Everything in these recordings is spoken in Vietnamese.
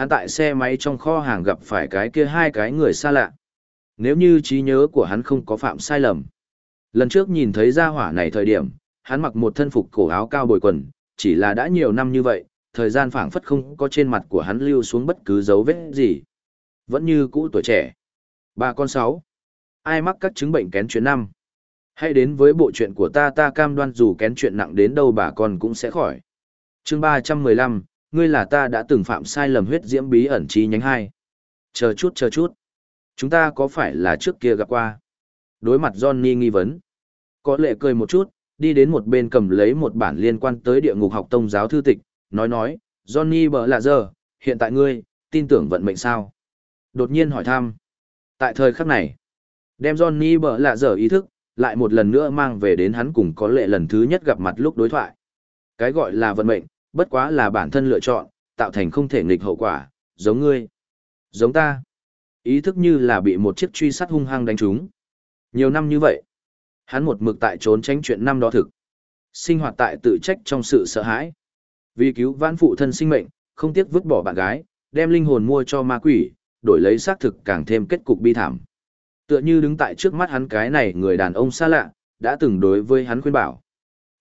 hắn tại xe máy trong kho hàng gặp phải cái kia hai cái người xa lạ. Nếu như trí nhớ của hắn không có phạm sai lầm. Lần trước nhìn thấy gia hỏa này thời điểm, hắn mặc một thân phục cổ áo cao bồi quần, chỉ là đã nhiều năm như vậy, thời gian phảng phất không có trên mặt của hắn lưu xuống bất cứ dấu vết gì. Vẫn như cũ tuổi trẻ. Ba con sáu. Ai mắc các chứng bệnh kén chuyện năm? Hãy đến với bộ chuyện của ta ta cam đoan dù kén chuyện nặng đến đâu bà con cũng sẽ khỏi. chương ba trăm mười lăm, ngươi là ta đã từng phạm sai lầm huyết diễm bí ẩn trí nhánh hai. Chờ chút chờ chút. Chúng ta có phải là trước kia gặp qua? Đối mặt Johnny nghi vấn. Có lệ cười một chút, đi đến một bên cầm lấy một bản liên quan tới địa ngục học tông giáo thư tịch, nói nói, Johnny bở lạ giờ, hiện tại ngươi, tin tưởng vận mệnh sao? Đột nhiên hỏi thăm. Tại thời khắc này, đem Johnny bở lạ giờ ý thức, lại một lần nữa mang về đến hắn cùng có lệ lần thứ nhất gặp mặt lúc đối thoại. Cái gọi là vận mệnh, bất quá là bản thân lựa chọn, tạo thành không thể nghịch hậu quả, giống ngươi, giống ta. Ý thức như là bị một chiếc truy sát hung hăng đánh trúng. Nhiều năm như vậy, hắn một mực tại trốn tránh chuyện năm đó thực. Sinh hoạt tại tự trách trong sự sợ hãi. Vì cứu vãn phụ thân sinh mệnh, không tiếc vứt bỏ bạn gái, đem linh hồn mua cho ma quỷ, đổi lấy xác thực càng thêm kết cục bi thảm. Tựa như đứng tại trước mắt hắn cái này người đàn ông xa lạ, đã từng đối với hắn khuyên bảo.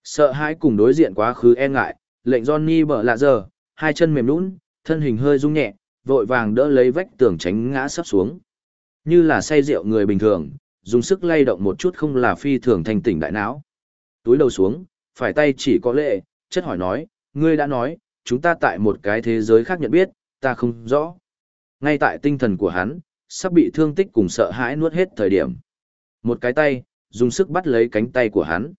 Sợ hãi cùng đối diện quá khứ e ngại, lệnh Johnny bở lạ giờ, hai chân mềm nũng, thân hình hơi rung nhẹ, vội vàng đỡ lấy vách tường tránh ngã sắp xuống. Như là say rượu người bình thường, dùng sức lay động một chút không là phi thường thanh tỉnh đại não. Túi đầu xuống, phải tay chỉ có lệ, chất hỏi nói, ngươi đã nói, chúng ta tại một cái thế giới khác nhận biết, ta không rõ. Ngay tại tinh thần của hắn, sắp bị thương tích cùng sợ hãi nuốt hết thời điểm. Một cái tay, dùng sức bắt lấy cánh tay của hắn.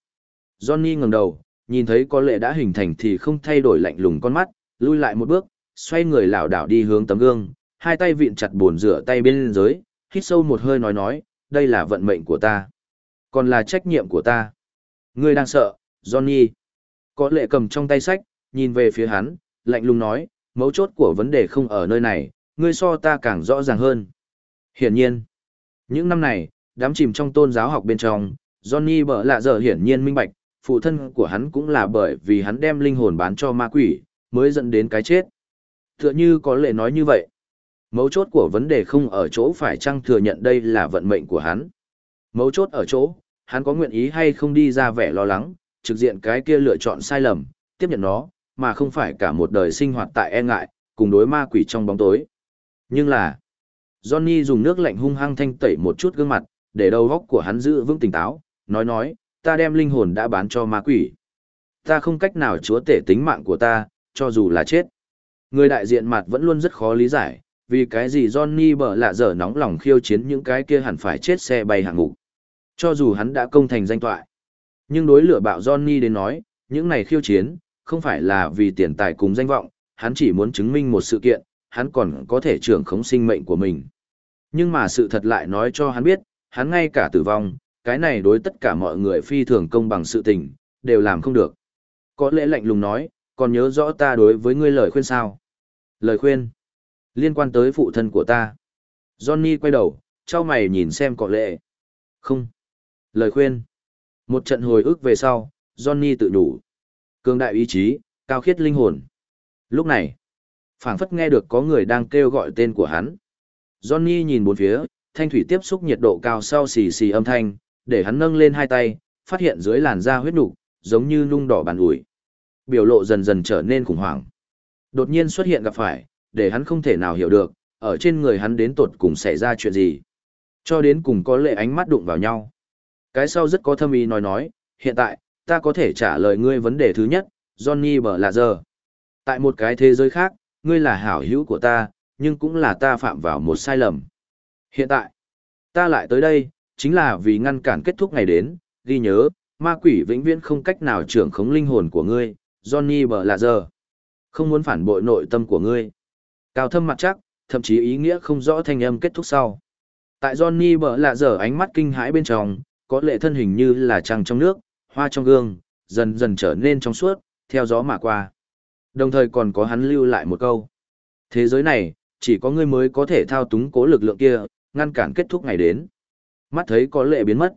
Johnny ngẩng đầu, nhìn thấy có lệ đã hình thành thì không thay đổi lạnh lùng con mắt, lui lại một bước, xoay người lảo đảo đi hướng tấm gương, hai tay vịn chặt bồn rửa tay bên dưới, hít sâu một hơi nói nói, đây là vận mệnh của ta. Còn là trách nhiệm của ta. Ngươi đang sợ, Johnny. Có lệ cầm trong tay sách, nhìn về phía hắn, lạnh lùng nói, mấu chốt của vấn đề không ở nơi này, ngươi so ta càng rõ ràng hơn. Hiển nhiên, những năm này, đám chìm trong tôn giáo học bên trong, Johnny bở lạ giờ hiển nhiên minh bạch, phụ thân của hắn cũng là bởi vì hắn đem linh hồn bán cho ma quỷ, mới dẫn đến cái chết. Tựa như có lệ nói như vậy. Mấu chốt của vấn đề không ở chỗ phải chăng thừa nhận đây là vận mệnh của hắn. Mấu chốt ở chỗ, hắn có nguyện ý hay không đi ra vẻ lo lắng, trực diện cái kia lựa chọn sai lầm, tiếp nhận nó, mà không phải cả một đời sinh hoạt tại e ngại, cùng đối ma quỷ trong bóng tối. Nhưng là, Johnny dùng nước lạnh hung hăng thanh tẩy một chút gương mặt, để đầu góc của hắn giữ vững tỉnh táo, nói nói, ta đem linh hồn đã bán cho ma quỷ. Ta không cách nào chúa tể tính mạng của ta, cho dù là chết. Người đại diện mặt vẫn luôn rất khó lý giải, vì cái gì Johnny bở lạ dở nóng lòng khiêu chiến những cái kia hẳn phải chết xe bay hạng ngục. Cho dù hắn đã công thành danh toại. Nhưng đối lửa bạo Johnny đến nói, những này khiêu chiến, không phải là vì tiền tài cùng danh vọng, hắn chỉ muốn chứng minh một sự kiện, hắn còn có thể trưởng khống sinh mệnh của mình. Nhưng mà sự thật lại nói cho hắn biết, hắn ngay cả tử vong, cái này đối tất cả mọi người phi thường công bằng sự tình, đều làm không được. Có lẽ lạnh lùng nói, còn nhớ rõ ta đối với ngươi lời khuyên sao? Lời khuyên liên quan tới phụ thân của ta. Johnny quay đầu, trao mày nhìn xem có lệ. Không. Lời khuyên. Một trận hồi ức về sau, Johnny tự nhủ. Cường đại ý chí, cao khiết linh hồn. Lúc này, phảng phất nghe được có người đang kêu gọi tên của hắn. Johnny nhìn bốn phía, thanh thủy tiếp xúc nhiệt độ cao sau xì xì âm thanh, để hắn nâng lên hai tay, phát hiện dưới làn da huyết nục, giống như nung đỏ bàn ủi. Biểu lộ dần dần trở nên khủng hoảng. Đột nhiên xuất hiện gặp phải, để hắn không thể nào hiểu được, ở trên người hắn đến tột cùng xảy ra chuyện gì. Cho đến cùng có lệ ánh mắt đụng vào nhau. Cái sau rất có thâm ý nói nói, hiện tại, ta có thể trả lời ngươi vấn đề thứ nhất, Johnny bở là giờ. Tại một cái thế giới khác, ngươi là hảo hữu của ta, nhưng cũng là ta phạm vào một sai lầm. Hiện tại, ta lại tới đây, chính là vì ngăn cản kết thúc ngày đến, ghi nhớ, ma quỷ vĩnh viễn không cách nào trưởng khống linh hồn của ngươi, Johnny bờ là giờ. Không muốn phản bội nội tâm của ngươi. Cao thâm mặt chắc, thậm chí ý nghĩa không rõ thanh âm kết thúc sau. Tại Johnny bờ là dở ánh mắt kinh hãi bên trong, có lệ thân hình như là trăng trong nước, hoa trong gương, dần dần trở nên trong suốt, theo gió mà qua. Đồng thời còn có hắn lưu lại một câu. Thế giới này, chỉ có ngươi mới có thể thao túng cố lực lượng kia, ngăn cản kết thúc ngày đến. Mắt thấy có lệ biến mất.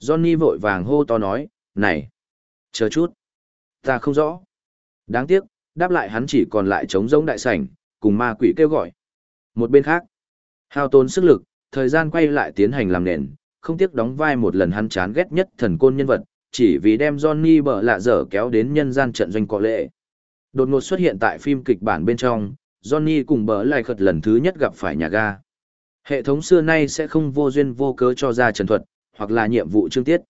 Johnny vội vàng hô to nói, này, chờ chút, ta không rõ. Đáng tiếc, đáp lại hắn chỉ còn lại trống rỗng đại sảnh, cùng ma quỷ kêu gọi. Một bên khác, hao tốn sức lực, thời gian quay lại tiến hành làm nền, không tiếc đóng vai một lần hắn chán ghét nhất thần côn nhân vật, chỉ vì đem Johnny bở lạ dở kéo đến nhân gian trận doanh có lệ. Đột ngột xuất hiện tại phim kịch bản bên trong, Johnny cùng bở lại khật lần thứ nhất gặp phải nhà ga. Hệ thống xưa nay sẽ không vô duyên vô cớ cho ra trần thuật, hoặc là nhiệm vụ chương tiết.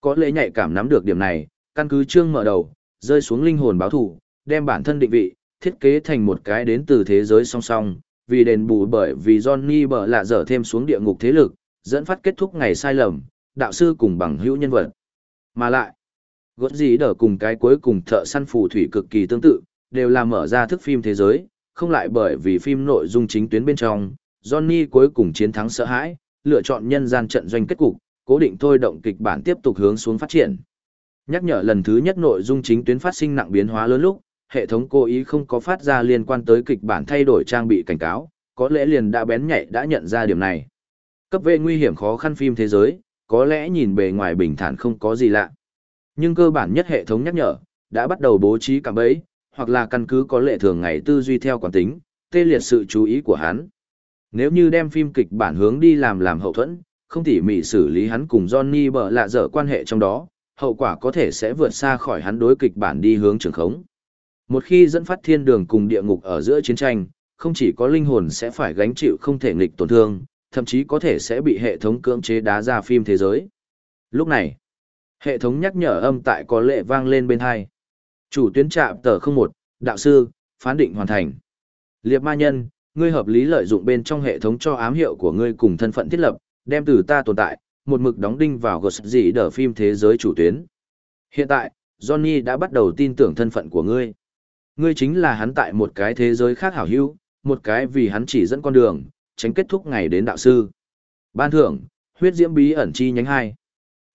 Có lẽ nhạy cảm nắm được điểm này, căn cứ chương mở đầu, rơi xuống linh hồn báo thủ, đem bản thân định vị, thiết kế thành một cái đến từ thế giới song song, vì đền bù bởi vì Johnny bở lạ dở thêm xuống địa ngục thế lực, dẫn phát kết thúc ngày sai lầm, đạo sư cùng bằng hữu nhân vật. Mà lại, gót gì đỡ cùng cái cuối cùng thợ săn phù thủy cực kỳ tương tự, đều là mở ra thức phim thế giới, không lại bởi vì phim nội dung chính tuyến bên trong, Johnny cuối cùng chiến thắng sợ hãi, lựa chọn nhân gian trận doanh kết cục, cố định thôi động kịch bản tiếp tục hướng xuống phát triển. Nhắc nhở lần thứ nhất nội dung chính tuyến phát sinh nặng biến hóa lớn lúc, hệ thống cố ý không có phát ra liên quan tới kịch bản thay đổi trang bị cảnh cáo, có lẽ liền đã bén nhạy đã nhận ra điểm này. Cấp về nguy hiểm khó khăn phim thế giới, có lẽ nhìn bề ngoài bình thản không có gì lạ. Nhưng cơ bản nhất hệ thống nhắc nhở, đã bắt đầu bố trí cảm bẫy, hoặc là căn cứ có lệ thường ngày tư duy theo quán tính, tê liệt sự chú ý của hắn. Nếu như đem phim kịch bản hướng đi làm làm hậu thuẫn, không tỉ mỉ xử lý hắn cùng Johnny bở lạ dở quan hệ trong đó, hậu quả có thể sẽ vượt xa khỏi hắn đối kịch bản đi hướng trường khống. Một khi dẫn phát thiên đường cùng địa ngục ở giữa chiến tranh, không chỉ có linh hồn sẽ phải gánh chịu không thể nghịch tổn thương, thậm chí có thể sẽ bị hệ thống cưỡng chế đá ra phim thế giới. Lúc này, hệ thống nhắc nhở âm tại có lệ vang lên bên hai. Chủ tuyến trạm tờ 01, đạo sư, phán định hoàn thành. Liệp ma nhân, ngươi hợp lý lợi dụng bên trong hệ thống cho ám hiệu của ngươi cùng thân phận thiết lập, đem từ ta tồn tại, một mực đóng đinh vào gợt gì đỡ phim thế giới chủ tuyến. Hiện tại, Johnny đã bắt đầu tin tưởng thân phận của ngươi. Ngươi chính là hắn tại một cái thế giới khác hảo hữu, một cái vì hắn chỉ dẫn con đường, tránh kết thúc ngày đến đạo sư. Ban thưởng, huyết diễm bí ẩn chi nhánh 2.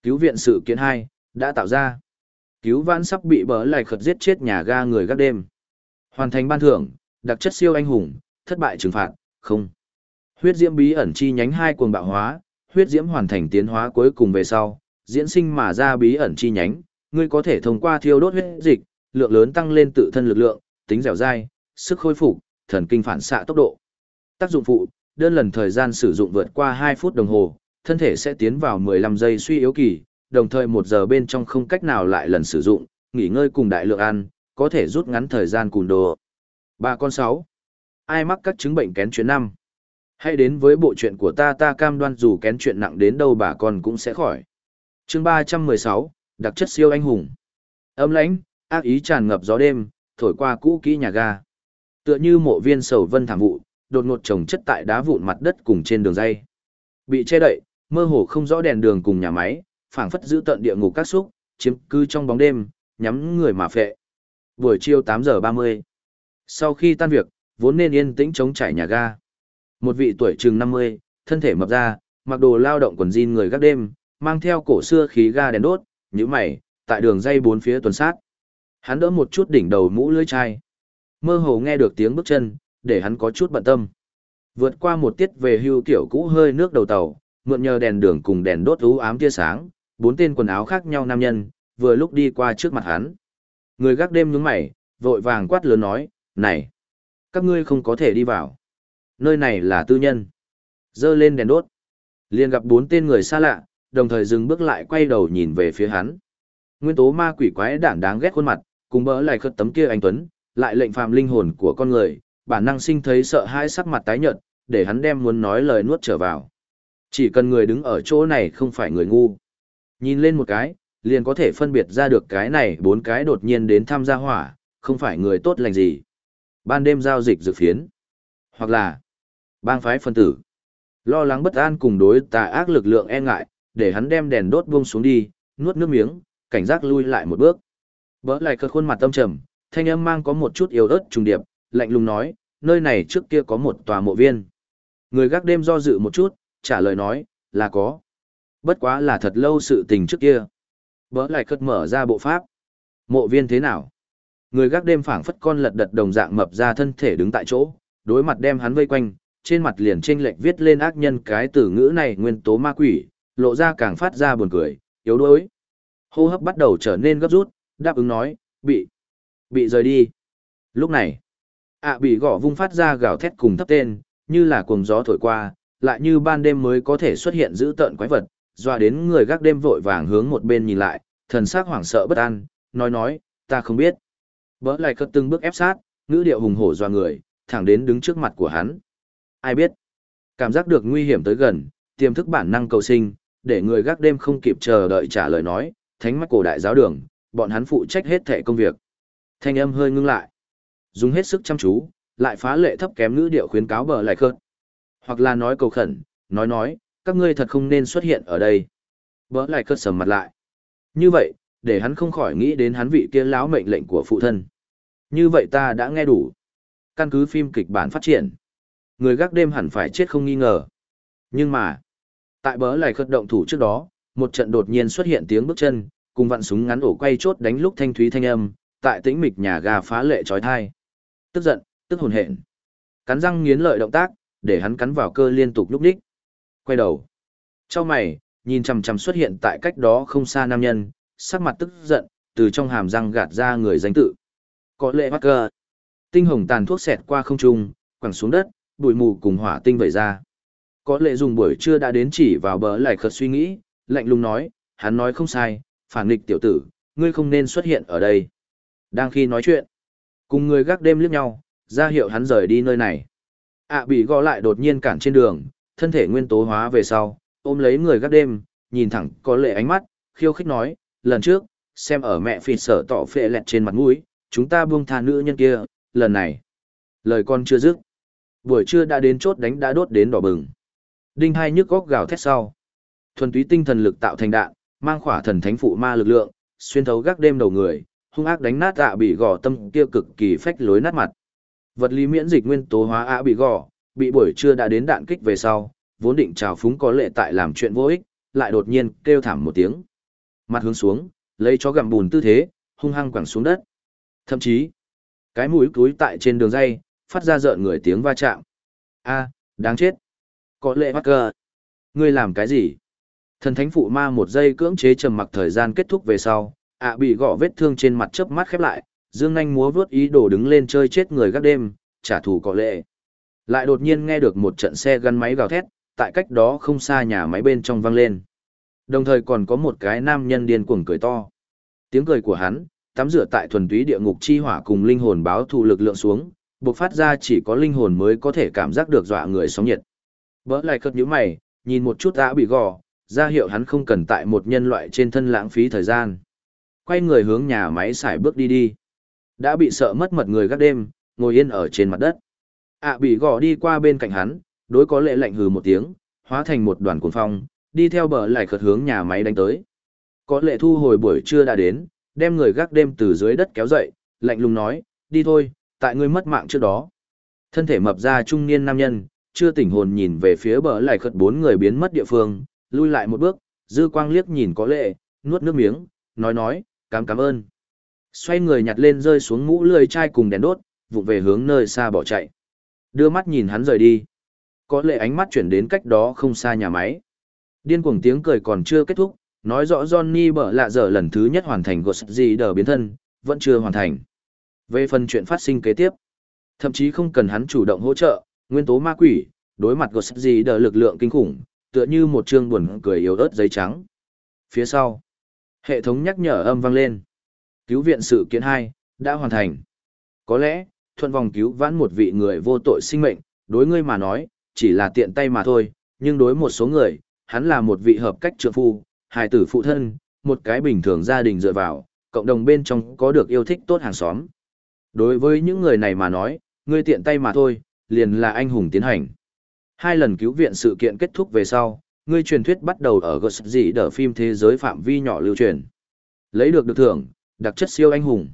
Cứu viện sự kiện 2, đã tạo ra. Cứu vãn sắp bị bỡ lại khật giết chết nhà ga người gác đêm. Hoàn thành ban thưởng, đặc chất siêu anh hùng, thất bại trừng phạt, không. Huyết diễm bí ẩn chi nhánh hai cuồng bạo hóa, huyết diễm hoàn thành tiến hóa cuối cùng về sau, diễn sinh mà ra bí ẩn chi nhánh, ngươi có thể thông qua thiêu đốt huyết dịch, lượng lớn tăng lên tự thân lực lượng, tính dẻo dai, sức khôi phục, thần kinh phản xạ tốc độ. Tác dụng phụ, đơn lần thời gian sử dụng vượt qua 2 phút đồng hồ, thân thể sẽ tiến vào 15 giây suy yếu kỳ, đồng thời 1 giờ bên trong không cách nào lại lần sử dụng, nghỉ ngơi cùng đại lượng ăn, có thể rút ngắn thời gian cùn đồ. ba con 6. Ai mắc các chứng bệnh kén chuyện năm? Hãy đến với bộ chuyện của ta ta cam đoan dù kén chuyện nặng đến đâu bà con cũng sẽ khỏi. chương 316, đặc chất siêu anh hùng. Âm lãnh, ác ý tràn ngập gió đêm, thổi qua cũ kỹ nhà ga. Tựa như mộ viên sầu vân thảm vụ, đột ngột trồng chất tại đá vụn mặt đất cùng trên đường dây. Bị che đậy, mơ hồ không rõ đèn đường cùng nhà máy, phảng phất giữ tận địa ngục các xúc, chiếm cư trong bóng đêm, nhắm người mà phệ. Buổi chiều 8 giờ 30. Sau khi tan việc, vốn nên yên tĩnh chống trải nhà ga. Một vị tuổi chừng 50, thân thể mập ra, mặc đồ lao động quần jean người gác đêm, mang theo cổ xưa khí ga đèn đốt, như mày, tại đường dây bốn phía tuần sát. Hắn đỡ một chút đỉnh đầu mũ lưỡi chai. Mơ hồ nghe được tiếng bước chân, để hắn có chút bận tâm. Vượt qua một tiết về hưu kiểu cũ hơi nước đầu tàu, mượn nhờ đèn đường cùng đèn đốt ú ám tia sáng, bốn tên quần áo khác nhau nam nhân, vừa lúc đi qua trước mặt hắn. Người gác đêm nhướng mày, vội vàng quát lớn nói, này, các ngươi không có thể đi vào. Nơi này là tư nhân. Dơ lên đèn đốt. liền gặp bốn tên người xa lạ, đồng thời dừng bước lại quay đầu nhìn về phía hắn. Nguyên tố ma quỷ quái đản đáng ghét khuôn mặt, cùng bỡ lại khất tấm kia anh Tuấn, lại lệnh phàm linh hồn của con người, bản năng sinh thấy sợ hãi sắc mặt tái nhợt, để hắn đem muốn nói lời nuốt trở vào. Chỉ cần người đứng ở chỗ này không phải người ngu. Nhìn lên một cái, liền có thể phân biệt ra được cái này bốn cái đột nhiên đến tham gia hỏa, không phải người tốt lành gì. Ban đêm giao dịch dược phiến. Hoặc là bang phái phân tử. Lo lắng bất an cùng đối tà ác lực lượng e ngại, để hắn đem đèn đốt buông xuống đi, nuốt nước miếng, cảnh giác lui lại một bước. Bỡ lại cơn khuôn mặt tâm trầm, thanh âm mang có một chút yếu ớt trùng điệp, lạnh lùng nói, nơi này trước kia có một tòa mộ viên. Người gác đêm do dự một chút, trả lời nói, là có. Bất quá là thật lâu sự tình trước kia. Bỡ lại cất mở ra bộ pháp. Mộ viên thế nào? Người gác đêm phảng phất con lật đật đồng dạng mập ra thân thể đứng tại chỗ, đối mặt đem hắn vây quanh, trên mặt liền chênh lệch viết lên ác nhân cái từ ngữ này nguyên tố ma quỷ, lộ ra càng phát ra buồn cười, yếu đuối. Hô hấp bắt đầu trở nên gấp rút, đáp ứng nói, bị, bị rời đi. Lúc này, ạ bị gõ vung phát ra gào thét cùng thấp tên, như là cuồng gió thổi qua, lại như ban đêm mới có thể xuất hiện dữ tợn quái vật, doa đến người gác đêm vội vàng hướng một bên nhìn lại, thần sắc hoảng sợ bất an, nói nói, ta không biết. Bỡ lại cất từng bước ép sát, ngữ điệu hùng hổ doa người, thẳng đến đứng trước mặt của hắn. Ai biết? Cảm giác được nguy hiểm tới gần, tiềm thức bản năng cầu sinh, để người gác đêm không kịp chờ đợi trả lời nói, thánh mắt cổ đại giáo đường, bọn hắn phụ trách hết thể công việc. Thanh âm hơi ngưng lại. Dùng hết sức chăm chú, lại phá lệ thấp kém ngữ điệu khuyến cáo bờ lại khớt. Hoặc là nói cầu khẩn, nói nói, các ngươi thật không nên xuất hiện ở đây. Bờ lại khớt sầm mặt lại. Như vậy, để hắn không khỏi nghĩ đến hắn vị kia lão mệnh lệnh của phụ thân. Như vậy ta đã nghe đủ. Căn cứ phim kịch bản phát triển. Người gác đêm hẳn phải chết không nghi ngờ. Nhưng mà, tại bờ lại khất động thủ trước đó, một trận đột nhiên xuất hiện tiếng bước chân, cùng vặn súng ngắn ổ quay chốt đánh lúc thanh thúy thanh âm, tại tĩnh mịch nhà ga phá lệ trói thai. Tức giận, tức hồn hện. Cắn răng nghiến lợi động tác, để hắn cắn vào cơ liên tục lúc đích. Quay đầu. Trong mày, nhìn chằm chằm xuất hiện tại cách đó không xa nam nhân, sắc mặt tức giận, từ trong hàm răng gạt ra người danh tự. Có lệ bắt cơ. Tinh hồng tàn thuốc xẹt qua không trung, quẳng xuống đất, bụi mù cùng hỏa tinh vẩy ra. Có lệ dùng buổi trưa đã đến chỉ vào bờ lại khật suy nghĩ, lạnh lùng nói, hắn nói không sai, phản nghịch tiểu tử, ngươi không nên xuất hiện ở đây. Đang khi nói chuyện, cùng người gác đêm liếc nhau, ra hiệu hắn rời đi nơi này. ạ bị gõ lại đột nhiên cản trên đường, thân thể nguyên tố hóa về sau, ôm lấy người gác đêm, nhìn thẳng có lệ ánh mắt, khiêu khích nói, lần trước, xem ở mẹ phì sở tỏ phệ lẹt trên mặt mũi, chúng ta buông tha nữ nhân kia, lần này. Lời con chưa dứt. Buổi trưa đã đến chốt đánh đã đốt đến đỏ bừng. Đinh hai nhức góc gào thét sau. Thuần túy tinh thần lực tạo thành đạn, mang khỏa thần thánh phụ ma lực lượng, xuyên thấu gác đêm đầu người, hung ác đánh nát ạ bị gò tâm kia cực kỳ phách lối nát mặt. Vật lý miễn dịch nguyên tố hóa ạ bị gò, bị buổi trưa đã đến đạn kích về sau, vốn định trào phúng có lệ tại làm chuyện vô ích, lại đột nhiên kêu thảm một tiếng. Mặt hướng xuống, lấy chó gặm bùn tư thế, hung hăng quẳng xuống đất. Thậm chí, cái mũi cúi tại trên đường dây, phát ra rợn người tiếng va chạm. A, đáng chết. Có lệ mắc cờ. Ngươi làm cái gì? Thần thánh phụ ma một giây cưỡng chế trầm mặc thời gian kết thúc về sau, ạ bị gõ vết thương trên mặt chớp mắt khép lại, dương nhanh múa vướt ý đồ đứng lên chơi chết người gác đêm, trả thù có lệ. Lại đột nhiên nghe được một trận xe gắn máy gào thét, tại cách đó không xa nhà máy bên trong vang lên. Đồng thời còn có một cái nam nhân điên cuồng cười to. Tiếng cười của hắn, tắm rửa tại thuần túy địa ngục chi hỏa cùng linh hồn báo thù lực lượng xuống, bộc phát ra chỉ có linh hồn mới có thể cảm giác được dọa người sóng nhiệt. Bỡ lại cất nhíu mày, nhìn một chút đã bị gò, ra hiệu hắn không cần tại một nhân loại trên thân lãng phí thời gian. Quay người hướng nhà máy xài bước đi đi. Đã bị sợ mất mật người gác đêm, ngồi yên ở trên mặt đất. ạ bị gò đi qua bên cạnh hắn, đối có lệ lạnh hừ một tiếng, hóa thành một đoàn cuồng phong, đi theo bờ lại khật hướng nhà máy đánh tới. Có lệ thu hồi buổi trưa đã đến, đem người gác đêm từ dưới đất kéo dậy, lạnh lùng nói, đi thôi, tại ngươi mất mạng trước đó. Thân thể mập ra trung niên nam nhân, chưa tỉnh hồn nhìn về phía bờ lại khật bốn người biến mất địa phương, lui lại một bước, dư quang liếc nhìn có lệ, nuốt nước miếng, nói nói, cảm cảm ơn. Xoay người nhặt lên rơi xuống mũ lười chai cùng đèn đốt, vụng về hướng nơi xa bỏ chạy. Đưa mắt nhìn hắn rời đi. Có lệ ánh mắt chuyển đến cách đó không xa nhà máy. Điên cuồng tiếng cười còn chưa kết thúc, nói rõ Johnny bở lạ giờ lần thứ nhất hoàn thành Ghost gì đờ biến thân, vẫn chưa hoàn thành. Về phần chuyện phát sinh kế tiếp, thậm chí không cần hắn chủ động hỗ trợ, nguyên tố ma quỷ, đối mặt Ghost gì đờ lực lượng kinh khủng, tựa như một chương buồn cười yếu ớt giấy trắng. Phía sau, hệ thống nhắc nhở âm vang lên. Cứu viện sự kiện 2, đã hoàn thành. Có lẽ, thuận vòng cứu vãn một vị người vô tội sinh mệnh, đối ngươi mà nói, chỉ là tiện tay mà thôi, nhưng đối một số người, hắn là một vị hợp cách trượng phu, hài tử phụ thân, một cái bình thường gia đình dựa vào, cộng đồng bên trong có được yêu thích tốt hàng xóm. Đối với những người này mà nói, ngươi tiện tay mà thôi, liền là anh hùng tiến hành. Hai lần cứu viện sự kiện kết thúc về sau, ngươi truyền thuyết bắt đầu ở gợt dị đỡ phim thế giới phạm vi nhỏ lưu truyền. Lấy được được thưởng, đặc chất siêu anh hùng.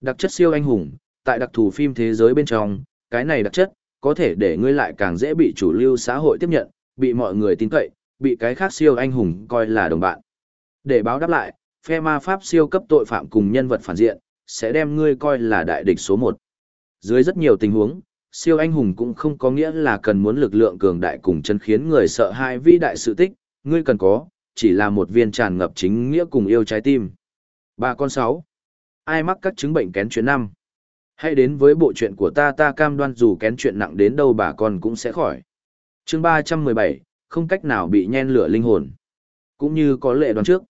Đặc chất siêu anh hùng, tại đặc thù phim thế giới bên trong, cái này đặc chất, có thể để ngươi lại càng dễ bị chủ lưu xã hội tiếp nhận, bị mọi người tin cậy, bị cái khác siêu anh hùng coi là đồng bạn. Để báo đáp lại, phe ma pháp siêu cấp tội phạm cùng nhân vật phản diện, sẽ đem ngươi coi là đại địch số 1. Dưới rất nhiều tình huống, siêu anh hùng cũng không có nghĩa là cần muốn lực lượng cường đại cùng chân khiến người sợ hãi vĩ đại sự tích, ngươi cần có, chỉ là một viên tràn ngập chính nghĩa cùng yêu trái tim. Ba con sáu. Ai mắc các chứng bệnh kén chuyện năm? Hãy đến với bộ chuyện của ta ta cam đoan dù kén chuyện nặng đến đâu bà con cũng sẽ khỏi. chương 317, không cách nào bị nhen lửa linh hồn. Cũng như có lệ đoán trước.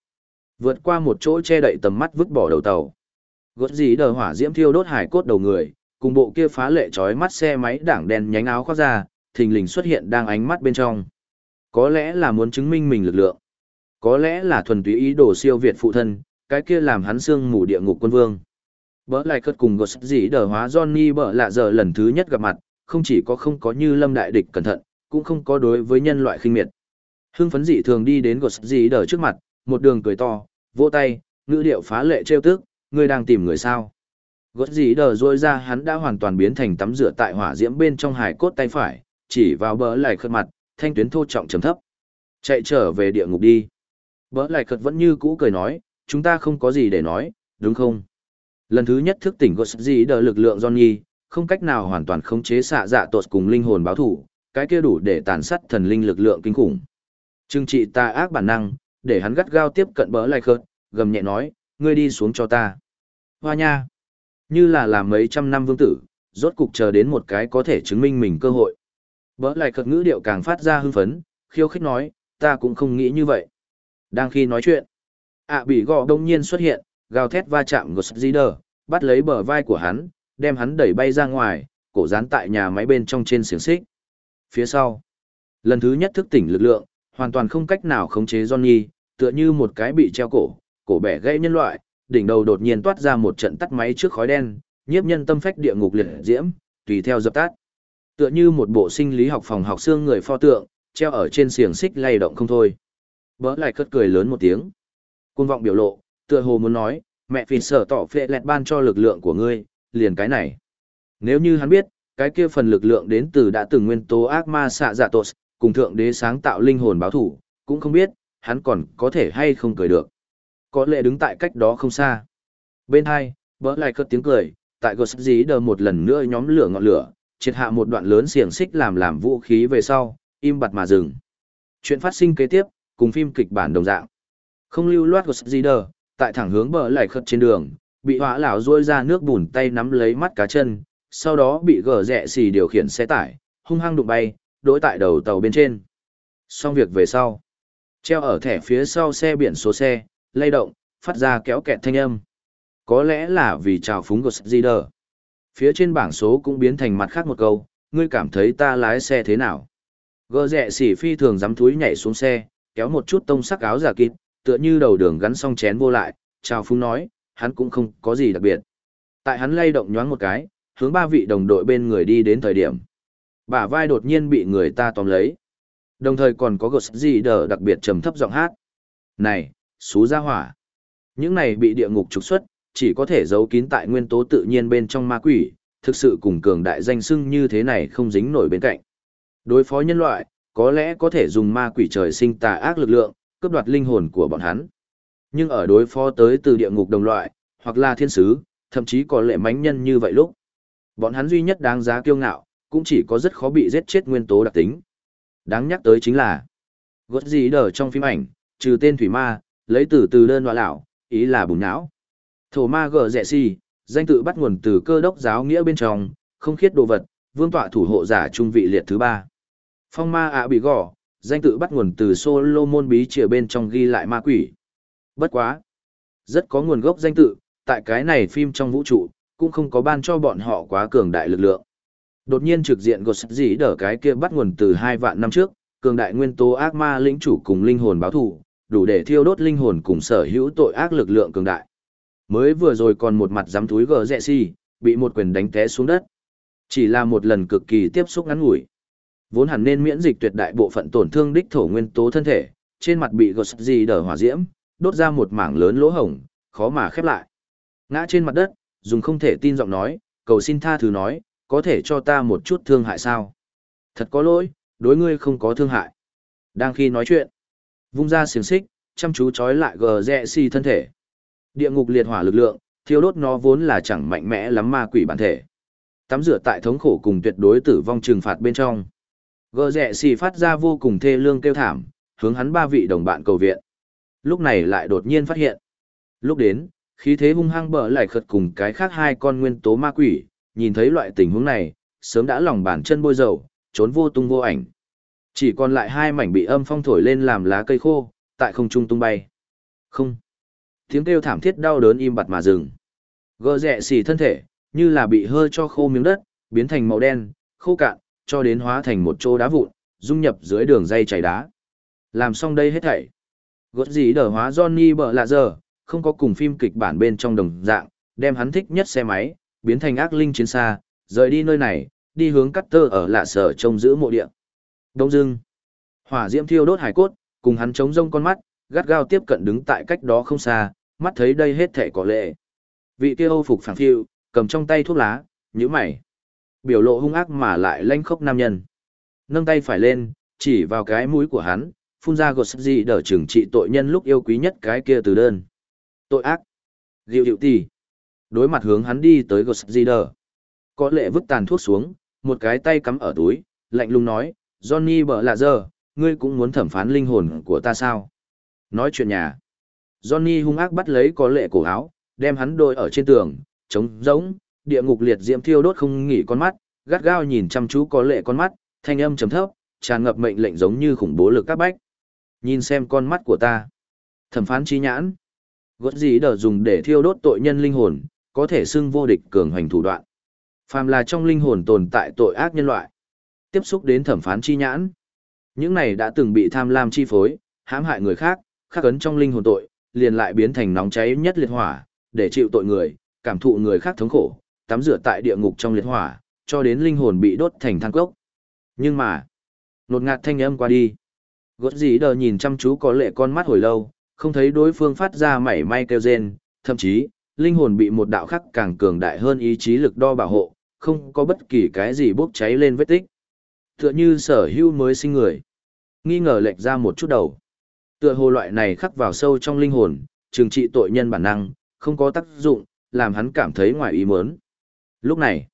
Vượt qua một chỗ che đậy tầm mắt vứt bỏ đầu tàu. Gót gì đờ hỏa diễm thiêu đốt hải cốt đầu người, cùng bộ kia phá lệ trói mắt xe máy đảng đen nhánh áo khoác ra, thình lình xuất hiện đang ánh mắt bên trong. Có lẽ là muốn chứng minh mình lực lượng. Có lẽ là thuần túy ý đồ siêu việt phụ thân, cái kia làm hắn xương mù địa ngục quân vương. Bỡ lại cất cùng gột gì đờ hóa Johnny bỡ lạ giờ lần thứ nhất gặp mặt, không chỉ có không có như lâm đại địch cẩn thận, cũng không có đối với nhân loại khinh miệt. Hưng phấn dị thường đi đến gột gì đỡ trước mặt, một đường cười to, vỗ tay, ngữ điệu phá lệ trêu tức, ngươi đang tìm người sao. Gột gì đỡ rôi ra hắn đã hoàn toàn biến thành tắm rửa tại hỏa diễm bên trong hải cốt tay phải, chỉ vào bỡ lại khất mặt, thanh tuyến thô trọng trầm thấp. Chạy trở về địa ngục đi. Bỡ lại khất vẫn như cũ cười nói, chúng ta không có gì để nói, đúng không? Lần thứ nhất thức tỉnh Ghost gì đỡ lực lượng Johnny, không cách nào hoàn toàn khống chế xạ dạ tột cùng linh hồn báo thủ, cái kia đủ để tàn sát thần linh lực lượng kinh khủng. Trừng trị ta ác bản năng, để hắn gắt gao tiếp cận bỡ lại khớt, gầm nhẹ nói, ngươi đi xuống cho ta. Hoa nha! Như là làm mấy trăm năm vương tử, rốt cục chờ đến một cái có thể chứng minh mình cơ hội. Bỡ lại khớt ngữ điệu càng phát ra hưng phấn, khiêu khích nói, ta cũng không nghĩ như vậy. Đang khi nói chuyện, ạ bị gò đông nhiên xuất hiện, gào thét va chạm Goszider, bắt lấy bờ vai của hắn, đem hắn đẩy bay ra ngoài, cổ dán tại nhà máy bên trong trên xiềng xích. Phía sau, lần thứ nhất thức tỉnh lực lượng, hoàn toàn không cách nào khống chế Johnny, tựa như một cái bị treo cổ, cổ bẻ gãy nhân loại, đỉnh đầu đột nhiên toát ra một trận tắt máy trước khói đen, nhiếp nhân tâm phách địa ngục liệt diễm, tùy theo dập tắt. Tựa như một bộ sinh lý học phòng học xương người pho tượng, treo ở trên xiềng xích lay động không thôi. Bỡ lại cất cười lớn một tiếng. Cuồng vọng biểu lộ, tựa hồ muốn nói, mẹ phì sở tỏ phệ lẹt ban cho lực lượng của ngươi, liền cái này. Nếu như hắn biết, cái kia phần lực lượng đến từ đã từng nguyên tố ác ma xạ dạ tột, cùng thượng đế sáng tạo linh hồn báo thủ, cũng không biết, hắn còn có thể hay không cười được. Có lẽ đứng tại cách đó không xa. Bên hai, bỡ lại cất tiếng cười, tại gột dí đờ một lần nữa nhóm lửa ngọn lửa, triệt hạ một đoạn lớn xiềng xích làm làm vũ khí về sau, im bặt mà dừng. Chuyện phát sinh kế tiếp, cùng phim kịch bản đồng dạng. Không lưu loát gột dí đờ, tại thẳng hướng bờ lại cất trên đường, bị hỏa lão rôi ra nước bùn tay nắm lấy mắt cá chân, sau đó bị gờ rẽ xì điều khiển xe tải, hung hăng đụng bay, đối tại đầu tàu bên trên. Xong việc về sau, treo ở thẻ phía sau xe biển số xe, lay động, phát ra kéo kẹt thanh âm. Có lẽ là vì trào phúng của Zider. Phía trên bảng số cũng biến thành mặt khác một câu, ngươi cảm thấy ta lái xe thế nào? Gờ rẽ xỉ phi thường dám thúi nhảy xuống xe, kéo một chút tông sắc áo giả kịp, tựa như đầu đường gắn xong chén vô lại, chào phúng nói, hắn cũng không có gì đặc biệt. Tại hắn lay động nhoáng một cái, hướng ba vị đồng đội bên người đi đến thời điểm. Bả vai đột nhiên bị người ta tóm lấy. Đồng thời còn có gột gì đờ đặc biệt trầm thấp giọng hát. Này, xú ra hỏa. Những này bị địa ngục trục xuất, chỉ có thể giấu kín tại nguyên tố tự nhiên bên trong ma quỷ, thực sự cùng cường đại danh sưng như thế này không dính nổi bên cạnh. Đối phó nhân loại, có lẽ có thể dùng ma quỷ trời sinh tà ác lực lượng, cướp đoạt linh hồn của bọn hắn. Nhưng ở đối phó tới từ địa ngục đồng loại, hoặc là thiên sứ, thậm chí có lệ mánh nhân như vậy lúc. Bọn hắn duy nhất đáng giá kiêu ngạo, cũng chỉ có rất khó bị giết chết nguyên tố đặc tính. Đáng nhắc tới chính là, gót gì đờ trong phim ảnh, trừ tên thủy ma, lấy từ từ đơn loại lão, ý là bùn não. Thổ ma gờ rẻ si, danh tự bắt nguồn từ cơ đốc giáo nghĩa bên trong, không khiết đồ vật, vương tọa thủ hộ giả trung vị liệt thứ ba. Phong ma ạ bị gò danh tự bắt nguồn từ Solomon bí chìa bên trong ghi lại ma quỷ. Bất quá. Rất có nguồn gốc danh tự, tại cái này phim trong vũ trụ, cũng không có ban cho bọn họ quá cường đại lực lượng. Đột nhiên trực diện gột dĩ đỡ cái kia bắt nguồn từ hai vạn năm trước, cường đại nguyên tố ác ma lĩnh chủ cùng linh hồn báo thù, đủ để thiêu đốt linh hồn cùng sở hữu tội ác lực lượng cường đại. Mới vừa rồi còn một mặt dám túi gờ rẹ si, bị một quyền đánh té xuống đất. Chỉ là một lần cực kỳ tiếp xúc ngắn ngủi. Vốn hẳn nên miễn dịch tuyệt đại bộ phận tổn thương đích thổ nguyên tố thân thể, trên mặt bị gột dĩ đỡ hỏa diễm, đốt ra một mảng lớn lỗ hổng, khó mà khép lại. Ngã trên mặt đất, dùng không thể tin giọng nói, cầu xin tha thứ nói, có thể cho ta một chút thương hại sao? Thật có lỗi, đối ngươi không có thương hại. Đang khi nói chuyện, vung ra xiềng xích, chăm chú trói lại gờ rẹ si thân thể. Địa ngục liệt hỏa lực lượng, thiêu đốt nó vốn là chẳng mạnh mẽ lắm ma quỷ bản thể. Tắm rửa tại thống khổ cùng tuyệt đối tử vong trừng phạt bên trong. Gờ rẹ xì phát ra vô cùng thê lương kêu thảm, hướng hắn ba vị đồng bạn cầu viện. Lúc này lại đột nhiên phát hiện. Lúc đến, khí thế hung hăng bở lại khật cùng cái khác hai con nguyên tố ma quỷ, nhìn thấy loại tình huống này, sớm đã lòng bàn chân bôi dầu, trốn vô tung vô ảnh. Chỉ còn lại hai mảnh bị âm phong thổi lên làm lá cây khô, tại không trung tung bay. Không. Tiếng kêu thảm thiết đau đớn im bặt mà dừng. Gỡ rẹ xì thân thể, như là bị hơi cho khô miếng đất, biến thành màu đen, khô cạn, cho đến hóa thành một chỗ đá vụn, dung nhập dưới đường dây chảy đá. Làm xong đây hết thảy. Gỡ gì đỡ hóa Johnny bợ lạ giờ, không có cùng phim kịch bản bên trong đồng dạng, đem hắn thích nhất xe máy, biến thành ác linh chiến xa, rời đi nơi này, đi hướng cắt tơ ở lạ sở trông giữ mộ địa. Đông dưng, hỏa diễm thiêu đốt hải cốt, cùng hắn chống rông con mắt, gắt gao tiếp cận đứng tại cách đó không xa, mắt thấy đây hết thể có lệ. Vị kia Âu phục phản phiu, cầm trong tay thuốc lá, nhíu mày. Biểu lộ hung ác mà lại lanh khốc nam nhân. Nâng tay phải lên, chỉ vào cái mũi của hắn, phun ra gột gì đỡ trừng trị tội nhân lúc yêu quý nhất cái kia từ đơn. Tội ác. Diệu diệu tì. Đối mặt hướng hắn đi tới gột gì đỡ. Có lệ vứt tàn thuốc xuống, một cái tay cắm ở túi, lạnh lùng nói, Johnny bở lạ giờ, ngươi cũng muốn thẩm phán linh hồn của ta sao? Nói chuyện nhà. Johnny hung ác bắt lấy có lệ cổ áo, đem hắn đôi ở trên tường, trống rỗng, địa ngục liệt diễm thiêu đốt không nghỉ con mắt, gắt gao nhìn chăm chú có lệ con mắt, thanh âm trầm thấp, tràn ngập mệnh lệnh giống như khủng bố lực các bách. Nhìn xem con mắt của ta. Thẩm phán trí nhãn. Gốt gì đỡ dùng để thiêu đốt tội nhân linh hồn, có thể xưng vô địch cường hành thủ đoạn. Phàm là trong linh hồn tồn tại tội ác nhân loại. Tiếp xúc đến thẩm phán chi nhãn. Những này đã từng bị tham lam chi phối, hãm hại người khác, khắc ấn trong linh hồn tội, liền lại biến thành nóng cháy nhất liệt hỏa, để chịu tội người, cảm thụ người khác thống khổ, tắm rửa tại địa ngục trong liệt hỏa, cho đến linh hồn bị đốt thành than cốc. Nhưng mà, nột ngạt thanh âm qua đi. Gót gì đờ nhìn chăm chú có lệ con mắt hồi lâu, không thấy đối phương phát ra mảy may kêu rên, thậm chí, linh hồn bị một đạo khắc càng cường đại hơn ý chí lực đo bảo hộ, không có bất kỳ cái gì bốc cháy lên vết tích. Tựa như sở hữu mới sinh người. Nghi ngờ lệch ra một chút đầu. Tựa hồ loại này khắc vào sâu trong linh hồn, trừng trị tội nhân bản năng, không có tác dụng, làm hắn cảm thấy ngoài ý muốn. Lúc này,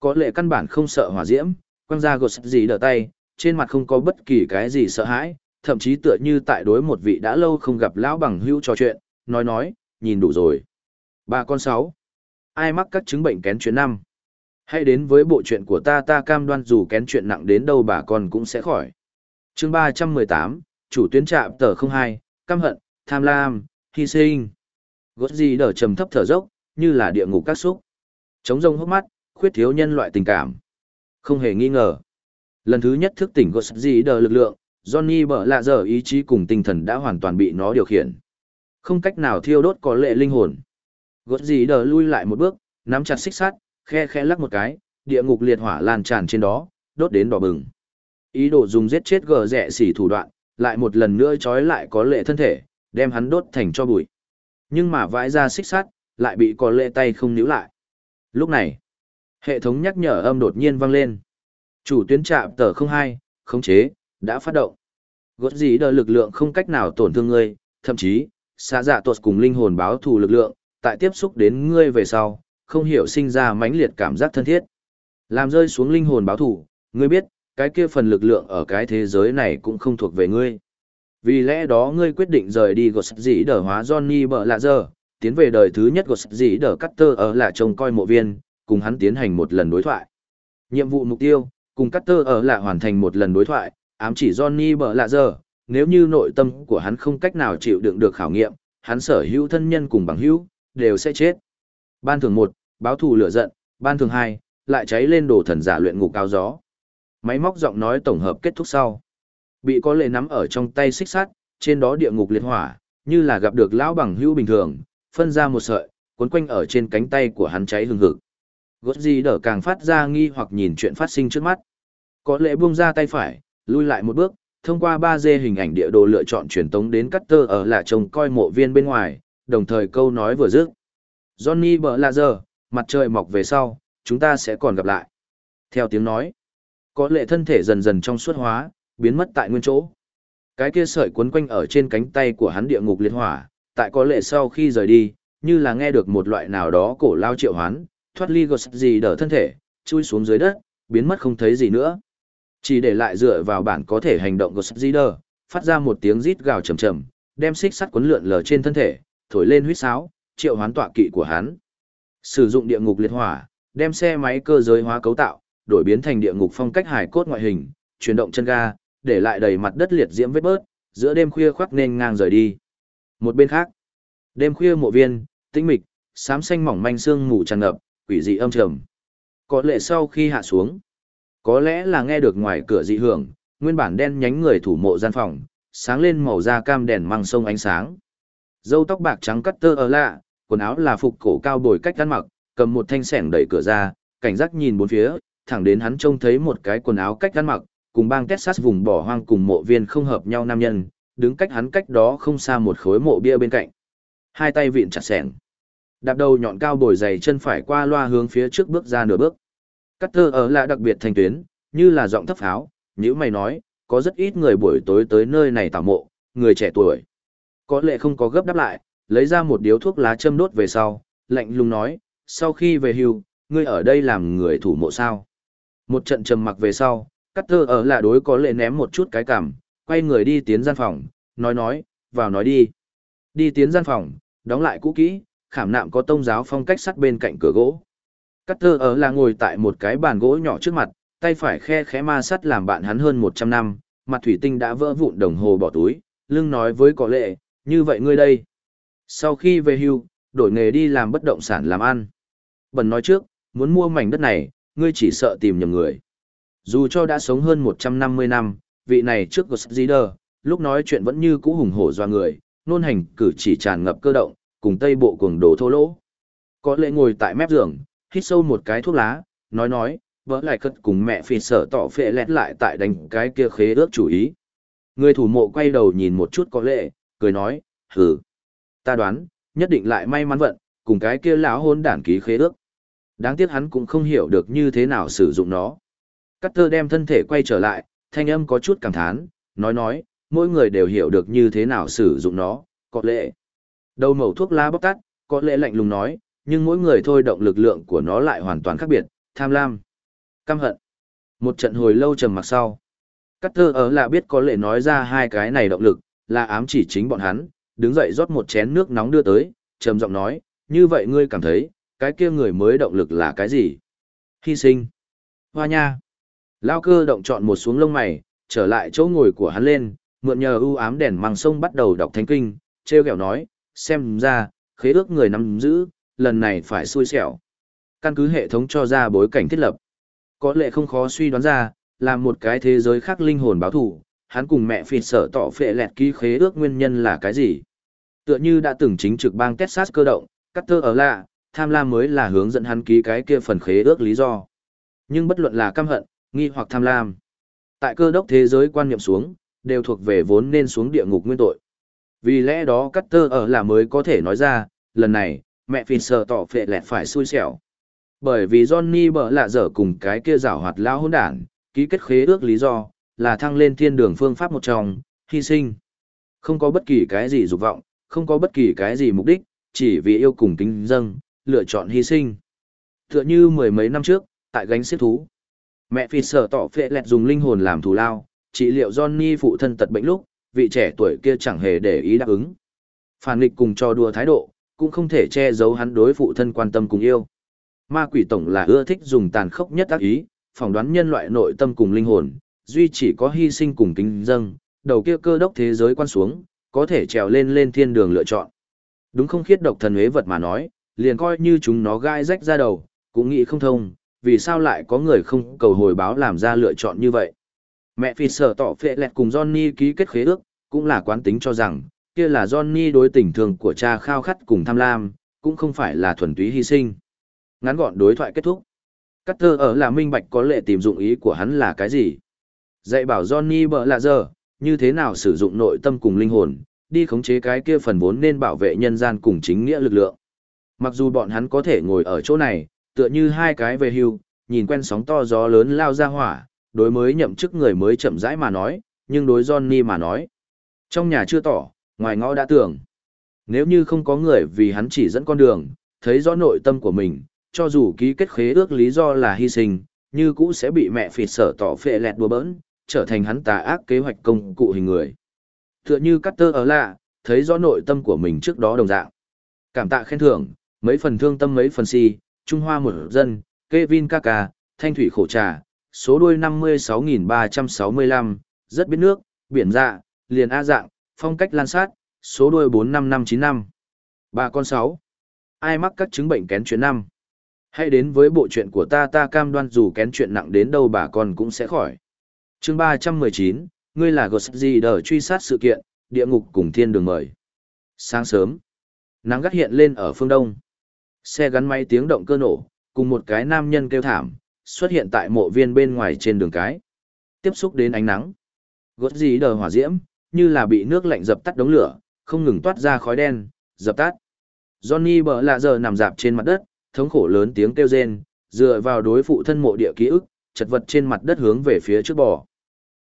có lệ căn bản không sợ hỏa diễm, quăng ra gột gì đỡ tay, trên mặt không có bất kỳ cái gì sợ hãi, thậm chí tựa như tại đối một vị đã lâu không gặp lão bằng hữu trò chuyện, nói nói, nhìn đủ rồi. Ba con sáu. Ai mắc các chứng bệnh kén chuyện năm? Hãy đến với bộ chuyện của ta ta cam đoan dù kén chuyện nặng đến đâu bà con cũng sẽ khỏi. chương ba trăm mười tám chủ tuyến trạm tờ không hai căm hận, tham lam, hy sinh. Gót gì đỡ trầm thấp thở dốc, như là địa ngục các xúc. Chống rông hốc mắt, khuyết thiếu nhân loại tình cảm. Không hề nghi ngờ. Lần thứ nhất thức tỉnh Gót gì đỡ lực lượng, Johnny bở lạ giờ ý chí cùng tinh thần đã hoàn toàn bị nó điều khiển. Không cách nào thiêu đốt có lệ linh hồn. Gót gì đờ lui lại một bước, nắm chặt xích sắt, khe khe lắc một cái, địa ngục liệt hỏa lan tràn trên đó, đốt đến đỏ bừng. Ý đồ dùng giết chết gờ rẻ xỉ thủ đoạn, lại một lần nữa trói lại có lệ thân thể, đem hắn đốt thành cho bụi. Nhưng mà vãi ra xích sắt, lại bị có lệ tay không níu lại. Lúc này, hệ thống nhắc nhở âm đột nhiên vang lên. Chủ tuyến trạm tờ 02, khống chế, đã phát động. Gót gì đờ lực lượng không cách nào tổn thương ngươi, thậm chí, xa dạ tuột cùng linh hồn báo thù lực lượng, tại tiếp xúc đến ngươi về sau, không hiểu sinh ra mãnh liệt cảm giác thân thiết. Làm rơi xuống linh hồn báo thù, ngươi biết, cái kia phần lực lượng ở cái thế giới này cũng không thuộc về ngươi. Vì lẽ đó ngươi quyết định rời đi gột dĩ đờ hóa Johnny bợ lạ giờ, tiến về đời thứ nhất gột dĩ đờ Cutter ở là trông coi mộ viên, cùng hắn tiến hành một lần đối thoại. Nhiệm vụ mục tiêu, cùng Cutter ở là hoàn thành một lần đối thoại, ám chỉ Johnny bợ lạ giờ, nếu như nội tâm của hắn không cách nào chịu đựng được khảo nghiệm, hắn sở hữu thân nhân cùng bằng hữu, đều sẽ chết. Ban thường 1, báo thù lửa giận, ban thường 2, lại cháy lên đồ thần giả luyện ngục cao gió. Máy móc giọng nói tổng hợp kết thúc sau. Bị có lệ nắm ở trong tay xích sắt, trên đó địa ngục liệt hỏa, như là gặp được lão bằng hữu bình thường, phân ra một sợi, cuốn quanh ở trên cánh tay của hắn cháy hừng hực. Gót gì đỡ càng phát ra nghi hoặc nhìn chuyện phát sinh trước mắt. Có lệ buông ra tay phải, lui lại một bước, thông qua 3D hình ảnh địa đồ lựa chọn truyền tống đến Cutter ở là trông coi mộ viên bên ngoài, đồng thời câu nói vừa dứt. Johnny bờ là giờ, mặt trời mọc về sau, chúng ta sẽ còn gặp lại. Theo tiếng nói, có lệ thân thể dần dần trong suốt hóa, biến mất tại nguyên chỗ. Cái kia sợi cuốn quanh ở trên cánh tay của hắn địa ngục liệt hỏa, tại có lệ sau khi rời đi, như là nghe được một loại nào đó cổ lao triệu hoán, thoát ly gột gì đỡ thân thể, chui xuống dưới đất, biến mất không thấy gì nữa. Chỉ để lại dựa vào bản có thể hành động của gì đỡ, phát ra một tiếng rít gào trầm trầm, đem xích sắt cuốn lượn lờ trên thân thể, thổi lên huýt sáo, triệu hoán tọa kỵ của hắn. Sử dụng địa ngục liệt hỏa, đem xe máy cơ giới hóa cấu tạo, đổi biến thành địa ngục phong cách hải cốt ngoại hình, chuyển động chân ga, để lại đầy mặt đất liệt diễm vết bớt, giữa đêm khuya khoác nên ngang rời đi. Một bên khác, đêm khuya mộ viên, tĩnh mịch, xám xanh mỏng manh sương mù tràn ngập, quỷ dị âm trầm. Có lệ sau khi hạ xuống, có lẽ là nghe được ngoài cửa dị hưởng, nguyên bản đen nhánh người thủ mộ gian phòng, sáng lên màu da cam đèn mang sông ánh sáng. Dâu tóc bạc trắng cắt tơ ở lạ, quần áo là phục cổ cao bồi cách ăn mặc, cầm một thanh sẻng đẩy cửa ra, cảnh giác nhìn bốn phía, thẳng đến hắn trông thấy một cái quần áo cách ăn mặc, cùng bang Texas vùng bỏ hoang cùng mộ viên không hợp nhau nam nhân, đứng cách hắn cách đó không xa một khối mộ bia bên cạnh. Hai tay vịn chặt sẻng. Đạp đầu nhọn cao bồi dày chân phải qua loa hướng phía trước bước ra nửa bước. Cắt tơ ở là đặc biệt thành tuyến, như là giọng thấp pháo, như mày nói, có rất ít người buổi tối tới nơi này tảo mộ, người trẻ tuổi. Có lệ không có gấp đáp lại, lấy ra một điếu thuốc lá châm đốt về sau, lạnh lùng nói, sau khi về hưu, ngươi ở đây làm người thủ mộ sao. Một trận trầm mặc về sau, cắt tơ ở là đối có lệ ném một chút cái cảm, quay người đi tiến gian phòng, nói nói, vào nói đi. Đi tiến gian phòng, đóng lại cũ kỹ, khảm nạm có tông giáo phong cách sắt bên cạnh cửa gỗ. Cắt thơ ở là ngồi tại một cái bàn gỗ nhỏ trước mặt, tay phải khe khẽ ma sắt làm bạn hắn hơn 100 năm, mặt thủy tinh đã vỡ vụn đồng hồ bỏ túi, lưng nói với có lệ, như vậy ngươi đây. Sau khi về hưu, đổi nghề đi làm bất động sản làm ăn. Bần nói trước, muốn mua mảnh đất này, ngươi chỉ sợ tìm nhầm người. Dù cho đã sống hơn 150 năm, vị này trước của Gider, lúc nói chuyện vẫn như cũ hùng hổ doa người, nôn hành cử chỉ tràn ngập cơ động, cùng tây bộ cuồng đồ thô lỗ. Có lệ ngồi tại mép giường, hít sâu một cái thuốc lá, nói nói, vỡ lại cất cùng mẹ phi sở tỏ phệ lẹt lại tại đánh cái kia khế ước chủ ý. Người thủ mộ quay đầu nhìn một chút có lệ, cười nói, hừ. Ta đoán, nhất định lại may mắn vận, cùng cái kia lão hôn đản ký khế ước. Đáng tiếc hắn cũng không hiểu được như thế nào sử dụng nó. Cắt tơ đem thân thể quay trở lại, thanh âm có chút cảm thán, nói nói, mỗi người đều hiểu được như thế nào sử dụng nó, có lệ. Đầu mẩu thuốc lá bóc tắt, có lệ lạnh lùng nói, nhưng mỗi người thôi động lực lượng của nó lại hoàn toàn khác biệt, tham lam, căm hận. Một trận hồi lâu trầm mặc sau. Cắt tơ ở là biết có lệ nói ra hai cái này động lực, là ám chỉ chính bọn hắn, đứng dậy rót một chén nước nóng đưa tới, trầm giọng nói, như vậy ngươi cảm thấy, cái kia người mới động lực là cái gì? Hy sinh. Hoa nha. Lao cơ động chọn một xuống lông mày, trở lại chỗ ngồi của hắn lên, mượn nhờ ưu ám đèn màng sông bắt đầu đọc thánh kinh, treo kẹo nói, xem ra, khế ước người nắm giữ, lần này phải xui xẻo. Căn cứ hệ thống cho ra bối cảnh thiết lập. Có lẽ không khó suy đoán ra, là một cái thế giới khác linh hồn báo thủ, hắn cùng mẹ phịt sở tỏ phệ lẹt ký khế ước nguyên nhân là cái gì. Tựa như đã từng chính trực bang Texas cơ động, Cutter ở lạ, tham lam mới là hướng dẫn hắn ký cái kia phần khế ước lý do. Nhưng bất luận là căm hận, nghi hoặc tham lam. Tại cơ đốc thế giới quan niệm xuống, đều thuộc về vốn nên xuống địa ngục nguyên tội. Vì lẽ đó Cutter ở là mới có thể nói ra, lần này, mẹ phì sợ tỏ phệ lẹt phải xui xẻo. Bởi vì Johnny bở lạ dở cùng cái kia rảo hoạt lao hôn đản, ký kết khế ước lý do, là thăng lên thiên đường phương pháp một trong, hy sinh. Không có bất kỳ cái gì dục vọng, không có bất kỳ cái gì mục đích, chỉ vì yêu cùng kính dâng, lựa chọn hy sinh. Tựa như mười mấy năm trước, tại gánh xếp thú. Mẹ phi sở tỏ phệ lẹt dùng linh hồn làm thù lao, trị liệu Johnny phụ thân tật bệnh lúc, vị trẻ tuổi kia chẳng hề để ý đáp ứng. Phản nghịch cùng cho đùa thái độ, cũng không thể che giấu hắn đối phụ thân quan tâm cùng yêu. Ma quỷ tổng là ưa thích dùng tàn khốc nhất ác ý, phỏng đoán nhân loại nội tâm cùng linh hồn, duy chỉ có hy sinh cùng kính dâng, đầu kia cơ đốc thế giới quan xuống, có thể trèo lên lên thiên đường lựa chọn. Đúng không khiết độc thần huế vật mà nói, liền coi như chúng nó gai rách ra đầu, cũng nghĩ không thông, vì sao lại có người không cầu hồi báo làm ra lựa chọn như vậy. Mẹ phi sở tỏ phệ lẹt cùng Johnny ký kết khế ước, cũng là quán tính cho rằng, kia là Johnny đối tình thường của cha khao khát cùng tham lam, cũng không phải là thuần túy hy sinh. Ngắn gọn đối thoại kết thúc. Carter ở là minh bạch có lệ tìm dụng ý của hắn là cái gì. Dạy bảo Johnny bợ lạ giờ, như thế nào sử dụng nội tâm cùng linh hồn, đi khống chế cái kia phần vốn nên bảo vệ nhân gian cùng chính nghĩa lực lượng. Mặc dù bọn hắn có thể ngồi ở chỗ này, tựa như hai cái về hưu, nhìn quen sóng to gió lớn lao ra hỏa, đối mới nhậm chức người mới chậm rãi mà nói, nhưng đối Johnny mà nói. Trong nhà chưa tỏ, ngoài ngõ đã tưởng. Nếu như không có người vì hắn chỉ dẫn con đường, thấy rõ nội tâm của mình, cho dù ký kết khế ước lý do là hy sinh, như cũ sẽ bị mẹ phịt sở tỏ phệ lẹt đùa bỡn, trở thành hắn tà ác kế hoạch công cụ hình người. Tựa như Carter ở lạ, thấy rõ nội tâm của mình trước đó đồng dạng. Cảm tạ khen thưởng, mấy phần thương tâm mấy phần si, Trung Hoa một dân, Kevin Kaka, thanh thủy khổ trà, số đuôi 56365, rất biết nước, biển dạ, liền A dạng, phong cách lan sát, số đuôi 45595. Bà con 6. Ai mắc các chứng bệnh kén chuyện năm? Hãy đến với bộ chuyện của ta ta cam đoan dù kén chuyện nặng đến đâu bà con cũng sẽ khỏi. chương 319, ngươi là Ghost gì đờ truy sát sự kiện, địa ngục cùng thiên đường mời. Sáng sớm, nắng gắt hiện lên ở phương đông. Xe gắn máy tiếng động cơ nổ, cùng một cái nam nhân kêu thảm, xuất hiện tại mộ viên bên ngoài trên đường cái. Tiếp xúc đến ánh nắng. Ghost gì đờ hỏa diễm, như là bị nước lạnh dập tắt đống lửa, không ngừng toát ra khói đen, dập tắt. Johnny bờ lạ giờ nằm dạp trên mặt đất, thống khổ lớn tiếng kêu rên, dựa vào đối phụ thân mộ địa ký ức, chật vật trên mặt đất hướng về phía trước bò.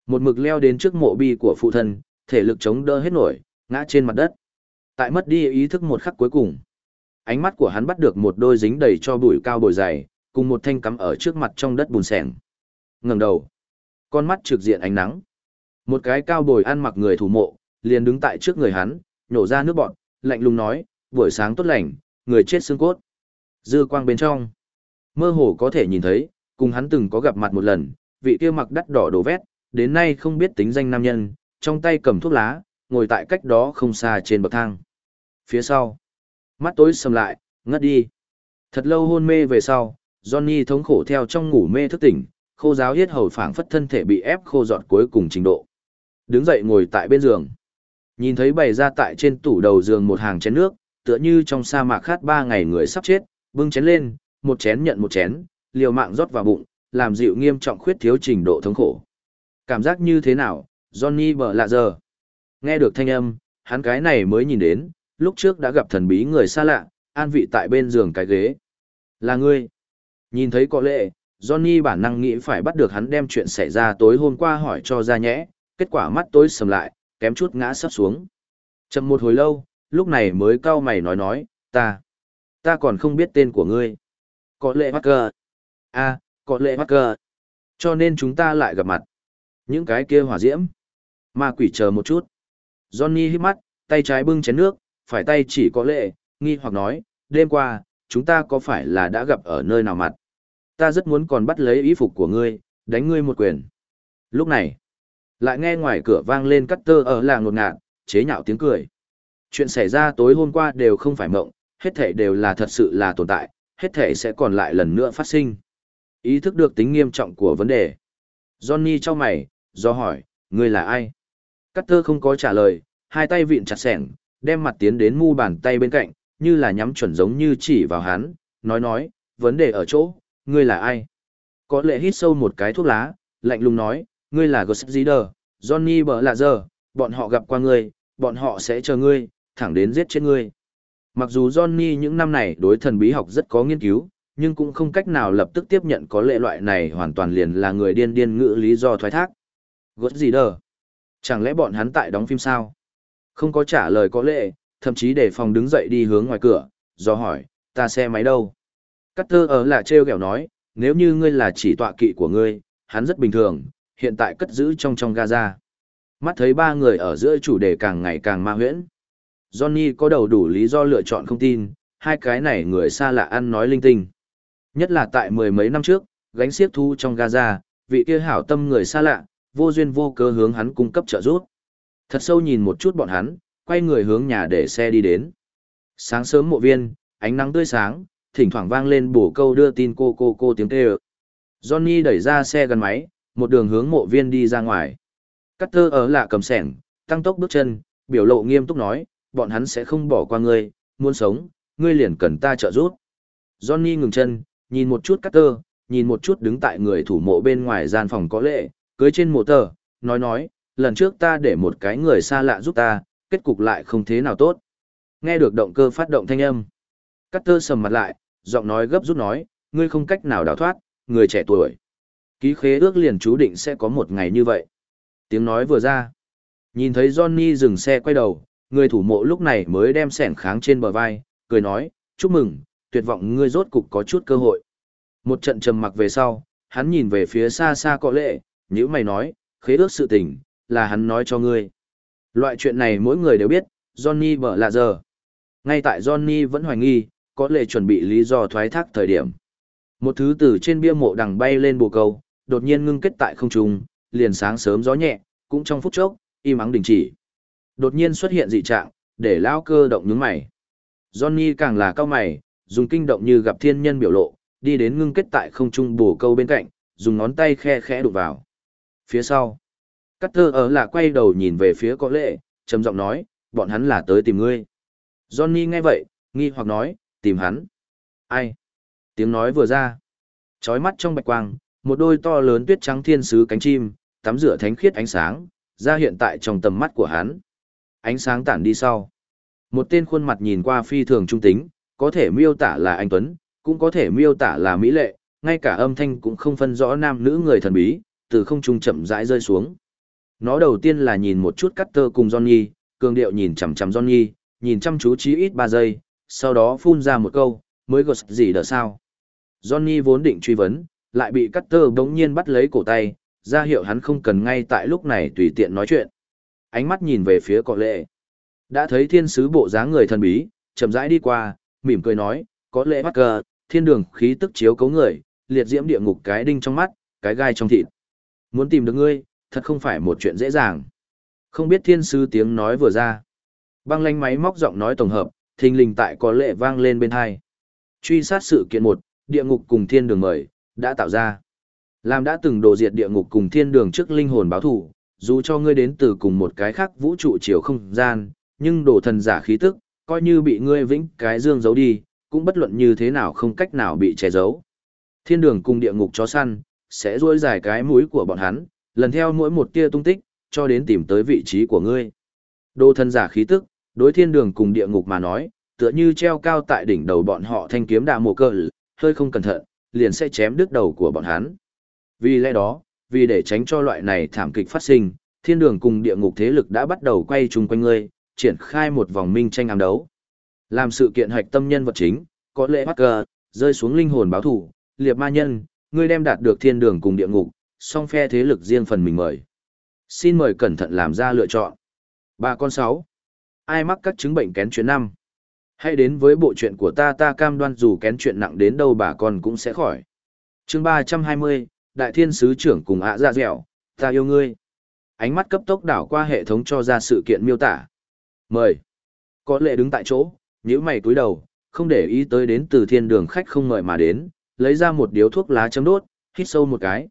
Một mực leo đến trước mộ bi của phụ thân, thể lực chống đỡ hết nổi, ngã trên mặt đất. Tại mất đi ý thức một khắc cuối cùng, ánh mắt của hắn bắt được một đôi dính đầy cho bụi cao bồi dày, cùng một thanh cắm ở trước mặt trong đất bùn sẻng. Ngẩng đầu, con mắt trực diện ánh nắng. Một cái cao bồi ăn mặc người thủ mộ, liền đứng tại trước người hắn, nhổ ra nước bọt, lạnh lùng nói, buổi sáng tốt lành, người chết xương cốt. Dư quang bên trong, mơ hồ có thể nhìn thấy, cùng hắn từng có gặp mặt một lần, vị kia mặc đắt đỏ đồ vét, đến nay không biết tính danh nam nhân, trong tay cầm thuốc lá, ngồi tại cách đó không xa trên bậc thang. Phía sau, mắt tối sầm lại, ngất đi. Thật lâu hôn mê về sau, Johnny thống khổ theo trong ngủ mê thức tỉnh, khô giáo huyết hầu phảng phất thân thể bị ép khô giọt cuối cùng trình độ. Đứng dậy ngồi tại bên giường. Nhìn thấy bày ra tại trên tủ đầu giường một hàng chén nước, tựa như trong sa mạc khát ba ngày người sắp chết, bưng chén lên, một chén nhận một chén, liều mạng rót vào bụng, làm dịu nghiêm trọng khuyết thiếu trình độ thống khổ. Cảm giác như thế nào, Johnny bở lạ giờ. Nghe được thanh âm, hắn cái này mới nhìn đến, lúc trước đã gặp thần bí người xa lạ, an vị tại bên giường cái ghế. Là ngươi. Nhìn thấy có lệ, Johnny bản năng nghĩ phải bắt được hắn đem chuyện xảy ra tối hôm qua hỏi cho ra nhẽ, kết quả mắt tối sầm lại, kém chút ngã sắp xuống. Chậm một hồi lâu, lúc này mới cau mày nói nói, ta, ta còn không biết tên của ngươi. Có lệ Parker. a à, có lệ Parker. Cho nên chúng ta lại gặp mặt. Những cái kia hỏa diễm. Ma quỷ chờ một chút. Johnny hít mắt, tay trái bưng chén nước, phải tay chỉ có lệ, nghi hoặc nói, đêm qua, chúng ta có phải là đã gặp ở nơi nào mặt? Ta rất muốn còn bắt lấy ý phục của ngươi, đánh ngươi một quyền. Lúc này, lại nghe ngoài cửa vang lên cắt tơ ở làng ngột ngạt, chế nhạo tiếng cười. Chuyện xảy ra tối hôm qua đều không phải mộng, hết thể đều là thật sự là tồn tại, hết thể sẽ còn lại lần nữa phát sinh. Ý thức được tính nghiêm trọng của vấn đề. Johnny cho mày, do hỏi, ngươi là ai? Cutter không có trả lời, hai tay vịn chặt sẻng, đem mặt tiến đến mu bàn tay bên cạnh, như là nhắm chuẩn giống như chỉ vào hắn, nói nói, vấn đề ở chỗ, ngươi là ai? Có lệ hít sâu một cái thuốc lá, lạnh lùng nói, ngươi là Ghost Leader, Johnny bở lạ giờ, bọn họ gặp qua ngươi, bọn họ sẽ chờ ngươi, thẳng đến giết chết ngươi. Mặc dù Johnny những năm này đối thần bí học rất có nghiên cứu, nhưng cũng không cách nào lập tức tiếp nhận có lệ loại này hoàn toàn liền là người điên điên ngữ lý do thoái thác. Ghost Leader. Chẳng lẽ bọn hắn tại đóng phim sao? Không có trả lời có lệ, thậm chí để phòng đứng dậy đi hướng ngoài cửa, do hỏi, ta xe máy đâu? Cutter ở là treo kẹo nói, nếu như ngươi là chỉ tọa kỵ của ngươi, hắn rất bình thường, hiện tại cất giữ trong trong Gaza. Mắt thấy ba người ở giữa chủ đề càng ngày càng ma huyễn. Johnny có đầu đủ lý do lựa chọn không tin, hai cái này người xa lạ ăn nói linh tinh. Nhất là tại mười mấy năm trước, gánh xiếc thu trong Gaza, vị kia hảo tâm người xa lạ, vô duyên vô cớ hướng hắn cung cấp trợ giúp. Thật sâu nhìn một chút bọn hắn, quay người hướng nhà để xe đi đến. Sáng sớm mộ viên, ánh nắng tươi sáng, thỉnh thoảng vang lên bổ câu đưa tin cô cô cô tiếng kêu. Johnny đẩy ra xe gần máy, một đường hướng mộ viên đi ra ngoài. Cutter ở lạ cầm sẻng, tăng tốc bước chân, biểu lộ nghiêm túc nói, bọn hắn sẽ không bỏ qua ngươi, muốn sống, ngươi liền cần ta trợ giúp. Johnny ngừng chân, nhìn một chút Cutter, nhìn một chút đứng tại người thủ mộ bên ngoài gian phòng có lệ, cưới trên mộ tờ, nói nói, lần trước ta để một cái người xa lạ giúp ta, kết cục lại không thế nào tốt. Nghe được động cơ phát động thanh âm. Cutter sầm mặt lại, giọng nói gấp rút nói, ngươi không cách nào đào thoát, người trẻ tuổi. Ký khế ước liền chú định sẽ có một ngày như vậy. Tiếng nói vừa ra. Nhìn thấy Johnny dừng xe quay đầu, người thủ mộ lúc này mới đem sẻng kháng trên bờ vai, cười nói, chúc mừng, tuyệt vọng ngươi rốt cục có chút cơ hội. Một trận trầm mặc về sau, hắn nhìn về phía xa xa có lệ, như mày nói, khế ước sự tình, là hắn nói cho ngươi. Loại chuyện này mỗi người đều biết, Johnny bở lạ giờ. Ngay tại Johnny vẫn hoài nghi, có lệ chuẩn bị lý do thoái thác thời điểm. Một thứ từ trên bia mộ đằng bay lên bồ câu, đột nhiên ngưng kết tại không trung, liền sáng sớm gió nhẹ, cũng trong phút chốc, im ắng đình chỉ. Đột nhiên xuất hiện dị trạng, để lão cơ động nhướng mày. Johnny càng là cao mày, dùng kinh động như gặp thiên nhân biểu lộ, đi đến ngưng kết tại không trung bổ câu bên cạnh, dùng ngón tay khe khẽ đụng vào. Phía sau, Cutter ở là quay đầu nhìn về phía có lệ, trầm giọng nói, bọn hắn là tới tìm ngươi. Johnny nghe vậy, nghi hoặc nói, tìm hắn. Ai? Tiếng nói vừa ra. Chói mắt trong bạch quang, một đôi to lớn tuyết trắng thiên sứ cánh chim, tắm rửa thánh khiết ánh sáng, ra hiện tại trong tầm mắt của hắn. Ánh sáng tản đi sau. Một tên khuôn mặt nhìn qua phi thường trung tính, có thể miêu tả là anh Tuấn, cũng có thể miêu tả là mỹ lệ, ngay cả âm thanh cũng không phân rõ nam nữ người thần bí, từ không trung chậm rãi rơi xuống. Nó đầu tiên là nhìn một chút cắt tơ cùng Johnny, cường điệu nhìn chằm chằm Johnny, nhìn chăm chú chí ít 3 giây, sau đó phun ra một câu, mới gọt gì đỡ sao. Johnny vốn định truy vấn, lại bị Cutter bỗng nhiên bắt lấy cổ tay, ra hiệu hắn không cần ngay tại lúc này tùy tiện nói chuyện. Ánh mắt nhìn về phía cọ lệ. Đã thấy thiên sứ bộ dáng người thần bí, chậm rãi đi qua, mỉm cười nói, có Lệ bắt cờ, thiên đường khí tức chiếu cấu người, liệt diễm địa ngục cái đinh trong mắt, cái gai trong thịt. Muốn tìm được ngươi, thật không phải một chuyện dễ dàng. Không biết thiên sứ tiếng nói vừa ra. Băng lanh máy móc giọng nói tổng hợp, thình lình tại có lệ vang lên bên hai. Truy sát sự kiện một, địa ngục cùng thiên đường mời, đã tạo ra. Làm đã từng đồ diệt địa ngục cùng thiên đường trước linh hồn báo thủ, dù cho ngươi đến từ cùng một cái khác vũ trụ chiều không gian, nhưng đồ thần giả khí tức, coi như bị ngươi vĩnh cái dương giấu đi, cũng bất luận như thế nào không cách nào bị che giấu. Thiên đường cùng địa ngục chó săn, sẽ ruôi dài cái mũi của bọn hắn, lần theo mỗi một tia tung tích, cho đến tìm tới vị trí của ngươi. Đồ thần giả khí tức, đối thiên đường cùng địa ngục mà nói, tựa như treo cao tại đỉnh đầu bọn họ thanh kiếm đạ mồ cờ, hơi không cẩn thận, liền sẽ chém đứt đầu của bọn hắn. Vì lẽ đó, vì để tránh cho loại này thảm kịch phát sinh, thiên đường cùng địa ngục thế lực đã bắt đầu quay chung quanh ngươi, triển khai một vòng minh tranh ám đấu. Làm sự kiện hạch tâm nhân vật chính, có lẽ Parker, rơi xuống linh hồn báo thủ, liệp ma nhân, ngươi đem đạt được thiên đường cùng địa ngục, song phe thế lực riêng phần mình mời. Xin mời cẩn thận làm ra lựa chọn. Ba con sáu. Ai mắc các chứng bệnh kén chuyến năm? Hãy đến với bộ chuyện của ta ta cam đoan dù kén chuyện nặng đến đâu bà con cũng sẽ khỏi. chương ba trăm hai mươi, Đại Thiên Sứ trưởng cùng ạ ra dẻo, ta yêu ngươi. Ánh mắt cấp tốc đảo qua hệ thống cho ra sự kiện miêu tả. Mời. Có lệ đứng tại chỗ, nhíu mày túi đầu, không để ý tới đến từ thiên đường khách không mời mà đến, lấy ra một điếu thuốc lá chấm đốt, hít sâu một cái.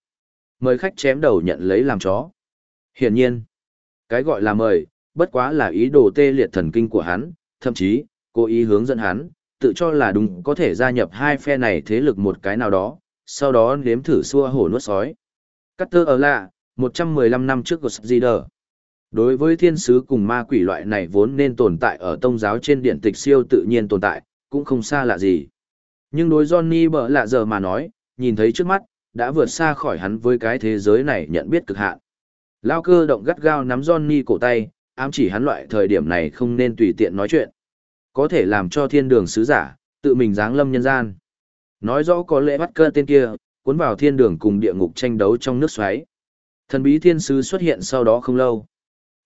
Mời khách chém đầu nhận lấy làm chó. Hiển nhiên, cái gọi là mời, bất quá là ý đồ tê liệt thần kinh của hắn, thậm chí, cố ý hướng dẫn hắn, tự cho là đúng có thể gia nhập hai phe này thế lực một cái nào đó, sau đó nếm thử xua hổ nuốt sói. Cutter ở lạ, 115 năm trước của Sgider. Đối với thiên sứ cùng ma quỷ loại này vốn nên tồn tại ở tông giáo trên điện tịch siêu tự nhiên tồn tại, cũng không xa lạ gì. Nhưng đối Johnny bở lạ giờ mà nói, nhìn thấy trước mắt, đã vượt xa khỏi hắn với cái thế giới này nhận biết cực hạn. Lao cơ động gắt gao nắm Johnny cổ tay, ám chỉ hắn loại thời điểm này không nên tùy tiện nói chuyện. Có thể làm cho thiên đường sứ giả, tự mình giáng lâm nhân gian. Nói rõ có lẽ bắt cơ tên kia, cuốn vào thiên đường cùng địa ngục tranh đấu trong nước xoáy. Thần bí thiên sứ xuất hiện sau đó không lâu.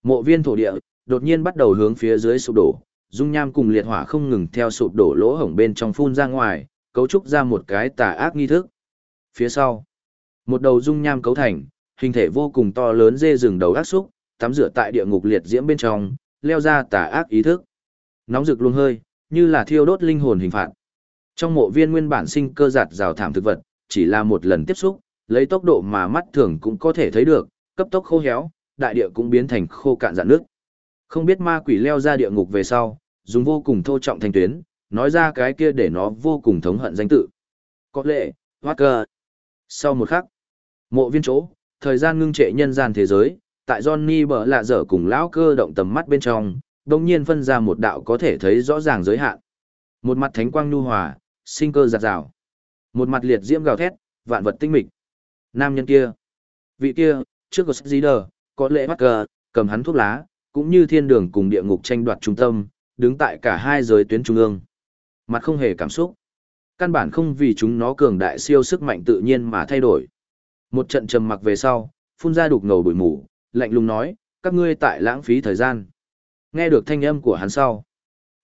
Mộ viên thổ địa, đột nhiên bắt đầu hướng phía dưới sụp đổ, dung nham cùng liệt hỏa không ngừng theo sụp đổ lỗ hổng bên trong phun ra ngoài, cấu trúc ra một cái tà ác nghi thức. Phía sau, một đầu dung nham cấu thành, hình thể vô cùng to lớn dê rừng đầu ác xúc, tắm rửa tại địa ngục liệt diễm bên trong, leo ra tà ác ý thức. Nóng rực luôn hơi, như là thiêu đốt linh hồn hình phạt. Trong mộ viên nguyên bản sinh cơ giạt rào thảm thực vật, chỉ là một lần tiếp xúc, lấy tốc độ mà mắt thường cũng có thể thấy được, cấp tốc khô héo, đại địa cũng biến thành khô cạn dạn nước. Không biết ma quỷ leo ra địa ngục về sau, dùng vô cùng thô trọng thanh tuyến, nói ra cái kia để nó vô cùng thống hận danh tự. Có lệ, Walker. Sau một khắc, mộ viên chỗ, thời gian ngưng trệ nhân gian thế giới, tại Johnny bở lạ dở cùng lão cơ động tầm mắt bên trong, đồng nhiên phân ra một đạo có thể thấy rõ ràng giới hạn. Một mặt thánh quang nhu hòa, sinh cơ giạt rào. Một mặt liệt diễm gào thét, vạn vật tinh mịch. Nam nhân kia, vị kia, trước của Gider, có lẽ bắt cờ, cầm hắn thuốc lá, cũng như thiên đường cùng địa ngục tranh đoạt trung tâm, đứng tại cả hai giới tuyến trung ương. Mặt không hề cảm xúc. Căn bản không vì chúng nó cường đại siêu sức mạnh tự nhiên mà thay đổi. Một trận trầm mặc về sau, phun ra đục ngầu bụi mù, lạnh lùng nói, các ngươi tại lãng phí thời gian. Nghe được thanh âm của hắn sau.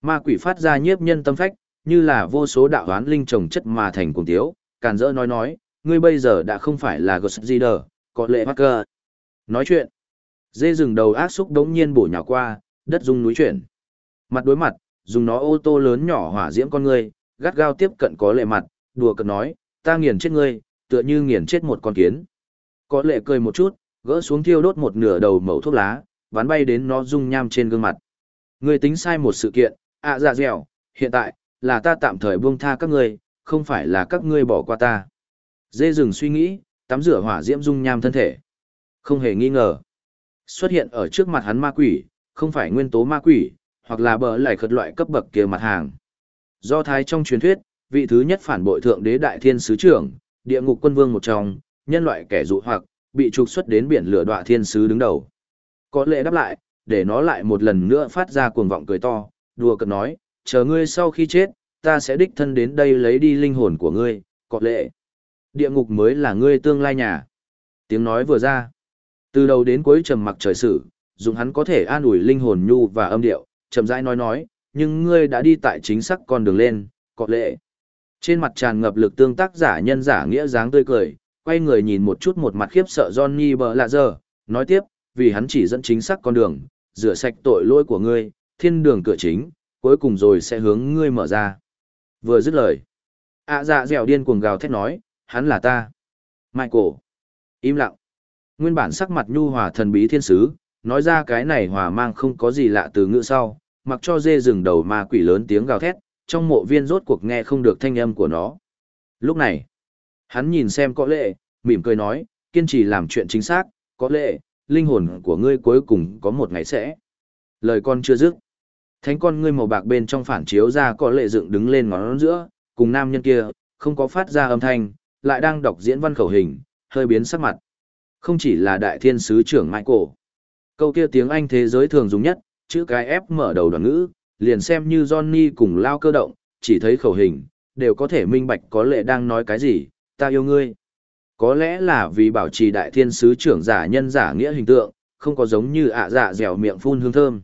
Ma quỷ phát ra nhiếp nhân tâm phách, như là vô số đạo hoán linh trồng chất mà thành cùng tiếu, càn rỡ nói nói, ngươi bây giờ đã không phải là Gosgider, có lệ Hacker. Nói chuyện, dê rừng đầu ác xúc đống nhiên bổ nhào qua, đất rung núi chuyển. Mặt đối mặt, dùng nó ô tô lớn nhỏ hỏa diễm con ngươi, gắt gao tiếp cận có lệ mặt, đùa cợt nói, ta nghiền chết ngươi, tựa như nghiền chết một con kiến. Có lệ cười một chút, gỡ xuống thiêu đốt một nửa đầu mẩu thuốc lá, bắn bay đến nó rung nham trên gương mặt. Ngươi tính sai một sự kiện, ạ à, dạ dẻo, hiện tại, là ta tạm thời buông tha các ngươi, không phải là các ngươi bỏ qua ta. Dê rừng suy nghĩ, tắm rửa hỏa diễm dung nham thân thể. Không hề nghi ngờ. Xuất hiện ở trước mặt hắn ma quỷ, không phải nguyên tố ma quỷ, hoặc là bờ lại khật loại cấp bậc kia mặt hàng. Do thái trong truyền thuyết, vị thứ nhất phản bội thượng đế đại thiên sứ trưởng, địa ngục quân vương một trong, nhân loại kẻ dụ hoặc, bị trục xuất đến biển lửa đọa thiên sứ đứng đầu. Có lệ đáp lại, để nó lại một lần nữa phát ra cuồng vọng cười to, đùa cợt nói, chờ ngươi sau khi chết, ta sẽ đích thân đến đây lấy đi linh hồn của ngươi, có lệ. Địa ngục mới là ngươi tương lai nhà. Tiếng nói vừa ra. Từ đầu đến cuối trầm mặc trời sử, dùng hắn có thể an ủi linh hồn nhu và âm điệu, chậm rãi nói nói, nhưng ngươi đã đi tại chính xác con đường lên, có lệ. Trên mặt tràn ngập lực tương tác giả nhân giả nghĩa dáng tươi cười, quay người nhìn một chút một mặt khiếp sợ Johnny bờ lạ giờ, nói tiếp, vì hắn chỉ dẫn chính xác con đường, rửa sạch tội lỗi của ngươi, thiên đường cửa chính, cuối cùng rồi sẽ hướng ngươi mở ra. Vừa dứt lời, ạ dạ dẻo điên cuồng gào thét nói, hắn là ta. Michael. Im lặng. Nguyên bản sắc mặt nhu hòa thần bí thiên sứ, nói ra cái này hòa mang không có gì lạ từ ngữ sau, mặc cho dê rừng đầu ma quỷ lớn tiếng gào thét, trong mộ viên rốt cuộc nghe không được thanh âm của nó. Lúc này, hắn nhìn xem có lệ, mỉm cười nói, kiên trì làm chuyện chính xác, có lệ, linh hồn của ngươi cuối cùng có một ngày sẽ. Lời con chưa dứt. Thánh con ngươi màu bạc bên trong phản chiếu ra có lệ dựng đứng lên ngón giữa, cùng nam nhân kia, không có phát ra âm thanh, lại đang đọc diễn văn khẩu hình, hơi biến sắc mặt. Không chỉ là đại thiên sứ trưởng Michael. Câu kia tiếng Anh thế giới thường dùng nhất, chữ cái F mở đầu đoạn ngữ, liền xem như Johnny cùng lao cơ động, chỉ thấy khẩu hình, đều có thể minh bạch có lệ đang nói cái gì, ta yêu ngươi. Có lẽ là vì bảo trì đại thiên sứ trưởng giả nhân giả nghĩa hình tượng, không có giống như ạ dạ dẻo miệng phun hương thơm.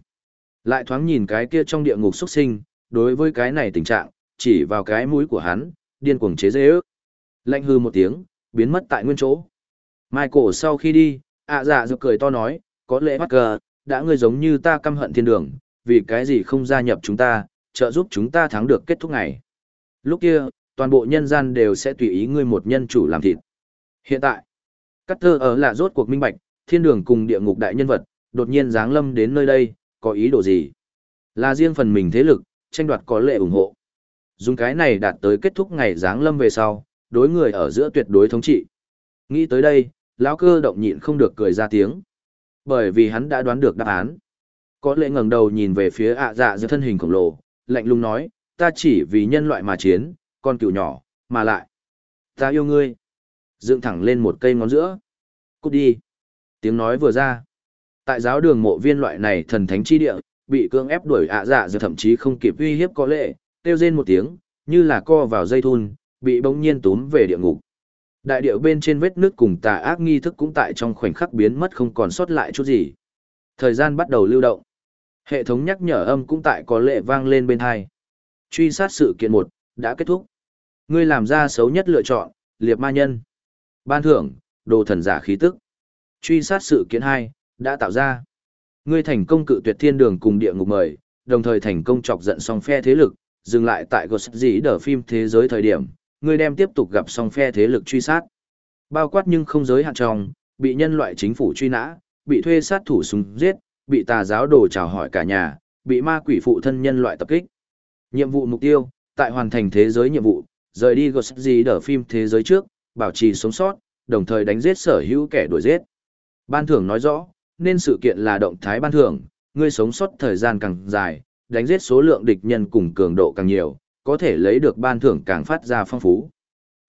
Lại thoáng nhìn cái kia trong địa ngục xuất sinh, đối với cái này tình trạng, chỉ vào cái mũi của hắn, điên cuồng chế dễ ước. Lạnh hư một tiếng, biến mất tại nguyên chỗ. Michael sau khi đi, ạ dạ dược cười to nói, có lẽ bắt cờ, đã ngươi giống như ta căm hận thiên đường, vì cái gì không gia nhập chúng ta, trợ giúp chúng ta thắng được kết thúc ngày. Lúc kia, toàn bộ nhân gian đều sẽ tùy ý ngươi một nhân chủ làm thịt. Hiện tại, cắt thơ ở là rốt cuộc minh bạch, thiên đường cùng địa ngục đại nhân vật, đột nhiên giáng lâm đến nơi đây, có ý đồ gì? Là riêng phần mình thế lực, tranh đoạt có lệ ủng hộ. Dùng cái này đạt tới kết thúc ngày giáng lâm về sau, đối người ở giữa tuyệt đối thống trị. Nghĩ tới đây, lão cơ động nhịn không được cười ra tiếng. Bởi vì hắn đã đoán được đáp án. Có lệ ngẩng đầu nhìn về phía ạ dạ giữa thân hình khổng lồ, lạnh lùng nói, ta chỉ vì nhân loại mà chiến, con cựu nhỏ, mà lại. Ta yêu ngươi. Dựng thẳng lên một cây ngón giữa. Cút đi. Tiếng nói vừa ra. Tại giáo đường mộ viên loại này thần thánh chi địa, bị cưỡng ép đuổi ạ dạ giờ thậm chí không kịp uy hiếp có lệ, kêu rên một tiếng, như là co vào dây thun, bị bỗng nhiên túm về địa ngục. Đại điệu bên trên vết nước cùng tà ác nghi thức cũng tại trong khoảnh khắc biến mất không còn sót lại chút gì. Thời gian bắt đầu lưu động. Hệ thống nhắc nhở âm cũng tại có lệ vang lên bên hai. Truy sát sự kiện một đã kết thúc. Ngươi làm ra xấu nhất lựa chọn, liệp ma nhân. Ban thưởng, đồ thần giả khí tức. Truy sát sự kiện hai đã tạo ra. Ngươi thành công cự tuyệt thiên đường cùng địa ngục mời, đồng thời thành công chọc giận song phe thế lực, dừng lại tại Ghost dĩ đờ phim thế giới thời điểm, ngươi đem tiếp tục gặp song phe thế lực truy sát. Bao quát nhưng không giới hạn trong, bị nhân loại chính phủ truy nã, bị thuê sát thủ súng giết, bị tà giáo đồ chào hỏi cả nhà, bị ma quỷ phụ thân nhân loại tập kích. Nhiệm vụ mục tiêu, tại hoàn thành thế giới nhiệm vụ, rời đi Ghost dĩ đờ phim thế giới trước, bảo trì sống sót, đồng thời đánh giết sở hữu kẻ đuổi giết. Ban thưởng nói rõ, nên sự kiện là động thái ban thưởng, ngươi sống sót thời gian càng dài, đánh giết số lượng địch nhân cùng cường độ càng nhiều, có thể lấy được ban thưởng càng phát ra phong phú.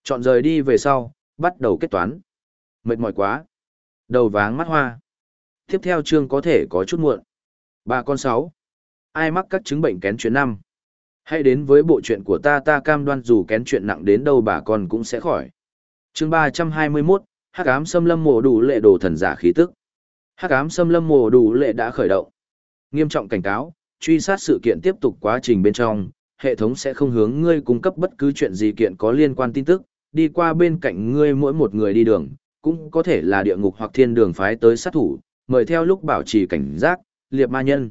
Chọn rời đi về sau, bắt đầu kết toán. Mệt mỏi quá. Đầu váng mắt hoa. Tiếp theo chương có thể có chút muộn. Ba con sáu. Ai mắc các chứng bệnh kén chuyện năm? Hãy đến với bộ chuyện của ta ta cam đoan dù kén chuyện nặng đến đâu bà con cũng sẽ khỏi. Chương 321, Hắc ám xâm lâm mộ đủ lệ đồ thần giả khí tức. Hắc ám xâm lâm mộ đủ lệ đã khởi động. Nghiêm trọng cảnh cáo, truy sát sự kiện tiếp tục quá trình bên trong, hệ thống sẽ không hướng ngươi cung cấp bất cứ chuyện gì kiện có liên quan tin tức, đi qua bên cạnh ngươi mỗi một người đi đường, cũng có thể là địa ngục hoặc thiên đường phái tới sát thủ, mời theo lúc bảo trì cảnh giác, liệp ma nhân.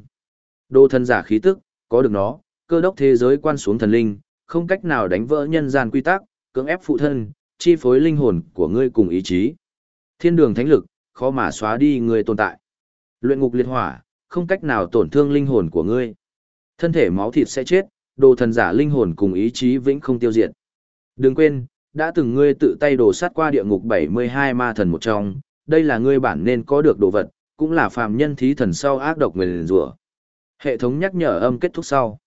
Đồ thần giả khí tức, có được nó, cơ đốc thế giới quan xuống thần linh, không cách nào đánh vỡ nhân gian quy tắc, cưỡng ép phụ thân, chi phối linh hồn của ngươi cùng ý chí. Thiên đường thánh lực, khó mà xóa đi ngươi tồn tại. Luyện ngục liệt hỏa, không cách nào tổn thương linh hồn của ngươi. Thân thể máu thịt sẽ chết, đồ thần giả linh hồn cùng ý chí vĩnh không tiêu diệt. Đừng quên, đã từng ngươi tự tay đổ sát qua địa ngục 72 ma thần một trong, đây là ngươi bản nên có được đồ vật, cũng là phàm nhân thí thần sau ác độc nguyền rủa. Hệ thống nhắc nhở âm kết thúc sau.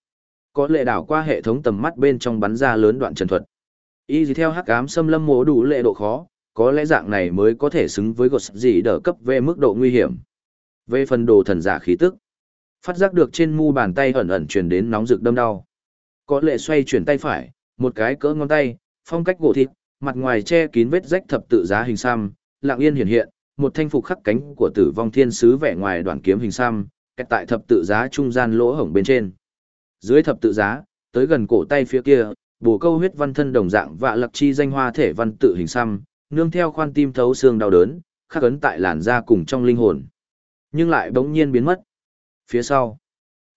Có lệ đảo qua hệ thống tầm mắt bên trong bắn ra lớn đoạn trần thuật. Y gì theo hắc ám xâm lâm mổ đủ lệ độ khó, có lẽ dạng này mới có thể xứng với gột gì đỡ cấp về mức độ nguy hiểm. Về phần đồ thần giả khí tức, phát giác được trên mu bàn tay ẩn ẩn truyền đến nóng rực đâm đau. Có lệ xoay chuyển tay phải, một cái cỡ ngón tay, phong cách gỗ thịt, mặt ngoài che kín vết rách thập tự giá hình xăm, lặng yên hiện hiện, một thanh phục khắc cánh của tử vong thiên sứ vẻ ngoài đoàn kiếm hình xăm, kẹt tại thập tự giá trung gian lỗ hổng bên trên. Dưới thập tự giá, tới gần cổ tay phía kia, bổ câu huyết văn thân đồng dạng và lặc chi danh hoa thể văn tự hình xăm, nương theo khoan tim thấu xương đau đớn, khắc ấn tại làn da cùng trong linh hồn. Nhưng lại bỗng nhiên biến mất. Phía sau,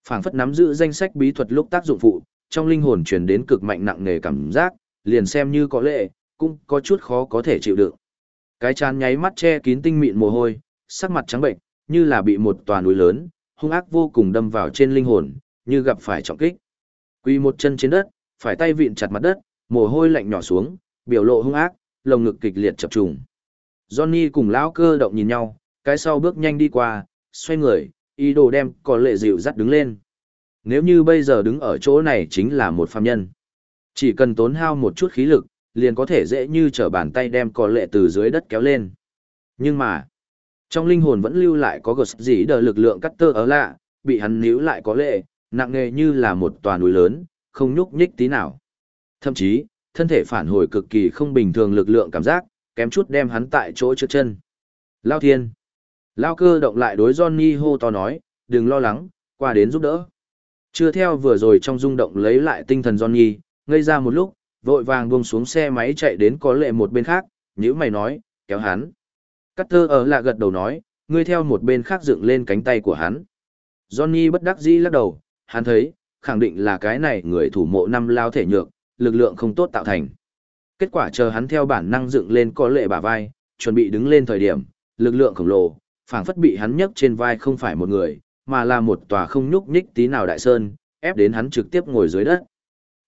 phảng phất nắm giữ danh sách bí thuật lúc tác dụng phụ, trong linh hồn truyền đến cực mạnh nặng nề cảm giác, liền xem như có lệ, cũng có chút khó có thể chịu đựng. Cái chán nháy mắt che kín tinh mịn mồ hôi, sắc mặt trắng bệnh, như là bị một tòa núi lớn, hung ác vô cùng đâm vào trên linh hồn, như gặp phải trọng kích. Quỳ một chân trên đất, phải tay vịn chặt mặt đất, mồ hôi lạnh nhỏ xuống, biểu lộ hung ác, lồng ngực kịch liệt chập trùng. Johnny cùng lão cơ động nhìn nhau, cái sau bước nhanh đi qua, xoay người, ý đồ đem có lệ dịu dắt đứng lên. Nếu như bây giờ đứng ở chỗ này chính là một phàm nhân. Chỉ cần tốn hao một chút khí lực, liền có thể dễ như trở bàn tay đem có lệ từ dưới đất kéo lên. Nhưng mà, trong linh hồn vẫn lưu lại có gột gì đờ lực lượng cắt tơ ở lạ, bị hắn níu lại có lệ, nặng nề như là một tòa núi lớn, không nhúc nhích tí nào. Thậm chí, thân thể phản hồi cực kỳ không bình thường lực lượng cảm giác, kém chút đem hắn tại chỗ trước chân. Lao thiên. Lao cơ động lại đối Johnny hô to nói, đừng lo lắng, qua đến giúp đỡ. Chưa theo vừa rồi trong rung động lấy lại tinh thần Johnny, ngây ra một lúc, vội vàng buông xuống xe máy chạy đến có lệ một bên khác, nhữ mày nói, kéo hắn. Cutter ở lạ gật đầu nói, ngươi theo một bên khác dựng lên cánh tay của hắn. Johnny bất đắc dĩ lắc đầu, hắn thấy, khẳng định là cái này người thủ mộ năm lao thể nhược, lực lượng không tốt tạo thành. Kết quả chờ hắn theo bản năng dựng lên có lệ bả vai, chuẩn bị đứng lên thời điểm, lực lượng khổng lồ, phảng phất bị hắn nhấc trên vai không phải một người, mà là một tòa không nhúc nhích tí nào đại sơn, ép đến hắn trực tiếp ngồi dưới đất.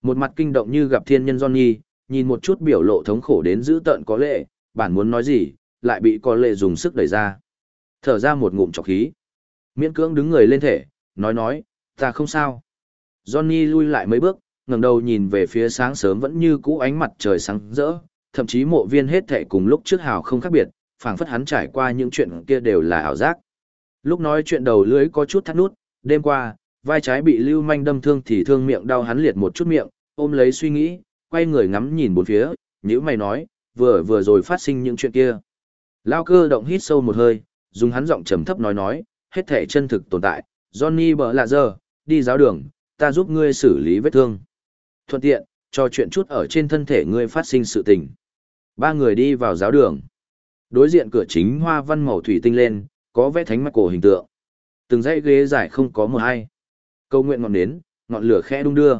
Một mặt kinh động như gặp thiên nhân Johnny, nhìn một chút biểu lộ thống khổ đến dữ tợn có lệ, bản muốn nói gì, lại bị có lệ dùng sức đẩy ra. Thở ra một ngụm trọc khí. Miễn cưỡng đứng người lên thể, nói nói, ta không sao. Johnny lui lại mấy bước, ngẩng đầu nhìn về phía sáng sớm vẫn như cũ ánh mặt trời sáng rỡ, thậm chí mộ viên hết thệ cùng lúc trước hào không khác biệt, phảng phất hắn trải qua những chuyện kia đều là ảo giác. Lúc nói chuyện đầu lưới có chút thắt nút, đêm qua, vai trái bị lưu manh đâm thương thì thương miệng đau hắn liệt một chút miệng, ôm lấy suy nghĩ, quay người ngắm nhìn bốn phía, nhữ mày nói, vừa vừa rồi phát sinh những chuyện kia. Lao cơ động hít sâu một hơi, dùng hắn giọng trầm thấp nói nói, hết thể chân thực tồn tại, Johnny bở lạ giờ, đi giáo đường, ta giúp ngươi xử lý vết thương. Thuận tiện, cho chuyện chút ở trên thân thể ngươi phát sinh sự tình. Ba người đi vào giáo đường. Đối diện cửa chính hoa văn màu thủy tinh lên, có vẽ thánh mặt cổ hình tượng. Từng dãy ghế dài không có một ai. Câu nguyện ngọn nến, ngọn lửa khẽ đung đưa.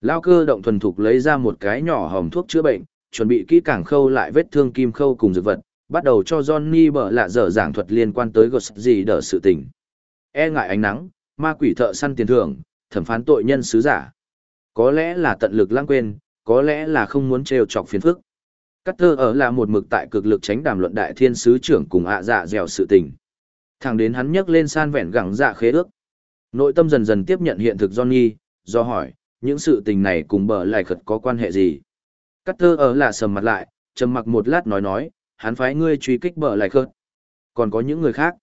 Lao cơ động thuần thục lấy ra một cái nhỏ hòm thuốc chữa bệnh, chuẩn bị kỹ càng khâu lại vết thương kim khâu cùng dược vật, bắt đầu cho Johnny bở lạ dở giảng thuật liên quan tới gột gì đỡ sự tình. E ngại ánh nắng, ma quỷ thợ săn tiền thưởng, thẩm phán tội nhân sứ giả. Có lẽ là tận lực lãng quên, có lẽ là không muốn trêu chọc phiền phức. Cắt thơ ở là một mực tại cực lực tránh đàm luận đại thiên sứ trưởng cùng ạ dạ dẻo sự tình. Thẳng đến hắn nhấc lên san vẹn gẳng dạ khế ước. Nội tâm dần dần tiếp nhận hiện thực Johnny, do hỏi, những sự tình này cùng bờ lại khật có quan hệ gì? Cắt thơ ở là sầm mặt lại, trầm mặc một lát nói nói, hắn phái ngươi truy kích bờ lại khật. Còn có những người khác.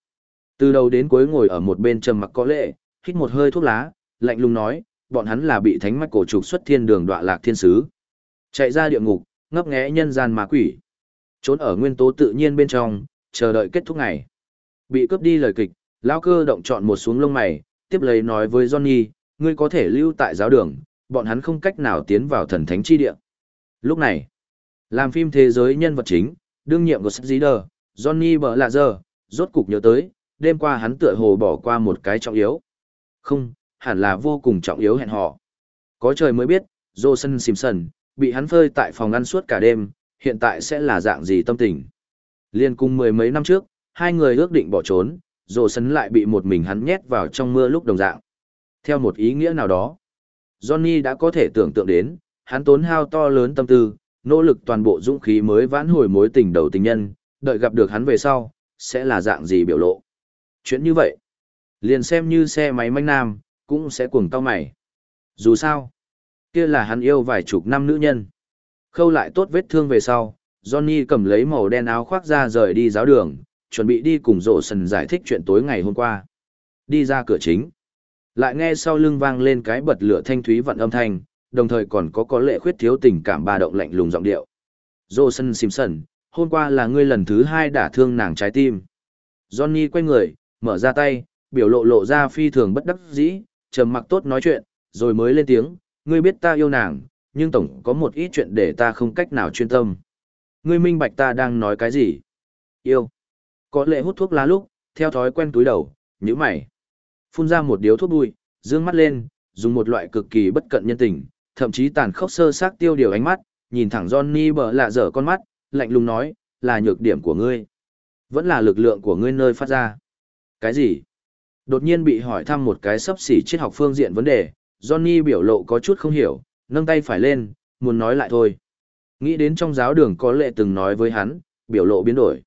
Từ đầu đến cuối ngồi ở một bên trầm mặc có lệ, hít một hơi thuốc lá, lạnh lùng nói, bọn hắn là bị thánh mạch cổ trục xuất thiên đường đọa lạc thiên sứ. Chạy ra địa ngục, ngấp nghé nhân gian ma quỷ. Trốn ở nguyên tố tự nhiên bên trong, chờ đợi kết thúc ngày. Bị cướp đi lời kịch, lão cơ động chọn một xuống lông mày, tiếp lấy nói với Johnny, ngươi có thể lưu tại giáo đường, bọn hắn không cách nào tiến vào thần thánh chi địa. Lúc này, Làm phim thế giới nhân vật chính, đương nhiệm của Szeeder, Johnny bở lạ giờ, rốt cục nhớ tới, đêm qua hắn tựa hồ bỏ qua một cái trọng yếu. Không, hẳn là vô cùng trọng yếu hẹn họ. Có trời mới biết, Johnson Simpson, bị hắn phơi tại phòng ăn suốt cả đêm, hiện tại sẽ là dạng gì tâm tình. Liên cùng mười mấy năm trước, hai người ước định bỏ trốn, Johnson lại bị một mình hắn nhét vào trong mưa lúc đồng dạng. Theo một ý nghĩa nào đó, Johnny đã có thể tưởng tượng đến, hắn tốn hao to lớn tâm tư, nỗ lực toàn bộ dũng khí mới vãn hồi mối tình đầu tình nhân, đợi gặp được hắn về sau, sẽ là dạng gì biểu lộ. Chuyện như vậy, liền xem như xe máy manh nam, cũng sẽ cuồng tao mày. Dù sao, kia là hắn yêu vài chục năm nữ nhân. Khâu lại tốt vết thương về sau, Johnny cầm lấy màu đen áo khoác ra rời đi giáo đường, chuẩn bị đi cùng rộ sần giải thích chuyện tối ngày hôm qua. Đi ra cửa chính. Lại nghe sau lưng vang lên cái bật lửa thanh thúy vận âm thanh, đồng thời còn có có lệ khuyết thiếu tình cảm ba động lạnh lùng giọng điệu. Johnson Simpson, hôm qua là ngươi lần thứ hai đả thương nàng trái tim. Johnny quay người, mở ra tay, biểu lộ lộ ra phi thường bất đắc dĩ, trầm mặc tốt nói chuyện, rồi mới lên tiếng, ngươi biết ta yêu nàng, nhưng tổng có một ít chuyện để ta không cách nào chuyên tâm. Ngươi minh bạch ta đang nói cái gì? Yêu. Có lệ hút thuốc lá lúc, theo thói quen túi đầu, nhíu mày. Phun ra một điếu thuốc bụi, dương mắt lên, dùng một loại cực kỳ bất cận nhân tình, thậm chí tàn khốc sơ xác tiêu điều ánh mắt, nhìn thẳng Johnny bờ lạ dở con mắt, lạnh lùng nói, là nhược điểm của ngươi. Vẫn là lực lượng của ngươi nơi phát ra. Cái gì? Đột nhiên bị hỏi thăm một cái sấp xỉ triết học phương diện vấn đề, Johnny biểu lộ có chút không hiểu, nâng tay phải lên, muốn nói lại thôi. Nghĩ đến trong giáo đường có lệ từng nói với hắn, biểu lộ biến đổi.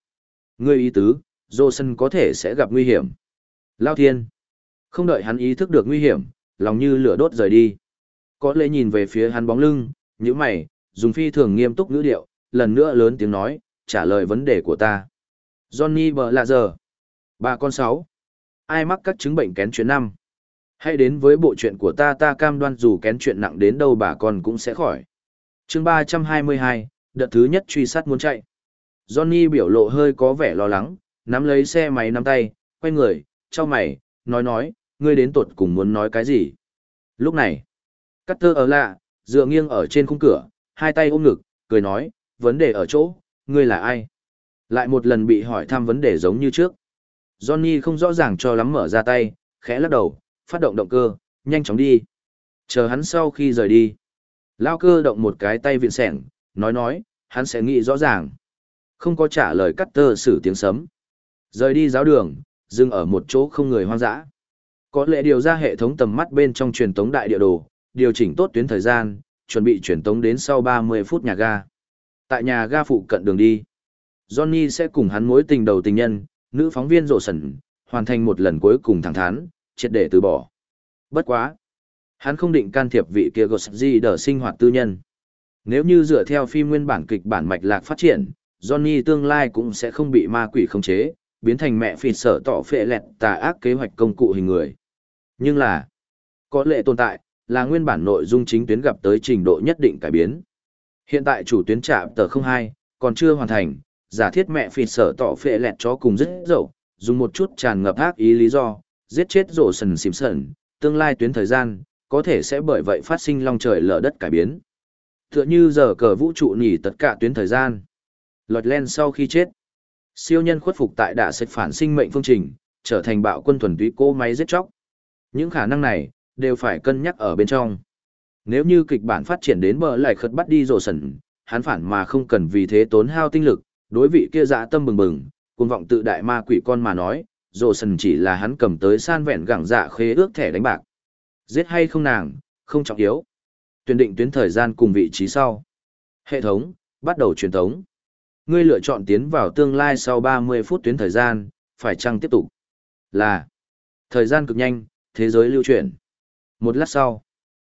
Ngươi ý tứ, Johnson có thể sẽ gặp nguy hiểm. Lao thiên. Không đợi hắn ý thức được nguy hiểm, lòng như lửa đốt rời đi. Có lệ nhìn về phía hắn bóng lưng, như mày, dùng phi thường nghiêm túc ngữ điệu, lần nữa lớn tiếng nói, trả lời vấn đề của ta. Johnny bờ lạ giờ. Ba con sáu. Ai mắc các chứng bệnh kén chuyện năm? Hãy đến với bộ chuyện của ta ta cam đoan dù kén chuyện nặng đến đâu bà con cũng sẽ khỏi. chương ba trăm hai mươi hai, đợt thứ nhất truy sát muốn chạy. Johnny biểu lộ hơi có vẻ lo lắng, nắm lấy xe máy nắm tay, quay người, cho mày, nói nói, ngươi đến tuột cùng muốn nói cái gì. Lúc này, Carter ở lạ, dựa nghiêng ở trên khung cửa, hai tay ôm ngực, cười nói, vấn đề ở chỗ, ngươi là ai? Lại một lần bị hỏi thăm vấn đề giống như trước. Johnny không rõ ràng cho lắm mở ra tay, khẽ lắc đầu, phát động động cơ, nhanh chóng đi. Chờ hắn sau khi rời đi. Lao cơ động một cái tay viện sẻng, nói nói, hắn sẽ nghĩ rõ ràng. Không có trả lời cắt tơ sử tiếng sấm. Rời đi giáo đường, dừng ở một chỗ không người hoang dã. Có lẽ điều ra hệ thống tầm mắt bên trong truyền tống đại địa đồ, điều chỉnh tốt tuyến thời gian, chuẩn bị truyền tống đến sau 30 phút nhà ga. Tại nhà ga phụ cận đường đi, Johnny sẽ cùng hắn mối tình đầu tình nhân, nữ phóng viên rộ sần, hoàn thành một lần cuối cùng thẳng thắn, triệt để từ bỏ. Bất quá. Hắn không định can thiệp vị kia gì đỡ sinh hoạt tư nhân. Nếu như dựa theo phim nguyên bản kịch bản mạch lạc phát triển, Johnny tương lai cũng sẽ không bị ma quỷ khống chế, biến thành mẹ phì sở tỏ phệ lẹt tà ác kế hoạch công cụ hình người. Nhưng là, có lệ tồn tại, là nguyên bản nội dung chính tuyến gặp tới trình độ nhất định cải biến. Hiện tại chủ tuyến trạm tờ 02, còn chưa hoàn thành, giả thiết mẹ phì sở tỏ phệ lẹt chó cùng rất dậu, dùng một chút tràn ngập ác ý lý do, giết chết rổ sần xìm sần, tương lai tuyến thời gian, có thể sẽ bởi vậy phát sinh long trời lở đất cải biến. Tựa như giờ cờ vũ trụ nhỉ tất cả tuyến thời gian. Lọt len sau khi chết, siêu nhân khuất phục tại đạ sạch phản sinh mệnh phương trình, trở thành bạo quân thuần túy cô máy giết chóc. Những khả năng này, đều phải cân nhắc ở bên trong. Nếu như kịch bản phát triển đến bờ lại khất bắt đi rổ sần, hắn phản mà không cần vì thế tốn hao tinh lực, đối vị kia dạ tâm bừng bừng, cuồng vọng tự đại ma quỷ con mà nói, dồ sần chỉ là hắn cầm tới san vẹn gẳng dạ khế ước thẻ đánh bạc. Giết hay không nàng, không trọng yếu. Tuyển định tuyến thời gian cùng vị trí sau. Hệ thống, bắt đầu truyền thống. Ngươi lựa chọn tiến vào tương lai sau 30 phút tuyến thời gian, phải chăng tiếp tục? Là. Thời gian cực nhanh, thế giới lưu chuyển. Một lát sau,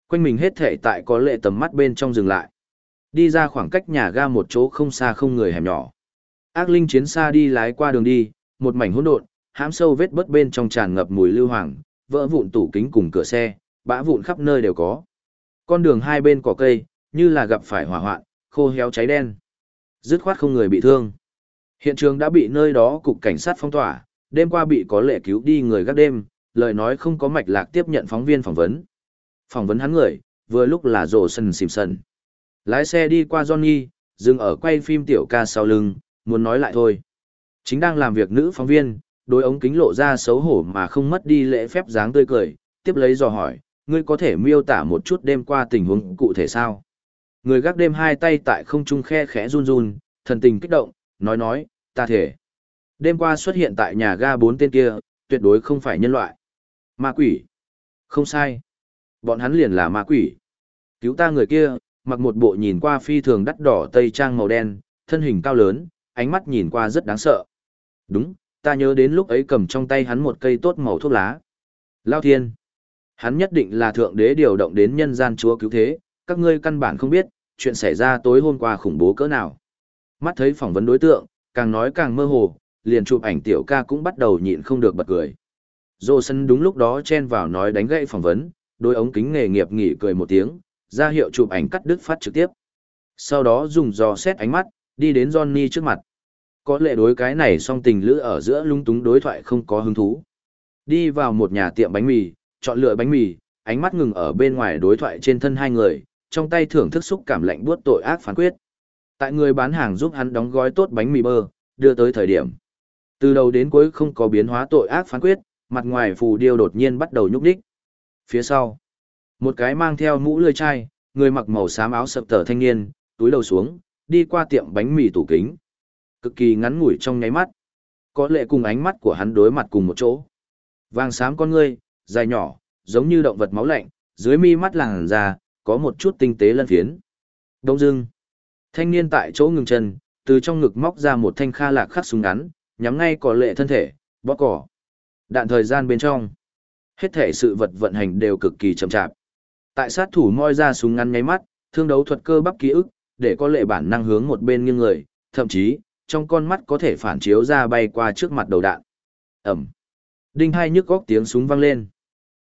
quanh mình hết thể tại có lệ tầm mắt bên trong dừng lại. Đi ra khoảng cách nhà ga một chỗ không xa không người hẻm nhỏ. Ác linh chiến xa đi lái qua đường đi, một mảnh hỗn độn, hãm sâu vết bớt bên trong tràn ngập mùi lưu hoàng, vỡ vụn tủ kính cùng cửa xe, bã vụn khắp nơi đều có. Con đường hai bên cỏ cây, như là gặp phải hỏa hoạn, khô héo cháy đen. Dứt khoát không người bị thương. Hiện trường đã bị nơi đó cục cảnh sát phong tỏa, đêm qua bị có lệ cứu đi người gác đêm, lời nói không có mạch lạc tiếp nhận phóng viên phỏng vấn. Phỏng vấn hắn người, vừa lúc là Rồ Sân sần Lái xe đi qua Johnny, dừng ở quay phim tiểu ca sau lưng, muốn nói lại thôi. Chính đang làm việc nữ phóng viên, đối ống kính lộ ra xấu hổ mà không mất đi lễ phép dáng tươi cười, tiếp lấy dò hỏi, ngươi có thể miêu tả một chút đêm qua tình huống cụ thể sao? Người gác đêm hai tay tại không trung khe khẽ run run, thần tình kích động, nói nói, ta thể. Đêm qua xuất hiện tại nhà ga bốn tên kia, tuyệt đối không phải nhân loại. Ma quỷ. Không sai. Bọn hắn liền là ma quỷ. Cứu ta người kia, mặc một bộ nhìn qua phi thường đắt đỏ tây trang màu đen, thân hình cao lớn, ánh mắt nhìn qua rất đáng sợ. Đúng, ta nhớ đến lúc ấy cầm trong tay hắn một cây tốt màu thuốc lá. Lao thiên. Hắn nhất định là thượng đế điều động đến nhân gian chúa cứu thế, các ngươi căn bản không biết, chuyện xảy ra tối hôm qua khủng bố cỡ nào. Mắt thấy phỏng vấn đối tượng, càng nói càng mơ hồ, liền chụp ảnh tiểu ca cũng bắt đầu nhịn không được bật cười. Dô sân đúng lúc đó chen vào nói đánh gậy phỏng vấn, đôi ống kính nghề nghiệp nghỉ cười một tiếng, ra hiệu chụp ảnh cắt đứt phát trực tiếp. Sau đó dùng dò xét ánh mắt, đi đến Johnny trước mặt. Có lẽ đối cái này song tình lữ ở giữa lung túng đối thoại không có hứng thú. Đi vào một nhà tiệm bánh mì, chọn lựa bánh mì, ánh mắt ngừng ở bên ngoài đối thoại trên thân hai người, trong tay thưởng thức xúc cảm lạnh buốt tội ác phán quyết. Tại người bán hàng giúp hắn đóng gói tốt bánh mì bơ, đưa tới thời điểm. Từ đầu đến cuối không có biến hóa tội ác phán quyết, mặt ngoài phù điêu đột nhiên bắt đầu nhúc đích. Phía sau, một cái mang theo mũ lưỡi chai, người mặc màu xám áo sập tờ thanh niên, túi đầu xuống, đi qua tiệm bánh mì tủ kính. Cực kỳ ngắn ngủi trong nháy mắt. Có lệ cùng ánh mắt của hắn đối mặt cùng một chỗ. Vàng xám con ngươi, dài nhỏ, giống như động vật máu lạnh, dưới mi mắt làng ra, có một chút tinh tế lân phiến. Đông dưng. Thanh niên tại chỗ ngừng chân, từ trong ngực móc ra một thanh kha lạc khắc súng ngắn, nhắm ngay có lệ thân thể, bóp cỏ. Đạn thời gian bên trong. Hết thể sự vật vận hành đều cực kỳ chậm chạp. Tại sát thủ moi ra súng ngắn nháy mắt, thương đấu thuật cơ bắp ký ức, để có lệ bản năng hướng một bên nghiêng người, thậm chí, trong con mắt có thể phản chiếu ra bay qua trước mặt đầu đạn. Ẩm. Đinh hai nhức góc tiếng súng vang lên.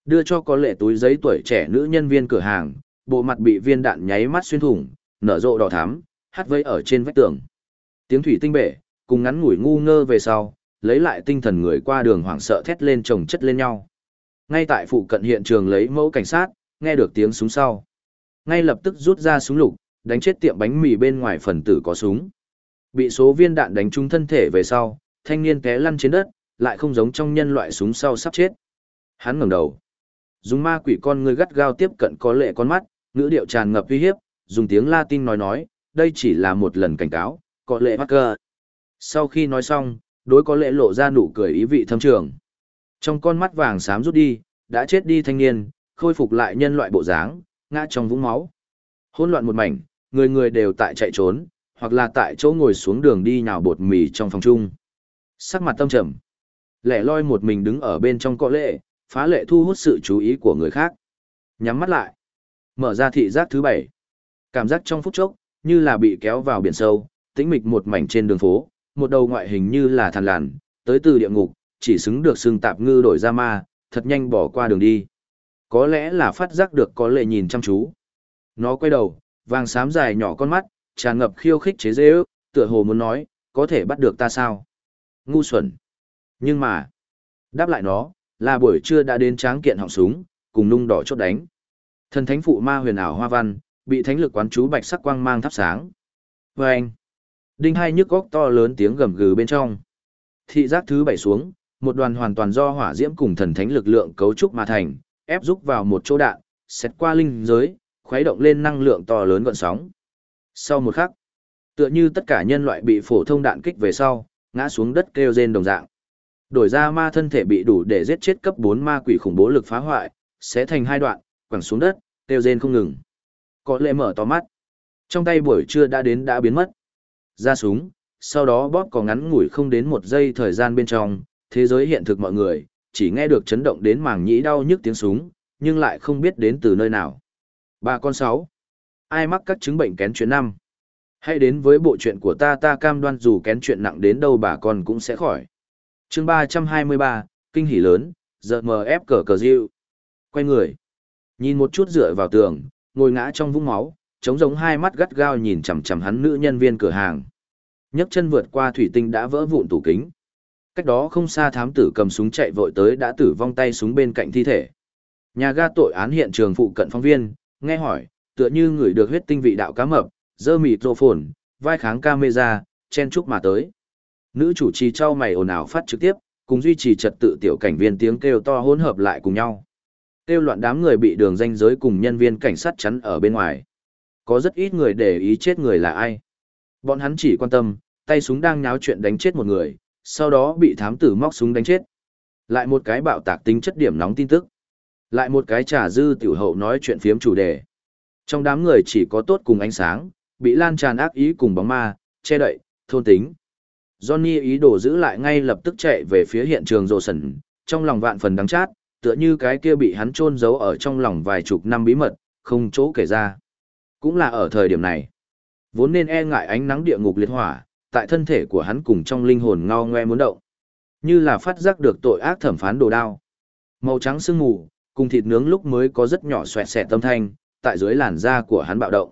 Đưa cho có lệ túi giấy tuổi trẻ nữ nhân viên cửa hàng, bộ mặt bị viên đạn nháy mắt xuyên thủng, nở rộ đỏ thắm, hắt vây ở trên vách tường. Tiếng thủy tinh bể, cùng ngắn ngủi ngu ngơ về sau, lấy lại tinh thần người qua đường hoảng sợ thét lên chồng chất lên nhau. Ngay tại phụ cận hiện trường lấy mẫu cảnh sát, nghe được tiếng súng sau. Ngay lập tức rút ra súng lục, đánh chết tiệm bánh mì bên ngoài phần tử có súng. Bị số viên đạn đánh trúng thân thể về sau, thanh niên té lăn trên đất, lại không giống trong nhân loại súng sau sắp chết. Hắn ngẩng đầu. Dùng ma quỷ con người gắt gao tiếp cận có lệ con mắt, ngữ điệu tràn ngập uy hiếp, dùng tiếng Latin nói nói, đây chỉ là một lần cảnh cáo, có lệ Parker. Sau khi nói xong, đối có lệ lộ ra nụ cười ý vị thâm trường. Trong con mắt vàng xám rút đi, đã chết đi thanh niên, khôi phục lại nhân loại bộ dáng, ngã trong vũng máu. Hỗn loạn một mảnh, người người đều tại chạy trốn, hoặc là tại chỗ ngồi xuống đường đi nhào bột mì trong phòng chung. Sắc mặt tâm trầm, lẻ loi một mình đứng ở bên trong cọ lệ, phá lệ thu hút sự chú ý của người khác. Nhắm mắt lại, mở ra thị giác thứ bảy. Cảm giác trong phút chốc, như là bị kéo vào biển sâu, tĩnh mịch một mảnh trên đường phố, một đầu ngoại hình như là thằn lằn, tới từ địa ngục, chỉ xứng được xương tạp ngư đổi ra ma, thật nhanh bỏ qua đường đi. Có lẽ là phát giác được có lệ nhìn chăm chú. Nó quay đầu, vàng xám dài nhỏ con mắt, tràn ngập khiêu khích chế dễ ước, tựa hồ muốn nói, có thể bắt được ta sao? Ngu xuẩn. Nhưng mà, đáp lại nó, là buổi trưa đã đến tráng kiện họng súng, cùng nung đỏ chốt đánh. Thần thánh phụ ma huyền ảo hoa văn, bị thánh lực quán chú bạch sắc quang mang thắp sáng. Và anh, đinh hai nhức góc to lớn tiếng gầm gừ bên trong. Thị giác thứ bảy xuống, một đoàn hoàn toàn do hỏa diễm cùng thần thánh lực lượng cấu trúc mà thành, ép rúc vào một chỗ đạn, xét qua linh giới, khuấy động lên năng lượng to lớn gọn sóng. Sau một khắc, tựa như tất cả nhân loại bị phổ thông đạn kích về sau, ngã xuống đất kêu rên đồng dạng. Đổi ra ma thân thể bị đủ để giết chết cấp 4 ma quỷ khủng bố lực phá hoại, sẽ thành hai đoạn, quẳng xuống đất, kêu rên không ngừng. Có lệ mở to mắt. Trong tay buổi trưa đã đến đã biến mất. Ra súng, sau đó bóp có ngắn ngủi không đến một giây thời gian bên trong, thế giới hiện thực mọi người, chỉ nghe được chấn động đến màng nhĩ đau nhức tiếng súng, nhưng lại không biết đến từ nơi nào bà con sáu. Ai mắc các chứng bệnh kén chuyện năm? Hãy đến với bộ chuyện của ta ta cam đoan dù kén chuyện nặng đến đâu bà con cũng sẽ khỏi. chương ba trăm hai mươi ba kinh hỉ lớn, giờ mờ ép cờ cờ diệu. Quay người. Nhìn một chút dựa vào tường, ngồi ngã trong vũng máu, trống giống hai mắt gắt gao nhìn chằm chằm hắn nữ nhân viên cửa hàng. nhấc chân vượt qua thủy tinh đã vỡ vụn tủ kính. Cách đó không xa thám tử cầm súng chạy vội tới đã tử vong tay súng bên cạnh thi thể. Nhà ga tội án hiện trường phụ cận phóng viên, nghe hỏi, tựa như người được huyết tinh vị đạo cá mập, dơ mịt rô phồn, vai kháng camera, chen chúc mà tới. Nữ chủ trì trao mày ồn ào phát trực tiếp, cùng duy trì trật tự tiểu cảnh viên tiếng kêu to hỗn hợp lại cùng nhau. Kêu loạn đám người bị đường danh giới cùng nhân viên cảnh sát chắn ở bên ngoài. Có rất ít người để ý chết người là ai. Bọn hắn chỉ quan tâm, tay súng đang nháo chuyện đánh chết một người, sau đó bị thám tử móc súng đánh chết. Lại một cái bạo tạc tính chất điểm nóng tin tức. Lại một cái trà dư tiểu hậu nói chuyện phiếm chủ đề. Trong đám người chỉ có tốt cùng ánh sáng, bị lan tràn ác ý cùng bóng ma, che đậy, thôn tính. Johnny ý đồ giữ lại ngay lập tức chạy về phía hiện trường rồ sần, trong lòng vạn phần đắng chát, tựa như cái kia bị hắn chôn giấu ở trong lòng vài chục năm bí mật, không chỗ kể ra. Cũng là ở thời điểm này, vốn nên e ngại ánh nắng địa ngục liệt hỏa, tại thân thể của hắn cùng trong linh hồn ngao ngoe muốn động. Như là phát giác được tội ác thẩm phán đồ đao. Màu trắng sương mù, cùng thịt nướng lúc mới có rất nhỏ xoẹt xẹt tâm thanh, tại dưới làn da của hắn bạo động.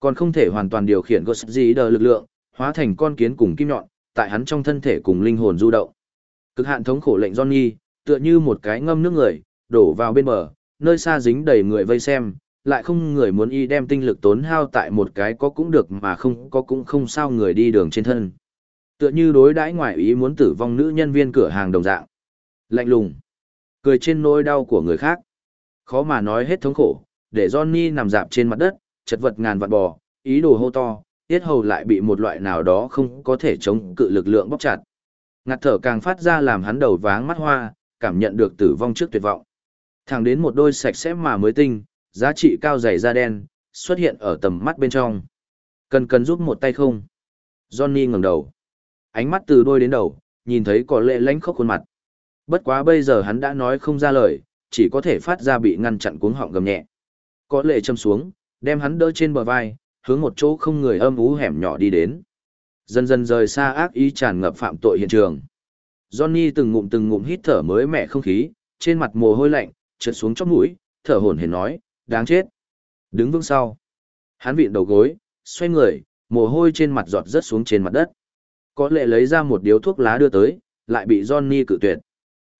Còn không thể hoàn toàn điều khiển Ghost Rider lực lượng, hóa thành con kiến cùng kim nhọn, tại hắn trong thân thể cùng linh hồn du động. Cực hạn thống khổ lệnh Johnny, tựa như một cái ngâm nước người, đổ vào bên bờ, nơi xa dính đầy người vây xem, lại không người muốn y đem tinh lực tốn hao tại một cái có cũng được mà không có cũng không sao người đi đường trên thân. Tựa như đối đãi ngoại ý muốn tử vong nữ nhân viên cửa hàng đồng dạng. Lạnh lùng. Cười trên nỗi đau của người khác. Khó mà nói hết thống khổ, để Johnny nằm dạp trên mặt đất, chật vật ngàn vạn bò, ý đồ hô to, tiết hầu lại bị một loại nào đó không có thể chống cự lực lượng bóc chặt. Ngạt thở càng phát ra làm hắn đầu váng mắt hoa, cảm nhận được tử vong trước tuyệt vọng. Thẳng đến một đôi sạch sẽ mà mới tinh, giá trị cao dày da đen, xuất hiện ở tầm mắt bên trong. Cần cần giúp một tay không? Johnny ngẩng đầu. Ánh mắt từ đôi đến đầu, nhìn thấy có lệ lánh khóc khuôn mặt. Bất quá bây giờ hắn đã nói không ra lời, chỉ có thể phát ra bị ngăn chặn cuống họng gầm nhẹ. Có lệ châm xuống, đem hắn đỡ trên bờ vai, hướng một chỗ không người âm ú hẻm nhỏ đi đến. Dần dần rời xa ác ý tràn ngập phạm tội hiện trường. Johnny từng ngụm từng ngụm hít thở mới mẻ không khí, trên mặt mồ hôi lạnh, trượt xuống chóp mũi, thở hổn hển nói, đáng chết. Đứng vững sau. Hắn vịn đầu gối, xoay người, mồ hôi trên mặt giọt rớt xuống trên mặt đất. Có lệ lấy ra một điếu thuốc lá đưa tới, lại bị Johnny cự tuyệt.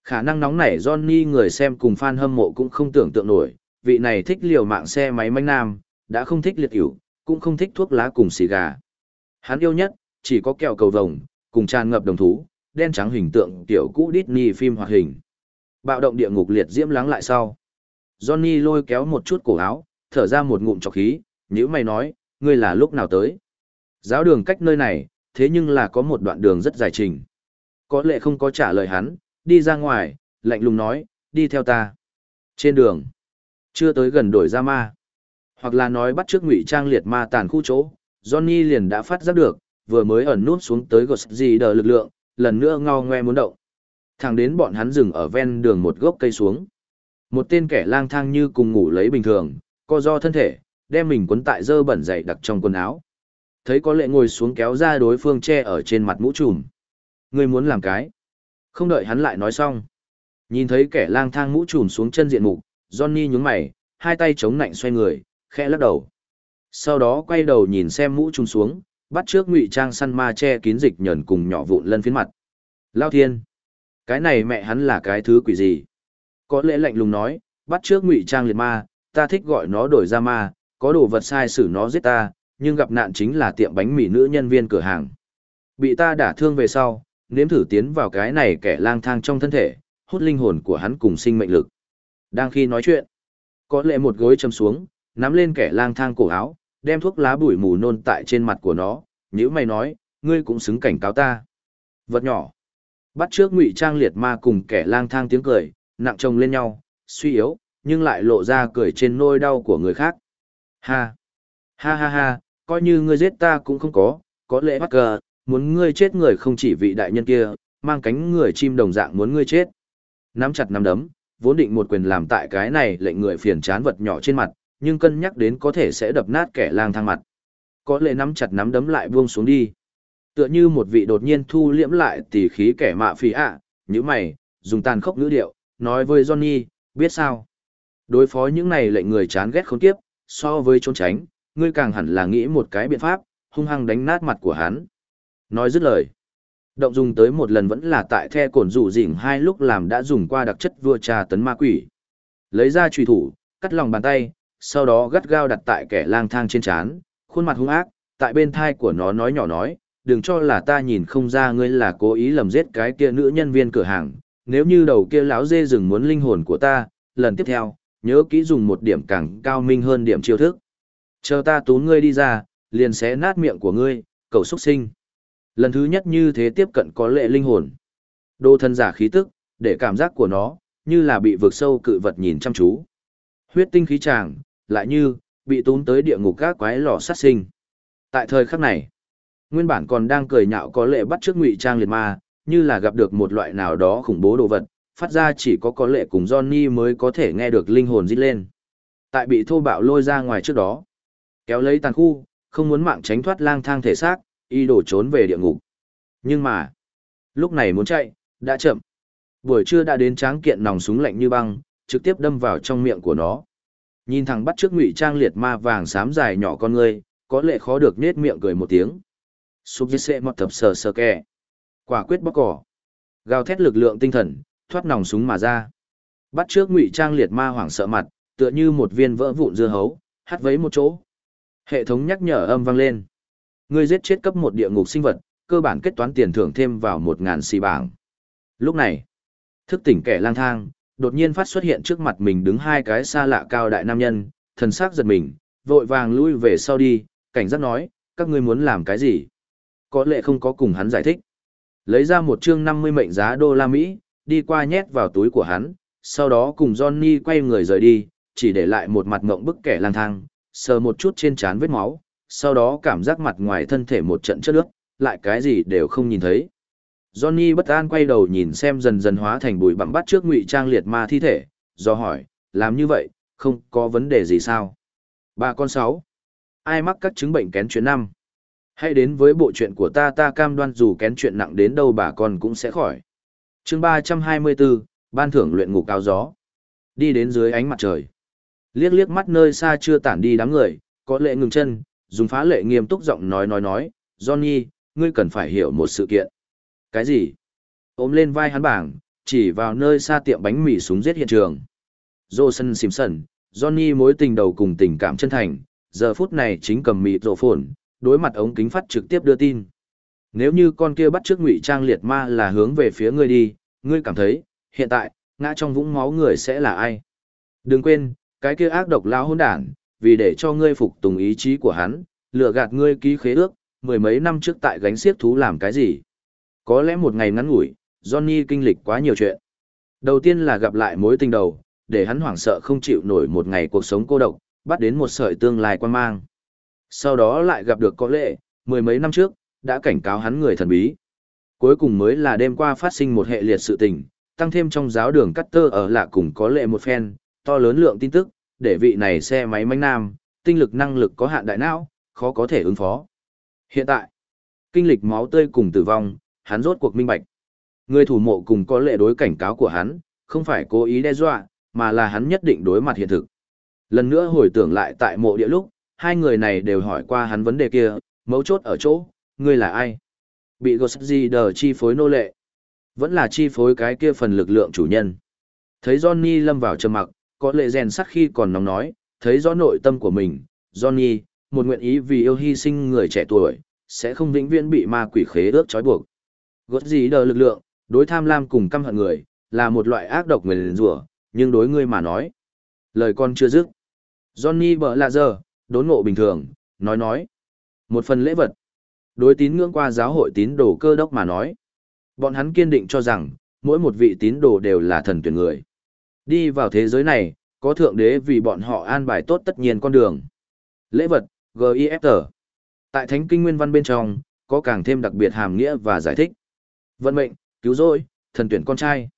Khả năng nóng nảy Johnny người xem cùng fan hâm mộ cũng không tưởng tượng nổi, vị này thích liều mạng xe máy manh nam, đã không thích liệt ỉu, cũng không thích thuốc lá cùng xì gà. Hắn yêu nhất, chỉ có kẹo cầu vồng, cùng tràn ngập đồng thú, đen trắng hình tượng tiểu cũ Disney phim hoạt hình. Bạo động địa ngục liệt diễm lắng lại sau. Johnny lôi kéo một chút cổ áo, thở ra một ngụm trọc khí, nhữ mày nói, ngươi là lúc nào tới? Giáo đường cách nơi này, thế nhưng là có một đoạn đường rất dài trình. Có lẽ không có trả lời hắn, đi ra ngoài, lạnh lùng nói, đi theo ta. Trên đường, chưa tới gần đổi ra ma. Hoặc là nói bắt trước ngụy trang liệt ma tàn khu chỗ, Johnny liền đã phát giác được, vừa mới ẩn nút xuống tới gọt gì đờ lực lượng, lần nữa ngao ngoe muốn động. Thẳng đến bọn hắn dừng ở ven đường một gốc cây xuống. Một tên kẻ lang thang như cùng ngủ lấy bình thường, co do thân thể, đem mình quấn tại dơ bẩn dày đặc trong quần áo. Thấy có lệ ngồi xuống kéo ra đối phương che ở trên mặt mũ trùm. Ngươi muốn làm cái. Không đợi hắn lại nói xong. Nhìn thấy kẻ lang thang mũ trùm xuống chân diện mục, Johnny nhướng mày, hai tay chống nạnh xoay người, khẽ lắc đầu. Sau đó quay đầu nhìn xem mũ trùm xuống, bắt trước ngụy trang săn ma che kín dịch nhờn cùng nhỏ vụn lân phiến mặt. Lao thiên! Cái này mẹ hắn là cái thứ quỷ gì? Có lẽ lạnh lùng nói, bắt trước ngụy trang liệt ma, ta thích gọi nó đổi ra ma, có đồ vật sai xử nó giết ta, nhưng gặp nạn chính là tiệm bánh mì nữ nhân viên cửa hàng. Bị ta đả thương về sau, nếm thử tiến vào cái này kẻ lang thang trong thân thể, hút linh hồn của hắn cùng sinh mệnh lực. Đang khi nói chuyện, có lẽ một gối châm xuống, nắm lên kẻ lang thang cổ áo, đem thuốc lá bụi mù nôn tại trên mặt của nó, nếu mày nói, ngươi cũng xứng cảnh cáo ta. Vật nhỏ. Bắt trước ngụy trang liệt ma cùng kẻ lang thang tiếng cười, nặng chồng lên nhau, suy yếu, nhưng lại lộ ra cười trên nôi đau của người khác. Ha! Ha ha ha, coi như ngươi giết ta cũng không có, có lẽ bắt cờ, muốn ngươi chết người không chỉ vị đại nhân kia, mang cánh người chim đồng dạng muốn ngươi chết. Nắm chặt nắm đấm, vốn định một quyền làm tại cái này lệnh người phiền chán vật nhỏ trên mặt, nhưng cân nhắc đến có thể sẽ đập nát kẻ lang thang mặt. Có lẽ nắm chặt nắm đấm lại buông xuống đi. Tựa như một vị đột nhiên thu liễm lại tỉ khí kẻ mạ phì ạ, như mày, dùng tàn khốc ngữ điệu, nói với Johnny, biết sao? Đối phó những này lệnh người chán ghét khốn kiếp, so với trốn tránh, ngươi càng hẳn là nghĩ một cái biện pháp, hung hăng đánh nát mặt của hắn. Nói dứt lời. Động dùng tới một lần vẫn là tại the cổn rủ rỉnh hai lúc làm đã dùng qua đặc chất vua trà tấn ma quỷ. Lấy ra trùy thủ, cắt lòng bàn tay, sau đó gắt gao đặt tại kẻ lang thang trên chán, khuôn mặt hung ác, tại bên thai của nó nói nhỏ nói, đừng cho là ta nhìn không ra ngươi là cố ý lầm giết cái kia nữ nhân viên cửa hàng, nếu như đầu kia lão dê rừng muốn linh hồn của ta, lần tiếp theo, nhớ kỹ dùng một điểm càng cao minh hơn điểm chiêu thức. Chờ ta tú ngươi đi ra, liền xé nát miệng của ngươi, cầu xuất sinh. Lần thứ nhất như thế tiếp cận có lệ linh hồn. Đô thân giả khí tức, để cảm giác của nó, như là bị vượt sâu cự vật nhìn chăm chú. Huyết tinh khí tràng, lại như, bị tún tới địa ngục các quái lò sát sinh. Tại thời khắc này, nguyên bản còn đang cười nhạo có lệ bắt trước ngụy trang liệt ma, như là gặp được một loại nào đó khủng bố đồ vật, phát ra chỉ có có lệ cùng Johnny mới có thể nghe được linh hồn rít lên. Tại bị thô bạo lôi ra ngoài trước đó, kéo lấy tàn khu, không muốn mạng tránh thoát lang thang thể xác, y đổ trốn về địa ngục. Nhưng mà, lúc này muốn chạy, đã chậm. Buổi trưa đã đến tráng kiện nòng súng lạnh như băng, trực tiếp đâm vào trong miệng của nó. Nhìn thẳng bắt trước ngụy trang liệt ma vàng xám dài nhỏ con người, có lệ khó được nết miệng cười một tiếng. Súp dứt xệ mọt thập sờ sờ kè. Quả quyết bóc cỏ. Gào thét lực lượng tinh thần, thoát nòng súng mà ra. Bắt trước ngụy trang liệt ma hoảng sợ mặt, tựa như một viên vỡ vụn dưa hấu, hắt vấy một chỗ. Hệ thống nhắc nhở âm vang lên. Ngươi giết chết cấp một địa ngục sinh vật, cơ bản kết toán tiền thưởng thêm vào một ngàn xì bảng. Lúc này, thức tỉnh kẻ lang thang, đột nhiên phát xuất hiện trước mặt mình đứng hai cái xa lạ cao đại nam nhân, thần sắc giật mình, vội vàng lui về sau đi, cảnh giác nói, các ngươi muốn làm cái gì? Có lẽ không có cùng hắn giải thích. Lấy ra một chương 50 mệnh giá đô la Mỹ, đi qua nhét vào túi của hắn, sau đó cùng Johnny quay người rời đi, chỉ để lại một mặt ngộng bức kẻ lang thang, sờ một chút trên trán vết máu, sau đó cảm giác mặt ngoài thân thể một trận chất nước, lại cái gì đều không nhìn thấy. Johnny bất an quay đầu nhìn xem dần dần hóa thành bụi bặm bắt trước ngụy trang liệt ma thi thể, do hỏi, làm như vậy, không có vấn đề gì sao? Bà con sáu, ai mắc các chứng bệnh kén chuyện năm? Hãy đến với bộ chuyện của ta ta cam đoan dù kén chuyện nặng đến đâu bà con cũng sẽ khỏi. chương 324, ban thưởng luyện ngục cao gió. Đi đến dưới ánh mặt trời. Liếc liếc mắt nơi xa chưa tản đi đám người, có lệ ngừng chân, dùng phá lệ nghiêm túc giọng nói nói nói, Johnny, ngươi cần phải hiểu một sự kiện. Cái gì? Ôm lên vai hắn bảng, chỉ vào nơi xa tiệm bánh mì súng giết hiện trường. Johnson Simpson, Johnny mối tình đầu cùng tình cảm chân thành, giờ phút này chính cầm mịt rổ phồn, đối mặt ống kính phát trực tiếp đưa tin. Nếu như con kia bắt trước ngụy trang liệt ma là hướng về phía ngươi đi, ngươi cảm thấy, hiện tại, ngã trong vũng máu người sẽ là ai? Đừng quên, cái kia ác độc lão hỗn đản, vì để cho ngươi phục tùng ý chí của hắn, lừa gạt ngươi ký khế ước, mười mấy năm trước tại gánh xiếc thú làm cái gì? Có lẽ một ngày ngắn ngủi, Johnny kinh lịch quá nhiều chuyện. Đầu tiên là gặp lại mối tình đầu, để hắn hoảng sợ không chịu nổi một ngày cuộc sống cô độc, bắt đến một sợi tương lai quan mang. Sau đó lại gặp được có lệ, mười mấy năm trước, đã cảnh cáo hắn người thần bí. Cuối cùng mới là đêm qua phát sinh một hệ liệt sự tình, tăng thêm trong giáo đường cắt tơ ở lạ cùng có lệ một phen, to lớn lượng tin tức, để vị này xe máy manh nam, tinh lực năng lực có hạn đại não, khó có thể ứng phó. Hiện tại, kinh lịch máu tươi cùng tử vong, hắn rốt cuộc minh bạch. Người thủ mộ cùng có lệ đối cảnh cáo của hắn, không phải cố ý đe dọa, mà là hắn nhất định đối mặt hiện thực. Lần nữa hồi tưởng lại tại mộ địa lúc, hai người này đều hỏi qua hắn vấn đề kia, mấu chốt ở chỗ, ngươi là ai? Bị Gossi đờ chi phối nô lệ. Vẫn là chi phối cái kia phần lực lượng chủ nhân. Thấy Johnny lâm vào trầm mặc, có lệ rèn sắc khi còn nóng nói, thấy rõ nội tâm của mình, Johnny, một nguyện ý vì yêu hy sinh người trẻ tuổi, sẽ không vĩnh viễn bị ma quỷ khế ước trói buộc. Gossi đờ lực lượng, đối tham lam cùng căm hận người, là một loại ác độc người rủa, nhưng đối ngươi mà nói. Lời con chưa dứt. Johnny bở lạ giờ, đốn ngộ bình thường, nói nói. Một phần lễ vật. Đối tín ngưỡng qua giáo hội tín đồ cơ đốc mà nói. Bọn hắn kiên định cho rằng, mỗi một vị tín đồ đều là thần tuyển người. Đi vào thế giới này, có thượng đế vì bọn họ an bài tốt tất nhiên con đường. Lễ vật, GIFT. Tại Thánh Kinh Nguyên Văn bên trong, có càng thêm đặc biệt hàm nghĩa và giải thích. Vận mệnh, cứu rỗi, thần tuyển con trai.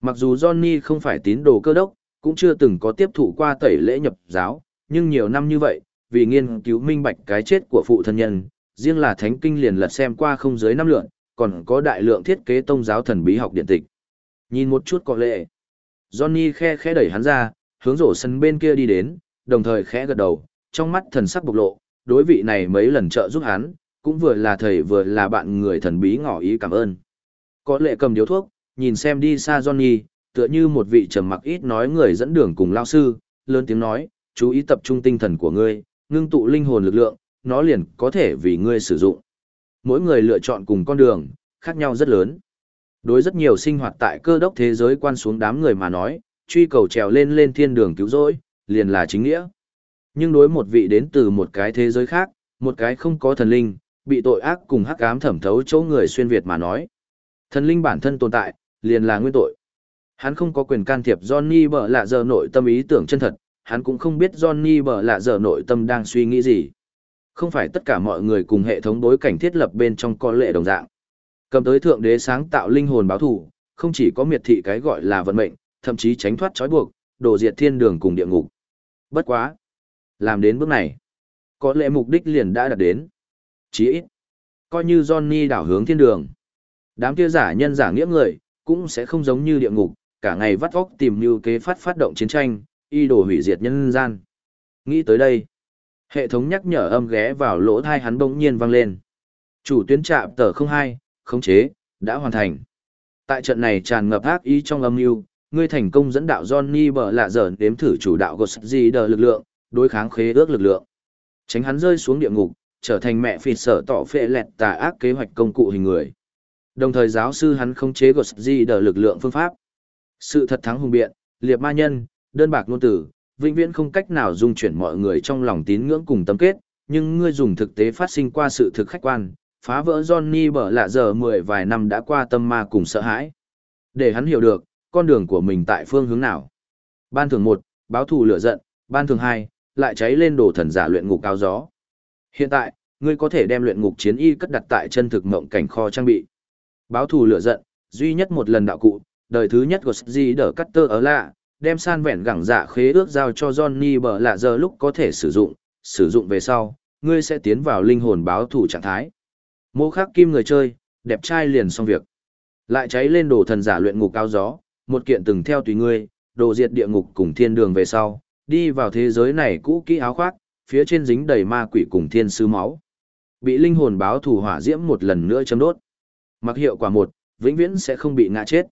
Mặc dù Johnny không phải tín đồ cơ đốc, cũng chưa từng có tiếp thụ qua tẩy lễ nhập giáo, nhưng nhiều năm như vậy, vì nghiên cứu minh bạch cái chết của phụ thân nhân, riêng là thánh kinh liền lật xem qua không dưới năm lượng, còn có đại lượng thiết kế tông giáo thần bí học điện tịch. Nhìn một chút có lệ. Johnny khe khẽ đẩy hắn ra, hướng rổ sân bên kia đi đến, đồng thời khẽ gật đầu, trong mắt thần sắc bộc lộ, đối vị này mấy lần trợ giúp hắn, cũng vừa là thầy vừa là bạn người thần bí ngỏ ý cảm ơn. Có lệ cầm điếu thuốc, nhìn xem đi xa Johnny, tựa như một vị trầm mặc ít nói người dẫn đường cùng lao sư, lớn tiếng nói, chú ý tập trung tinh thần của ngươi, ngưng tụ linh hồn lực lượng, nó liền có thể vì ngươi sử dụng. Mỗi người lựa chọn cùng con đường, khác nhau rất lớn. Đối rất nhiều sinh hoạt tại cơ đốc thế giới quan xuống đám người mà nói, truy cầu trèo lên lên thiên đường cứu rỗi, liền là chính nghĩa. Nhưng đối một vị đến từ một cái thế giới khác, một cái không có thần linh, bị tội ác cùng hắc ám thẩm thấu chỗ người xuyên Việt mà nói. Thần linh bản thân tồn tại, liền là nguyên tội. Hắn không có quyền can thiệp Johnny bở lạ giờ nội tâm ý tưởng chân thật, hắn cũng không biết Johnny bở lạ giờ nội tâm đang suy nghĩ gì. Không phải tất cả mọi người cùng hệ thống bối cảnh thiết lập bên trong con lệ đồng dạng. Cầm tới thượng đế sáng tạo linh hồn báo thủ, không chỉ có miệt thị cái gọi là vận mệnh, thậm chí tránh thoát trói buộc, đổ diệt thiên đường cùng địa ngục. Bất quá. Làm đến bước này, có lẽ mục đích liền đã đạt đến. Chỉ ít, coi như Johnny đảo hướng thiên đường. Đám kia giả nhân giả nghĩa người, cũng sẽ không giống như địa ngục, cả ngày vắt óc tìm như kế phát phát động chiến tranh, y đồ hủy diệt nhân gian. Nghĩ tới đây, hệ thống nhắc nhở âm ghé vào lỗ thai hắn bỗng nhiên vang lên. Chủ tuyến trạm tờ 02, khống chế, đã hoàn thành. Tại trận này tràn ngập ác ý trong âm mưu, ngươi thành công dẫn đạo Johnny bờ lạ dở đếm thử chủ đạo Gossi đờ lực lượng, đối kháng khế ước lực lượng. Tránh hắn rơi xuống địa ngục, trở thành mẹ phỉ sở tỏ phệ lẹt tà ác kế hoạch công cụ hình người. Đồng thời giáo sư hắn khống chế Gossi đờ lực lượng phương pháp. Sự thật thắng hùng biện, liệt ma nhân, đơn bạc ngôn tử, vĩnh viễn không cách nào dung chuyển mọi người trong lòng tín ngưỡng cùng tâm kết, nhưng ngươi dùng thực tế phát sinh qua sự thực khách quan, phá vỡ Johnny bở lạ giờ mười vài năm đã qua tâm ma cùng sợ hãi. Để hắn hiểu được, con đường của mình tại phương hướng nào. Ban thường một, báo thù lửa giận, ban thường hai, lại cháy lên đồ thần giả luyện ngục cao gió. Hiện tại, ngươi có thể đem luyện ngục chiến y cất đặt tại chân thực mộng cảnh kho trang bị. Báo thù lửa giận, duy nhất một lần đạo cụ, đời thứ nhất của Sgi đỡ cắt tơ ở lạ, đem san vẹn gẳng dạ khế ước giao cho Johnny bở lạ giờ lúc có thể sử dụng, sử dụng về sau, ngươi sẽ tiến vào linh hồn báo thù trạng thái. Mô khắc kim người chơi, đẹp trai liền xong việc. Lại cháy lên đồ thần giả luyện ngục cao gió, một kiện từng theo tùy ngươi, đồ diệt địa ngục cùng thiên đường về sau, đi vào thế giới này cũ kỹ áo khoác, phía trên dính đầy ma quỷ cùng thiên sứ máu. Bị linh hồn báo thủ hỏa diễm một lần nữa châm đốt. Mặc hiệu quả một, vĩnh viễn sẽ không bị ngã chết.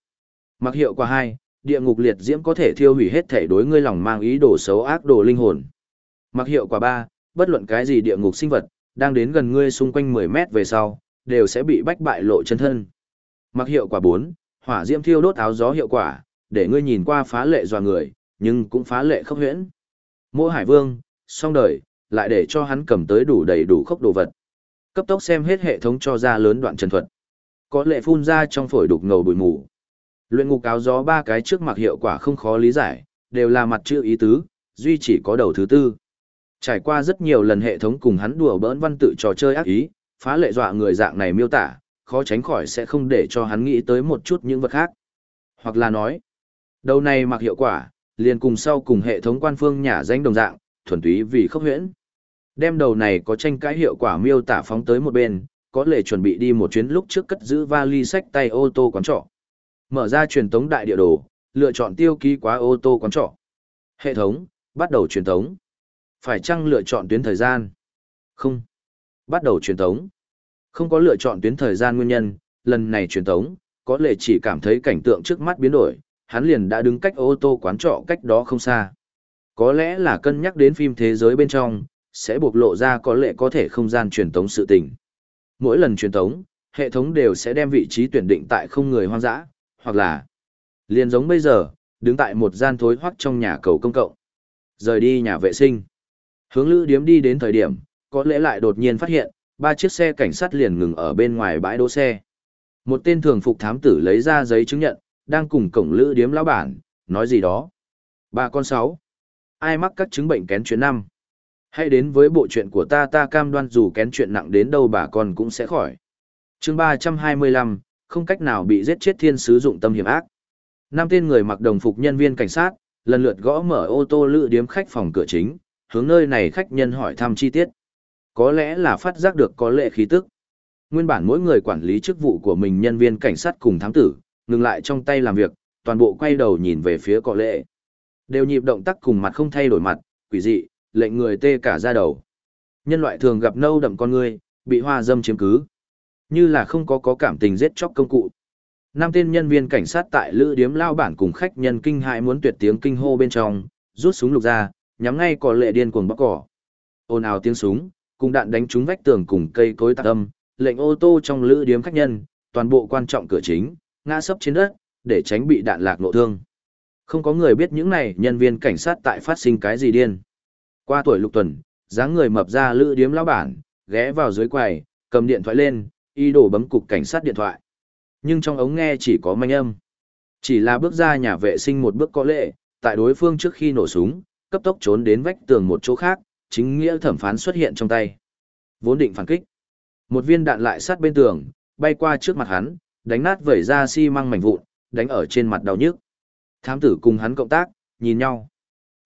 Mặc hiệu quả hai, địa ngục liệt diễm có thể thiêu hủy hết thể đối ngươi lòng mang ý đồ xấu ác đồ linh hồn. Mặc hiệu quả ba, bất luận cái gì địa ngục sinh vật, đang đến gần ngươi xung quanh 10 mét về sau, đều sẽ bị bách bại lộ chân thân. Mặc hiệu quả 4, hỏa diễm thiêu đốt áo gió hiệu quả, để ngươi nhìn qua phá lệ dò người, nhưng cũng phá lệ khốc huyễn. Mộ hải vương, xong đời, lại để cho hắn cầm tới đủ đầy đủ khốc đồ vật. Cấp tốc xem hết hệ thống cho ra lớn đoạn trần thuật. Có lệ phun ra trong phổi đục ngầu bụi mù. Luyện ngục áo gió ba cái trước mặc hiệu quả không khó lý giải, đều là mặt chữ ý tứ, duy chỉ có đầu thứ tư. Trải qua rất nhiều lần hệ thống cùng hắn đùa bỡn văn tự trò chơi ác ý, phá lệ dọa người dạng này miêu tả, khó tránh khỏi sẽ không để cho hắn nghĩ tới một chút những vật khác. Hoặc là nói, đầu này mặc hiệu quả, liền cùng sau cùng hệ thống quan phương nhà danh đồng dạng, thuần túy vì khốc huyễn. Đem đầu này có tranh cãi hiệu quả miêu tả phóng tới một bên, có lệ chuẩn bị đi một chuyến lúc trước cất giữ vali sách tay ô tô quán trọ. Mở ra truyền tống đại địa đồ, lựa chọn tiêu ký quá ô tô quán trọ. Hệ thống, bắt đầu truyền tống. Phải chăng lựa chọn tuyến thời gian? Không. Bắt đầu truyền tống. Không có lựa chọn tuyến thời gian nguyên nhân, lần này truyền tống, có lẽ chỉ cảm thấy cảnh tượng trước mắt biến đổi, hắn liền đã đứng cách ô tô quán trọ cách đó không xa. Có lẽ là cân nhắc đến phim thế giới bên trong, sẽ bộc lộ ra có lẽ có thể không gian truyền tống sự tình. Mỗi lần truyền tống, hệ thống đều sẽ đem vị trí tuyển định tại không người hoang dã, hoặc là liền giống bây giờ, đứng tại một gian thối hoắc trong nhà cầu công cộng. Rời đi nhà vệ sinh. Hướng lữ điếm đi đến thời điểm, có lẽ lại đột nhiên phát hiện, ba chiếc xe cảnh sát liền ngừng ở bên ngoài bãi đỗ xe. Một tên thường phục thám tử lấy ra giấy chứng nhận, đang cùng cổng lữ điếm lão bản, nói gì đó. Bà con sáu. Ai mắc các chứng bệnh kén chuyện năm? Hãy đến với bộ chuyện của ta ta cam đoan dù kén chuyện nặng đến đâu bà con cũng sẽ khỏi. chương ba trăm hai mươi lăm, không cách nào bị giết chết thiên sứ dụng tâm hiểm ác. Năm tên người mặc đồng phục nhân viên cảnh sát, lần lượt gõ mở ô tô lữ điếm khách phòng cửa chính, hướng nơi này khách nhân hỏi thăm chi tiết. Có lẽ là phát giác được có lệ khí tức. Nguyên bản mỗi người quản lý chức vụ của mình nhân viên cảnh sát cùng thám tử, ngừng lại trong tay làm việc, toàn bộ quay đầu nhìn về phía có lệ. Đều nhịp động tác cùng mặt không thay đổi mặt, quỷ dị, lệnh người tê cả ra đầu. Nhân loại thường gặp nâu đậm con người, bị hoa dâm chiếm cứ. Như là không có có cảm tình giết chóc công cụ. Năm tên nhân viên cảnh sát tại lữ điếm lao bản cùng khách nhân kinh hại muốn tuyệt tiếng kinh hô bên trong, rút súng lục ra, nhắm ngay cỏ lệ điên cuồng bóc cỏ. Ồn ào tiếng súng, cùng đạn đánh trúng vách tường cùng cây cối tạc âm, lệnh ô tô trong lữ điếm khách nhân, toàn bộ quan trọng cửa chính, ngã sấp trên đất, để tránh bị đạn lạc nộ thương. Không có người biết những này nhân viên cảnh sát tại phát sinh cái gì điên. Qua tuổi lục tuần, dáng người mập ra lữ điếm lão bản, ghé vào dưới quầy, cầm điện thoại lên, y đổ bấm cục cảnh sát điện thoại. Nhưng trong ống nghe chỉ có manh âm. Chỉ là bước ra nhà vệ sinh một bước có lệ, tại đối phương trước khi nổ súng, cấp tốc trốn đến vách tường một chỗ khác, chính nghĩa thẩm phán xuất hiện trong tay. Vốn định phản kích. Một viên đạn lại sát bên tường, bay qua trước mặt hắn, đánh nát vẩy ra xi măng mảnh vụn, đánh ở trên mặt đau nhức. Thám tử cùng hắn cộng tác, nhìn nhau.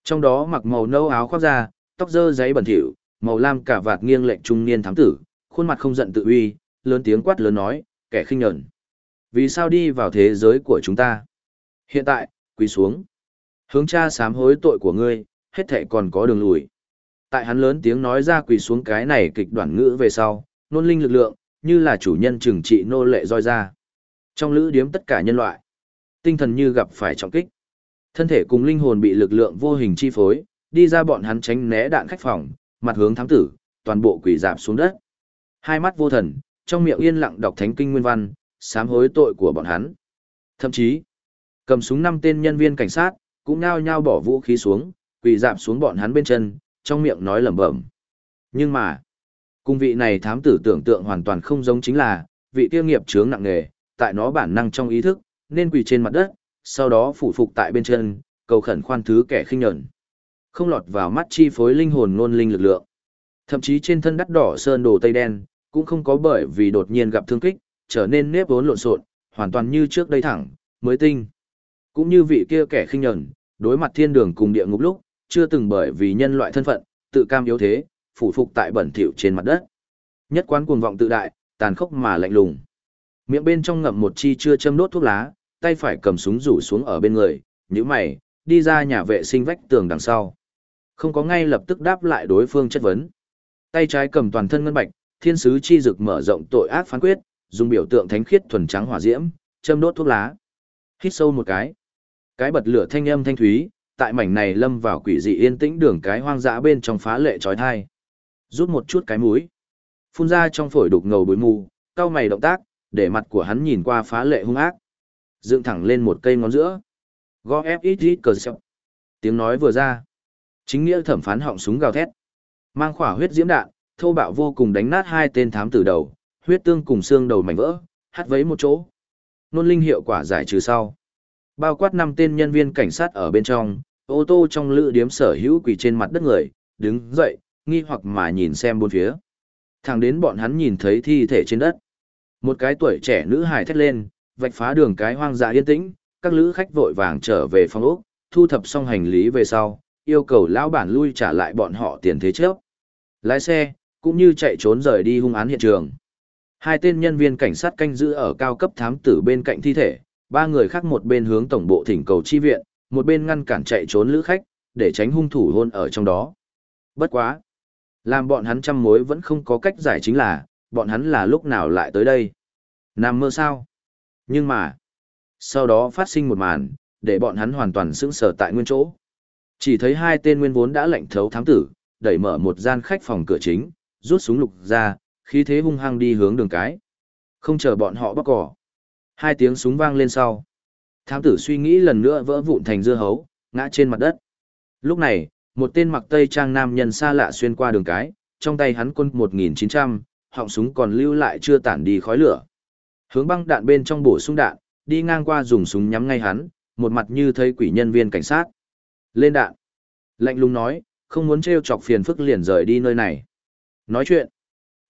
Trong đó mặc màu nâu áo khoác da, tóc dơ giấy bẩn thỉu, màu lam cả vạt nghiêng lệnh trung niên thám tử, khuôn mặt không giận tự uy, lớn tiếng quát lớn nói, kẻ khinh nhẫn. Vì sao đi vào thế giới của chúng ta? Hiện tại, quỳ xuống. Hướng cha sám hối tội của ngươi, hết thệ còn có đường lùi. Tại hắn lớn tiếng nói ra quỳ xuống cái này kịch đoạn ngữ về sau, nôn linh lực lượng, như là chủ nhân trừng trị nô lệ roi ra. Trong lữ điếm tất cả nhân loại, tinh thần như gặp phải trọng kích. Thân thể cùng linh hồn bị lực lượng vô hình chi phối, đi ra bọn hắn tránh né đạn khách phòng, mặt hướng thám tử, toàn bộ quỳ dạp xuống đất. Hai mắt vô thần, trong miệng yên lặng đọc thánh kinh nguyên văn, sám hối tội của bọn hắn. Thậm chí, cầm súng năm tên nhân viên cảnh sát, cũng nhao nhao bỏ vũ khí xuống, quỳ dạp xuống bọn hắn bên chân, trong miệng nói lẩm bẩm. Nhưng mà, cung vị này thám tử tưởng tượng hoàn toàn không giống chính là, vị tiêu nghiệp chướng nặng nề, tại nó bản năng trong ý thức, nên quỳ trên mặt đất, sau đó phủ phục tại bên chân, cầu khẩn khoan thứ kẻ khinh nhẫn. Không lọt vào mắt chi phối linh hồn ngôn linh lực lượng. Thậm chí trên thân đắt đỏ sơn đồ tây đen, cũng không có bởi vì đột nhiên gặp thương kích, trở nên nếp vốn lộn xộn, hoàn toàn như trước đây thẳng, mới tinh. Cũng như vị kia kẻ khinh nhẫn, đối mặt thiên đường cùng địa ngục lúc, chưa từng bởi vì nhân loại thân phận, tự cam yếu thế, phủ phục tại bẩn thỉu trên mặt đất. Nhất quán cuồng vọng tự đại, tàn khốc mà lạnh lùng. Miệng bên trong ngậm một chi chưa châm đốt thuốc lá, tay phải cầm súng rủ xuống ở bên người, nhíu mày, đi ra nhà vệ sinh vách tường đằng sau. Không có ngay lập tức đáp lại đối phương chất vấn. Tay trái cầm toàn thân ngân bạch, thiên sứ chi dực mở rộng tội ác phán quyết, dùng biểu tượng thánh khiết thuần trắng hỏa diễm, châm đốt thuốc lá. Hít sâu một cái. Cái bật lửa thanh âm thanh thúy, tại mảnh này lâm vào quỷ dị yên tĩnh đường cái hoang dã bên trong phá lệ trói thai. Rút một chút cái mũi. Phun ra trong phổi đục ngầu bối mù, cao mày động tác, để mặt của hắn nhìn qua phá lệ hung ác. Dựng thẳng lên một cây ngón giữa. Go ép ít ít cờ sẹo. Tiếng nói vừa ra. Chính nghĩa thẩm phán họng súng gào thét. Mang khỏa huyết diễm đạn, thô bạo vô cùng đánh nát hai tên thám tử đầu, huyết tương cùng xương đầu mảnh vỡ, hắt vấy một chỗ. Nôn linh hiệu quả giải trừ sau. Bao quát năm tên nhân viên cảnh sát ở bên trong, ô tô trong lữ điếm sở hữu quỳ trên mặt đất người, đứng dậy, nghi hoặc mà nhìn xem bốn phía. Thẳng đến bọn hắn nhìn thấy thi thể trên đất. Một cái tuổi trẻ nữ hài thét lên, vạch phá đường cái hoang dã yên tĩnh, các lữ khách vội vàng trở về phòng ốc, thu thập xong hành lý về sau, yêu cầu lão bản lui trả lại bọn họ tiền thế trước. Lái xe, cũng như chạy trốn rời đi hung án hiện trường. Hai tên nhân viên cảnh sát canh giữ ở cao cấp thám tử bên cạnh thi thể, ba người khác một bên hướng tổng bộ thỉnh cầu chi viện, một bên ngăn cản chạy trốn lữ khách, để tránh hung thủ hôn ở trong đó. Bất quá. Làm bọn hắn trăm mối vẫn không có cách giải chính là, bọn hắn là lúc nào lại tới đây. Nằm mơ sao? Nhưng mà, sau đó phát sinh một màn, để bọn hắn hoàn toàn sững sờ tại nguyên chỗ. Chỉ thấy hai tên nguyên vốn đã lệnh thấu thám tử, đẩy mở một gian khách phòng cửa chính, rút súng lục ra, khí thế hung hăng đi hướng đường cái. Không chờ bọn họ bóc cỏ. Hai tiếng súng vang lên sau. Thám tử suy nghĩ lần nữa vỡ vụn thành dưa hấu, ngã trên mặt đất. Lúc này, một tên mặc tây trang nam nhân xa lạ xuyên qua đường cái, trong tay hắn quân 1900, họng súng còn lưu lại chưa tản đi khói lửa. Hướng băng đạn bên trong bổ sung đạn, đi ngang qua dùng súng nhắm ngay hắn, một mặt như thấy quỷ nhân viên cảnh sát. Lên đạn. Lạnh lùng nói, không muốn trêu chọc phiền phức liền rời đi nơi này. Nói chuyện.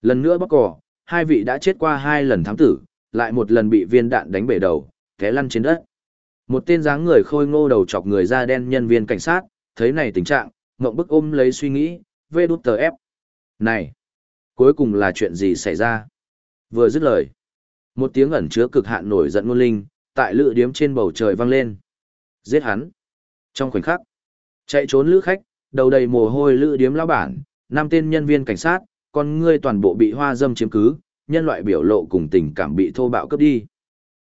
Lần nữa bóc cỏ, hai vị đã chết qua hai lần thám tử, lại một lần bị viên đạn đánh bể đầu, té lăn trên đất. Một tên dáng người khôi ngô đầu chọc người da đen nhân viên cảnh sát, thấy này tình trạng, ngậm bức ôm lấy suy nghĩ, vê đút tờ ép. Này, cuối cùng là chuyện gì xảy ra? Vừa dứt lời, một tiếng ẩn chứa cực hạn nổi giận ngôn linh, tại lựa điếm trên bầu trời vang lên. Giết hắn. Trong khoảnh khắc, chạy trốn lữ khách, đầu đầy mồ hôi lữ điếm lão bản, năm tên nhân viên cảnh sát, con ngươi toàn bộ bị hoa dâm chiếm cứ, nhân loại biểu lộ cùng tình cảm bị thô bạo cướp đi.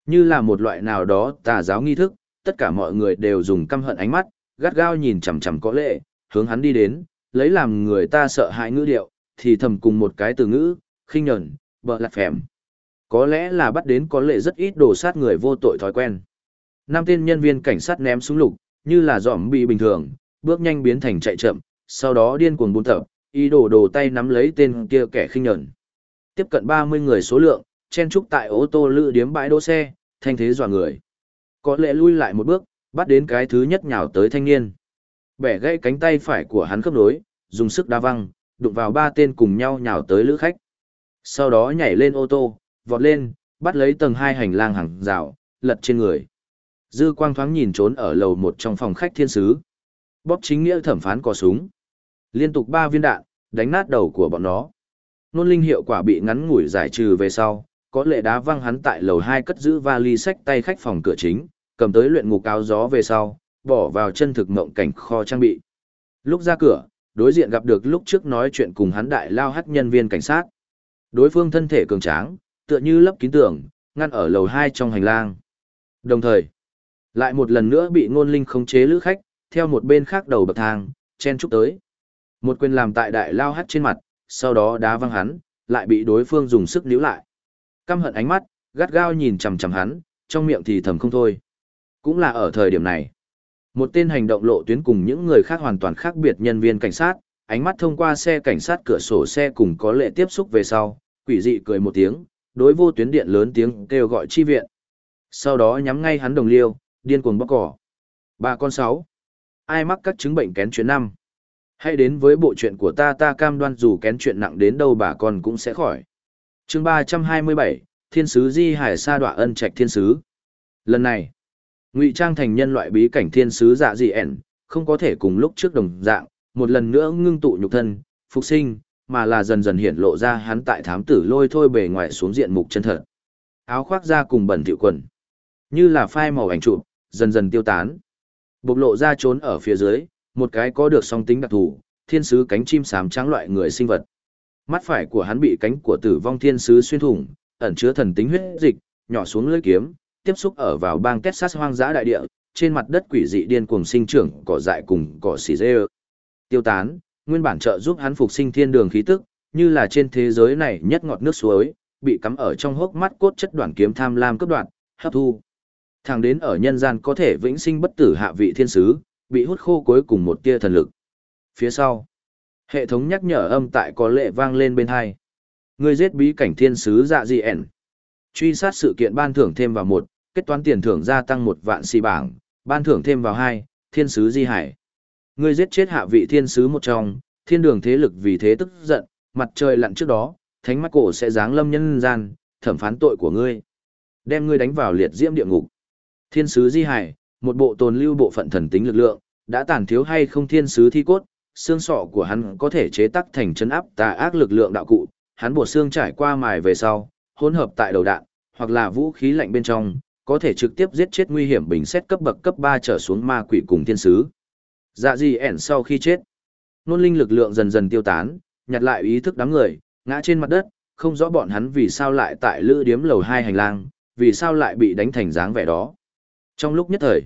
Như là một loại nào đó tà giáo nghi thức, tất cả mọi người đều dùng căm hận ánh mắt, gắt gao nhìn chằm chằm có lệ, hướng hắn đi đến, lấy làm người ta sợ hãi ngữ điệu, thì thầm cùng một cái từ ngữ, khinh nhẫn, bợ lạc phèm. Có lẽ là bắt đến có lệ rất ít đồ sát người vô tội thói quen. Năm tên nhân viên cảnh sát ném súng lục, như là giỏm bị bình thường, bước nhanh biến thành chạy chậm, sau đó điên cuồng buôn tập, ý đồ đồ tay nắm lấy tên kia kẻ khinh nhẫn. Tiếp cận 30 người số lượng, chen trúc tại ô tô lữ điếm bãi đỗ xe, thanh thế dọa người. Có lẽ lui lại một bước, bắt đến cái thứ nhất nhào tới thanh niên. Bẻ gãy cánh tay phải của hắn khớp nối, dùng sức đa văng, đụng vào ba tên cùng nhau nhào tới lữ khách. Sau đó nhảy lên ô tô, vọt lên, bắt lấy tầng hai hành lang hàng rào, lật trên người. Dư quang thoáng nhìn trốn ở lầu một trong phòng khách thiên sứ. Bóp chính nghĩa thẩm phán có súng. Liên tục ba viên đạn, đánh nát đầu của bọn nó. Nôn linh hiệu quả bị ngắn ngủi giải trừ về sau, có lệ đá văng hắn tại lầu hai cất giữ vali sách tay khách phòng cửa chính, cầm tới luyện ngục áo gió về sau, bỏ vào chân thực mộng cảnh kho trang bị. Lúc ra cửa, đối diện gặp được lúc trước nói chuyện cùng hắn đại lao hắt nhân viên cảnh sát. Đối phương thân thể cường tráng, tựa như lấp kín tường, ngăn ở lầu hai trong hành lang. Đồng thời, lại một lần nữa bị ngôn linh khống chế lữ khách, theo một bên khác đầu bậc thang, chen chúc tới. Một quyền làm tại đại lao hắt trên mặt, sau đó đá văng hắn, lại bị đối phương dùng sức níu lại. Căm hận ánh mắt, gắt gao nhìn chằm chằm hắn, trong miệng thì thầm không thôi. Cũng là ở thời điểm này. Một tên hành động lộ tuyến cùng những người khác hoàn toàn khác biệt nhân viên cảnh sát, ánh mắt thông qua xe cảnh sát cửa sổ xe cùng có lệ tiếp xúc về sau, quỷ dị cười một tiếng, đối vô tuyến điện lớn tiếng kêu gọi chi viện. Sau đó nhắm ngay hắn đồng liêu, điên cuồng bóc cỏ. Ba con sáu. Ai mắc các chứng bệnh kén chuyến năm? Hãy đến với bộ chuyện của ta ta cam đoan dù kén chuyện nặng đến đâu bà con cũng sẽ khỏi. chương ba trăm hai mươi bảy Thiên sứ Di Hải Sa Đọa Ân Trạch Thiên sứ. Lần này, ngụy trang thành nhân loại bí cảnh thiên sứ dạ dị ẻn, không có thể cùng lúc trước đồng dạng, một lần nữa ngưng tụ nhục thân, phục sinh, mà là dần dần hiện lộ ra hắn tại thám tử lôi thôi bề ngoài xuống diện mục chân thật. Áo khoác da cùng bẩn thỉu quần, như là phai màu ảnh chụp, dần dần tiêu tán. Bộc lộ ra trốn ở phía dưới, một cái có được song tính đặc thù, thiên sứ cánh chim xám trắng loại người sinh vật. Mắt phải của hắn bị cánh của tử vong thiên sứ xuyên thủng, ẩn chứa thần tính huyết dịch, nhỏ xuống lưỡi kiếm, tiếp xúc ở vào bang Texas hoang dã đại địa, trên mặt đất quỷ dị điên cuồng sinh trưởng cỏ dại cùng cỏ xỉ dê. Tiêu tán, nguyên bản trợ giúp hắn phục sinh thiên đường khí tức, như là trên thế giới này nhất ngọt nước suối, bị cắm ở trong hốc mắt cốt chất đoạn kiếm tham lam cấp đoạn, hấp thu. Thẳng đến ở nhân gian có thể vĩnh sinh bất tử hạ vị thiên sứ, bị hút khô cuối cùng một tia thần lực. Phía sau, hệ thống nhắc nhở âm tại có lệ vang lên bên hai. Người giết bí cảnh thiên sứ dạ dị ẻn. Truy sát sự kiện ban thưởng thêm vào một, kết toán tiền thưởng gia tăng một vạn xì bảng, ban thưởng thêm vào hai, thiên sứ di hải. Ngươi giết chết hạ vị thiên sứ một trong, thiên đường thế lực vì thế tức giận, mặt trời lặn trước đó, thánh mắt cổ sẽ giáng lâm nhân gian, thẩm phán tội của ngươi. Đem ngươi đánh vào liệt diễm địa ngục. Thiên sứ di hải, một bộ tồn lưu bộ phận thần tính lực lượng, đã tàn thiếu hay không thiên sứ thi cốt, xương sọ của hắn có thể chế tác thành chân áp tà ác lực lượng đạo cụ, hắn bổ xương trải qua mài về sau, hỗn hợp tại đầu đạn, hoặc là vũ khí lạnh bên trong, có thể trực tiếp giết chết nguy hiểm bình xét cấp bậc cấp 3 trở xuống ma quỷ cùng thiên sứ. Dạ gì ẻn sau khi chết, nôn linh lực lượng dần dần tiêu tán, nhặt lại ý thức đám người, ngã trên mặt đất, không rõ bọn hắn vì sao lại tại lữ điếm lầu hai hành lang, vì sao lại bị đánh thành dáng vẻ đó. Trong lúc nhất thời,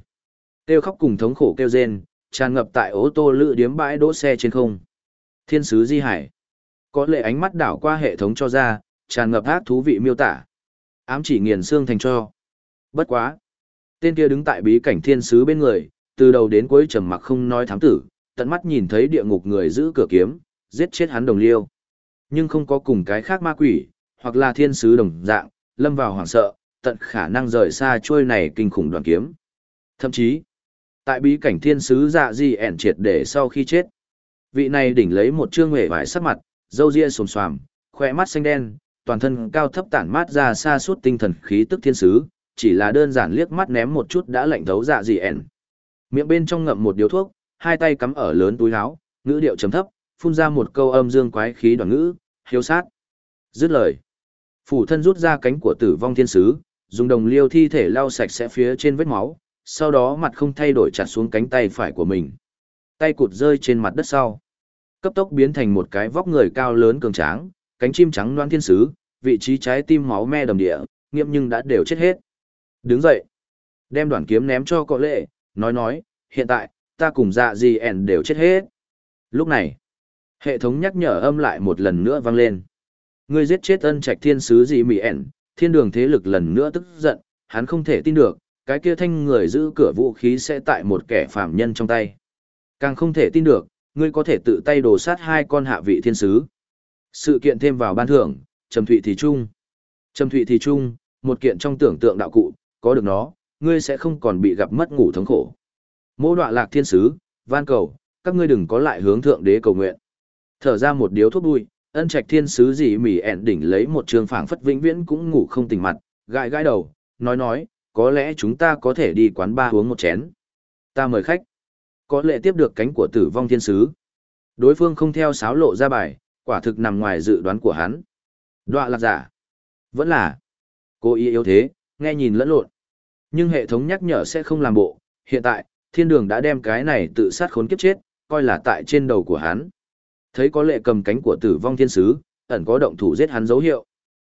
kêu khóc cùng thống khổ kêu rên, tràn ngập tại ô tô lữ điếm bãi đỗ xe trên không. Thiên sứ Di Hải, có lệ ánh mắt đảo qua hệ thống cho ra, tràn ngập ác thú vị miêu tả. Ám chỉ nghiền xương thành cho. Bất quá. Tên kia đứng tại bí cảnh thiên sứ bên người, từ đầu đến cuối trầm mặc không nói thám tử, tận mắt nhìn thấy địa ngục người giữ cửa kiếm, giết chết hắn đồng liêu. Nhưng không có cùng cái khác ma quỷ, hoặc là thiên sứ đồng dạng, lâm vào hoảng sợ, tận khả năng rời xa chuôi này kinh khủng đoàn kiếm. Thậm chí, tại bí cảnh thiên sứ dạ di ẻn triệt để sau khi chết, vị này đỉnh lấy một trương hề vải sắc mặt, dâu ria xồm xoàm, khỏe mắt xanh đen, toàn thân cao thấp tản mát ra xa suốt tinh thần khí tức thiên sứ, chỉ là đơn giản liếc mắt ném một chút đã lạnh thấu dạ dị ẻn. Miệng bên trong ngậm một điếu thuốc, hai tay cắm ở lớn túi áo, ngữ điệu trầm thấp, phun ra một câu âm dương quái khí đoàn ngữ, hiếu sát. Dứt lời. Phủ thân rút ra cánh của tử vong thiên sứ, dùng đồng liêu thi thể lau sạch sẽ phía trên vết máu, sau đó mặt không thay đổi chặt xuống cánh tay phải của mình. Tay cụt rơi trên mặt đất sau. Cấp tốc biến thành một cái vóc người cao lớn cường tráng, cánh chim trắng loan thiên sứ, vị trí trái tim máu me đầm địa, nghiêm nhưng đã đều chết hết. Đứng dậy, đem đoạn kiếm ném cho cọ lệ, nói nói, hiện tại, ta cùng dạ gì ẻn đều chết hết. Lúc này, Hệ thống nhắc nhở âm lại một lần nữa vang lên. Ngươi giết chết ân trạch thiên sứ gì mỉ ẻn, thiên đường thế lực lần nữa tức giận, hắn không thể tin được, cái kia thanh người giữ cửa vũ khí sẽ tại một kẻ phạm nhân trong tay. Càng không thể tin được, ngươi có thể tự tay đổ sát hai con hạ vị thiên sứ. Sự kiện thêm vào ban thưởng, Trầm Thụy Thì Trung. Trầm Thụy Thì Trung, một kiện trong tưởng tượng đạo cụ, có được nó, ngươi sẽ không còn bị gặp mất ngủ thống khổ. Mô đọa lạc thiên sứ, van cầu, các ngươi đừng có lại hướng thượng đế cầu nguyện. Thở ra một điếu thuốc bụi, ân trạch thiên sứ dị mỉ ẹn đỉnh lấy một trường phảng phất vĩnh viễn cũng ngủ không tỉnh mặt, gãi gãi đầu, nói nói, có lẽ chúng ta có thể đi quán ba uống một chén. Ta mời khách. Có lẽ tiếp được cánh của tử vong thiên sứ. Đối phương không theo sáo lộ ra bài, quả thực nằm ngoài dự đoán của hắn. Đoạ lạc giả. Vẫn là. Cố ý yếu thế, nghe nhìn lẫn lộn. Nhưng hệ thống nhắc nhở sẽ không làm bộ. Hiện tại, thiên đường đã đem cái này tự sát khốn kiếp chết, coi là tại trên đầu của hắn. Thấy có lệ cầm cánh của tử vong thiên sứ, ẩn có động thủ giết hắn dấu hiệu.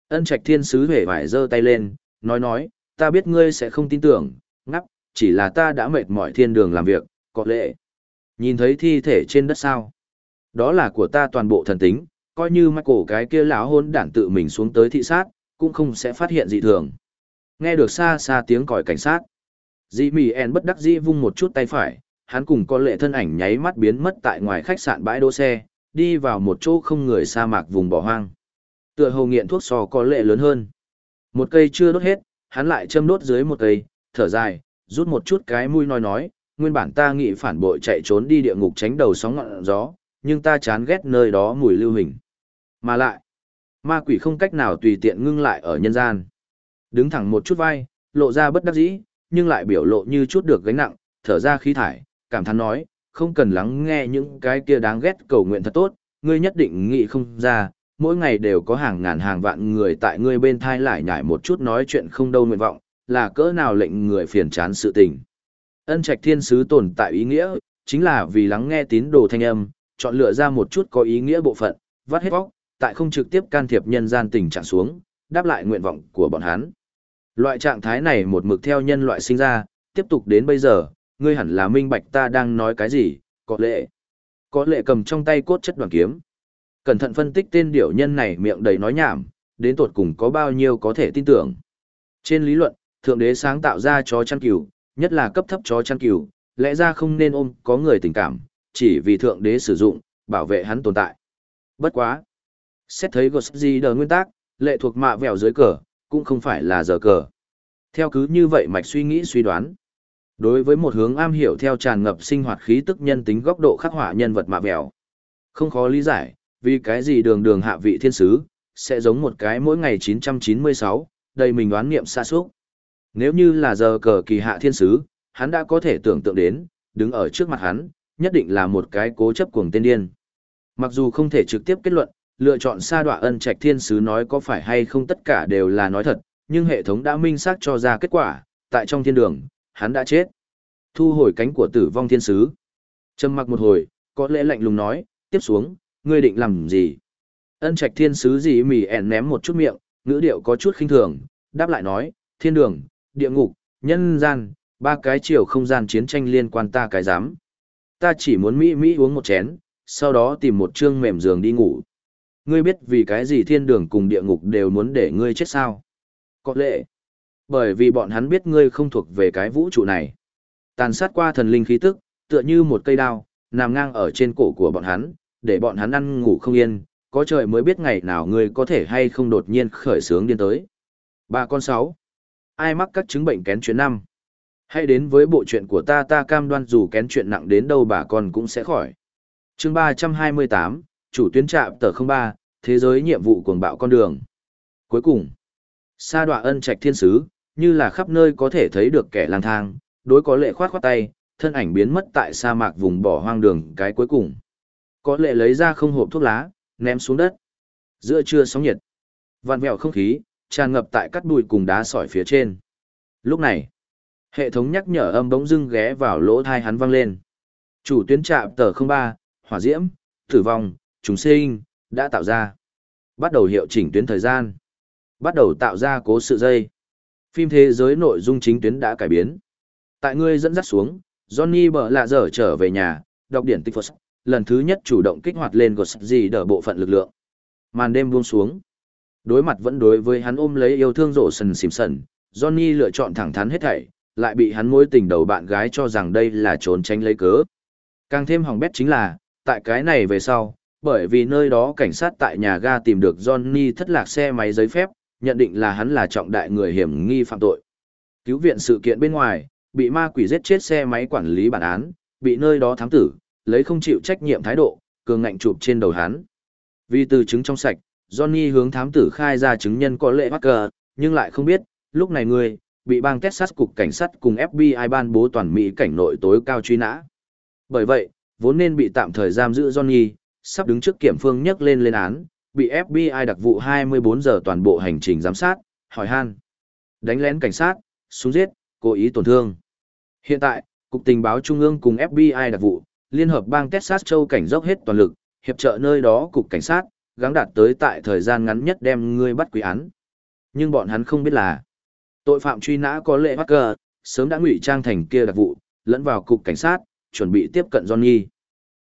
Ân trạch thiên sứ hề vải giơ tay lên, nói nói, ta biết ngươi sẽ không tin tưởng, ngắp, chỉ là ta đã mệt mỏi thiên đường làm việc, có lệ. Nhìn thấy thi thể trên đất sao? Đó là của ta toàn bộ thần tính, coi như mắt cổ cái kia lão hôn đản tự mình xuống tới thị sát, cũng không sẽ phát hiện dị thường. Nghe được xa xa tiếng còi cảnh sát. Dĩ mì en bất đắc dĩ vung một chút tay phải, hắn cùng con lệ thân ảnh nháy mắt biến mất tại ngoài khách sạn bãi đỗ xe, đi vào một chỗ không người sa mạc vùng bỏ hoang. Tựa hồ nghiện thuốc sò có lệ lớn hơn. Một cây chưa đốt hết, hắn lại châm đốt dưới một cây, thở dài, rút một chút cái mũi nói nói, nguyên bản ta nghĩ phản bội chạy trốn đi địa ngục tránh đầu sóng ngọn gió, nhưng ta chán ghét nơi đó mùi lưu hình. Mà lại, ma quỷ không cách nào tùy tiện ngưng lại ở nhân gian. Đứng thẳng một chút vai, lộ ra bất đắc dĩ, nhưng lại biểu lộ như chút được gánh nặng, thở ra khí thải, cảm thán nói, không cần lắng nghe những cái kia đáng ghét cầu nguyện thật tốt, ngươi nhất định nghĩ không ra, mỗi ngày đều có hàng ngàn hàng vạn người tại ngươi bên thai lại nhải một chút nói chuyện không đâu nguyện vọng, là cỡ nào lệnh người phiền chán sự tình. Ân trạch thiên sứ tồn tại ý nghĩa, chính là vì lắng nghe tín đồ thanh âm, chọn lựa ra một chút có ý nghĩa bộ phận, vắt hết vóc tại không trực tiếp can thiệp nhân gian tình trạng xuống, đáp lại nguyện vọng của bọn hắn. Loại trạng thái này một mực theo nhân loại sinh ra, tiếp tục đến bây giờ, ngươi hẳn là minh bạch ta đang nói cái gì, có lệ. Có lệ cầm trong tay cốt chất đoàn kiếm. Cẩn thận phân tích tên điểu nhân này miệng đầy nói nhảm, đến tột cùng có bao nhiêu có thể tin tưởng. Trên lý luận, Thượng Đế sáng tạo ra chó chăn cừu, nhất là cấp thấp chó chăn cừu, lẽ ra không nên ôm có người tình cảm, chỉ vì Thượng Đế sử dụng, bảo vệ hắn tồn tại. Bất quá. Xét thấy Gossi đờ nguyên tắc, lệ thuộc mạ vẻo dưới cờ, cũng không phải là giờ cờ. Theo cứ như vậy mạch suy nghĩ suy đoán. Đối với một hướng am hiểu theo tràn ngập sinh hoạt khí tức nhân tính góc độ khắc họa nhân vật mạ vẻo. Không khó lý giải, vì cái gì đường đường hạ vị thiên sứ, sẽ giống một cái mỗi ngày 996, đầy mình đoán nghiệm xa xúc. Nếu như là giờ cờ kỳ hạ thiên sứ, hắn đã có thể tưởng tượng đến, đứng ở trước mặt hắn, nhất định là một cái cố chấp cuồng tên điên. Mặc dù không thể trực tiếp kết luận, lựa chọn sa đọa ân trạch thiên sứ nói có phải hay không tất cả đều là nói thật, nhưng hệ thống đã minh xác cho ra kết quả, tại trong thiên đường, hắn đã chết. Thu hồi cánh của tử vong thiên sứ. Trầm mặc một hồi, có lẽ lạnh lùng nói, tiếp xuống, ngươi định làm gì? Ân trạch thiên sứ gì mỉ ẻn ném một chút miệng, ngữ điệu có chút khinh thường, đáp lại nói, thiên đường, địa ngục, nhân gian, ba cái chiều không gian chiến tranh liên quan ta cái dám. Ta chỉ muốn Mỹ Mỹ uống một chén, sau đó tìm một chương mềm giường đi ngủ. Ngươi biết vì cái gì thiên đường cùng địa ngục đều muốn để ngươi chết sao? Có lẽ, bởi vì bọn hắn biết ngươi không thuộc về cái vũ trụ này. Tàn sát qua thần linh khí tức, tựa như một cây đao, nằm ngang ở trên cổ của bọn hắn, để bọn hắn ăn ngủ không yên, có trời mới biết ngày nào ngươi có thể hay không đột nhiên khởi sướng điên tới. Ba con sáu. Ai mắc các chứng bệnh kén chuyện năm? Hãy đến với bộ chuyện của ta ta cam đoan dù kén chuyện nặng đến đâu bà con cũng sẽ khỏi. chương ba trăm hai mươi tám, chủ tuyến trạm tờ ba, thế giới nhiệm vụ cuồng bạo con đường. Cuối cùng, sa đọa ân trạch thiên sứ, như là khắp nơi có thể thấy được kẻ lang thang, đối có lệ khoát khoát tay, thân ảnh biến mất tại sa mạc vùng bỏ hoang đường cái cuối cùng. Có lệ lấy ra không hộp thuốc lá, ném xuống đất. Giữa trưa sóng nhiệt, vạn vẹo không khí, tràn ngập tại cắt bụi cùng đá sỏi phía trên. Lúc này, hệ thống nhắc nhở âm bỗng dưng ghé vào lỗ thai hắn vang lên. Chủ tuyến trạm tờ 03, hỏa diễm, tử vong, chúng sinh, đã tạo ra. Bắt đầu hiệu chỉnh tuyến thời gian. Bắt đầu tạo ra cố sự dây. Phim thế giới nội dung chính tuyến đã cải biến. Tại ngươi dẫn dắt xuống, Johnny bở lạ dở trở về nhà, đọc điển tích Phật, lần thứ nhất chủ động kích hoạt lên của gì đỡ bộ phận lực lượng. Màn đêm buông xuống. Đối mặt vẫn đối với hắn ôm lấy yêu thương rổ sần xìm sần, Johnny lựa chọn thẳng thắn hết thảy, lại bị hắn mối tình đầu bạn gái cho rằng đây là trốn tránh lấy cớ. Càng thêm hỏng bét chính là, tại cái này về sau, bởi vì nơi đó cảnh sát tại nhà ga tìm được Johnny thất lạc xe máy giấy phép, nhận định là hắn là trọng đại người hiểm nghi phạm tội. Cứu viện sự kiện bên ngoài, bị ma quỷ giết chết xe máy quản lý bản án, bị nơi đó thám tử, lấy không chịu trách nhiệm thái độ, cường ngạnh chụp trên đầu hắn. Vì từ chứng trong sạch, Johnny hướng thám tử khai ra chứng nhân có lệ mắc cờ, nhưng lại không biết, lúc này người, bị bang Texas cục cảnh sát cùng FBI ban bố toàn Mỹ cảnh nội tối cao truy nã. Bởi vậy, vốn nên bị tạm thời giam giữ Johnny, sắp đứng trước kiểm phương nhắc lên lên án, bị FBI đặc vụ 24 giờ toàn bộ hành trình giám sát, hỏi han. Đánh lén cảnh sát, súng giết, cố ý tổn thương. Hiện tại, Cục Tình báo Trung ương cùng FBI đặc vụ, Liên hợp bang Texas châu cảnh dốc hết toàn lực, hiệp trợ nơi đó Cục Cảnh sát, gắng đạt tới tại thời gian ngắn nhất đem ngươi bắt quý án. Nhưng bọn hắn không biết là, tội phạm truy nã có lệ Hacker, sớm đã ngụy trang thành kia đặc vụ, lẫn vào Cục Cảnh sát, chuẩn bị tiếp cận Johnny.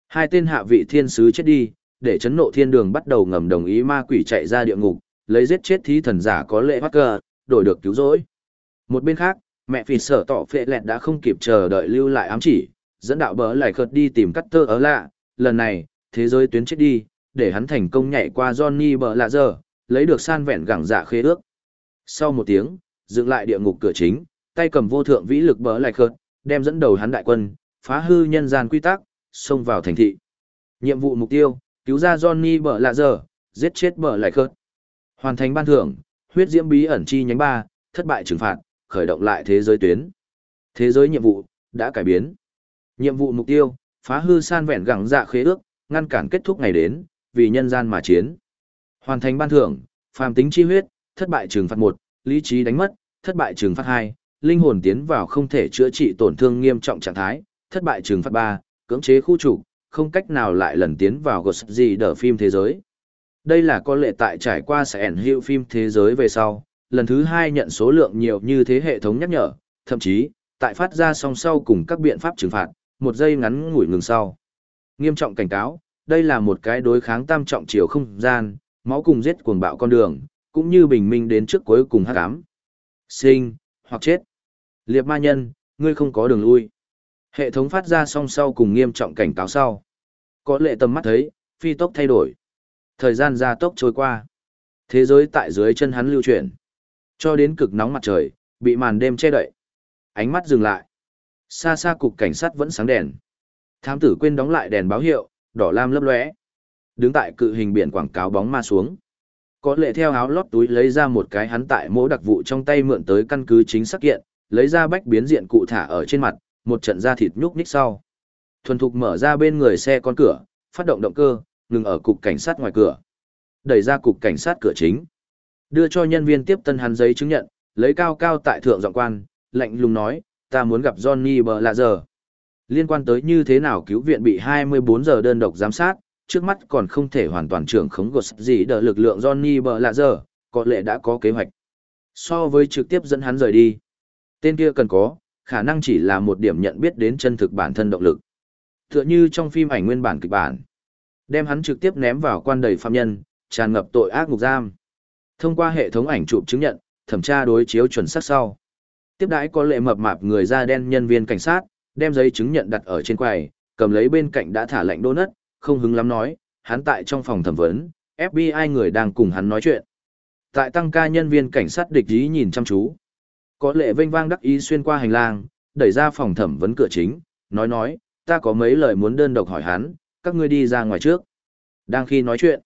Hai tên hạ vị thiên sứ chết đi, để chấn nộ thiên đường bắt đầu ngầm đồng ý ma quỷ chạy ra địa ngục, lấy giết chết thí thần giả có lệ Hacker, đổi được cứu rỗi. Một bên khác, mẹ phì sở tỏ phệ lẹt đã không kịp chờ đợi lưu lại ám chỉ, dẫn đạo bờ lại khợt đi tìm cắt tơ ở lạ, lần này, thế giới tuyến chết đi, để hắn thành công nhảy qua Johnny bờ lạ giờ, lấy được san vẹn gẳng dạ khế ước. Sau một tiếng, dựng lại địa ngục cửa chính, tay cầm vô thượng vĩ lực bờ lại khợt, đem dẫn đầu hắn đại quân, phá hư nhân gian quy tắc, xông vào thành thị. Nhiệm vụ mục tiêu, cứu ra Johnny bờ lạ giờ, giết chết bờ lại khợt. Hoàn thành ban thưởng, huyết diễm bí ẩn chi nhánh ba thất bại trừng phạt, khởi động lại thế giới tuyến. Thế giới nhiệm vụ, đã cải biến. Nhiệm vụ mục tiêu, phá hư san vẹn gẳng dạ khế ước, ngăn cản kết thúc ngày đến, vì nhân gian mà chiến. Hoàn thành ban thưởng, phàm tính chi huyết, thất bại trừng phạt 1, lý trí đánh mất, thất bại trừng phạt 2, linh hồn tiến vào không thể chữa trị tổn thương nghiêm trọng trạng thái, thất bại trừng phạt 3, cưỡng chế khu trục, không cách nào lại lần tiến vào gột gì đỡ phim thế giới. Đây là có lệ tại trải qua sẽ ẩn hiệu phim thế giới về sau, lần thứ hai nhận số lượng nhiều như thế hệ thống nhắc nhở, thậm chí, tại phát ra song sau cùng các biện pháp trừng phạt, một giây ngắn ngủi ngừng sau. Nghiêm trọng cảnh cáo, đây là một cái đối kháng tam trọng chiều không gian, máu cùng giết cuồng bạo con đường, cũng như bình minh đến trước cuối cùng hắc ám. Sinh, hoặc chết. Liệp ma nhân, ngươi không có đường lui. Hệ thống phát ra song sau cùng nghiêm trọng cảnh cáo sau. Có lệ tầm mắt thấy, phi tốc thay đổi. Thời gian gia tốc trôi qua. Thế giới tại dưới chân hắn lưu chuyển. Cho đến cực nóng mặt trời, bị màn đêm che đậy. Ánh mắt dừng lại. Xa xa cục cảnh sát vẫn sáng đèn. Thám tử quên đóng lại đèn báo hiệu, đỏ lam lấp lóe. Đứng tại cự hình biển quảng cáo bóng ma xuống. Có lệ theo áo lót túi lấy ra một cái hắn tại mỗ đặc vụ trong tay mượn tới căn cứ chính xác kiện, lấy ra bách biến diện cụ thả ở trên mặt, một trận da thịt nhúc nhích sau. Thuần thục mở ra bên người xe con cửa, phát động động cơ, ngừng ở cục cảnh sát ngoài cửa. Đẩy ra cục cảnh sát cửa chính. Đưa cho nhân viên tiếp tân hắn giấy chứng nhận, lấy cao cao tại thượng giọng quan, lạnh lùng nói, ta muốn gặp Johnny bờ lạ giờ. Liên quan tới như thế nào cứu viện bị 24 giờ đơn độc giám sát, trước mắt còn không thể hoàn toàn trưởng khống gột gì đỡ lực lượng Johnny bờ lạ giờ, có lẽ đã có kế hoạch. So với trực tiếp dẫn hắn rời đi, tên kia cần có, khả năng chỉ là một điểm nhận biết đến chân thực bản thân động lực. Tựa như trong phim ảnh nguyên bản kịch bản, đem hắn trực tiếp ném vào quan đầy phạm nhân, tràn ngập tội ác ngục giam. Thông qua hệ thống ảnh chụp chứng nhận, thẩm tra đối chiếu chuẩn xác sau. Tiếp đãi có lệ mập mạp người da đen nhân viên cảnh sát, đem giấy chứng nhận đặt ở trên quầy, cầm lấy bên cạnh đã thả lệnh đô nất, không hứng lắm nói, hắn tại trong phòng thẩm vấn, FBI người đang cùng hắn nói chuyện. Tại tăng ca nhân viên cảnh sát địch ý nhìn chăm chú. Có lệ vênh vang đắc ý xuyên qua hành lang, đẩy ra phòng thẩm vấn cửa chính, nói nói, ta có mấy lời muốn đơn độc hỏi hắn, các ngươi đi ra ngoài trước. Đang khi nói chuyện,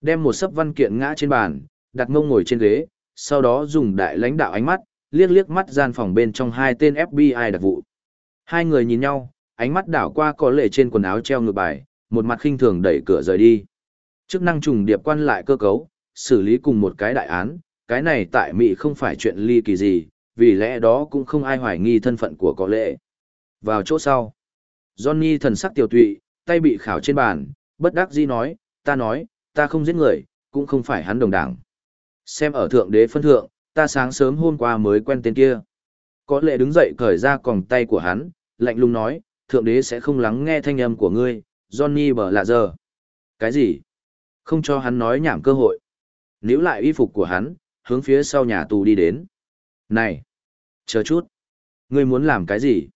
đem một sấp văn kiện ngã trên bàn, đặt mông ngồi trên ghế, sau đó dùng đại lãnh đạo ánh mắt, liếc liếc mắt gian phòng bên trong hai tên FBI đặc vụ. Hai người nhìn nhau, ánh mắt đảo qua có lệ trên quần áo treo ngược bài, một mặt khinh thường đẩy cửa rời đi. Chức năng trùng điệp quan lại cơ cấu, xử lý cùng một cái đại án, cái này tại Mỹ không phải chuyện ly kỳ gì, vì lẽ đó cũng không ai hoài nghi thân phận của có lệ. Vào chỗ sau, Johnny thần sắc tiểu tụy, tay bị khảo trên bàn, bất đắc dĩ nói, ta nói, ta không giết người, cũng không phải hắn đồng đảng. Xem ở thượng đế phân thượng, ta sáng sớm hôm qua mới quen tên kia. Có lệ đứng dậy cởi ra còng tay của hắn, lạnh lùng nói, thượng đế sẽ không lắng nghe thanh âm của ngươi, Johnny bờ lạ giờ. Cái gì? Không cho hắn nói nhảm cơ hội. Níu lại y phục của hắn, hướng phía sau nhà tù đi đến. Này! Chờ chút! Ngươi muốn làm cái gì?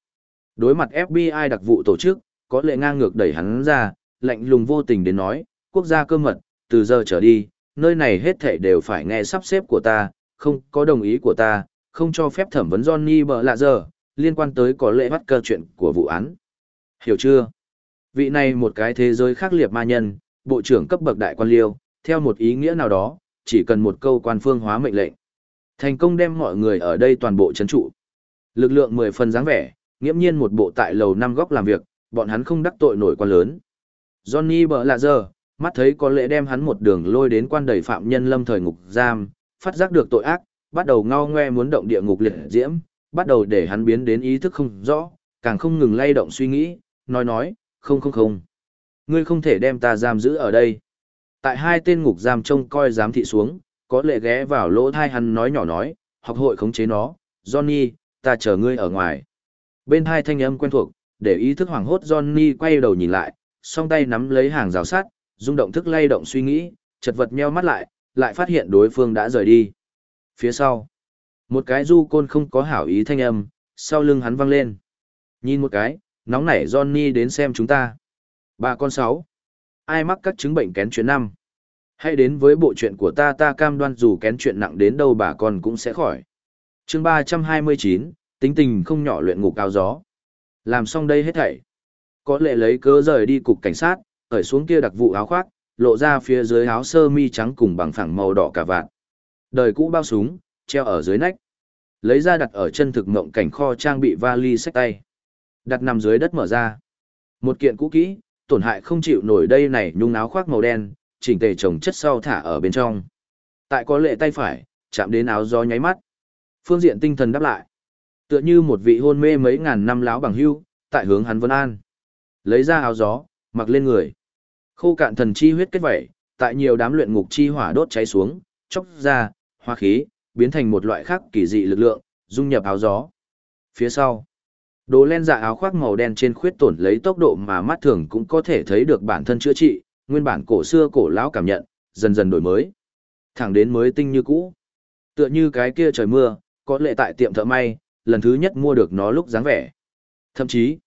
Đối mặt FBI đặc vụ tổ chức, có lệ ngang ngược đẩy hắn ra, lạnh lùng vô tình đến nói, quốc gia cơ mật, từ giờ trở đi, nơi này hết thảy đều phải nghe sắp xếp của ta, không có đồng ý của ta, không cho phép thẩm vấn Johnny bờ lạ giờ, liên quan tới có lệ bắt cơ chuyện của vụ án. Hiểu chưa? Vị này một cái thế giới khác liệt ma nhân, bộ trưởng cấp bậc đại quan liêu, theo một ý nghĩa nào đó, chỉ cần một câu quan phương hóa mệnh lệnh. Thành công đem mọi người ở đây toàn bộ chấn trụ. Lực lượng mười phần dáng vẻ, nghiễm nhiên một bộ tại lầu năm góc làm việc, bọn hắn không đắc tội nổi quan lớn. Johnny bờ lạ giờ, mắt thấy có lẽ đem hắn một đường lôi đến quan đầy phạm nhân lâm thời ngục giam, phát giác được tội ác, bắt đầu ngao ngoe muốn động địa ngục liệt diễm, bắt đầu để hắn biến đến ý thức không rõ, càng không ngừng lay động suy nghĩ, nói nói, không không không. Ngươi không thể đem ta giam giữ ở đây. Tại hai tên ngục giam trông coi giám thị xuống, có lệ ghé vào lỗ thai hắn nói nhỏ nói, học hội khống chế nó, Johnny, ta chờ ngươi ở ngoài. Bên hai thanh âm quen thuộc, để ý thức hoảng hốt Johnny quay đầu nhìn lại, song tay nắm lấy hàng rào sắt, rung động thức lay động suy nghĩ, chật vật meo mắt lại, lại phát hiện đối phương đã rời đi. Phía sau, một cái du côn không có hảo ý thanh âm, sau lưng hắn văng lên. Nhìn một cái, nóng nảy Johnny đến xem chúng ta. Bà con sáu. Ai mắc các chứng bệnh kén chuyện năm? Hãy đến với bộ chuyện của ta ta cam đoan dù kén chuyện nặng đến đâu bà con cũng sẽ khỏi. chương 329, tính tình không nhỏ luyện ngục cao gió. Làm xong đây hết thảy. Có lệ lấy cớ rời đi cục cảnh sát, ở xuống kia đặc vụ áo khoác, lộ ra phía dưới áo sơ mi trắng cùng bằng phẳng màu đỏ cả vạn. Đời cũ bao súng, treo ở dưới nách. Lấy ra đặt ở chân thực mộng cảnh kho trang bị vali sách tay. Đặt nằm dưới đất mở ra. Một kiện cũ kỹ, tổn hại không chịu nổi đây này nhung áo khoác màu đen, chỉnh tề chồng chất sau thả ở bên trong. Tại có lệ tay phải, chạm đến áo gió nháy mắt. Phương diện tinh thần đáp lại. Tựa như một vị hôn mê mấy ngàn năm láo bằng hưu, tại hướng hắn vân an. Lấy ra áo gió, mặc lên người. Khô cạn thần chi huyết kết vẩy, tại nhiều đám luyện ngục chi hỏa đốt cháy xuống, chốc ra, hoa khí, biến thành một loại khác kỳ dị lực lượng, dung nhập áo gió. Phía sau, đồ len dạ áo khoác màu đen trên khuyết tổn lấy tốc độ mà mắt thường cũng có thể thấy được bản thân chữa trị, nguyên bản cổ xưa cổ lão cảm nhận, dần dần đổi mới. Thẳng đến mới tinh như cũ. Tựa như cái kia trời mưa, có lệ tại tiệm thợ may, lần thứ nhất mua được nó lúc dáng vẻ. Thậm chí,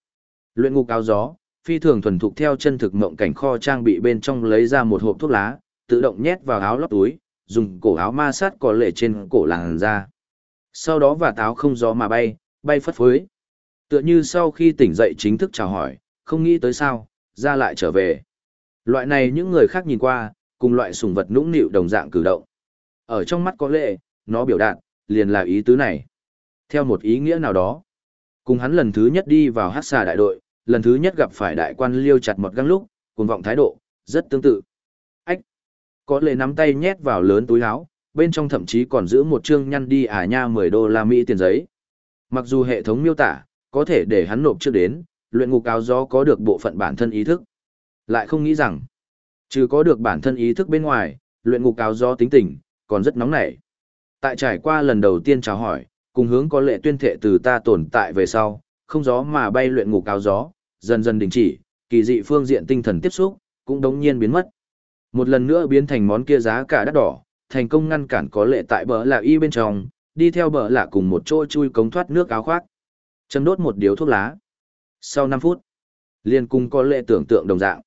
luyện ngục áo gió, phi thường thuần thục theo chân thực mộng cảnh kho trang bị bên trong lấy ra một hộp thuốc lá, tự động nhét vào áo lót túi, dùng cổ áo ma sát có lệ trên cổ làn ra. Sau đó và táo không gió mà bay, bay phất phới. Tựa như sau khi tỉnh dậy chính thức chào hỏi, không nghĩ tới sao, ra lại trở về. Loại này những người khác nhìn qua, cùng loại sùng vật nũng nịu đồng dạng cử động. Ở trong mắt có lệ, nó biểu đạt, liền là ý tứ này. Theo một ý nghĩa nào đó, cùng hắn lần thứ nhất đi vào hát xà đại đội, lần thứ nhất gặp phải đại quan liêu chặt một găng lúc, cùng vọng thái độ, rất tương tự. Ách! Có lệ nắm tay nhét vào lớn túi áo, bên trong thậm chí còn giữ một chương nhăn đi à nha 10 đô la Mỹ tiền giấy. Mặc dù hệ thống miêu tả, có thể để hắn nộp trước đến, luyện ngục áo gió có được bộ phận bản thân ý thức. Lại không nghĩ rằng, trừ có được bản thân ý thức bên ngoài, luyện ngục áo gió tính tình, còn rất nóng nảy. Tại trải qua lần đầu tiên chào hỏi, cùng hướng có lệ tuyên thệ từ ta tồn tại về sau, không gió mà bay luyện ngục cao gió, dần dần đình chỉ, kỳ dị phương diện tinh thần tiếp xúc, cũng đống nhiên biến mất. Một lần nữa biến thành món kia giá cả đắt đỏ, thành công ngăn cản có lệ tại bờ lạ y bên trong, đi theo bờ lạ cùng một chỗ chui cống thoát nước áo khoác. Châm đốt một điếu thuốc lá. Sau 5 phút, liên cung có lệ tưởng tượng đồng dạng.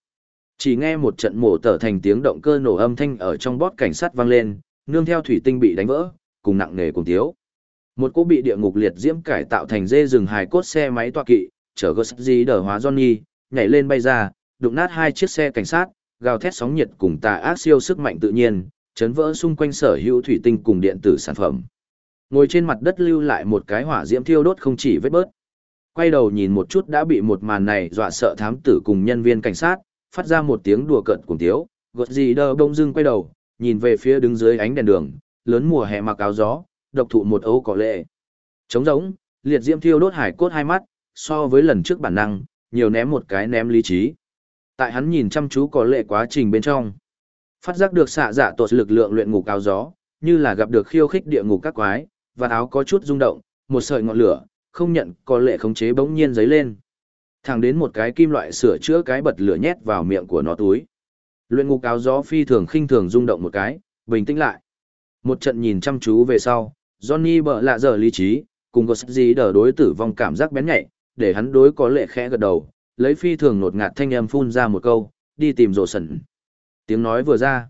Chỉ nghe một trận mổ tở thành tiếng động cơ nổ âm thanh ở trong bót cảnh sát vang lên, nương theo thủy tinh bị đánh vỡ, cùng nặng nề cùng thiếu. Một cô bị địa ngục liệt diễm cải tạo thành dê rừng hài cốt xe máy toa kỵ, chở gớt gì đờ hóa Johnny, nhảy lên bay ra, đụng nát hai chiếc xe cảnh sát, gào thét sóng nhiệt cùng tà ác siêu sức mạnh tự nhiên, chấn vỡ xung quanh sở hữu thủy tinh cùng điện tử sản phẩm. Ngồi trên mặt đất lưu lại một cái hỏa diễm thiêu đốt không chỉ vết bớt. Quay đầu nhìn một chút đã bị một màn này dọa sợ thám tử cùng nhân viên cảnh sát, phát ra một tiếng đùa cợt cùng tiếu, gợt gì đờ bông dưng quay đầu, nhìn về phía đứng dưới ánh đèn đường, lớn mùa hè mặc áo gió, độc thụ một ấu cỏ lệ. Trống rỗng, liệt diễm thiêu đốt hải cốt hai mắt, so với lần trước bản năng, nhiều ném một cái ném lý trí. Tại hắn nhìn chăm chú có lệ quá trình bên trong. Phát giác được xạ dạ tột lực lượng luyện ngục áo gió, như là gặp được khiêu khích địa ngục các quái, và áo có chút rung động, một sợi ngọn lửa, không nhận có lệ khống chế bỗng nhiên giấy lên. Thẳng đến một cái kim loại sửa chữa cái bật lửa nhét vào miệng của nó túi. Luyện ngục áo gió phi thường khinh thường rung động một cái, bình tĩnh lại. Một trận nhìn chăm chú về sau, Johnny bợ lạ giờ lý trí, cùng có gì đỡ đối tử vong cảm giác bén nhạy, để hắn đối có lệ khẽ gật đầu, lấy phi thường nột ngạt thanh âm phun ra một câu, đi tìm rồ sần. Tiếng nói vừa ra,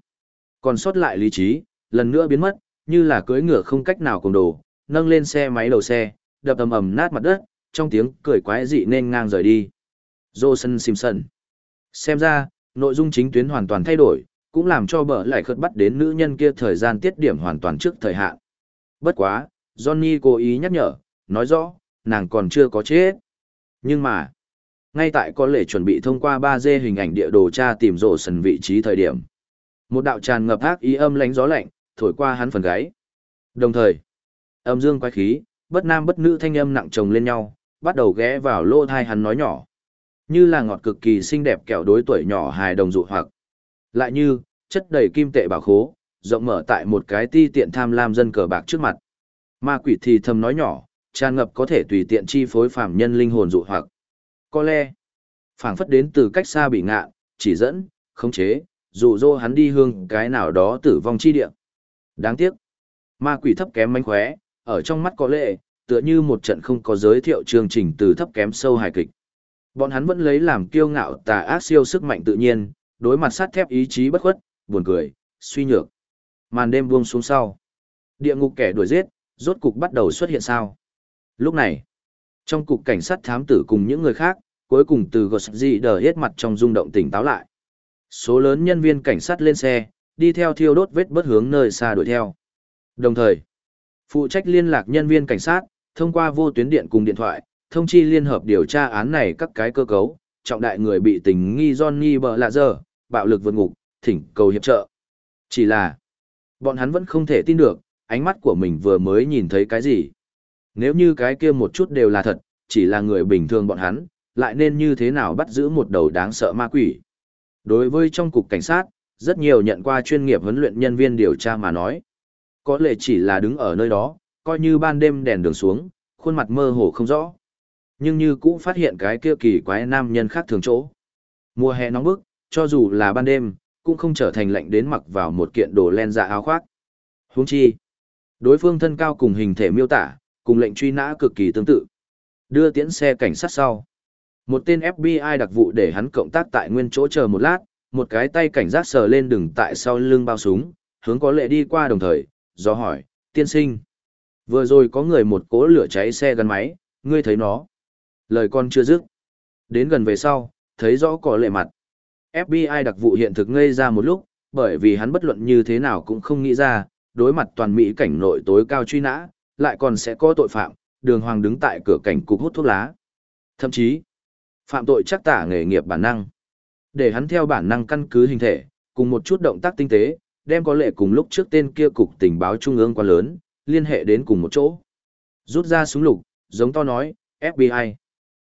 còn sót lại lý trí, lần nữa biến mất, như là cưỡi ngựa không cách nào cùng đồ, nâng lên xe máy đầu xe, đập ầm ầm nát mặt đất, trong tiếng cười quái dị nên ngang rời đi. Johnson Simpson. Xem ra, nội dung chính tuyến hoàn toàn thay đổi, cũng làm cho bợ lại khớt bắt đến nữ nhân kia thời gian tiết điểm hoàn toàn trước thời hạn. Bất quá, Johnny cố ý nhắc nhở, nói rõ, nàng còn chưa có chết. Nhưng mà, ngay tại có lệ chuẩn bị thông qua 3D hình ảnh địa đồ tra tìm rổ sần vị trí thời điểm. Một đạo tràn ngập ác ý âm lánh gió lạnh, thổi qua hắn phần gáy. Đồng thời, âm dương quái khí, bất nam bất nữ thanh âm nặng chồng lên nhau, bắt đầu ghé vào lỗ thai hắn nói nhỏ. Như là ngọt cực kỳ xinh đẹp kẹo đối tuổi nhỏ hài đồng dụ hoặc. Lại như, chất đầy kim tệ bảo khố, rộng mở tại một cái ti tiện tham lam dân cờ bạc trước mặt. Ma quỷ thì thầm nói nhỏ, tràn ngập có thể tùy tiện chi phối phàm nhân linh hồn dụ hoặc. Có lẽ, phảng phất đến từ cách xa bị ngạ, chỉ dẫn, khống chế, dụ dỗ hắn đi hương cái nào đó tử vong chi địa. Đáng tiếc, ma quỷ thấp kém mánh khóe, ở trong mắt có lệ, tựa như một trận không có giới thiệu chương trình từ thấp kém sâu hài kịch. Bọn hắn vẫn lấy làm kiêu ngạo tà ác siêu sức mạnh tự nhiên, đối mặt sắt thép ý chí bất khuất, buồn cười, suy nhược. Màn đêm buông xuống sau. Địa ngục kẻ đuổi giết, rốt cục bắt đầu xuất hiện sao. Lúc này, trong cục cảnh sát thám tử cùng những người khác, cuối cùng từ Gossi đờ hết mặt trong rung động tỉnh táo lại. Số lớn nhân viên cảnh sát lên xe, đi theo thiêu đốt vết bất hướng nơi xa đuổi theo. Đồng thời, phụ trách liên lạc nhân viên cảnh sát, thông qua vô tuyến điện cùng điện thoại, thông chi liên hợp điều tra án này các cái cơ cấu, trọng đại người bị tình nghi Johnny bờ lạ giờ, bạo lực vượt ngục, thỉnh cầu hiệp trợ. Chỉ là, bọn hắn vẫn không thể tin được, ánh mắt của mình vừa mới nhìn thấy cái gì. Nếu như cái kia một chút đều là thật, chỉ là người bình thường bọn hắn, lại nên như thế nào bắt giữ một đầu đáng sợ ma quỷ. Đối với trong cục cảnh sát, rất nhiều nhận qua chuyên nghiệp huấn luyện nhân viên điều tra mà nói. Có lẽ chỉ là đứng ở nơi đó, coi như ban đêm đèn đường xuống, khuôn mặt mơ hồ không rõ. Nhưng như cũng phát hiện cái kia kỳ quái nam nhân khác thường chỗ. Mùa hè nóng bức, cho dù là ban đêm, cũng không trở thành lạnh đến mặc vào một kiện đồ len dạ áo khoác. Huống chi, đối phương thân cao cùng hình thể miêu tả, cùng lệnh truy nã cực kỳ tương tự. Đưa tiễn xe cảnh sát sau. Một tên FBI đặc vụ để hắn cộng tác tại nguyên chỗ chờ một lát, một cái tay cảnh giác sờ lên đường tại sau lưng bao súng, hướng có lệ đi qua đồng thời, do hỏi, tiên sinh. Vừa rồi có người một cỗ lửa cháy xe gắn máy, ngươi thấy nó. Lời con chưa dứt. Đến gần về sau, thấy rõ có lệ mặt. FBI đặc vụ hiện thực ngây ra một lúc, bởi vì hắn bất luận như thế nào cũng không nghĩ ra, đối mặt toàn Mỹ cảnh nội tối cao truy nã, lại còn sẽ có tội phạm, đường hoàng đứng tại cửa cảnh cục hút thuốc lá. Thậm chí, phạm tội chắc tả nghề nghiệp bản năng. Để hắn theo bản năng căn cứ hình thể, cùng một chút động tác tinh tế, đem có lệ cùng lúc trước tên kia cục tình báo trung ương quá lớn, liên hệ đến cùng một chỗ. Rút ra súng lục, giống to nói, FBI.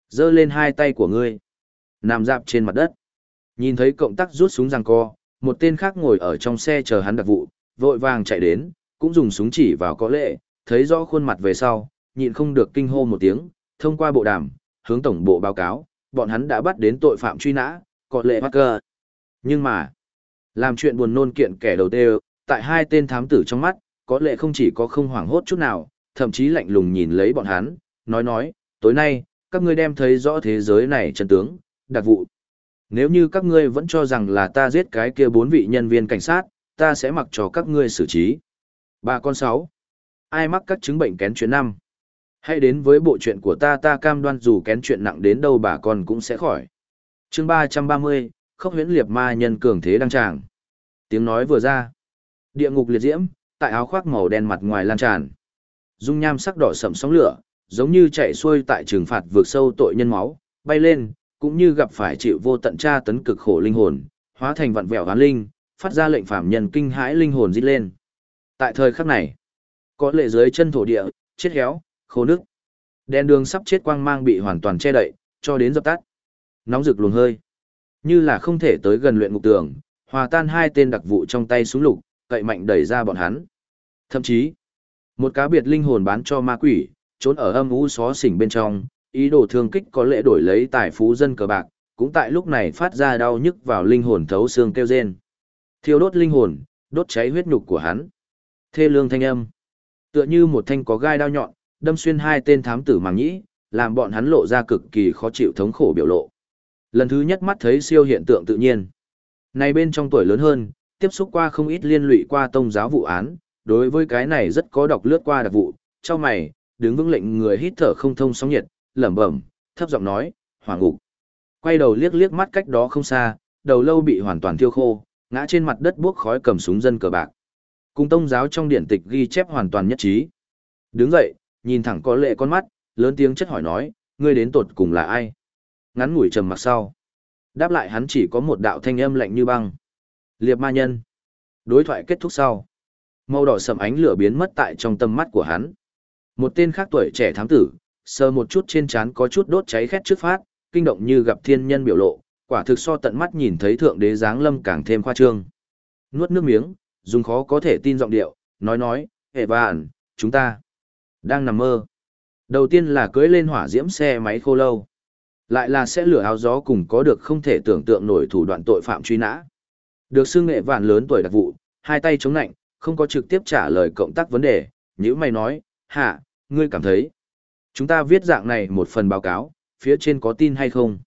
giơ lên hai tay của ngươi. Nằm dạp trên mặt đất. Nhìn thấy cộng tác rút súng răng co, một tên khác ngồi ở trong xe chờ hắn đặc vụ, vội vàng chạy đến, cũng dùng súng chỉ vào có lệ, thấy rõ khuôn mặt về sau, nhịn không được kinh hô một tiếng, thông qua bộ đàm, hướng tổng bộ báo cáo, bọn hắn đã bắt đến tội phạm truy nã, có lệ Parker. Nhưng mà, làm chuyện buồn nôn kiện kẻ đầu tiên, tại hai tên thám tử trong mắt, có lệ không chỉ có không hoảng hốt chút nào, thậm chí lạnh lùng nhìn lấy bọn hắn, nói nói, tối nay, các ngươi đem thấy rõ thế giới này chân tướng, đặc vụ. Nếu như các ngươi vẫn cho rằng là ta giết cái kia bốn vị nhân viên cảnh sát, ta sẽ mặc cho các ngươi xử trí. Ba con sáu. Ai mắc các chứng bệnh kén chuyện năm? Hãy đến với bộ chuyện của ta ta cam đoan dù kén chuyện nặng đến đâu bà con cũng sẽ khỏi. chương ba trăm ba mươi, khốc huyễn liệt ma nhân cường thế đăng tràng. Tiếng nói vừa ra. Địa ngục liệt diễm, tại áo khoác màu đen mặt ngoài lan tràn. Dung nham sắc đỏ sậm sóng lửa, giống như chạy xuôi tại trừng phạt vượt sâu tội nhân máu, bay lên, cũng như gặp phải chịu vô tận tra tấn cực khổ linh hồn, hóa thành vặn vẹo hoán linh, phát ra lệnh phạm nhân kinh hãi linh hồn dít lên. Tại thời khắc này, có lệ dưới chân thổ địa, chết héo, khô nước. Đèn đường sắp chết quang mang bị hoàn toàn che đậy, cho đến dập tắt. Nóng rực luồng hơi. Như là không thể tới gần luyện ngục tường, hòa tan hai tên đặc vụ trong tay xuống lục, cậy mạnh đẩy ra bọn hắn. Thậm chí, một cá biệt linh hồn bán cho ma quỷ, trốn ở âm u xó xỉnh bên trong, ý đồ thương kích có lẽ đổi lấy tài phú dân cờ bạc, cũng tại lúc này phát ra đau nhức vào linh hồn thấu xương kêu rên. Thiêu đốt linh hồn, đốt cháy huyết nhục của hắn. Thê lương thanh âm. Tựa như một thanh có gai đao nhọn, đâm xuyên hai tên thám tử màng nhĩ, làm bọn hắn lộ ra cực kỳ khó chịu thống khổ biểu lộ. Lần thứ nhất mắt thấy siêu hiện tượng tự nhiên. Này bên trong tuổi lớn hơn, tiếp xúc qua không ít liên lụy qua tông giáo vụ án, đối với cái này rất có độc lướt qua đặc vụ, cho mày, đứng vững lệnh người hít thở không thông sóng nhiệt, lẩm bẩm, thấp giọng nói, hỏa ngục. Quay đầu liếc liếc mắt cách đó không xa, đầu lâu bị hoàn toàn thiêu khô, ngã trên mặt đất buốc khói cầm súng dân cờ bạc. Cùng tông giáo trong điện tịch ghi chép hoàn toàn nhất trí. Đứng dậy, nhìn thẳng có lệ con mắt, lớn tiếng chất hỏi nói, ngươi đến tột cùng là ai? Ngắn ngủi trầm mặc sau. Đáp lại hắn chỉ có một đạo thanh âm lạnh như băng. Liệp ma nhân. Đối thoại kết thúc sau. Màu đỏ sầm ánh lửa biến mất tại trong tâm mắt của hắn. Một tên khác tuổi trẻ thám tử, sờ một chút trên trán có chút đốt cháy khét trước phát, kinh động như gặp thiên nhân biểu lộ, quả thực so tận mắt nhìn thấy thượng đế giáng lâm càng thêm khoa trương. Nuốt nước miếng, dùng khó có thể tin giọng điệu, nói nói, hệ bạn, chúng ta đang nằm mơ. Đầu tiên là cưới lên hỏa diễm xe máy khô lâu. Lại là sẽ lửa áo gió cùng có được không thể tưởng tượng nổi thủ đoạn tội phạm truy nã. Được xưng nghệ vạn lớn tuổi đặc vụ, hai tay chống nạnh, không có trực tiếp trả lời cộng tác vấn đề, như mày nói, hả, ngươi cảm thấy. Chúng ta viết dạng này một phần báo cáo, phía trên có tin hay không?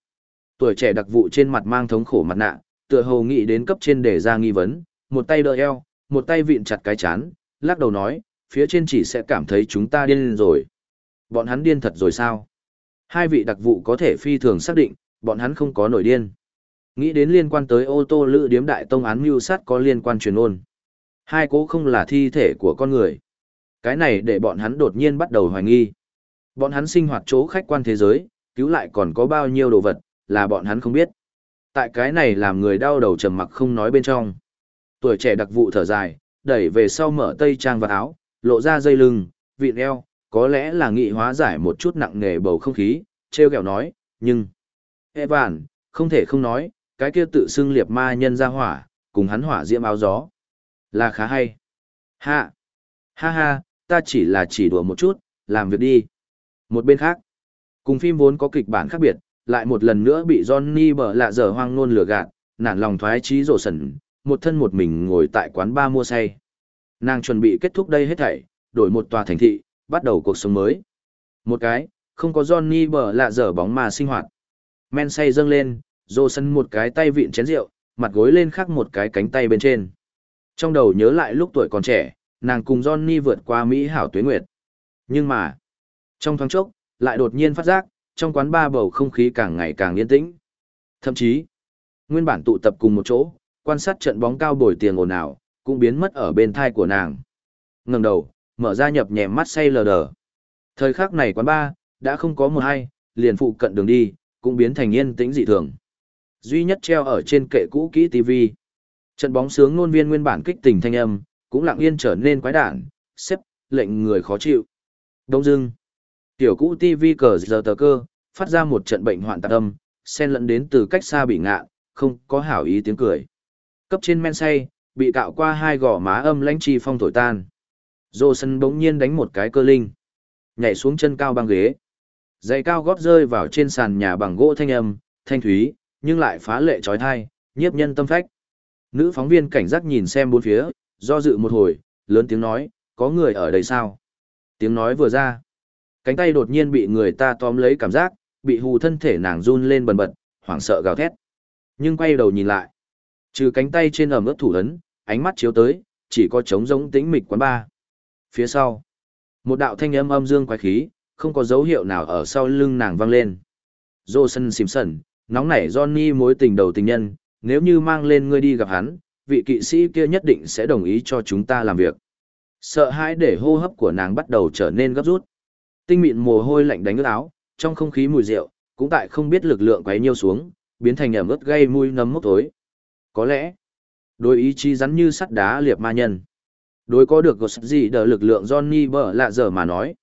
Tuổi trẻ đặc vụ trên mặt mang thống khổ mặt nạ, tựa hồ nghĩ đến cấp trên để ra nghi vấn, một tay đỡ eo, một tay vịn chặt cái chán, lắc đầu nói, phía trên chỉ sẽ cảm thấy chúng ta điên rồi. Bọn hắn điên thật rồi sao? Hai vị đặc vụ có thể phi thường xác định, bọn hắn không có nổi điên. Nghĩ đến liên quan tới ô tô lữ điếm đại tông án mưu sát có liên quan truyền ôn. Hai cố không là thi thể của con người. Cái này để bọn hắn đột nhiên bắt đầu hoài nghi. Bọn hắn sinh hoạt chỗ khách quan thế giới, cứu lại còn có bao nhiêu đồ vật, là bọn hắn không biết. Tại cái này làm người đau đầu trầm mặc không nói bên trong. Tuổi trẻ đặc vụ thở dài, đẩy về sau mở tây trang và áo, lộ ra dây lưng, vịn eo, có lẽ là nghị hóa giải một chút nặng nề bầu không khí, treo kẹo nói, nhưng... Evan, không thể không nói, cái kia tự xưng liệt ma nhân ra hỏa, cùng hắn hỏa diễm áo gió. Là khá hay. Ha! Ha ha, ta chỉ là chỉ đùa một chút, làm việc đi. Một bên khác, cùng phim vốn có kịch bản khác biệt, lại một lần nữa bị Johnny bở lạ dở hoang nôn lừa gạt, nản lòng thoái trí rổ sần, một thân một mình ngồi tại quán ba mua say. Nàng chuẩn bị kết thúc đây hết thảy, đổi một tòa thành thị, bắt đầu cuộc sống mới. Một cái, không có Johnny bở lạ dở bóng mà sinh hoạt. Men say dâng lên, rổ sần một cái tay vịn chén rượu, mặt gối lên khắc một cái cánh tay bên trên. Trong đầu nhớ lại lúc tuổi còn trẻ, nàng cùng Johnny vượt qua Mỹ hảo tuyến nguyệt. Nhưng mà, trong thoáng chốc, lại đột nhiên phát giác, trong quán ba bầu không khí càng ngày càng yên tĩnh. Thậm chí, nguyên bản tụ tập cùng một chỗ, quan sát trận bóng cao bồi tiền ồn ào, cũng biến mất ở bên thai của nàng. Ngẩng đầu, mở ra nhập nhèm mắt say lờ đờ. Thời khắc này quán ba, đã không có một hay, liền phụ cận đường đi, cũng biến thành yên tĩnh dị thường. Duy nhất treo ở trên kệ cũ kỹ TV. Trận bóng sướng nôn viên nguyên bản kích tình thanh âm, cũng lặng yên trở nên quái đản, xếp, lệnh người khó chịu. Đông dưng. Tiểu cũ TV cờ giờ tờ cơ, phát ra một trận bệnh hoạn tạc âm, xen lẫn đến từ cách xa bị ngạ, không có hảo ý tiếng cười. Cấp trên men say, bị cạo qua hai gò má âm lãnh chi phong thổi tan. Dô sân bỗng nhiên đánh một cái cơ linh. Nhảy xuống chân cao băng ghế. Giày cao gót rơi vào trên sàn nhà bằng gỗ thanh âm, thanh thúy, nhưng lại phá lệ trói thai, nhiếp nhân tâm phách. Nữ phóng viên cảnh giác nhìn xem bốn phía, do dự một hồi, lớn tiếng nói, có người ở đây sao? Tiếng nói vừa ra. Cánh tay đột nhiên bị người ta tóm lấy cảm giác, bị hù thân thể nàng run lên bần bật, hoảng sợ gào thét. Nhưng quay đầu nhìn lại. Trừ cánh tay trên ẩm ướt thủ ấn, ánh mắt chiếu tới, chỉ có trống giống tĩnh mịch quán ba. Phía sau, một đạo thanh âm âm dương quái khí, không có dấu hiệu nào ở sau lưng nàng vang lên. Johnson Simpson, nóng nảy Johnny mối tình đầu tình nhân, nếu như mang lên ngươi đi gặp hắn, vị kỵ sĩ kia nhất định sẽ đồng ý cho chúng ta làm việc. Sợ hãi để hô hấp của nàng bắt đầu trở nên gấp rút. Tinh mịn mồ hôi lạnh đánh ướt áo, trong không khí mùi rượu, cũng tại không biết lực lượng quấy nhiêu xuống, biến thành ẩm ướt gây mùi nấm mốc tối. Có lẽ, đối ý chí rắn như sắt đá liệp ma nhân. Đối có được gột gì đỡ lực lượng Johnny bở lạ giờ mà nói.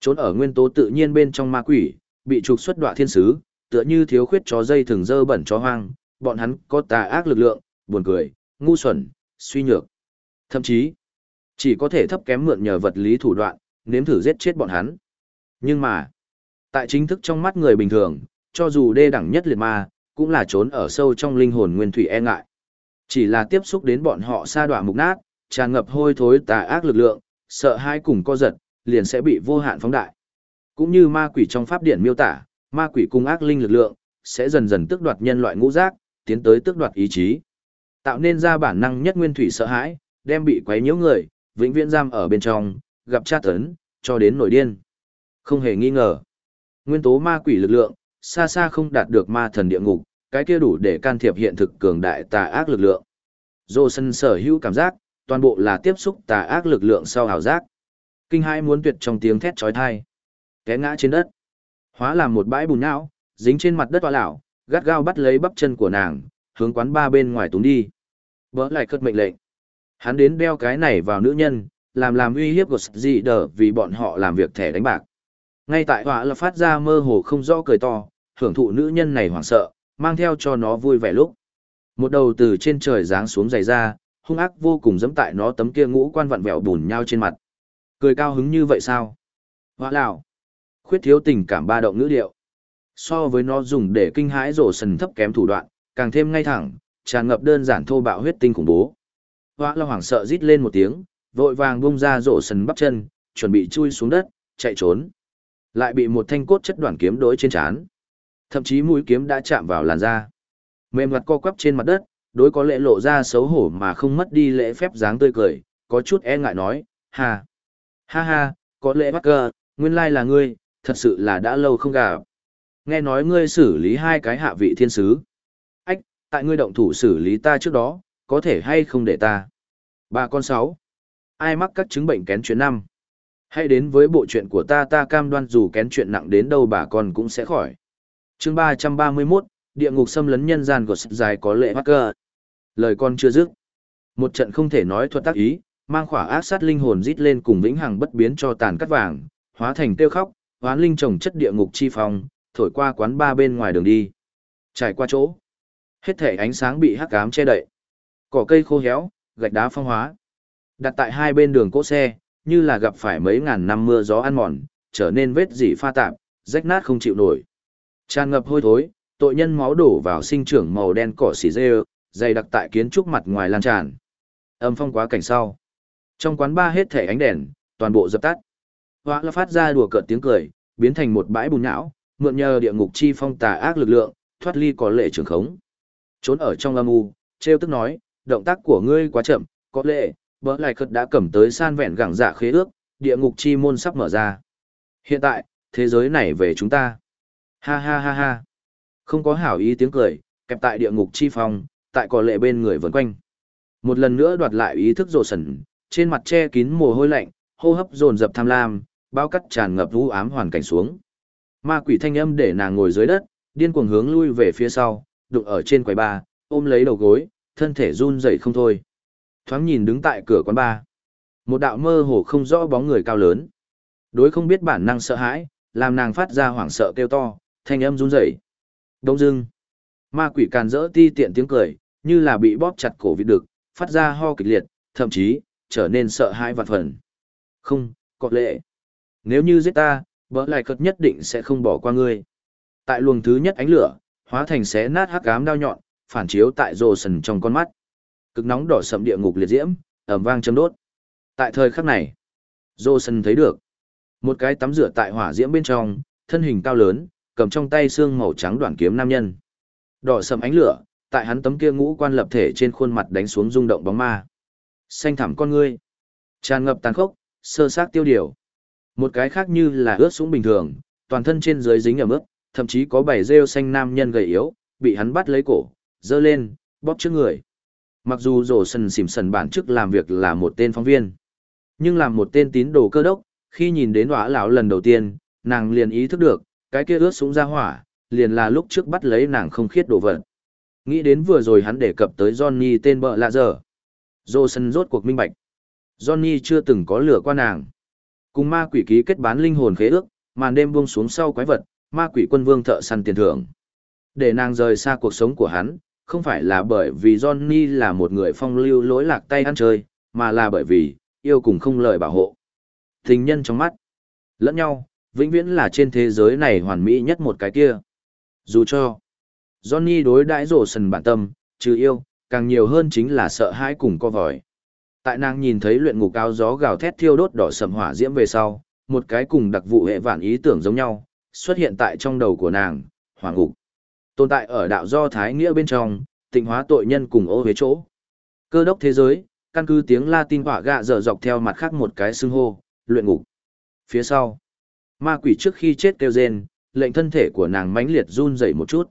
Trốn ở nguyên tố tự nhiên bên trong ma quỷ, bị trục xuất đọa thiên sứ, tựa như thiếu khuyết chó dây thường dơ bẩn chó hoang, bọn hắn có tà ác lực lượng, buồn cười, ngu xuẩn, suy nhược. Thậm chí, chỉ có thể thấp kém mượn nhờ vật lý thủ đoạn, nếm thử giết chết bọn hắn. Nhưng mà, Tại chính thức trong mắt người bình thường, cho dù đê đẳng nhất liệt ma, cũng là trốn ở sâu trong linh hồn nguyên thủy e ngại. Chỉ là tiếp xúc đến bọn họ sa đọa mục nát, tràn ngập hôi thối tà ác lực lượng, sợ hai cùng co giật, liền sẽ bị vô hạn phóng đại. Cũng như ma quỷ trong pháp điển miêu tả, ma quỷ cùng ác linh lực lượng, sẽ dần dần tước đoạt nhân loại ngũ giác, tiến tới tước đoạt ý chí. Tạo nên ra bản năng nhất nguyên thủy sợ hãi, đem bị quấy nhiễu người, vĩnh viễn giam ở bên trong, gặp tra tấn, cho đến nổi điên. Không hề nghi ngờ. Nguyên tố ma quỷ lực lượng, xa xa không đạt được ma thần địa ngục, cái kia đủ để can thiệp hiện thực cường đại tà ác lực lượng. Dô sân sở hữu cảm giác, toàn bộ là tiếp xúc tà ác lực lượng sau hào giác. Kinh hai muốn tuyệt trong tiếng thét trói thai. Té ngã trên đất. Hóa làm một bãi bùn não, dính trên mặt đất hoa lão, gắt gao bắt lấy bắp chân của nàng, hướng quán ba bên ngoài túng đi. Bỡ lại cất mệnh lệnh. Hắn đến đeo cái này vào nữ nhân, làm làm uy hiếp của gì đỡ vì bọn họ làm việc thẻ đánh bạc. Ngay tại họa là phát ra mơ hồ không rõ cười to, hưởng thụ nữ nhân này hoảng sợ, mang theo cho nó vui vẻ lúc. Một đầu từ trên trời giáng xuống dày ra, hung ác vô cùng dẫm tại nó tấm kia ngũ quan vặn vẹo bùn nhau trên mặt. Cười cao hứng như vậy sao? Họa lào. Khuyết thiếu tình cảm ba động ngữ điệu. So với nó dùng để kinh hãi rổ sần thấp kém thủ đoạn, càng thêm ngay thẳng, tràn ngập đơn giản thô bạo huyết tinh khủng bố. Họa là hoảng sợ rít lên một tiếng, vội vàng bung ra rổ sần bắp chân, chuẩn bị chui xuống đất, chạy trốn. Lại bị một thanh cốt chất đoạn kiếm đối trên chán. Thậm chí mũi kiếm đã chạm vào làn da. Mềm mặt co quắp trên mặt đất, đối có lệ lộ ra xấu hổ mà không mất đi lễ phép dáng tươi cười, có chút e ngại nói, ha, ha ha, có lẽ bắt cờ, nguyên lai là ngươi, thật sự là đã lâu không gặp. Nghe nói ngươi xử lý hai cái hạ vị thiên sứ. Ách, tại ngươi động thủ xử lý ta trước đó, có thể hay không để ta. Ba con sáu. Ai mắc các chứng bệnh kén chuyện năm. Hãy đến với bộ chuyện của ta ta cam đoan dù kén chuyện nặng đến đâu bà con cũng sẽ khỏi. chương ba trăm ba mươi 331, địa ngục xâm lấn nhân gian của sức dài có lệ mắc cơ. Lời con chưa dứt. Một trận không thể nói thuật tác ý, mang khỏa ác sát linh hồn rít lên cùng vĩnh hằng bất biến cho tàn cắt vàng, hóa thành tiêu khóc, hoán linh trồng chất địa ngục chi phong, thổi qua quán ba bên ngoài đường đi. Trải qua chỗ. Hết thể ánh sáng bị hắc ám che đậy. Cỏ cây khô héo, gạch đá phong hóa. Đặt tại hai bên đường cỗ xe, như là gặp phải mấy ngàn năm mưa gió ăn mòn, trở nên vết dỉ pha tạp, rách nát không chịu nổi. Tràn ngập hôi thối, tội nhân máu đổ vào sinh trưởng màu đen cỏ xỉ dê, dày đặc tại kiến trúc mặt ngoài lan tràn. Âm phong quá cảnh sau. Trong quán ba hết thể ánh đèn, toàn bộ dập tắt. Hoa là phát ra đùa cợt tiếng cười, biến thành một bãi bùn nhão, mượn nhờ địa ngục chi phong tà ác lực lượng, thoát ly có lệ trường khống. Trốn ở trong âm u, treo tức nói, động tác của ngươi quá chậm, có lệ, bỡ lại cật đã cầm tới san vẹn gẳng dạ khế ước, địa ngục chi môn sắp mở ra. Hiện tại, thế giới này về chúng ta. Ha ha ha ha. Không có hảo ý tiếng cười, kẹp tại địa ngục chi phòng tại cỏ lệ bên người vần quanh. Một lần nữa đoạt lại ý thức rồ sần, trên mặt che kín mồ hôi lạnh, hô hấp dồn dập tham lam, bao cắt tràn ngập vũ ám hoàn cảnh xuống. Ma quỷ thanh âm để nàng ngồi dưới đất, điên cuồng hướng lui về phía sau, đụng ở trên quầy ba, ôm lấy đầu gối, thân thể run rẩy không thôi. Thoáng nhìn đứng tại cửa quán ba, một đạo mơ hồ không rõ bóng người cao lớn. Đối không biết bản năng sợ hãi, làm nàng phát ra hoảng sợ kêu to, thanh âm run rẩy. Đông dưng, ma quỷ càn rỡ ti tiện tiếng cười, như là bị bóp chặt cổ vịt đực, phát ra ho kịch liệt, thậm chí trở nên sợ hãi vạn phần. Không, có lệ. Nếu như giết ta, bỡ lại cật nhất định sẽ không bỏ qua ngươi. Tại luồng thứ nhất ánh lửa, hóa thành xé nát hắc ám đao nhọn, phản chiếu tại rồ sần trong con mắt. Cực nóng đỏ sậm địa ngục liệt diễm, ầm vang châm đốt. Tại thời khắc này, rồ thấy được một cái tắm rửa tại hỏa diễm bên trong, thân hình cao lớn, cầm trong tay xương màu trắng đoạn kiếm nam nhân. Đỏ sậm ánh lửa, tại hắn tấm kia ngũ quan lập thể trên khuôn mặt đánh xuống rung động bóng ma. Xanh thẳm con ngươi, tràn ngập tàn khốc, sơ xác tiêu điều. Một cái khác như là ướt sũng bình thường, toàn thân trên dưới dính ở ướt, thậm chí có bảy rêu xanh nam nhân gầy yếu, bị hắn bắt lấy cổ, dơ lên, bóp trước người. Mặc dù rổ sần xỉm sần bản chức làm việc là một tên phóng viên, nhưng làm một tên tín đồ cơ đốc, khi nhìn đến hỏa lão lần đầu tiên, nàng liền ý thức được, cái kia ướt súng ra hỏa, liền là lúc trước bắt lấy nàng không khiết đồ vật. Nghĩ đến vừa rồi hắn đề cập tới Johnny tên bợ lạ giờ. Johnson rốt cuộc minh bạch. Johnny chưa từng có lửa qua nàng. Cùng ma quỷ ký kết bán linh hồn khế ước, màn đêm buông xuống sau quái vật, ma quỷ quân vương thợ săn tiền thưởng. Để nàng rời xa cuộc sống của hắn, không phải là bởi vì Johnny là một người phong lưu lỗi lạc tay ăn chơi, mà là bởi vì, yêu cùng không lời bảo hộ. Tình nhân trong mắt, lẫn nhau, vĩnh viễn là trên thế giới này hoàn mỹ nhất một cái kia. Dù cho Johnny đối đãi rổ sần bản tâm, trừ yêu, càng nhiều hơn chính là sợ hãi cùng co vòi. Tại nàng nhìn thấy luyện ngục cao gió gào thét thiêu đốt đỏ sầm hỏa diễm về sau, một cái cùng đặc vụ hệ vạn ý tưởng giống nhau, xuất hiện tại trong đầu của nàng, hoàng ngục. Tồn tại ở đạo do thái nghĩa bên trong, tịnh hóa tội nhân cùng ô huế chỗ. Cơ đốc thế giới, căn cứ tiếng Latin quả gạ dở dọc theo mặt khác một cái xưng hô, luyện ngục. Phía sau, ma quỷ trước khi chết kêu rên, lệnh thân thể của nàng mãnh liệt run rẩy một chút.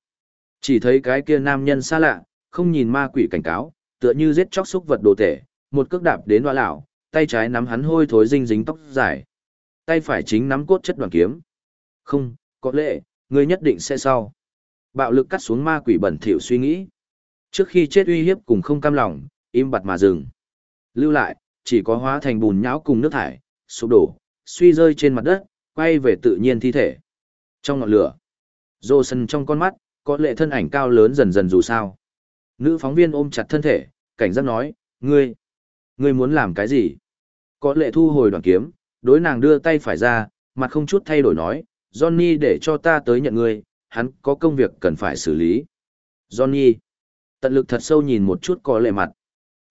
Chỉ thấy cái kia nam nhân xa lạ, không nhìn ma quỷ cảnh cáo, tựa như giết chóc xúc vật đồ tể, một cước đạp đến hoa lão, tay trái nắm hắn hôi thối dinh dính tóc dài. Tay phải chính nắm cốt chất đoàn kiếm. Không, có lẽ, ngươi nhất định sẽ sau. Bạo lực cắt xuống ma quỷ bẩn thỉu suy nghĩ. Trước khi chết uy hiếp cùng không cam lòng, im bặt mà dừng. Lưu lại, chỉ có hóa thành bùn nhão cùng nước thải, sụp đổ, suy rơi trên mặt đất, quay về tự nhiên thi thể. Trong ngọn lửa, rô sân trong con mắt, có lệ thân ảnh cao lớn dần dần dù sao. Nữ phóng viên ôm chặt thân thể, cảnh giác nói, ngươi, ngươi muốn làm cái gì? Có lệ thu hồi đoàn kiếm, đối nàng đưa tay phải ra, mặt không chút thay đổi nói, Johnny để cho ta tới nhận ngươi, hắn có công việc cần phải xử lý. Johnny, tận lực thật sâu nhìn một chút có lệ mặt.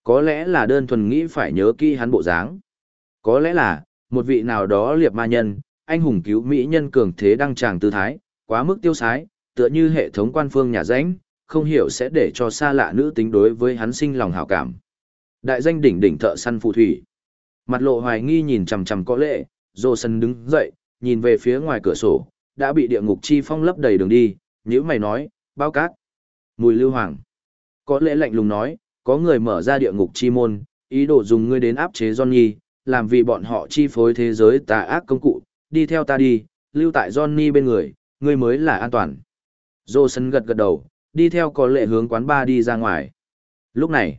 Có lẽ là đơn thuần nghĩ phải nhớ kỹ hắn bộ dáng. Có lẽ là, một vị nào đó liệp ma nhân, anh hùng cứu mỹ nhân cường thế đăng tràng tư thái, quá mức tiêu sái, tựa như hệ thống quan phương nhà danh, không hiểu sẽ để cho xa lạ nữ tính đối với hắn sinh lòng hảo cảm. Đại danh đỉnh đỉnh thợ săn phù thủy. Mặt lộ hoài nghi nhìn chằm chằm có lệ, Johnson đứng dậy, nhìn về phía ngoài cửa sổ, đã bị địa ngục chi phong lấp đầy đường đi, Nếu mày nói, bao cát. Mùi lưu hoàng. Có lẽ lạnh lùng nói, có người mở ra địa ngục chi môn, ý đồ dùng ngươi đến áp chế Johnny, làm vì bọn họ chi phối thế giới tà ác công cụ, đi theo ta đi, lưu tại Johnny bên người, ngươi mới là an toàn. Dô sân gật gật đầu, đi theo có lệ hướng quán ba đi ra ngoài. Lúc này,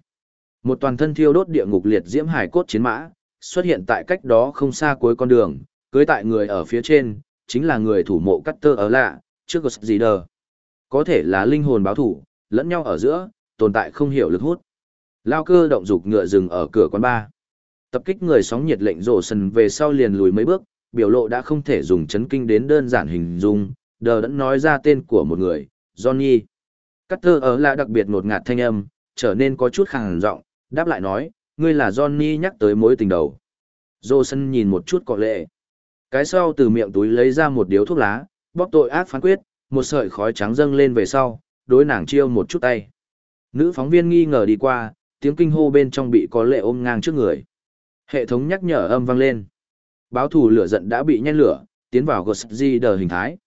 một toàn thân thiêu đốt địa ngục liệt diễm hải cốt chiến mã, xuất hiện tại cách đó không xa cuối con đường, cưới tại người ở phía trên, chính là người thủ mộ cắt tơ ở lạ, trước gật gì đờ. Có thể là linh hồn báo thủ, lẫn nhau ở giữa, tồn tại không hiểu lực hút. Lao cơ động dục ngựa dừng ở cửa quán ba. Tập kích người sóng nhiệt lệnh rổ sần về sau liền lùi mấy bước, biểu lộ đã không thể dùng chấn kinh đến đơn giản hình dung, đờ đẫn nói ra tên của một người, Johnny. Cắt tơ ở lạ đặc biệt ngột ngạt thanh âm, trở nên có chút khàn giọng, đáp lại nói, ngươi là Johnny nhắc tới mối tình đầu. Johnson sân nhìn một chút cọ lệ. Cái sau từ miệng túi lấy ra một điếu thuốc lá, bóc tội ác phán quyết, một sợi khói trắng dâng lên về sau, đối nàng chiêu một chút tay. Nữ phóng viên nghi ngờ đi qua, tiếng kinh hô bên trong bị có lệ ôm ngang trước người. Hệ thống nhắc nhở âm vang lên. Báo thủ lửa giận đã bị nhen lửa, tiến vào Gosdi đờ hình thái.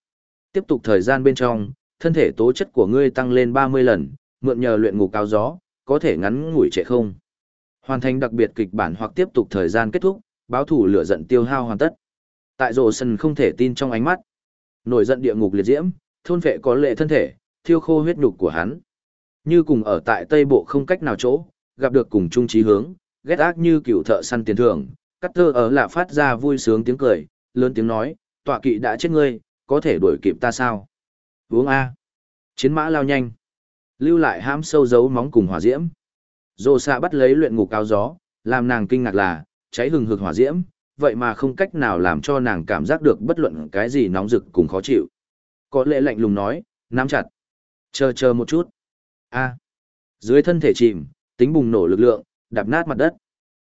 Tiếp tục thời gian bên trong, thân thể tố chất của ngươi tăng lên 30 lần, mượn nhờ luyện ngục cao gió, có thể ngắn ngủi trệ không. Hoàn thành đặc biệt kịch bản hoặc tiếp tục thời gian kết thúc, báo thủ lửa giận tiêu hao hoàn tất. Tại rồ sân không thể tin trong ánh mắt. Nổi giận địa ngục liệt diễm, thôn vệ có lệ thân thể, thiêu khô huyết nhục của hắn. Như cùng ở tại Tây Bộ không cách nào chỗ, gặp được cùng chung chí hướng, ghét ác như cựu thợ săn tiền thưởng, cắt thơ ở lạ phát ra vui sướng tiếng cười, lớn tiếng nói, tọa kỵ đã chết ngươi, có thể đuổi kịp ta sao? Uống A. Chiến mã lao nhanh. Lưu lại hãm sâu giấu móng cùng hỏa diễm. Dô xạ bắt lấy luyện ngục cao gió, làm nàng kinh ngạc là, cháy hừng hực hỏa diễm, vậy mà không cách nào làm cho nàng cảm giác được bất luận cái gì nóng rực cùng khó chịu. Có lẽ lạnh lùng nói, nắm chặt. Chờ chờ một chút. A. Dưới thân thể chìm, tính bùng nổ lực lượng, đạp nát mặt đất.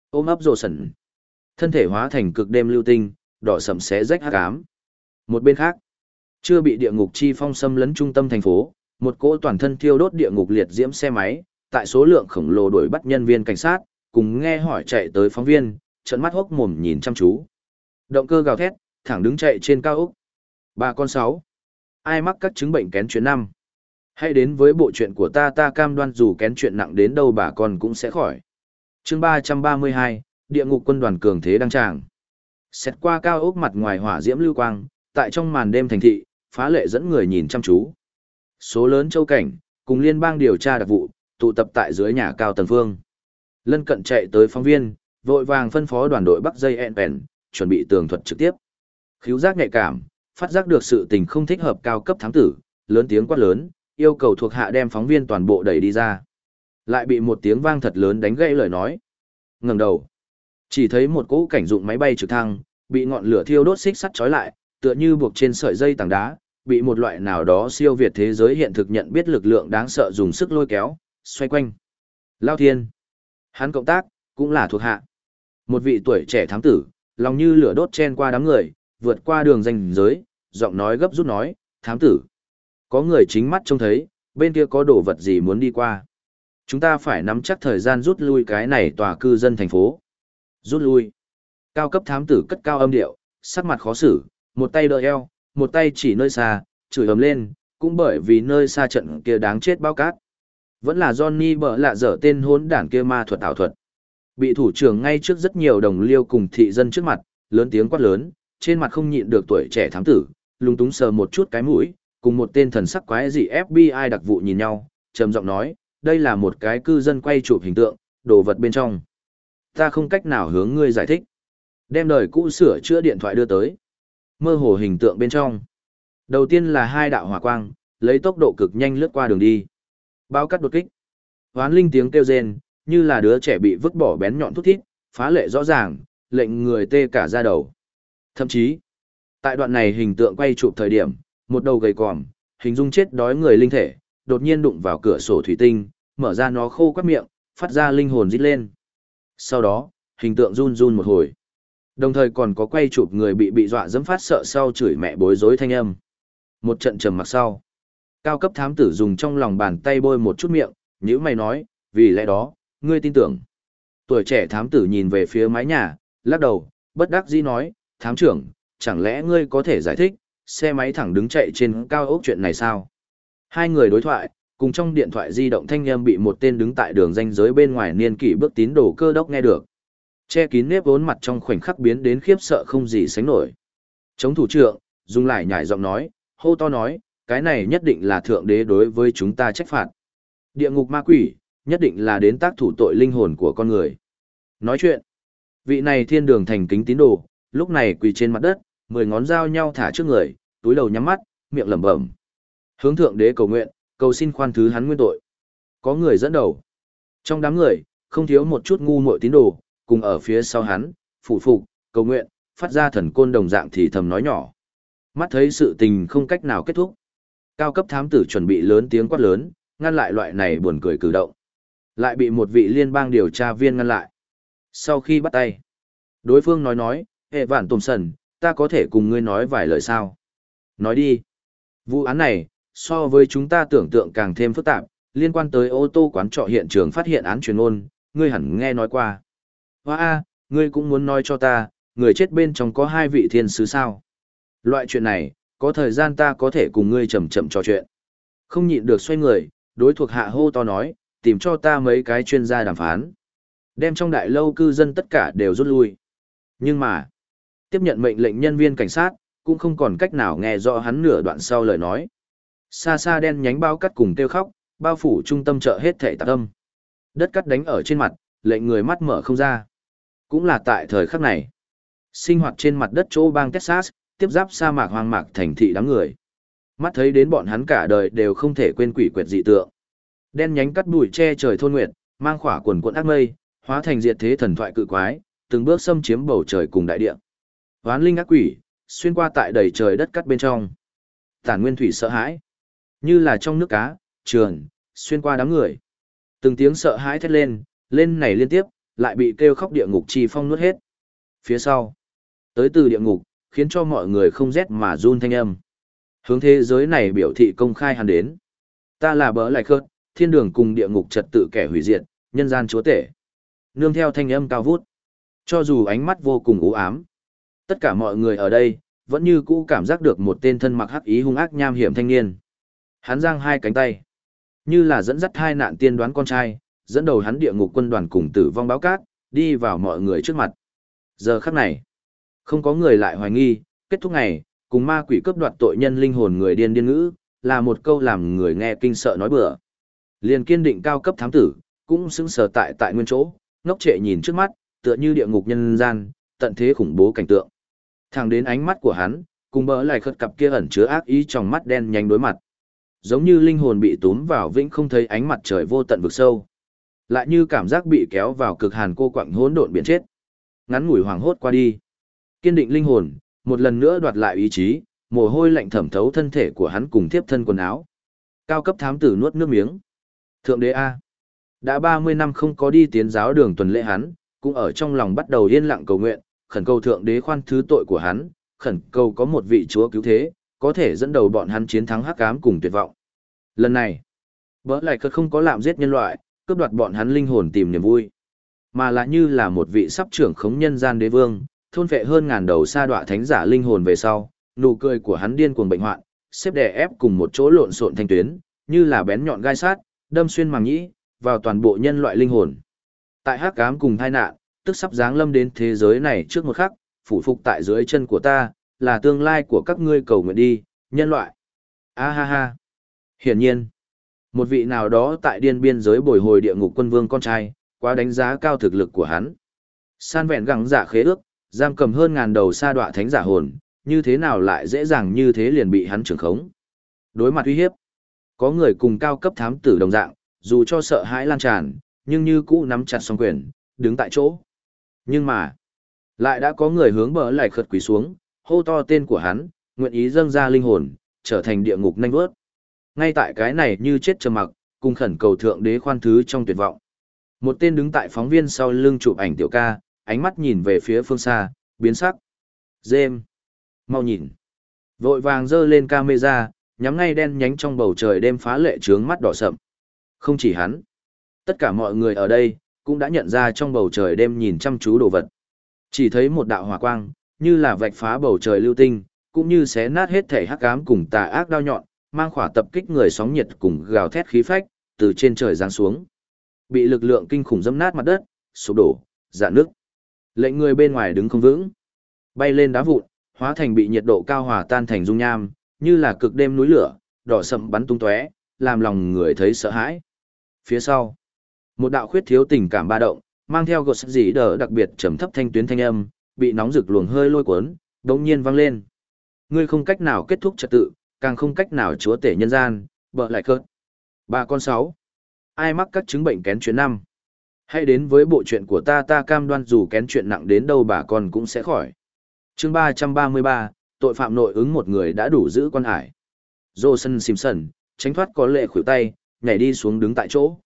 Ôm ấp rồ sẩn. Thân thể hóa thành cực đêm lưu tinh, đỏ sầm xé rách hắc ám. Một bên khác, chưa bị địa ngục chi phong xâm lấn trung tâm thành phố, một cỗ toàn thân thiêu đốt địa ngục liệt diễm xe máy, tại số lượng khổng lồ đuổi bắt nhân viên cảnh sát, cùng nghe hỏi chạy tới phóng viên, trận mắt hốc mồm nhìn chăm chú. Động cơ gào thét, thẳng đứng chạy trên cao ốc. Ba con sáu. Ai mắc các chứng bệnh kén chuyện năm? Hãy đến với bộ chuyện của ta ta cam đoan dù kén chuyện nặng đến đâu bà con cũng sẽ khỏi. chương ba ba mươi hai, địa ngục quân đoàn cường thế đăng tràng. Xét qua cao ốc mặt ngoài hỏa diễm lưu quang, tại trong màn đêm thành thị, phá lệ dẫn người nhìn chăm chú. Số lớn châu cảnh, cùng liên bang điều tra đặc vụ, tụ tập tại dưới nhà cao tầng phương. Lân cận chạy tới phóng viên, vội vàng phân phó đoàn đội Bắc dây ENPEN, chuẩn bị tường thuật trực tiếp. Khíu giác nhạy cảm, phát giác được sự tình không thích hợp cao cấp thám tử, lớn tiếng quát lớn, yêu cầu thuộc hạ đem phóng viên toàn bộ đẩy đi ra. Lại bị một tiếng vang thật lớn đánh gãy lời nói. Ngẩng đầu, chỉ thấy một cỗ cảnh dụng máy bay trực thăng, bị ngọn lửa thiêu đốt xích sắt trói lại, tựa như buộc trên sợi dây tảng đá, bị một loại nào đó siêu việt thế giới hiện thực nhận biết lực lượng đáng sợ dùng sức lôi kéo, xoay quanh. Lao Thiên. Hắn cộng tác, cũng là thuộc hạ. Một vị tuổi trẻ thám tử, lòng như lửa đốt chen qua đám người, vượt qua đường danh giới, giọng nói gấp rút nói, thám tử. Có người chính mắt trông thấy, bên kia có đồ vật gì muốn đi qua. Chúng ta phải nắm chắc thời gian rút lui cái này tòa cư dân thành phố. Rút lui. Cao cấp thám tử cất cao âm điệu, sắc mặt khó xử, một tay đỡ eo, một tay chỉ nơi xa, chửi ầm lên, cũng bởi vì nơi xa trận kia đáng chết bao cát. Vẫn là Johnny bở lạ dở tên hốn đảng kia ma thuật ảo thuật. Bị thủ trưởng ngay trước rất nhiều đồng liêu cùng thị dân trước mặt, lớn tiếng quát lớn, trên mặt không nhịn được tuổi trẻ thám tử, lung túng sờ một chút cái mũi, cùng một tên thần sắc quái dị FBI đặc vụ nhìn nhau, trầm giọng nói, đây là một cái cư dân quay chụp hình tượng, đồ vật bên trong. Ta không cách nào hướng ngươi giải thích. Đem đời cũ sửa chữa điện thoại đưa tới. Mơ hồ hình tượng bên trong. Đầu tiên là hai đạo hỏa quang, lấy tốc độ cực nhanh lướt qua đường đi. Báo cắt đột kích. Hoán linh tiếng kêu rên, như là đứa trẻ bị vứt bỏ bén nhọn thút thít, phá lệ rõ ràng, lệnh người tê cả da đầu. Thậm chí, tại đoạn này hình tượng quay chụp thời điểm, một đầu gầy còm, hình dung chết đói người linh thể, đột nhiên đụng vào cửa sổ thủy tinh, mở ra nó khô quắt miệng, phát ra linh hồn rít lên. Sau đó, hình tượng run run một hồi. Đồng thời còn có quay chụp người bị bị dọa dẫm phát sợ sau chửi mẹ bối rối thanh âm. Một trận trầm mặc sau. Cao cấp thám tử dùng trong lòng bàn tay bôi một chút miệng, nhíu mày nói, vì lẽ đó, ngươi tin tưởng. Tuổi trẻ thám tử nhìn về phía mái nhà, lắc đầu, bất đắc dĩ nói, thám trưởng, chẳng lẽ ngươi có thể giải thích, xe máy thẳng đứng chạy trên cao ốc chuyện này sao? Hai người đối thoại, cùng trong điện thoại di động thanh âm bị một tên đứng tại đường danh giới bên ngoài niên kỷ bước tín đồ cơ đốc nghe được. Che kín nếp vốn mặt trong khoảnh khắc biến đến khiếp sợ không gì sánh nổi. Chống thủ trưởng, dùng lại nhảy giọng nói, hô to nói, cái này nhất định là thượng đế đối với chúng ta trách phạt. Địa ngục ma quỷ, nhất định là đến tác thủ tội linh hồn của con người. Nói chuyện, vị này thiên đường thành kính tín đồ, lúc này quỳ trên mặt đất, mười ngón dao nhau thả trước người, túi đầu nhắm mắt, miệng lẩm bẩm. Hướng thượng đế cầu nguyện, cầu xin khoan thứ hắn nguyên tội. Có người dẫn đầu. Trong đám người, không thiếu một chút ngu muội tín đồ, cùng ở phía sau hắn, phủ phục, cầu nguyện, phát ra thần côn đồng dạng thì thầm nói nhỏ. Mắt thấy sự tình không cách nào kết thúc. Cao cấp thám tử chuẩn bị lớn tiếng quát lớn, ngăn lại loại này buồn cười cử động. Lại bị một vị liên bang điều tra viên ngăn lại. Sau khi bắt tay, đối phương nói nói, hệ vạn tùm sần, ta có thể cùng ngươi nói vài lời sao. Nói đi. Vụ án này, so với chúng ta tưởng tượng càng thêm phức tạp, liên quan tới ô tô quán trọ hiện trường phát hiện án truyền ôn, ngươi hẳn nghe nói qua. Hoa a, ngươi cũng muốn nói cho ta, người chết bên trong có hai vị thiên sứ sao. Loại chuyện này, có thời gian ta có thể cùng ngươi chậm chậm trò chuyện. Không nhịn được xoay người, đối thuộc hạ hô to nói, tìm cho ta mấy cái chuyên gia đàm phán. Đem trong đại lâu cư dân tất cả đều rút lui. Nhưng mà, tiếp nhận mệnh lệnh nhân viên cảnh sát, cũng không còn cách nào nghe rõ hắn nửa đoạn sau lời nói. Xa xa đen nhánh bao cắt cùng kêu khóc, bao phủ trung tâm chợ hết thể tạc âm. Đất cắt đánh ở trên mặt, lệnh người mắt mở không ra. Cũng là tại thời khắc này. Sinh hoạt trên mặt đất chỗ bang Texas, tiếp giáp sa mạc hoang mạc thành thị đám người. Mắt thấy đến bọn hắn cả đời đều không thể quên quỷ quyệt dị tượng. Đen nhánh cắt bụi che trời thôn nguyệt, mang khỏa quần cuộn ác mây, hóa thành diệt thế thần thoại cự quái, từng bước xâm chiếm bầu trời cùng đại địa. Hoán linh ác quỷ, xuyên qua tại đầy trời đất cắt bên trong. Tản nguyên thủy sợ hãi, như là trong nước cá, trường, xuyên qua đám người. Từng tiếng sợ hãi thét lên, lên này liên tiếp, lại bị kêu khóc địa ngục chi phong nuốt hết. Phía sau, tới từ địa ngục, khiến cho mọi người không rét mà run thanh âm. Hướng thế giới này biểu thị công khai hẳn đến. Ta là bỡ lại khớt, thiên đường cùng địa ngục trật tự kẻ hủy diệt, nhân gian chúa tể. Nương theo thanh âm cao vút. Cho dù ánh mắt vô cùng u ám, tất cả mọi người ở đây, vẫn như cũ cảm giác được một tên thân mặc hắc ý hung ác nham hiểm thanh niên. Hắn giang hai cánh tay, như là dẫn dắt hai nạn tiên đoán con trai, dẫn đầu hắn địa ngục quân đoàn cùng tử vong báo cát, đi vào mọi người trước mặt. Giờ khắc này, không có người lại hoài nghi, kết thúc ngày, cùng ma quỷ cướp đoạt tội nhân linh hồn người điên điên ngữ, là một câu làm người nghe kinh sợ nói bừa. Liền kiên định cao cấp thám tử, cũng xứng sở tại tại nguyên chỗ, ngốc trệ nhìn trước mắt, tựa như địa ngục nhân gian, tận thế khủng bố cảnh tượng. Thẳng đến ánh mắt của hắn, cùng bỡ lại khất cặp kia ẩn chứa ác ý trong mắt đen nhanh đối mặt. Giống như linh hồn bị túm vào vĩnh không thấy ánh mặt trời vô tận vực sâu. Lại như cảm giác bị kéo vào cực hàn cô quặng hỗn độn biển chết. Ngắn ngủi hoàng hốt qua đi. Kiên định linh hồn, Một lần nữa đoạt lại ý chí, mồ hôi lạnh thẩm thấu thân thể của hắn cùng tiếp thân quần áo. Cao cấp thám tử nuốt nước miếng. Thượng đế A. Đã 30 năm không có đi tiến giáo đường tuần lễ hắn, cũng ở trong lòng bắt đầu yên lặng cầu nguyện, khẩn cầu thượng đế khoan thứ tội của hắn, khẩn cầu có một vị chúa cứu thế, có thể dẫn đầu bọn hắn chiến thắng hắc ám cùng tuyệt vọng. Lần này, bỡ lại cất không có làm giết nhân loại, cướp đoạt bọn hắn linh hồn tìm niềm vui, mà là như là một vị sắp trưởng khống nhân gian đế vương, thôn vệ hơn ngàn đầu sa đọa thánh giả linh hồn về sau, nụ cười của hắn điên cuồng bệnh hoạn, xếp đè ép cùng một chỗ lộn xộn thanh tuyến, như là bén nhọn gai sát, đâm xuyên màng nhĩ, vào toàn bộ nhân loại linh hồn. Tại hắc ám cùng tai nạn, tức sắp giáng lâm đến thế giới này trước một khắc, phủ phục tại dưới chân của ta, là tương lai của các ngươi cầu nguyện đi, nhân loại. A ha ha. Hiển nhiên, một vị nào đó tại điên biên giới bồi hồi địa ngục quân vương con trai, quá đánh giá cao thực lực của hắn. San vẹn gắng giả khế ước, giam cầm hơn ngàn đầu sa đọa thánh giả hồn, như thế nào lại dễ dàng như thế liền bị hắn trưởng khống. Đối mặt uy hiếp, có người cùng cao cấp thám tử đồng dạng, dù cho sợ hãi lan tràn, nhưng như cũ nắm chặt song quyền, đứng tại chỗ. Nhưng mà, lại đã có người hướng bờ lại khật quỳ xuống, hô to tên của hắn, nguyện ý dâng ra linh hồn, trở thành địa ngục nhanh vớt. Ngay tại cái này như chết trầm mặc, cùng khẩn cầu thượng đế khoan thứ trong tuyệt vọng. Một tên đứng tại phóng viên sau lưng chụp ảnh tiểu ca, ánh mắt nhìn về phía phương xa, biến sắc. Dêm! Mau nhìn! Vội vàng dơ lên camera, nhắm ngay đen nhánh trong bầu trời đêm phá lệ trướng mắt đỏ sậm. Không chỉ hắn. Tất cả mọi người ở đây, cũng đã nhận ra trong bầu trời đêm nhìn chăm chú đồ vật. Chỉ thấy một đạo hỏa quang, như là vạch phá bầu trời lưu tinh, cũng như xé nát hết thể hắc ám cùng tà ác đao nhọn, mang khỏa tập kích người sóng nhiệt cùng gào thét khí phách, từ trên trời giáng xuống. Bị lực lượng kinh khủng dẫm nát mặt đất, sụp đổ, dạn nước. Lệnh người bên ngoài đứng không vững, bay lên đá vụn, hóa thành bị nhiệt độ cao hòa tan thành dung nham, như là cực đêm núi lửa, đỏ sậm bắn tung tóe, làm lòng người thấy sợ hãi. Phía sau, một đạo khuyết thiếu tình cảm ba động, mang theo gột dĩ đỡ đặc biệt trầm thấp thanh tuyến thanh âm, bị nóng rực luồng hơi lôi cuốn, đột nhiên vang lên. Ngươi không cách nào kết thúc trật tự, càng không cách nào chúa tể nhân gian, bợ lại cơn. Ba con sáu. Ai mắc các chứng bệnh kén chuyện năm? Hãy đến với bộ chuyện của ta ta cam đoan dù kén chuyện nặng đến đâu bà con cũng sẽ khỏi. chương ba ba mươi ba, tội phạm nội ứng một người đã đủ giữ quan hải. Johnson Simpson, tránh thoát có lệ khuỷu tay, nhảy đi xuống đứng tại chỗ.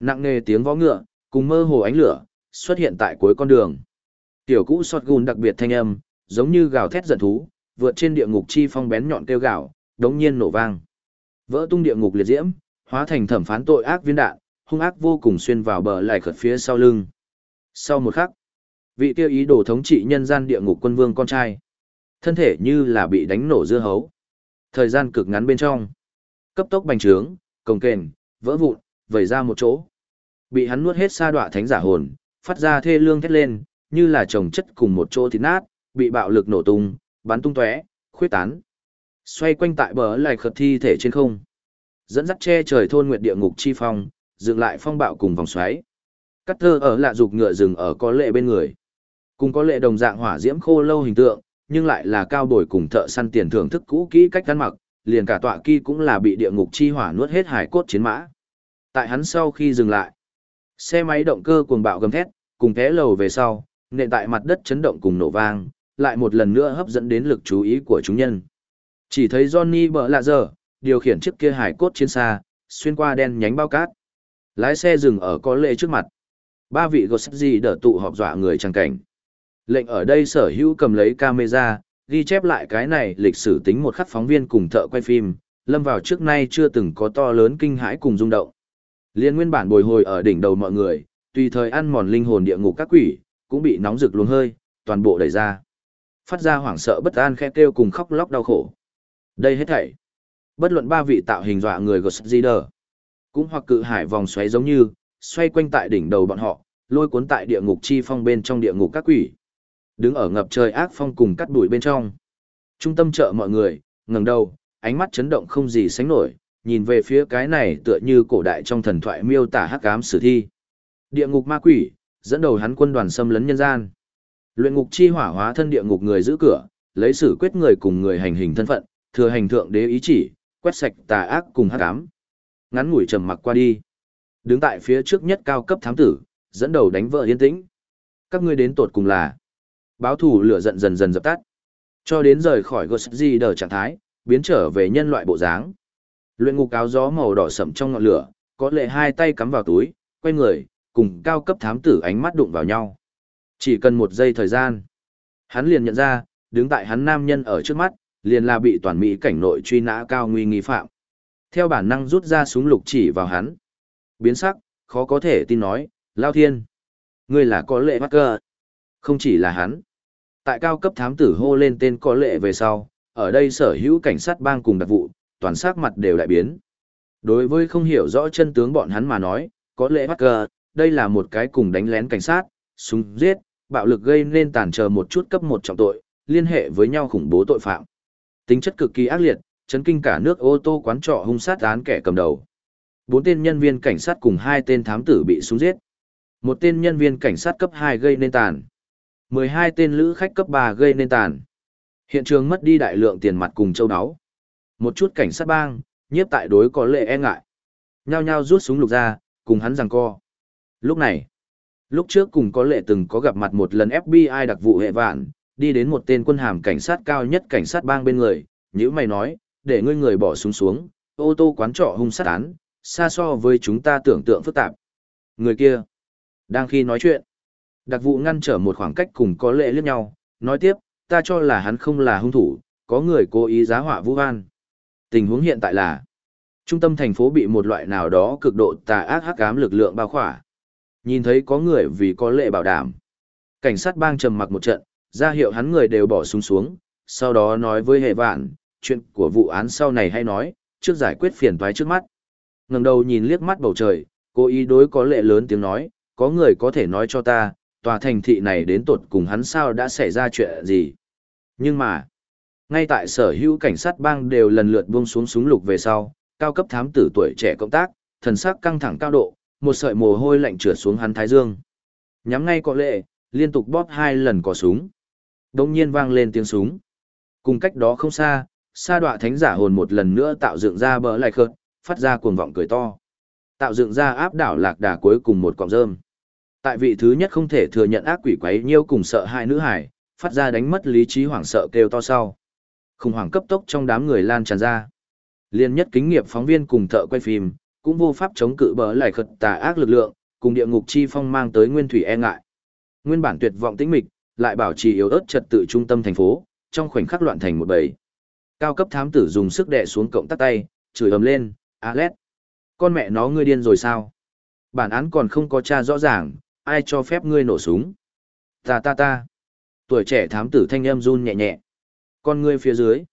Nặng nề tiếng vó ngựa, cùng mơ hồ ánh lửa, xuất hiện tại cuối con đường. Tiểu cũ sọt gùn đặc biệt thanh âm, giống như gào thét giận thú, vượt trên địa ngục chi phong bén nhọn kêu gào, đống nhiên nổ vang. Vỡ tung địa ngục liệt diễm, hóa thành thẩm phán tội ác viên đạn, hung ác vô cùng xuyên vào bờ lại khật phía sau lưng. Sau một khắc, vị tiêu ý đồ thống trị nhân gian địa ngục quân vương con trai. Thân thể như là bị đánh nổ dưa hấu. Thời gian cực ngắn bên trong. Cấp tốc bành trướng, cồng kềnh, vỡ vụn, vẩy ra một chỗ. Bị hắn nuốt hết sa đọa thánh giả hồn, phát ra thê lương thét lên, như là chồng chất cùng một chỗ thịt nát, bị bạo lực nổ tung, bắn tung tóe, khuyết tán. Xoay quanh tại bờ lại khật thi thể trên không. Dẫn dắt che trời thôn nguyệt địa ngục chi phong, dựng lại phong bạo cùng vòng xoáy. Cắt thơ ở lạ dục ngựa rừng ở có lệ bên người. Cùng có lệ đồng dạng hỏa diễm khô lâu hình tượng, nhưng lại là cao bồi cùng thợ săn tiền thưởng thức cũ kỹ cách ăn mặc, liền cả tọa kỳ cũng là bị địa ngục chi hỏa nuốt hết hải cốt chiến mã. Tại hắn sau khi dừng lại, xe máy động cơ cuồng bạo gầm thét, cùng té lầu về sau, nện tại mặt đất chấn động cùng nổ vang, lại một lần nữa hấp dẫn đến lực chú ý của chúng nhân. Chỉ thấy Johnny bỡ lạ giờ, điều khiển chiếc kia hải cốt chiến xa, xuyên qua đen nhánh bao cát. Lái xe dừng ở có lệ trước mặt. Ba vị gì đỡ tụ họp dọa người trang cảnh. Lệnh ở đây sở hữu cầm lấy camera, ghi chép lại cái này lịch sử tính một khắc phóng viên cùng thợ quay phim, lâm vào trước nay chưa từng có to lớn kinh hãi cùng rung động. Liên nguyên bản bồi hồi ở đỉnh đầu mọi người, tùy thời ăn mòn linh hồn địa ngục các quỷ, cũng bị nóng rực luồng hơi, toàn bộ đẩy ra. Phát ra hoảng sợ bất an khẽ kêu cùng khóc lóc đau khổ. Đây hết thảy. Bất luận ba vị tạo hình dọa người Godzilla, cũng hoặc cự hải vòng xoáy giống như, xoay quanh tại đỉnh đầu bọn họ, lôi cuốn tại địa ngục chi phong bên trong địa ngục các quỷ. Đứng ở ngập trời ác phong cùng cắt đuổi bên trong. Trung tâm chợ mọi người, ngẩng đầu, ánh mắt chấn động không gì sánh nổi, nhìn về phía cái này tựa như cổ đại trong thần thoại miêu tả hắc ám sử thi. Địa ngục ma quỷ, dẫn đầu hắn quân đoàn xâm lấn nhân gian. Luyện ngục chi hỏa hóa thân địa ngục người giữ cửa, lấy xử quyết người cùng người hành hình thân phận, thừa hành thượng đế ý chỉ, quét sạch tà ác cùng hắc ám. Ngắn ngủi trầm mặc qua đi. Đứng tại phía trước nhất cao cấp thám tử, dẫn đầu đánh vợ yên tĩnh. Các ngươi đến tột cùng là báo thù lửa giận dần dần dập tắt. Cho đến rời khỏi Ghost đờ trạng thái, biến trở về nhân loại bộ dáng. Luyện ngục áo gió màu đỏ sậm trong ngọn lửa, có lệ hai tay cắm vào túi, quay người, cùng cao cấp thám tử ánh mắt đụng vào nhau. Chỉ cần một giây thời gian, hắn liền nhận ra, đứng tại hắn nam nhân ở trước mắt, liền là bị toàn Mỹ cảnh nội truy nã cao nguy nghi phạm. Theo bản năng rút ra súng lục chỉ vào hắn. Biến sắc, khó có thể tin nói, Lao Thiên. Ngươi là có lệ bắt cơ. Không chỉ là hắn. Tại cao cấp thám tử hô lên tên có lệ về sau, ở đây sở hữu cảnh sát bang cùng đặc vụ, toàn sắc mặt đều đại biến. Đối với không hiểu rõ chân tướng bọn hắn mà nói, có lệ bắt cờ, đây là một cái cùng đánh lén cảnh sát, súng giết, bạo lực gây nên tàn chờ một chút cấp một trọng tội, liên hệ với nhau khủng bố tội phạm. Tính chất cực kỳ ác liệt, chấn kinh cả nước ô tô quán trọ hung sát án kẻ cầm đầu. Bốn tên nhân viên cảnh sát cùng hai tên thám tử bị súng giết. Một tên nhân viên cảnh sát cấp 2 gây nên tàn. 12 tên lữ khách cấp 3 gây nên tàn. Hiện trường mất đi đại lượng tiền mặt cùng châu áo. Một chút cảnh sát bang, nhiếp tại đối có lệ e ngại. Nhao nhao rút súng lục ra, cùng hắn giằng co. Lúc này, lúc trước cùng có lệ từng có gặp mặt một lần FBI đặc vụ hệ vạn, đi đến một tên quân hàm cảnh sát cao nhất cảnh sát bang bên người, nhữ mày nói, để ngươi người bỏ súng xuống, ô tô quán trọ hung sát án, xa so với chúng ta tưởng tượng phức tạp. Người kia, đang khi nói chuyện, đặc vụ ngăn trở một khoảng cách cùng có lệ liếc nhau, nói tiếp, ta cho là hắn không là hung thủ, có người cố ý giá họa vũ an. Tình huống hiện tại là, trung tâm thành phố bị một loại nào đó cực độ tà ác hắc ám lực lượng bao khỏa. Nhìn thấy có người vì có lệ bảo đảm. Cảnh sát bang trầm mặc một trận, ra hiệu hắn người đều bỏ súng xuống, xuống, sau đó nói với hệ vạn, chuyện của vụ án sau này hay nói, trước giải quyết phiền toái trước mắt. ngẩng đầu nhìn liếc mắt bầu trời, cố ý đối có lệ lớn tiếng nói, có người có thể nói cho ta, tòa thành thị này đến tột cùng hắn sao đã xảy ra chuyện gì. Nhưng mà, ngay tại sở hữu cảnh sát bang đều lần lượt buông xuống súng lục về sau, cao cấp thám tử tuổi trẻ công tác, thần sắc căng thẳng cao độ, một sợi mồ hôi lạnh trượt xuống hắn thái dương. Nhắm ngay cọ lệ, liên tục bóp hai lần cò súng. Đông nhiên vang lên tiếng súng. Cùng cách đó không xa, sa đọa thánh giả hồn một lần nữa tạo dựng ra bờ lại khợt, phát ra cuồng vọng cười to. Tạo dựng ra áp đảo lạc đà cuối cùng một cọng rơm. Tại vị thứ nhất không thể thừa nhận ác quỷ quấy nhiêu cùng sợ hai nữ hải, phát ra đánh mất lý trí hoảng sợ kêu to sau. Khủng hoảng cấp tốc trong đám người lan tràn ra. Liên nhất kính nghiệp phóng viên cùng thợ quay phim, cũng vô pháp chống cự bờ lại khật tà ác lực lượng, cùng địa ngục chi phong mang tới nguyên thủy e ngại. Nguyên bản tuyệt vọng tĩnh mịch, lại bảo trì yếu ớt trật tự trung tâm thành phố, trong khoảnh khắc loạn thành một bầy. Cao cấp thám tử dùng sức đè xuống cộng tắt tay, chửi ầm lên, alet Con mẹ nó ngươi điên rồi sao? Bản án còn không có tra rõ ràng, ai cho phép ngươi nổ súng? Ta ta ta. Tuổi trẻ thám tử thanh âm run nhẹ nhẹ. Con ngươi phía dưới.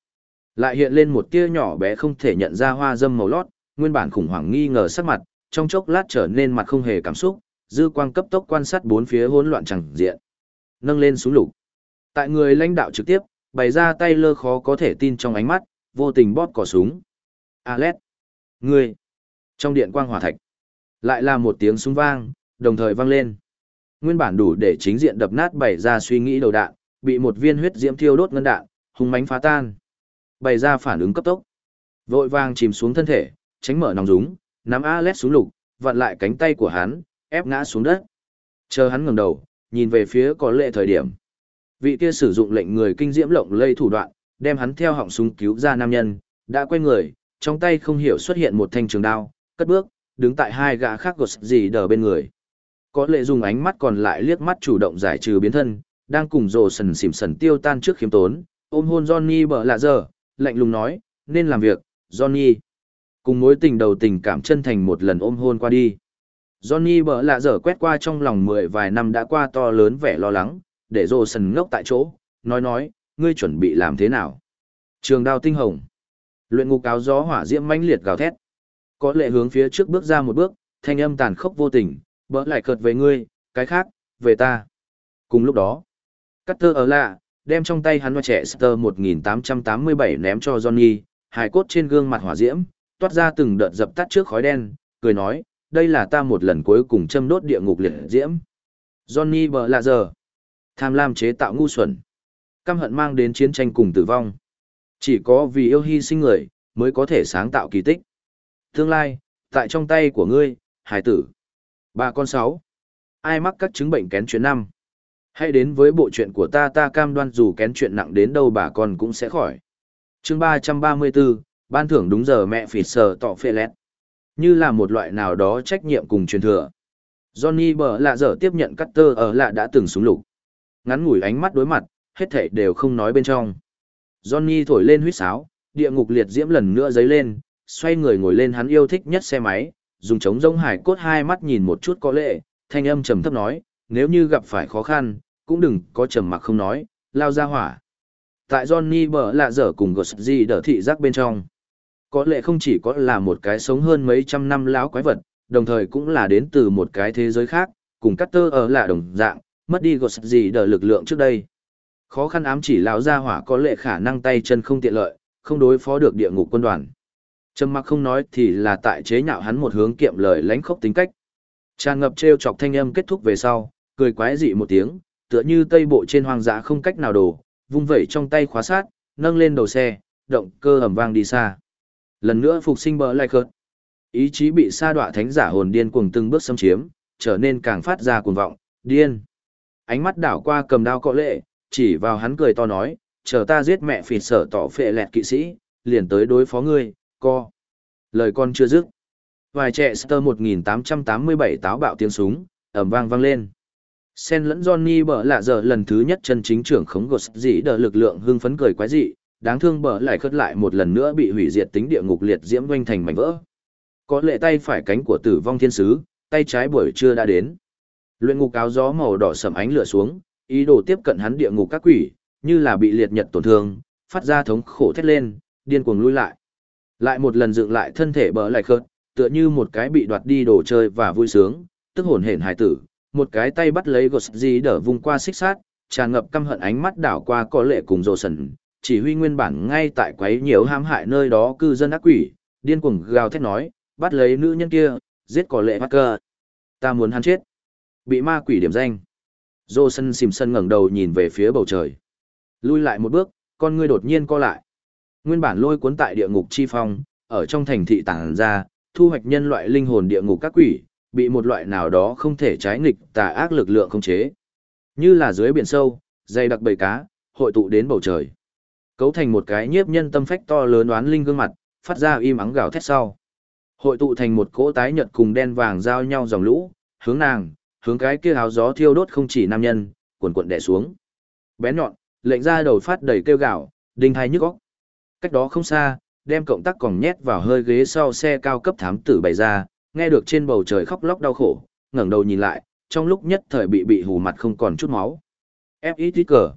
Lại hiện lên một tia nhỏ bé không thể nhận ra hoa dâm màu lót, nguyên bản khủng hoảng nghi ngờ sắc mặt, trong chốc lát trở nên mặt không hề cảm xúc, dư quang cấp tốc quan sát bốn phía hỗn loạn chẳng diện. Nâng lên súng lục. Tại người lãnh đạo trực tiếp, bày ra tay lơ khó có thể tin trong ánh mắt, vô tình bóp cò súng. Alet, Ngươi! Trong điện quang hỏa thạch, lại là một tiếng súng vang, đồng thời vang lên. Nguyên bản đủ để chính diện đập nát bảy ra suy nghĩ đầu đạn, bị một viên huyết diễm thiêu đốt ngân đạn, hung mãnh phá tan. bảy ra phản ứng cấp tốc. Vội vàng chìm xuống thân thể, tránh mở nòng súng, nắm alet xuống lục, vặn lại cánh tay của hắn, ép ngã xuống đất. Chờ hắn ngẩng đầu, nhìn về phía có lệ thời điểm. Vị kia sử dụng lệnh người kinh diễm lộng lây thủ đoạn, đem hắn theo họng súng cứu ra nam nhân, đã quay người, trong tay không hiểu xuất hiện một thanh trường đao, cất bước, đứng tại hai gã khác gột gì đờ bên người. Có lệ dùng ánh mắt còn lại liếc mắt chủ động giải trừ biến thân, đang cùng rồ sần xỉm sần tiêu tan trước khiếm tốn, ôm hôn Johnny bở lạ giờ, lạnh lùng nói, nên làm việc, Johnny. Cùng mối tình đầu tình cảm chân thành một lần ôm hôn qua đi. Johnny bở lạ dở quét qua trong lòng mười vài năm đã qua to lớn vẻ lo lắng, để rồ sần ngốc tại chỗ, nói nói, ngươi chuẩn bị làm thế nào? Trường đao tinh hồng. Luyện ngục áo gió hỏa diễm mãnh liệt gào thét. Có lệ hướng phía trước bước ra một bước, thanh âm tàn khốc vô tình, bỡ lại cợt về ngươi, cái khác, về ta. Cùng lúc đó, Cutter ở lạ, đem trong tay hắn và trẻ Star 1887 ném cho Johnny, hài cốt trên gương mặt hỏa diễm, toát ra từng đợt dập tắt trước khói đen, cười nói, đây là ta một lần cuối cùng châm đốt địa ngục liệt diễm. Johnny bờ lạ giờ. Tham lam chế tạo ngu xuẩn. Căm hận mang đến chiến tranh cùng tử vong. Chỉ có vì yêu hy sinh người, mới có thể sáng tạo kỳ tích. Tương lai, tại trong tay của ngươi, hải tử bà con sáu. Ai mắc các chứng bệnh kén chuyện năm. Hãy đến với bộ chuyện của ta ta cam đoan dù kén chuyện nặng đến đâu bà con cũng sẽ khỏi. chương 334, ban thưởng đúng giờ mẹ phỉ sờ tọ phê lét. Như là một loại nào đó trách nhiệm cùng truyền thừa. Johnny bờ lạ dở tiếp nhận cắt tơ ở lạ đã từng súng lục. Ngắn ngủi ánh mắt đối mặt, hết thảy đều không nói bên trong. Johnny thổi lên huýt sáo, địa ngục liệt diễm lần nữa dấy lên, xoay người ngồi lên hắn yêu thích nhất xe máy, dùng chống rông hải cốt hai mắt nhìn một chút có lệ, thanh âm trầm thấp nói, nếu như gặp phải khó khăn, cũng đừng có trầm mặc không nói, lao ra hỏa. Tại Johnny bờ lạ dở cùng gột gì đỡ thị giác bên trong. Có lệ không chỉ có là một cái sống hơn mấy trăm năm lão quái vật, đồng thời cũng là đến từ một cái thế giới khác, cùng cắt tơ ở là đồng dạng, mất đi gột gì đỡ lực lượng trước đây. Khó khăn ám chỉ lão gia hỏa có lệ khả năng tay chân không tiện lợi, không đối phó được địa ngục quân đoàn. Trầm mặc không nói thì là tại chế nhạo hắn một hướng kiệm lời lánh khốc tính cách. Tràn ngập trêu chọc thanh âm kết thúc về sau, cười quái dị một tiếng, tựa như tây bộ trên hoang dã không cách nào đổ, vung vẩy trong tay khóa sát, nâng lên đầu xe, động cơ ầm vang đi xa. Lần nữa phục sinh bờ lại khớt. Ý chí bị sa đọa thánh giả hồn điên cuồng từng bước xâm chiếm, trở nên càng phát ra cuồng vọng, điên. Ánh mắt đảo qua cầm đao cọ lệ, chỉ vào hắn cười to nói, chờ ta giết mẹ phỉ sở tỏ phệ lẹt kỵ sĩ, liền tới đối phó ngươi, co. Lời con chưa dứt. Vài trẻ Star 1887 táo bạo tiếng súng, ầm vang vang lên. Sen lẫn Johnny bở lạ giờ lần thứ nhất chân chính trưởng khống gột dĩ đỡ lực lượng hưng phấn cười quái dị, đáng thương bở lại khất lại một lần nữa bị hủy diệt tính địa ngục liệt diễm doanh thành mảnh vỡ. Có lệ tay phải cánh của tử vong thiên sứ, tay trái buổi trưa đã đến. Luyện ngục áo gió màu đỏ sầm ánh lửa xuống, ý đồ tiếp cận hắn địa ngục các quỷ, như là bị liệt nhật tổn thương, phát ra thống khổ thét lên, điên cuồng lui lại. Lại một lần dựng lại thân thể bờ lại khớt, tựa như một cái bị đoạt đi đồ chơi và vui sướng, tức hồn hển hài tử, một cái tay bắt lấy gột gì đỡ vùng qua xích sát, tràn ngập căm hận ánh mắt đảo qua có lệ cùng rồ sần, chỉ huy nguyên bản ngay tại quấy nhiều ham hại nơi đó cư dân ác quỷ, điên cuồng gào thét nói, bắt lấy nữ nhân kia, giết có lệ bắt cơ. Ta muốn hắn chết. Bị ma quỷ điểm danh. Rồ sân xìm sân ngẩng đầu nhìn về phía bầu trời. Lui lại một bước, con ngươi đột nhiên co lại. Nguyên bản lôi cuốn tại địa ngục chi phong, ở trong thành thị tàng ra, thu hoạch nhân loại linh hồn địa ngục các quỷ, bị một loại nào đó không thể trái nghịch tà ác lực lượng không chế. Như là dưới biển sâu, dày đặc bầy cá, hội tụ đến bầu trời. Cấu thành một cái nhiếp nhân tâm phách to lớn oán linh gương mặt, phát ra im ắng gào thét sau. Hội tụ thành một cỗ tái nhật cùng đen vàng giao nhau dòng lũ, hướng nàng, hướng cái kia áo gió thiêu đốt không chỉ nam nhân, cuộn cuộn đè xuống. Bé nhọn, lệnh ra đầu phát đầy kêu gạo, đinh hai nhức óc. Cách đó không xa, đem cộng tắc còn nhét vào hơi ghế sau xe cao cấp thám tử bày ra, nghe được trên bầu trời khóc lóc đau khổ, ngẩng đầu nhìn lại, trong lúc nhất thời bị bị hù mặt không còn chút máu. FXT cờ.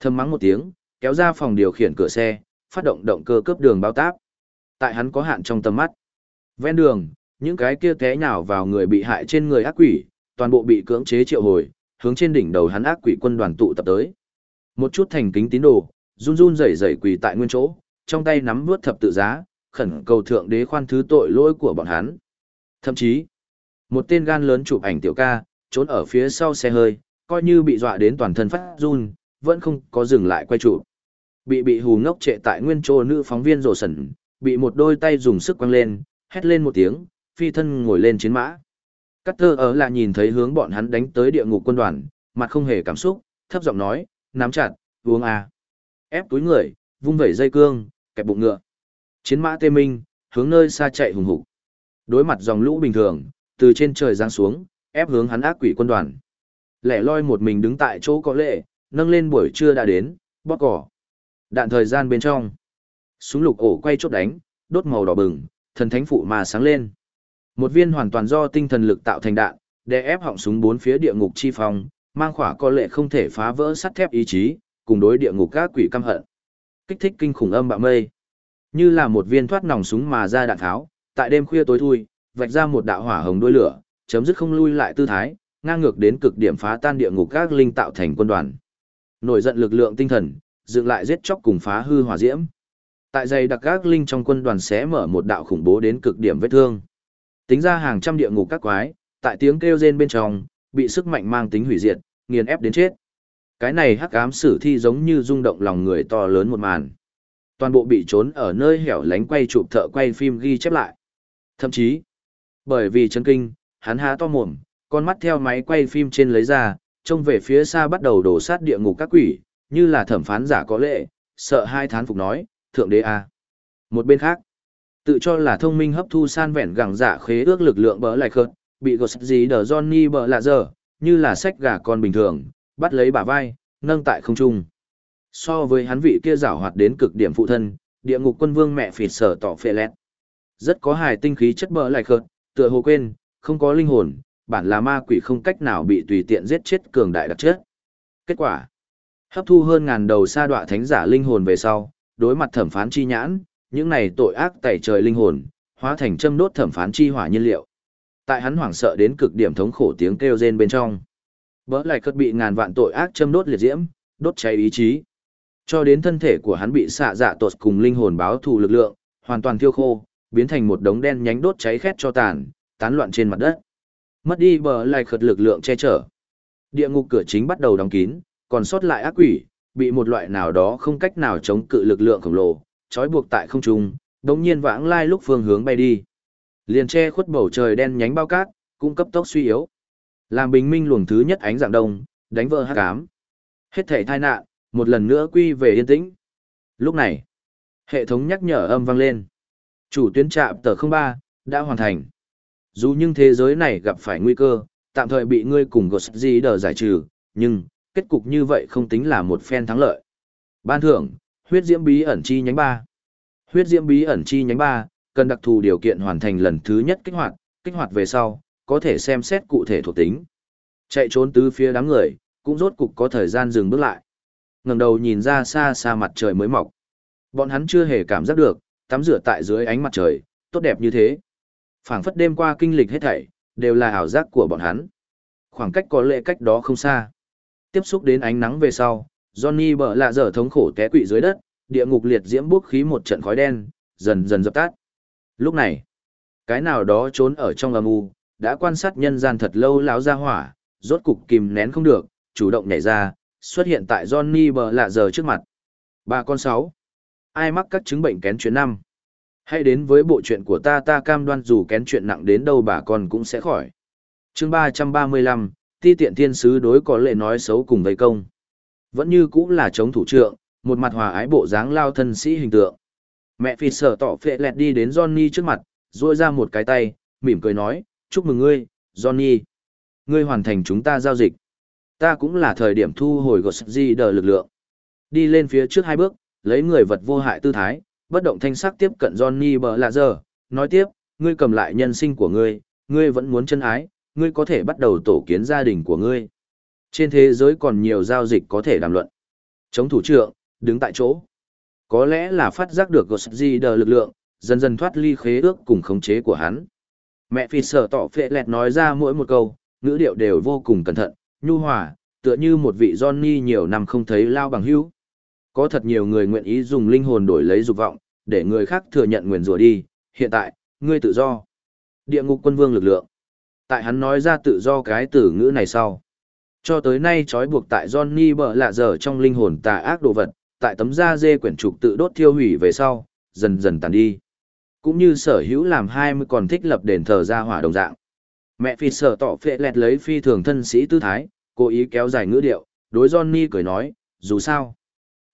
Thầm mắng một tiếng, kéo ra phòng điều khiển cửa xe, phát động động cơ cướp đường bao táp. Tại hắn có hạn trong tầm mắt. Ven đường, những cái kia té nhào vào người bị hại trên người ác quỷ, toàn bộ bị cưỡng chế triệu hồi, hướng trên đỉnh đầu hắn ác quỷ quân đoàn tụ tập tới. Một chút thành kính tín đồ, run run rẩy rẩy quỳ tại nguyên chỗ, trong tay nắm vuốt thập tự giá, khẩn cầu thượng đế khoan thứ tội lỗi của bọn hắn. Thậm chí, một tên gan lớn chụp ảnh tiểu ca, trốn ở phía sau xe hơi, coi như bị dọa đến toàn thân phát run, vẫn không có dừng lại quay chụp. Bị bị hù ngốc trệ tại nguyên chỗ nữ phóng viên rồ sẩn, bị một đôi tay dùng sức quăng lên, hét lên một tiếng, phi thân ngồi lên chiến mã. Cắt thơ ở là nhìn thấy hướng bọn hắn đánh tới địa ngục quân đoàn, mặt không hề cảm xúc, thấp giọng nói, nắm chặt, uống à. Ép túi người, vung vẩy dây cương, kẹp bụng ngựa. Chiến mã tê minh, hướng nơi xa chạy hùng hục. Đối mặt dòng lũ bình thường, từ trên trời giáng xuống, ép hướng hắn ác quỷ quân đoàn. Lẻ loi một mình đứng tại chỗ có lệ, nâng lên buổi trưa đã đến, bóp cỏ. Đạn thời gian bên trong. Súng lục ổ quay chốt đánh, đốt màu đỏ bừng, thần thánh phụ mà sáng lên. Một viên hoàn toàn do tinh thần lực tạo thành đạn, để ép họng súng bốn phía địa ngục chi phòng, mang khỏa có lệ không thể phá vỡ sắt thép ý chí, cùng đối địa ngục các quỷ căm hận. Kích thích kinh khủng âm bạo mây. Như là một viên thoát nòng súng mà ra đạn tháo, tại đêm khuya tối thui, vạch ra một đạo hỏa hồng đuôi lửa, chấm dứt không lui lại tư thái, ngang ngược đến cực điểm phá tan địa ngục các linh tạo thành quân đoàn. Nổi giận lực lượng tinh thần, dựng lại giết chóc cùng phá hư hỏa diễm. Tại dày đặc các linh trong quân đoàn xé mở một đạo khủng bố đến cực điểm vết thương. Tính ra hàng trăm địa ngục các quái, tại tiếng kêu rên bên trong, bị sức mạnh mang tính hủy diệt, nghiền ép đến chết. Cái này hắc ám sử thi giống như rung động lòng người to lớn một màn. Toàn bộ bị trốn ở nơi hẻo lánh quay chụp thợ quay phim ghi chép lại. Thậm chí, bởi vì chân kinh, hắn há to mồm, con mắt theo máy quay phim trên lấy ra, trông về phía xa bắt đầu đổ sát địa ngục các quỷ, như là thẩm phán giả có lệ, sợ hai thán phục nói, thượng đế a. Một bên khác, tự cho là thông minh hấp thu san vẹn gẳng giả dạ khế ước lực lượng bỡ lại khớt, bị gột gì đờ Johnny bỡ lạ giờ, như là sách gà con bình thường, bắt lấy bả vai, nâng tại không trung. So với hắn vị kia giảo hoạt đến cực điểm phụ thân, địa ngục quân vương mẹ phỉ sở tỏ phê lẹt Rất có hài tinh khí chất bỡ lại khợt, tựa hồ quên, không có linh hồn, bản là ma quỷ không cách nào bị tùy tiện giết chết cường đại đặc chất. Kết quả, hấp thu hơn ngàn đầu sa đọa thánh giả linh hồn về sau, đối mặt thẩm phán chi nhãn, những này tội ác tẩy trời linh hồn, hóa thành châm đốt thẩm phán chi hỏa nhiên liệu. Tại hắn hoảng sợ đến cực điểm thống khổ tiếng kêu rên bên trong. Bỡ lại cất bị ngàn vạn tội ác châm đốt liệt diễm, đốt cháy ý chí. Cho đến thân thể của hắn bị xạ dạ tột cùng linh hồn báo thù lực lượng, hoàn toàn thiêu khô, biến thành một đống đen nhánh đốt cháy khét cho tàn, tán loạn trên mặt đất. Mất đi bờ lại khật lực lượng che chở. Địa ngục cửa chính bắt đầu đóng kín, còn sót lại ác quỷ, bị một loại nào đó không cách nào chống cự lực lượng khổng lồ, trói buộc tại không trung, đống nhiên vãng lai lúc phương hướng bay đi. Liền che khuất bầu trời đen nhánh bao cát, cũng cấp tốc suy yếu. Làm bình minh luồng thứ nhất ánh dạng đông, đánh vỡ hắc ám. Hết thể tai nạn, một lần nữa quy về yên tĩnh. Lúc này, hệ thống nhắc nhở âm vang lên. Chủ tuyến trạm tờ 03, đã hoàn thành. Dù nhưng thế giới này gặp phải nguy cơ, tạm thời bị ngươi cùng Gosdi đờ giải trừ, nhưng, kết cục như vậy không tính là một phen thắng lợi. Ban thưởng, huyết diễm bí ẩn chi nhánh 3. Huyết diễm bí ẩn chi nhánh 3, cần đặc thù điều kiện hoàn thành lần thứ nhất kích hoạt, kích hoạt về sau, có thể xem xét cụ thể thuộc tính. Chạy trốn tứ phía đám người, cũng rốt cục có thời gian dừng bước lại. ngẩng đầu nhìn ra xa xa mặt trời mới mọc. Bọn hắn chưa hề cảm giác được, tắm rửa tại dưới ánh mặt trời, tốt đẹp như thế phảng phất đêm qua kinh lịch hết thảy, đều là ảo giác của bọn hắn. Khoảng cách có lệ cách đó không xa. Tiếp xúc đến ánh nắng về sau, Johnny bở lạ dở thống khổ té quỵ dưới đất, địa ngục liệt diễm bốc khí một trận khói đen, dần dần dập tắt. Lúc này, cái nào đó trốn ở trong âm u, đã quan sát nhân gian thật lâu láo ra hỏa, rốt cục kìm nén không được, chủ động nhảy ra, xuất hiện tại Johnny bờ lạ giờ trước mặt. bà con sáu. Ai mắc các chứng bệnh kén chuyện năm? Hãy đến với bộ chuyện của ta ta cam đoan dù kén chuyện nặng đến đâu bà con cũng sẽ khỏi. chương ba trăm ba mươi lăm ti tiện thiên sứ đối có lệ nói xấu cùng vây công. Vẫn như cũng là chống thủ trượng, một mặt hòa ái bộ dáng lao thân sĩ hình tượng. Mẹ phi sở tỏ phệ lẹt đi đến Johnny trước mặt, duỗi ra một cái tay, mỉm cười nói, chúc mừng ngươi, Johnny. Ngươi hoàn thành chúng ta giao dịch. Ta cũng là thời điểm thu hồi gột đờ lực lượng. Đi lên phía trước hai bước, lấy người vật vô hại tư thái, bất động thanh sắc tiếp cận Johnny bờ lạ giờ, nói tiếp, ngươi cầm lại nhân sinh của ngươi, ngươi vẫn muốn chân ái, ngươi có thể bắt đầu tổ kiến gia đình của ngươi. Trên thế giới còn nhiều giao dịch có thể đàm luận. Chống thủ trưởng, đứng tại chỗ. Có lẽ là phát giác được Gosdi đờ lực lượng, dần dần thoát ly khế ước cùng khống chế của hắn. Mẹ phi sở tỏ phệ lẹt nói ra mỗi một câu, ngữ điệu đều vô cùng cẩn thận, nhu hòa, tựa như một vị Johnny nhiều năm không thấy lao bằng hữu. Có thật nhiều người nguyện ý dùng linh hồn đổi lấy dục vọng, để người khác thừa nhận nguyền rủa đi, hiện tại, ngươi tự do. Địa ngục quân vương lực lượng. Tại hắn nói ra tự do cái từ ngữ này sau. Cho tới nay trói buộc tại Johnny bờ lạ dở trong linh hồn tà ác đồ vật, tại tấm da dê quyển trục tự đốt thiêu hủy về sau, dần dần tàn đi. Cũng như sở hữu làm hai mươi còn thích lập đền thờ ra hỏa đồng dạng. Mẹ phi sở tỏ phệ lẹt lấy phi thường thân sĩ tư thái, cố ý kéo dài ngữ điệu, đối Johnny cười nói, dù sao.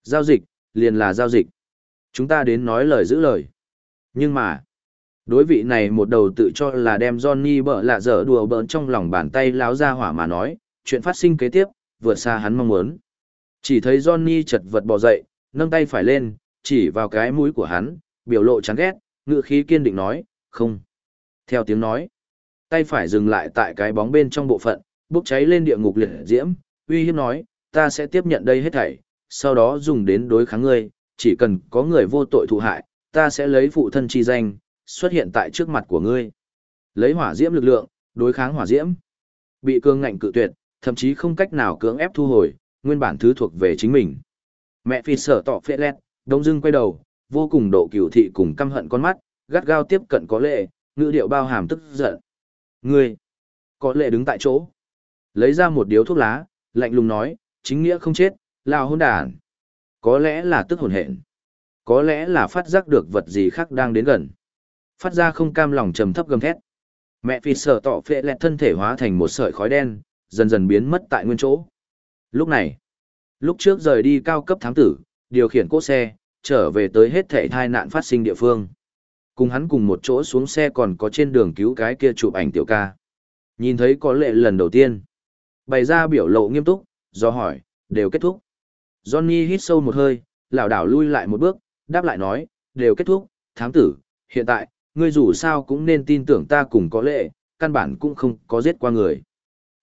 Giao dịch, liền là giao dịch. Chúng ta đến nói lời giữ lời. Nhưng mà, đối vị này một đầu tự cho là đem Johnny bợ lạ dở đùa bỡn trong lòng bàn tay láo ra hỏa mà nói, chuyện phát sinh kế tiếp, vượt xa hắn mong muốn. Chỉ thấy Johnny chật vật bò dậy, nâng tay phải lên, chỉ vào cái mũi của hắn, biểu lộ chán ghét, ngự khí kiên định nói, không. Theo tiếng nói, tay phải dừng lại tại cái bóng bên trong bộ phận, bốc cháy lên địa ngục liệt diễm, uy hiếp nói, ta sẽ tiếp nhận đây hết thảy, sau đó dùng đến đối kháng ngươi, chỉ cần có người vô tội thụ hại, ta sẽ lấy phụ thân chi danh, xuất hiện tại trước mặt của ngươi. Lấy hỏa diễm lực lượng, đối kháng hỏa diễm. Bị cương ngạnh cự tuyệt, thậm chí không cách nào cưỡng ép thu hồi, nguyên bản thứ thuộc về chính mình. Mẹ phi sở tỏ phê lẹt, đông dưng quay đầu, vô cùng độ cửu thị cùng căm hận con mắt, gắt gao tiếp cận có lệ, ngữ điệu bao hàm tức giận. Ngươi, có lệ đứng tại chỗ, lấy ra một điếu thuốc lá, lạnh lùng nói, chính nghĩa không chết, lao hôn đàn. Có lẽ là tức hồn hện. Có lẽ là phát giác được vật gì khác đang đến gần. Phát ra không cam lòng trầm thấp gầm thét. Mẹ phi sở tỏ phệ lẹt thân thể hóa thành một sợi khói đen, dần dần biến mất tại nguyên chỗ. Lúc này, lúc trước rời đi cao cấp thám tử, điều khiển cỗ xe, trở về tới hết thảy tai nạn phát sinh địa phương. Cùng hắn cùng một chỗ xuống xe còn có trên đường cứu cái kia chụp ảnh tiểu ca. Nhìn thấy có lệ lần đầu tiên. Bày ra biểu lộ nghiêm túc, do hỏi, đều kết thúc. Johnny hít sâu một hơi, lảo đảo lui lại một bước, đáp lại nói, đều kết thúc, thám tử, hiện tại, ngươi dù sao cũng nên tin tưởng ta cùng có lệ, căn bản cũng không có giết qua người.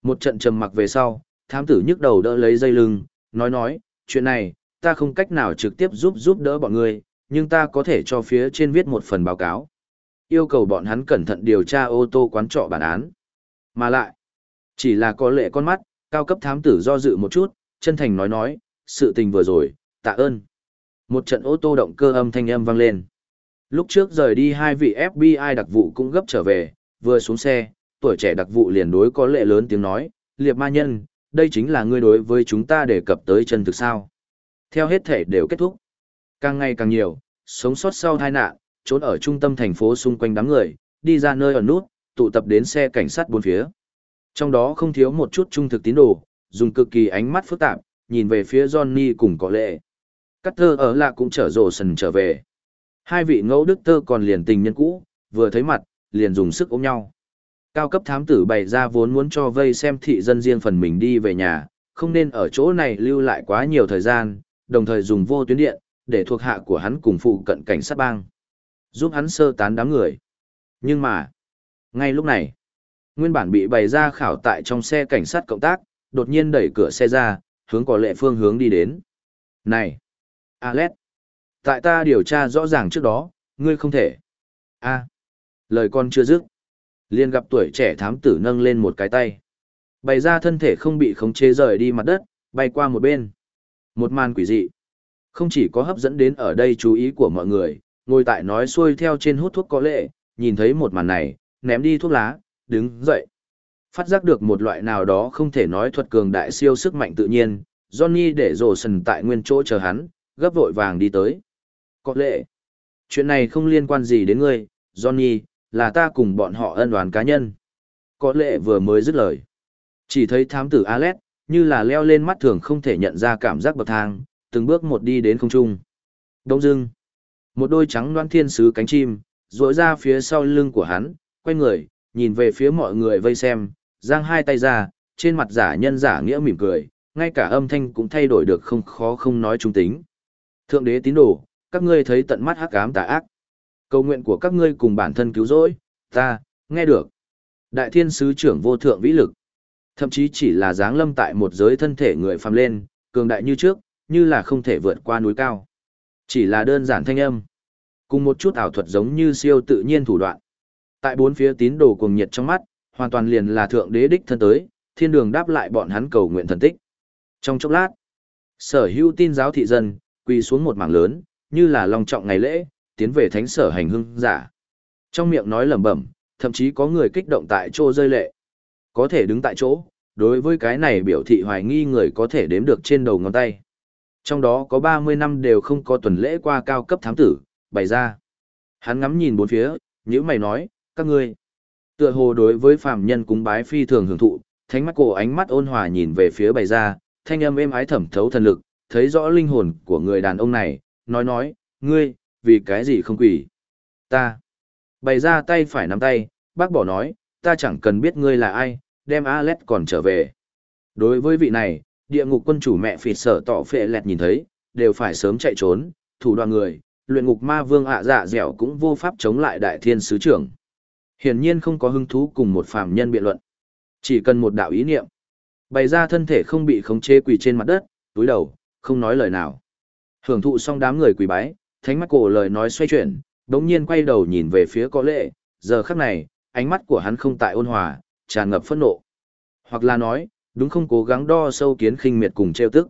Một trận trầm mặc về sau, thám tử nhức đầu đỡ lấy dây lưng, nói nói, chuyện này, ta không cách nào trực tiếp giúp giúp đỡ bọn ngươi, nhưng ta có thể cho phía trên viết một phần báo cáo. Yêu cầu bọn hắn cẩn thận điều tra ô tô quán trọ bản án. Mà lại, chỉ là có lệ con mắt, cao cấp thám tử do dự một chút, chân thành nói nói, sự tình vừa rồi, tạ ơn. Một trận ô tô động cơ âm thanh âm vang lên. Lúc trước rời đi hai vị FBI đặc vụ cũng gấp trở về, vừa xuống xe, tuổi trẻ đặc vụ liền đối có lệ lớn tiếng nói, liệp ma nhân, đây chính là ngươi đối với chúng ta đề cập tới chân thực sao. Theo hết thể đều kết thúc. Càng ngày càng nhiều, sống sót sau tai nạn, trốn ở trung tâm thành phố xung quanh đám người, đi ra nơi ở nút, tụ tập đến xe cảnh sát bốn phía. Trong đó không thiếu một chút trung thực tín đồ, dùng cực kỳ ánh mắt phức tạp, nhìn về phía Johnny cùng có lệ. Cắt thơ ở lạ cũng trở rồ sần trở về. Hai vị ngẫu đức tơ còn liền tình nhân cũ, vừa thấy mặt, liền dùng sức ôm nhau. Cao cấp thám tử bày ra vốn muốn cho vây xem thị dân riêng phần mình đi về nhà, không nên ở chỗ này lưu lại quá nhiều thời gian, đồng thời dùng vô tuyến điện, để thuộc hạ của hắn cùng phụ cận cảnh sát bang. Giúp hắn sơ tán đám người. Nhưng mà, ngay lúc này, nguyên bản bị bày ra khảo tại trong xe cảnh sát cộng tác, đột nhiên đẩy cửa xe ra, hướng có lệ phương hướng đi đến. Này! Alex! Tại ta điều tra rõ ràng trước đó, ngươi không thể. a lời con chưa dứt. liền gặp tuổi trẻ thám tử nâng lên một cái tay. Bày ra thân thể không bị khống chế rời đi mặt đất, bay qua một bên. Một màn quỷ dị. Không chỉ có hấp dẫn đến ở đây chú ý của mọi người, ngồi tại nói xuôi theo trên hút thuốc có lệ, nhìn thấy một màn này, ném đi thuốc lá, đứng dậy. Phát giác được một loại nào đó không thể nói thuật cường đại siêu sức mạnh tự nhiên, Johnny để rổ sần tại nguyên chỗ chờ hắn, gấp vội vàng đi tới. Có lệ, chuyện này không liên quan gì đến ngươi, Johnny, là ta cùng bọn họ ân đoán cá nhân. Có lệ vừa mới dứt lời. Chỉ thấy thám tử Alex, như là leo lên mắt thường không thể nhận ra cảm giác bậc thang, từng bước một đi đến không trung. Đông dưng, một đôi trắng loan thiên sứ cánh chim, rỗi ra phía sau lưng của hắn, quay người, nhìn về phía mọi người vây xem, giang hai tay ra, trên mặt giả nhân giả nghĩa mỉm cười, ngay cả âm thanh cũng thay đổi được không khó không nói trung tính. Thượng đế tín đồ, các ngươi thấy tận mắt hắc ám tà ác. Cầu nguyện của các ngươi cùng bản thân cứu rỗi, ta, nghe được. Đại thiên sứ trưởng vô thượng vĩ lực. Thậm chí chỉ là dáng lâm tại một giới thân thể người phàm lên, cường đại như trước, như là không thể vượt qua núi cao. Chỉ là đơn giản thanh âm. Cùng một chút ảo thuật giống như siêu tự nhiên thủ đoạn. Tại bốn phía tín đồ cuồng nhiệt trong mắt, hoàn toàn liền là thượng đế đích thân tới, thiên đường đáp lại bọn hắn cầu nguyện thần tích. Trong chốc lát, sở hữu tin giáo thị dân, quỳ xuống một mảng lớn, như là long trọng ngày lễ, tiến về thánh sở hành hương giả. Trong miệng nói lẩm bẩm, thậm chí có người kích động tại chỗ rơi lệ. Có thể đứng tại chỗ, đối với cái này biểu thị hoài nghi người có thể đếm được trên đầu ngón tay. Trong đó có 30 năm đều không có tuần lễ qua cao cấp thám tử, bày ra. Hắn ngắm nhìn bốn phía, nhữ mày nói, các ngươi. Tựa hồ đối với phàm nhân cúng bái phi thường hưởng thụ, thánh mắt cổ ánh mắt ôn hòa nhìn về phía bày ra, thanh âm êm ái thẩm thấu thần lực, thấy rõ linh hồn của người đàn ông này, nói nói, ngươi, vì cái gì không quỷ? Ta. Bày ra tay phải nắm tay, bác bỏ nói, ta chẳng cần biết ngươi là ai, đem Alet còn trở về. Đối với vị này, địa ngục quân chủ mẹ phịt sở tỏ phệ lẹt nhìn thấy, đều phải sớm chạy trốn, thủ đoàn người, luyện ngục ma vương ạ dạ dẻo cũng vô pháp chống lại đại thiên sứ trưởng. Hiển nhiên không có hứng thú cùng một phàm nhân biện luận. Chỉ cần một đạo ý niệm. Bày ra thân thể không bị khống chế quỳ trên mặt đất, túi đầu, không nói lời nào. Hưởng thụ xong đám người quỳ bái, thánh mắt cổ lời nói xoay chuyển, đống nhiên quay đầu nhìn về phía có lệ, giờ khắc này, ánh mắt của hắn không tại ôn hòa, tràn ngập phẫn nộ. Hoặc là nói, đúng không cố gắng đo sâu kiến khinh miệt cùng trêu tức.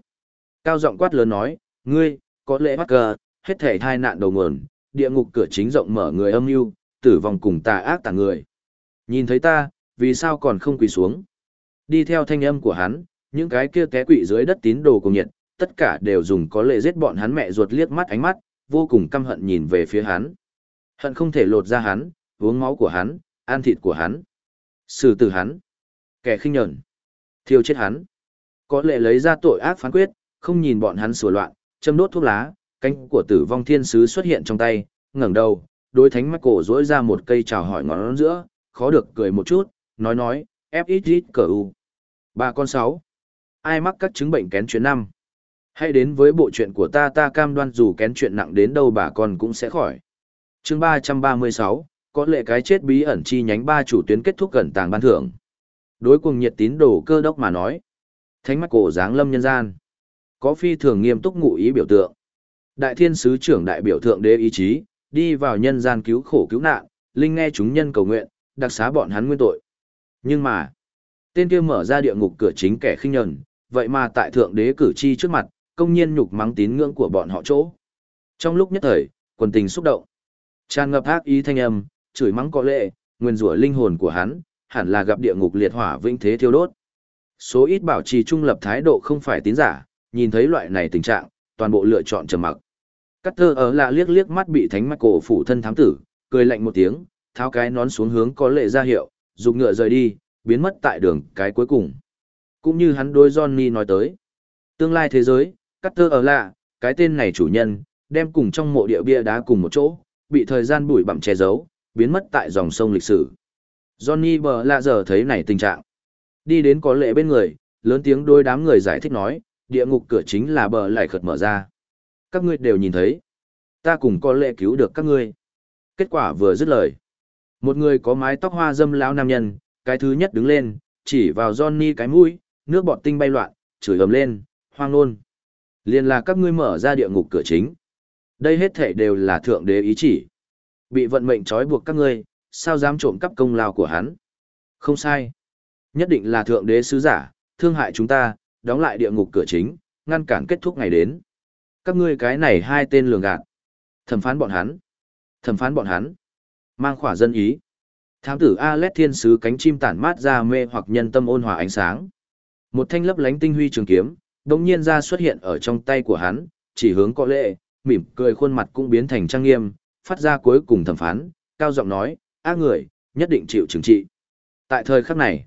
Cao giọng quát lớn nói, ngươi, có lẽ bắt cờ, hết thể thai nạn đầu nguồn, địa ngục cửa chính rộng mở người âm mưu, tử vong cùng tà ác tà người. Nhìn thấy ta, vì sao còn không quỳ xuống? Đi theo thanh âm của hắn, những cái kia té quỵ dưới đất tín đồ cùng nhiệt, tất cả đều dùng có lệ giết bọn hắn mẹ ruột liếc mắt ánh mắt, vô cùng căm hận nhìn về phía hắn. Hận không thể lột ra hắn, uống máu của hắn, ăn thịt của hắn. Xử tử hắn. Kẻ khinh nhẫn. Thiêu chết hắn. Có lệ lấy ra tội ác phán quyết, không nhìn bọn hắn sủa loạn, châm đốt thuốc lá, cánh của tử vong thiên sứ xuất hiện trong tay, ngẩng đầu, đối thánh mắt cổ dỗi ra một cây chào hỏi ngón giữa, khó được cười một chút, nói nói, FXX cờ u. Ba con sáu. Ai mắc các chứng bệnh kén chuyện năm? Hãy đến với bộ chuyện của ta ta cam đoan dù kén chuyện nặng đến đâu bà con cũng sẽ khỏi. chương ba trăm ba mươi sáu, có lệ cái chết bí ẩn chi nhánh ba chủ tuyến kết thúc gần tàng ban thưởng. Đối cùng nhiệt tín đồ cơ đốc mà nói. Thánh mắt cổ dáng lâm nhân gian. Có phi thường nghiêm túc ngụ ý biểu tượng. Đại thiên sứ trưởng đại biểu thượng đế ý chí, đi vào nhân gian cứu khổ cứu nạn, linh nghe chúng nhân cầu nguyện, đặc xá bọn hắn nguyên tội. Nhưng mà, tên kia mở ra địa ngục cửa chính kẻ khinh nhẫn, vậy mà tại thượng đế cử chi trước mặt, công nhiên nhục mắng tín ngưỡng của bọn họ chỗ. Trong lúc nhất thời, quần tình xúc động, tràn ngập ác ý thanh âm, chửi mắng có lệ, nguyên rủa linh hồn của hắn, hẳn là gặp địa ngục liệt hỏa vĩnh thế thiêu đốt. Số ít bảo trì trung lập thái độ không phải tín giả, nhìn thấy loại này tình trạng, toàn bộ lựa chọn trầm mặc. Cắt thơ ở lạ liếc liếc mắt bị thánh mắt cổ phủ thân thám tử, cười lạnh một tiếng, tháo cái nón xuống hướng có lệ ra hiệu, dục ngựa rời đi, biến mất tại đường cái cuối cùng. Cũng như hắn đôi Johnny nói tới. Tương lai thế giới, cắt thơ ở lạ, cái tên này chủ nhân, đem cùng trong mộ địa bia đá cùng một chỗ, bị thời gian bụi bặm che giấu, biến mất tại dòng sông lịch sử. Johnny bờ lạ giờ thấy này tình trạng. Đi đến có lệ bên người, lớn tiếng đôi đám người giải thích nói, địa ngục cửa chính là bờ lại khật mở ra. Các ngươi đều nhìn thấy. Ta cùng có lệ cứu được các ngươi. Kết quả vừa dứt lời. Một người có mái tóc hoa dâm lão nam nhân, cái thứ nhất đứng lên, chỉ vào Johnny cái mũi, nước bọt tinh bay loạn, chửi ầm lên, hoang nôn. Liên là các ngươi mở ra địa ngục cửa chính. Đây hết thể đều là thượng đế ý chỉ. Bị vận mệnh trói buộc các ngươi, sao dám trộm cắp công lao của hắn? Không sai. Nhất định là thượng đế sứ giả, thương hại chúng ta, đóng lại địa ngục cửa chính, ngăn cản kết thúc ngày đến. Các ngươi cái này hai tên lường gạt. Thẩm phán bọn hắn. Thẩm phán bọn hắn. Mang khỏa dân ý. Thám tử Alet thiên sứ cánh chim tản mát ra mê hoặc nhân tâm ôn hòa ánh sáng. Một thanh lấp lánh tinh huy trường kiếm, đột nhiên ra xuất hiện ở trong tay của hắn, chỉ hướng có lệ, mỉm cười khuôn mặt cũng biến thành trang nghiêm, phát ra cuối cùng thẩm phán, cao giọng nói, ác người, nhất định chịu trừng trị. Tại thời khắc này,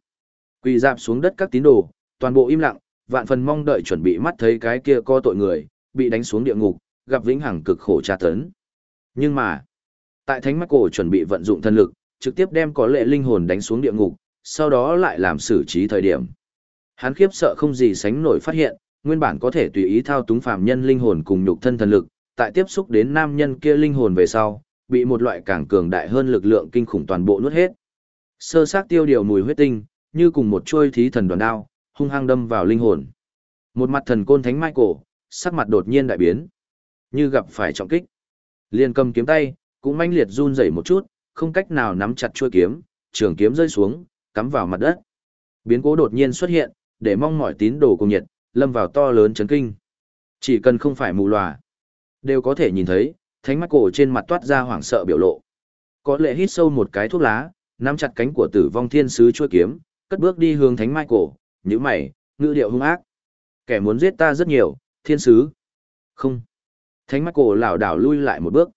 quỳ dạp xuống đất các tín đồ, toàn bộ im lặng, vạn phần mong đợi chuẩn bị mắt thấy cái kia co tội người, bị đánh xuống địa ngục, gặp vĩnh hằng cực khổ tra tấn. Nhưng mà, tại thánh mắt cổ chuẩn bị vận dụng thân lực, trực tiếp đem có lệ linh hồn đánh xuống địa ngục, sau đó lại làm xử trí thời điểm. Hắn khiếp sợ không gì sánh nổi phát hiện, nguyên bản có thể tùy ý thao túng phàm nhân linh hồn cùng nhục thân thần lực, tại tiếp xúc đến nam nhân kia linh hồn về sau, bị một loại càng cường đại hơn lực lượng kinh khủng toàn bộ nuốt hết. Sơ xác tiêu điều mùi huyết tinh, như cùng một chuôi thí thần đoàn đao, hung hăng đâm vào linh hồn. Một mặt thần côn thánh Michael, sắc mặt đột nhiên đại biến, như gặp phải trọng kích. Liên cầm kiếm tay, cũng manh liệt run rẩy một chút, không cách nào nắm chặt chuôi kiếm, trường kiếm rơi xuống, cắm vào mặt đất. Biến cố đột nhiên xuất hiện, để mong mỏi tín đồ cùng nhiệt, lâm vào to lớn chấn kinh. Chỉ cần không phải mù lòa, đều có thể nhìn thấy, thánh mắt cổ trên mặt toát ra hoảng sợ biểu lộ. Có lệ hít sâu một cái thuốc lá, nắm chặt cánh của tử vong thiên sứ chuôi kiếm, cất bước đi hướng thánh mai cổ, như mày, ngữ điệu hung ác. Kẻ muốn giết ta rất nhiều, thiên sứ. Không. Thánh mắt cổ lảo đảo lui lại một bước.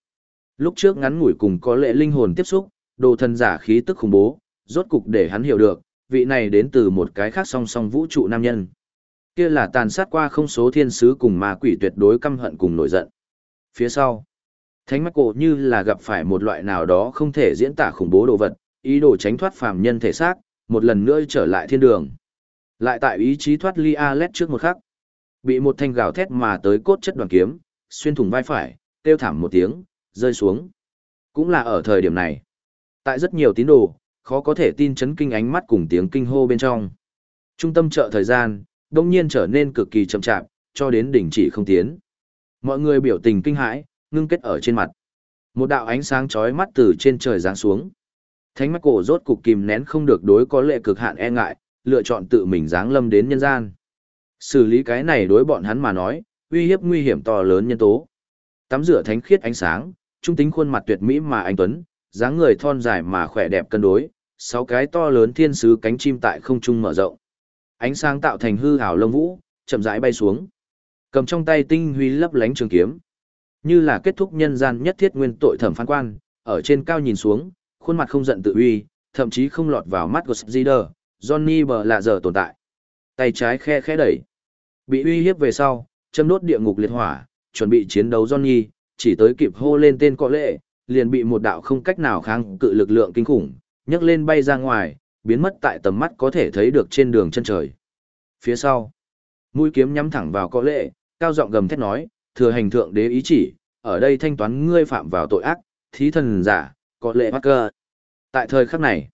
Lúc trước ngắn ngủi cùng có lệ linh hồn tiếp xúc, đồ thần giả khí tức khủng bố, rốt cục để hắn hiểu được, vị này đến từ một cái khác song song vũ trụ nam nhân. Kia là tàn sát qua không số thiên sứ cùng ma quỷ tuyệt đối căm hận cùng nổi giận. Phía sau, thánh mắt cổ như là gặp phải một loại nào đó không thể diễn tả khủng bố đồ vật, ý đồ tránh thoát phàm nhân thể xác, một lần nữa trở lại thiên đường. Lại tại ý chí thoát ly Alet trước một khắc, bị một thanh gào thét mà tới cốt chất đoàn kiếm, xuyên thủng vai phải, kêu thảm một tiếng, rơi xuống. Cũng là ở thời điểm này, tại rất nhiều tín đồ, khó có thể tin chấn kinh ánh mắt cùng tiếng kinh hô bên trong. Trung tâm chợ thời gian, đông nhiên trở nên cực kỳ chậm chạp, cho đến đỉnh chỉ không tiến. Mọi người biểu tình kinh hãi, ngưng kết ở trên mặt. Một đạo ánh sáng chói mắt từ trên trời giáng xuống. Thánh mắt cổ rốt cục kìm nén không được đối có lệ cực hạn e ngại, lựa chọn tự mình giáng lâm đến nhân gian. Xử lý cái này đối bọn hắn mà nói, uy hiếp nguy hiểm to lớn nhân tố. Tắm rửa thánh khiết ánh sáng, trung tính khuôn mặt tuyệt mỹ mà anh tuấn, dáng người thon dài mà khỏe đẹp cân đối, sáu cái to lớn thiên sứ cánh chim tại không trung mở rộng. Ánh sáng tạo thành hư ảo lông vũ, chậm rãi bay xuống. Cầm trong tay tinh huy lấp lánh trường kiếm, như là kết thúc nhân gian nhất thiết nguyên tội thẩm phán quan, ở trên cao nhìn xuống, khuôn mặt không giận tự uy, thậm chí không lọt vào mắt của Zider, Johnny bờ lạ giờ tồn tại. tay trái khe khẽ đẩy. Bị uy hiếp về sau, châm đốt địa ngục liệt hỏa, chuẩn bị chiến đấu Johnny, chỉ tới kịp hô lên tên cọ lệ, liền bị một đạo không cách nào kháng cự lực lượng kinh khủng, nhấc lên bay ra ngoài, biến mất tại tầm mắt có thể thấy được trên đường chân trời. Phía sau, mũi kiếm nhắm thẳng vào cọ lệ, cao giọng gầm thét nói, thừa hành thượng đế ý chỉ, ở đây thanh toán ngươi phạm vào tội ác, thí thần giả, có lệ bắt cơ. Tại thời khắc này,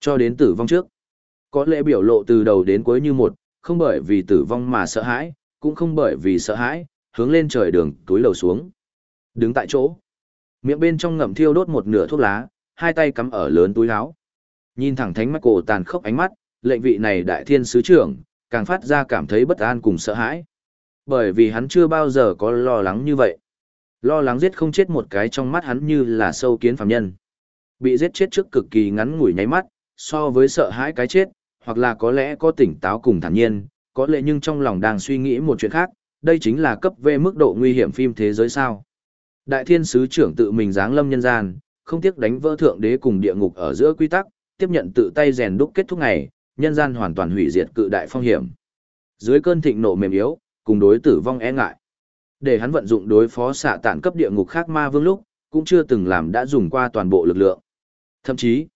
cho đến tử vong trước, có lệ biểu lộ từ đầu đến cuối như một, không bởi vì tử vong mà sợ hãi, cũng không bởi vì sợ hãi, hướng lên trời đường túi lầu xuống. Đứng tại chỗ, miệng bên trong ngậm thiêu đốt một nửa thuốc lá, hai tay cắm ở lớn túi áo. Nhìn thẳng thánh mắt cổ tàn khốc ánh mắt, lệnh vị này đại thiên sứ trưởng, càng phát ra cảm thấy bất an cùng sợ hãi. Bởi vì hắn chưa bao giờ có lo lắng như vậy. Lo lắng giết không chết một cái trong mắt hắn như là sâu kiến phàm nhân. Bị giết chết trước cực kỳ ngắn ngủi nháy mắt, so với sợ hãi cái chết, hoặc là có lẽ có tỉnh táo cùng thản nhiên, có lẽ nhưng trong lòng đang suy nghĩ một chuyện khác, đây chính là cấp về mức độ nguy hiểm phim thế giới sao. Đại thiên sứ trưởng tự mình giáng lâm nhân gian, không tiếc đánh vỡ thượng đế cùng địa ngục ở giữa quy tắc, tiếp nhận tự tay rèn đúc kết thúc ngày, nhân gian hoàn toàn hủy diệt cự đại phong hiểm. Dưới cơn thịnh nộ mềm yếu, cùng đối tử vong e ngại. Để hắn vận dụng đối phó xạ tản cấp địa ngục khác ma vương lúc, cũng chưa từng làm đã dùng qua toàn bộ lực lượng. Thậm chí,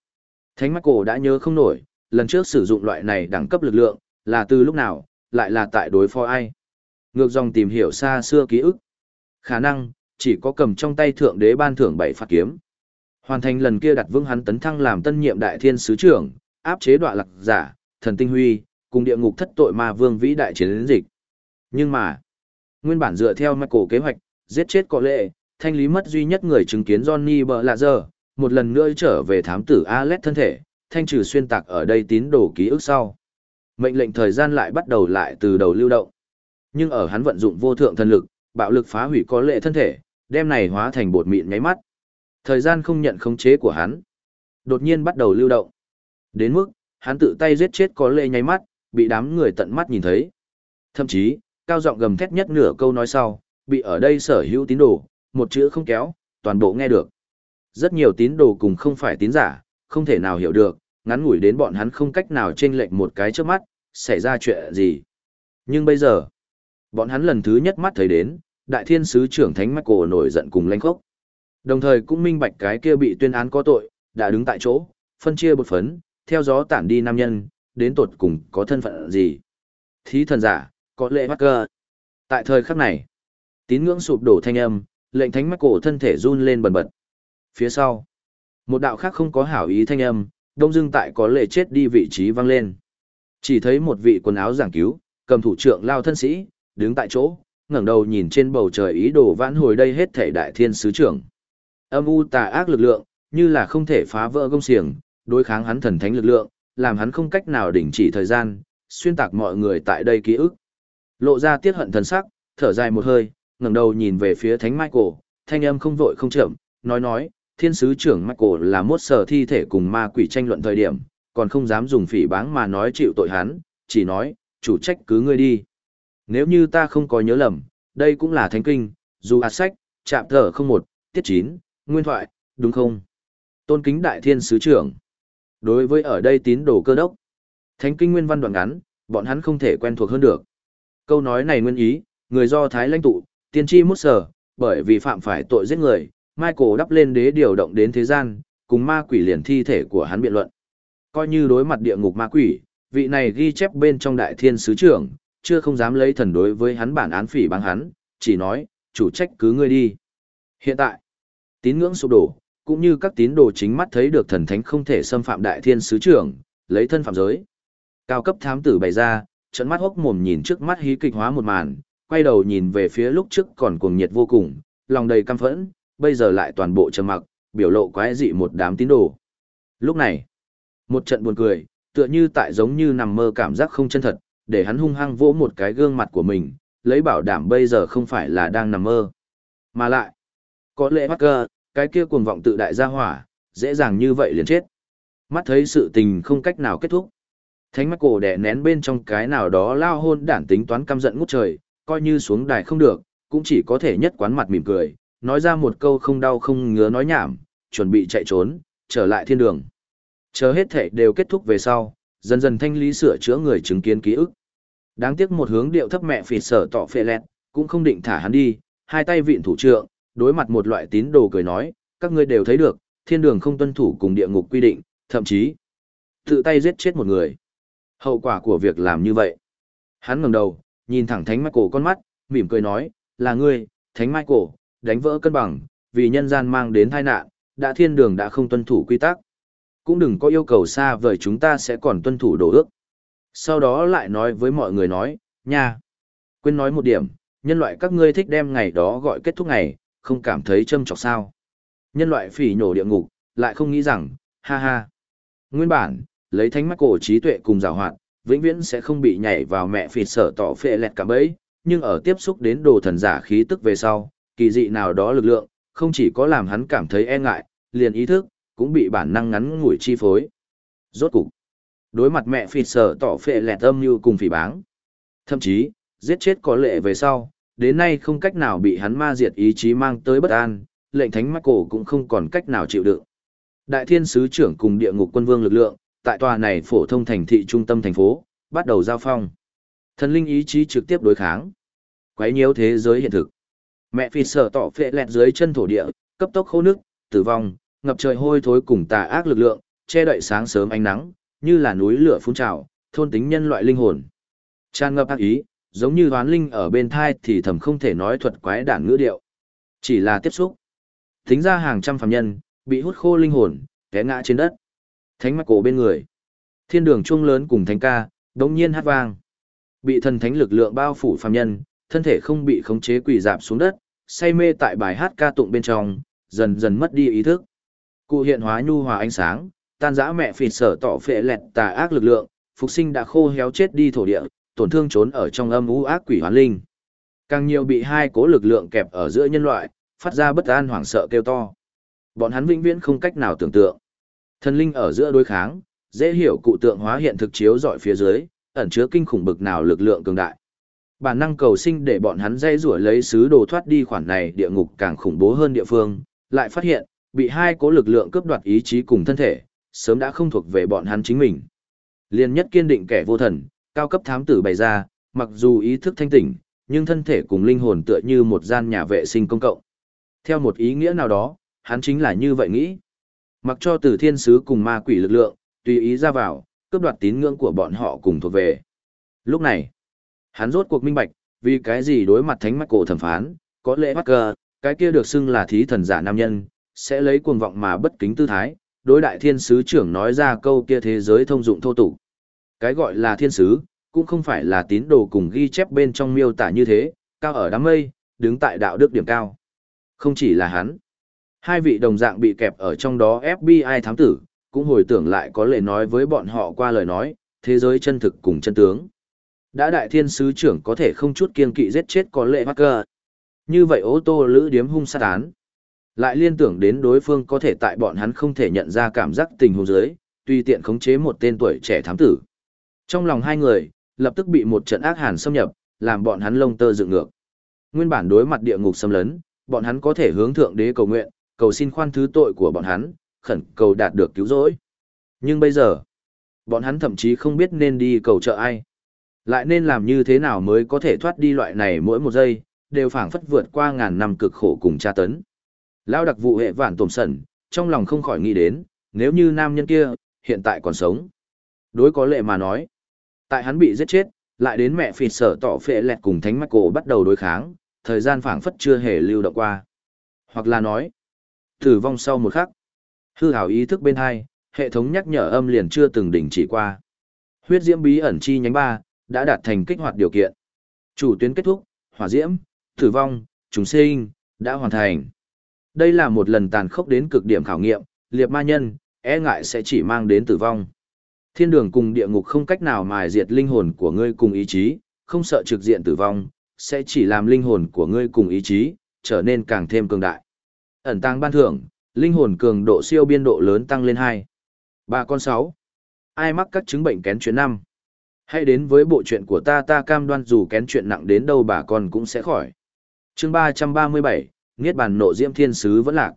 Thánh Michael đã nhớ không nổi, lần trước sử dụng loại này đẳng cấp lực lượng, là từ lúc nào, lại là tại đối phó ai. Ngược dòng tìm hiểu xa xưa ký ức. Khả năng, chỉ có cầm trong tay thượng đế ban thưởng bảy phạt kiếm. Hoàn thành lần kia đặt vương hắn tấn thăng làm tân nhiệm đại thiên sứ trưởng, áp chế đoạ lạc giả, thần tinh huy, cùng địa ngục thất tội ma vương vĩ đại chiến dịch. Nhưng mà, nguyên bản dựa theo Michael kế hoạch, giết chết có lệ, thanh lý mất duy nhất người chứng kiến Johnny bờ lạ giờ, một lần nữa trở về thám tử Alex thân thể, thanh trừ xuyên tạc ở đây tín đồ ký ức sau. Mệnh lệnh thời gian lại bắt đầu lại từ đầu lưu động. Nhưng ở hắn vận dụng vô thượng thần lực, bạo lực phá hủy có lệ thân thể, đem này hóa thành bột mịn nháy mắt. Thời gian không nhận khống chế của hắn. Đột nhiên bắt đầu lưu động. Đến mức, hắn tự tay giết chết có lệ nháy mắt, bị đám người tận mắt nhìn thấy. Thậm chí, cao giọng gầm thét nhất nửa câu nói sau, bị ở đây sở hữu tín đồ, một chữ không kéo, toàn bộ nghe được. Rất nhiều tín đồ cùng không phải tín giả, không thể nào hiểu được, ngắn ngủi đến bọn hắn không cách nào chênh lệch một cái trước mắt, xảy ra chuyện gì. Nhưng bây giờ, bọn hắn lần thứ nhất mắt thấy đến, đại thiên sứ trưởng thánh Michael nổi giận cùng lanh khốc. Đồng thời cũng minh bạch cái kia bị tuyên án có tội, đã đứng tại chỗ, phân chia bột phấn, theo gió tản đi nam nhân, đến tột cùng có thân phận gì. Thí thần giả, có lệ mắc cơ. Tại thời khắc này, tín ngưỡng sụp đổ thanh âm, lệnh thánh mắt cổ thân thể run lên bần bật. Phía sau, một đạo khác không có hảo ý thanh âm, đông dưng tại có lệ chết đi vị trí vang lên. Chỉ thấy một vị quần áo giảng cứu, cầm thủ trưởng lao thân sĩ, đứng tại chỗ, ngẩng đầu nhìn trên bầu trời ý đồ vãn hồi đây hết thể đại thiên sứ trưởng. Âm u tà ác lực lượng, như là không thể phá vỡ gông xiềng, đối kháng hắn thần thánh lực lượng, làm hắn không cách nào đình chỉ thời gian, xuyên tạc mọi người tại đây ký ức. Lộ ra tiết hận thần sắc, thở dài một hơi, ngẩng đầu nhìn về phía Thánh Michael, thanh âm không vội không chậm, nói nói, thiên sứ trưởng Michael là mốt sở thi thể cùng ma quỷ tranh luận thời điểm, còn không dám dùng phỉ báng mà nói chịu tội hắn, chỉ nói, chủ trách cứ ngươi đi. Nếu như ta không có nhớ lầm, đây cũng là thánh kinh, dù ạt sách, chạm thở không một, tiết chín, nguyên thoại, đúng không? Tôn kính đại thiên sứ trưởng. Đối với ở đây tín đồ cơ đốc, thánh kinh nguyên văn đoạn ngắn, bọn hắn không thể quen thuộc hơn được. Câu nói này nguyên ý, người do Thái lãnh tụ, tiên tri mút sở, bởi vì phạm phải tội giết người, Michael đắp lên đế điều động đến thế gian, cùng ma quỷ liền thi thể của hắn biện luận. Coi như đối mặt địa ngục ma quỷ, vị này ghi chép bên trong đại thiên sứ trưởng, chưa không dám lấy thần đối với hắn bản án phỉ báng hắn, chỉ nói, chủ trách cứ ngươi đi. Hiện tại, tín ngưỡng sụp đổ, cũng như các tín đồ chính mắt thấy được thần thánh không thể xâm phạm đại thiên sứ trưởng, lấy thân phạm giới. Cao cấp thám tử bày ra, trận mắt hốc mồm nhìn trước mắt hí kịch hóa một màn, quay đầu nhìn về phía lúc trước còn cuồng nhiệt vô cùng, lòng đầy căm phẫn, bây giờ lại toàn bộ trầm mặc, biểu lộ quái dị một đám tín đồ. Lúc này, một trận buồn cười, tựa như tại giống như nằm mơ cảm giác không chân thật, để hắn hung hăng vỗ một cái gương mặt của mình, lấy bảo đảm bây giờ không phải là đang nằm mơ. Mà lại, có lẽ mắc cơ, cái kia cuồng vọng tự đại ra hỏa, dễ dàng như vậy liền chết. Mắt thấy sự tình không cách nào kết thúc. Thánh mắt cổ đẻ nén bên trong cái nào đó lao hôn đản tính toán căm giận ngút trời, coi như xuống đài không được, cũng chỉ có thể nhất quán mặt mỉm cười, nói ra một câu không đau không ngứa nói nhảm, chuẩn bị chạy trốn, trở lại thiên đường. Chờ hết thể đều kết thúc về sau, dần dần thanh lý sửa chữa người chứng kiến ký ức. Đáng tiếc một hướng điệu thấp mẹ phì sở tỏ phệ lẹt, cũng không định thả hắn đi, hai tay vịn thủ trượng, đối mặt một loại tín đồ cười nói, các ngươi đều thấy được, thiên đường không tuân thủ cùng địa ngục quy định, thậm chí tự tay giết chết một người. Hậu quả của việc làm như vậy. Hắn ngẩng đầu, nhìn thẳng Thánh Michael con mắt, mỉm cười nói, là ngươi, Thánh Michael, đánh vỡ cân bằng, vì nhân gian mang đến tai nạn, đã thiên đường đã không tuân thủ quy tắc. Cũng đừng có yêu cầu xa vời chúng ta sẽ còn tuân thủ đồ ước. Sau đó lại nói với mọi người nói, nha. Quên nói một điểm, nhân loại các ngươi thích đem ngày đó gọi kết thúc ngày, không cảm thấy châm chọc sao. Nhân loại phỉ nhổ địa ngục, lại không nghĩ rằng, ha ha. Nguyên bản, lấy thánh mắt cổ trí tuệ cùng giảo hoạt, vĩnh viễn sẽ không bị nhảy vào mẹ phịt sở tỏ phệ lẹt cả bấy, nhưng ở tiếp xúc đến đồ thần giả khí tức về sau, kỳ dị nào đó lực lượng, không chỉ có làm hắn cảm thấy e ngại, liền ý thức, cũng bị bản năng ngắn ngủi chi phối. Rốt cục, đối mặt mẹ phịt sở tỏ phệ lẹt âm như cùng phỉ báng. Thậm chí, giết chết có lệ về sau, đến nay không cách nào bị hắn ma diệt ý chí mang tới bất an, lệnh thánh mắt cổ cũng không còn cách nào chịu đựng. Đại thiên sứ trưởng cùng địa ngục quân vương lực lượng, tại tòa này phổ thông thành thị trung tâm thành phố, bắt đầu giao phong. Thần linh ý chí trực tiếp đối kháng. Quấy nhiễu thế giới hiện thực. Mẹ phi sở tỏ phệ lẹt dưới chân thổ địa, cấp tốc khô nước, tử vong, ngập trời hôi thối cùng tà ác lực lượng, che đậy sáng sớm ánh nắng, như là núi lửa phun trào, thôn tính nhân loại linh hồn. Tràn ngập ác ý, giống như hoán linh ở bên thai thì thầm không thể nói thuật quái đản ngữ điệu. Chỉ là tiếp xúc. Tính ra hàng trăm phàm nhân, bị hút khô linh hồn, té ngã trên đất. Thánh mắt cổ bên người. Thiên đường chuông lớn cùng thánh ca, đống nhiên hát vang. Bị thần thánh lực lượng bao phủ phàm nhân, thân thể không bị khống chế quỳ dạp xuống đất, say mê tại bài hát ca tụng bên trong, dần dần mất đi ý thức. Cụ hiện hóa nhu hòa ánh sáng, tan rã mẹ phịt sở tỏ phệ lẹt tà ác lực lượng, phục sinh đã khô héo chết đi thổ địa, tổn thương trốn ở trong âm u ác quỷ hoán linh. Càng nhiều bị hai cố lực lượng kẹp ở giữa nhân loại, phát ra bất an hoảng sợ kêu to. Bọn hắn vĩnh viễn không cách nào tưởng tượng. Thần linh ở giữa đối kháng, dễ hiểu cụ tượng hóa hiện thực chiếu dọi phía dưới, ẩn chứa kinh khủng bực nào lực lượng cường đại. Bản năng cầu sinh để bọn hắn dây rủa lấy sứ đồ thoát đi khoản này địa ngục càng khủng bố hơn địa phương, lại phát hiện, bị hai cố lực lượng cướp đoạt ý chí cùng thân thể, sớm đã không thuộc về bọn hắn chính mình. Liên nhất kiên định kẻ vô thần, cao cấp thám tử bày ra, mặc dù ý thức thanh tỉnh, nhưng thân thể cùng linh hồn tựa như một gian nhà vệ sinh công cộng. Theo một ý nghĩa nào đó, hắn chính là như vậy nghĩ. Mặc cho từ thiên sứ cùng ma quỷ lực lượng, tùy ý ra vào, cướp đoạt tín ngưỡng của bọn họ cùng thuộc về. Lúc này, hắn rốt cuộc minh bạch, vì cái gì đối mặt thánh mắt cổ thẩm phán, có lẽ bắt cờ, cái kia được xưng là thí thần giả nam nhân, sẽ lấy cuồng vọng mà bất kính tư thái, đối đại thiên sứ trưởng nói ra câu kia thế giới thông dụng thô tục. Cái gọi là thiên sứ, cũng không phải là tín đồ cùng ghi chép bên trong miêu tả như thế, cao ở đám mây, đứng tại đạo đức điểm cao. Không chỉ là hắn. Hai vị đồng dạng bị kẹp ở trong đó FBI thám tử, cũng hồi tưởng lại có lệ nói với bọn họ qua lời nói, thế giới chân thực cùng chân tướng. Đã đại thiên sứ trưởng có thể không chút kiên kỵ giết chết có lệ Parker. Như vậy ô tô lữ điếm hung sát án. Lại liên tưởng đến đối phương có thể tại bọn hắn không thể nhận ra cảm giác tình huống dưới, tùy tiện khống chế một tên tuổi trẻ thám tử. Trong lòng hai người, lập tức bị một trận ác hàn xâm nhập, làm bọn hắn lông tơ dựng ngược. Nguyên bản đối mặt địa ngục xâm lấn, bọn hắn có thể hướng thượng đế cầu nguyện, cầu xin khoan thứ tội của bọn hắn, khẩn cầu đạt được cứu rỗi. Nhưng bây giờ, bọn hắn thậm chí không biết nên đi cầu trợ ai. Lại nên làm như thế nào mới có thể thoát đi loại này mỗi một giây, đều phảng phất vượt qua ngàn năm cực khổ cùng tra tấn. Lao đặc vụ hệ vạn tổm sẩn, trong lòng không khỏi nghĩ đến, nếu như nam nhân kia, hiện tại còn sống. Đối có lệ mà nói, tại hắn bị giết chết, lại đến mẹ phịt sở tỏ phệ lẹt cùng thánh mạch cổ bắt đầu đối kháng, thời gian phảng phất chưa hề lưu động qua. Hoặc là nói, tử vong sau một khắc. Hư hảo ý thức bên hai, hệ thống nhắc nhở âm liền chưa từng đỉnh chỉ qua. Huyết diễm bí ẩn chi nhánh 3, đã đạt thành kích hoạt điều kiện. Chủ tuyến kết thúc, hỏa diễm, tử vong, chúng sinh, đã hoàn thành. Đây là một lần tàn khốc đến cực điểm khảo nghiệm, liệt ma nhân, e ngại sẽ chỉ mang đến tử vong. Thiên đường cùng địa ngục không cách nào mài diệt linh hồn của ngươi cùng ý chí, không sợ trực diện tử vong, sẽ chỉ làm linh hồn của ngươi cùng ý chí, trở nên càng thêm cường đại. Ẩn tăng ban thưởng, linh hồn cường độ siêu biên độ lớn tăng lên 2. Ba con 6. Ai mắc các chứng bệnh kén chuyện năm Hãy đến với bộ chuyện của ta ta cam đoan dù kén chuyện nặng đến đâu bà con cũng sẽ khỏi. chương 337, Niết bàn nộ diễm thiên sứ vẫn lạc.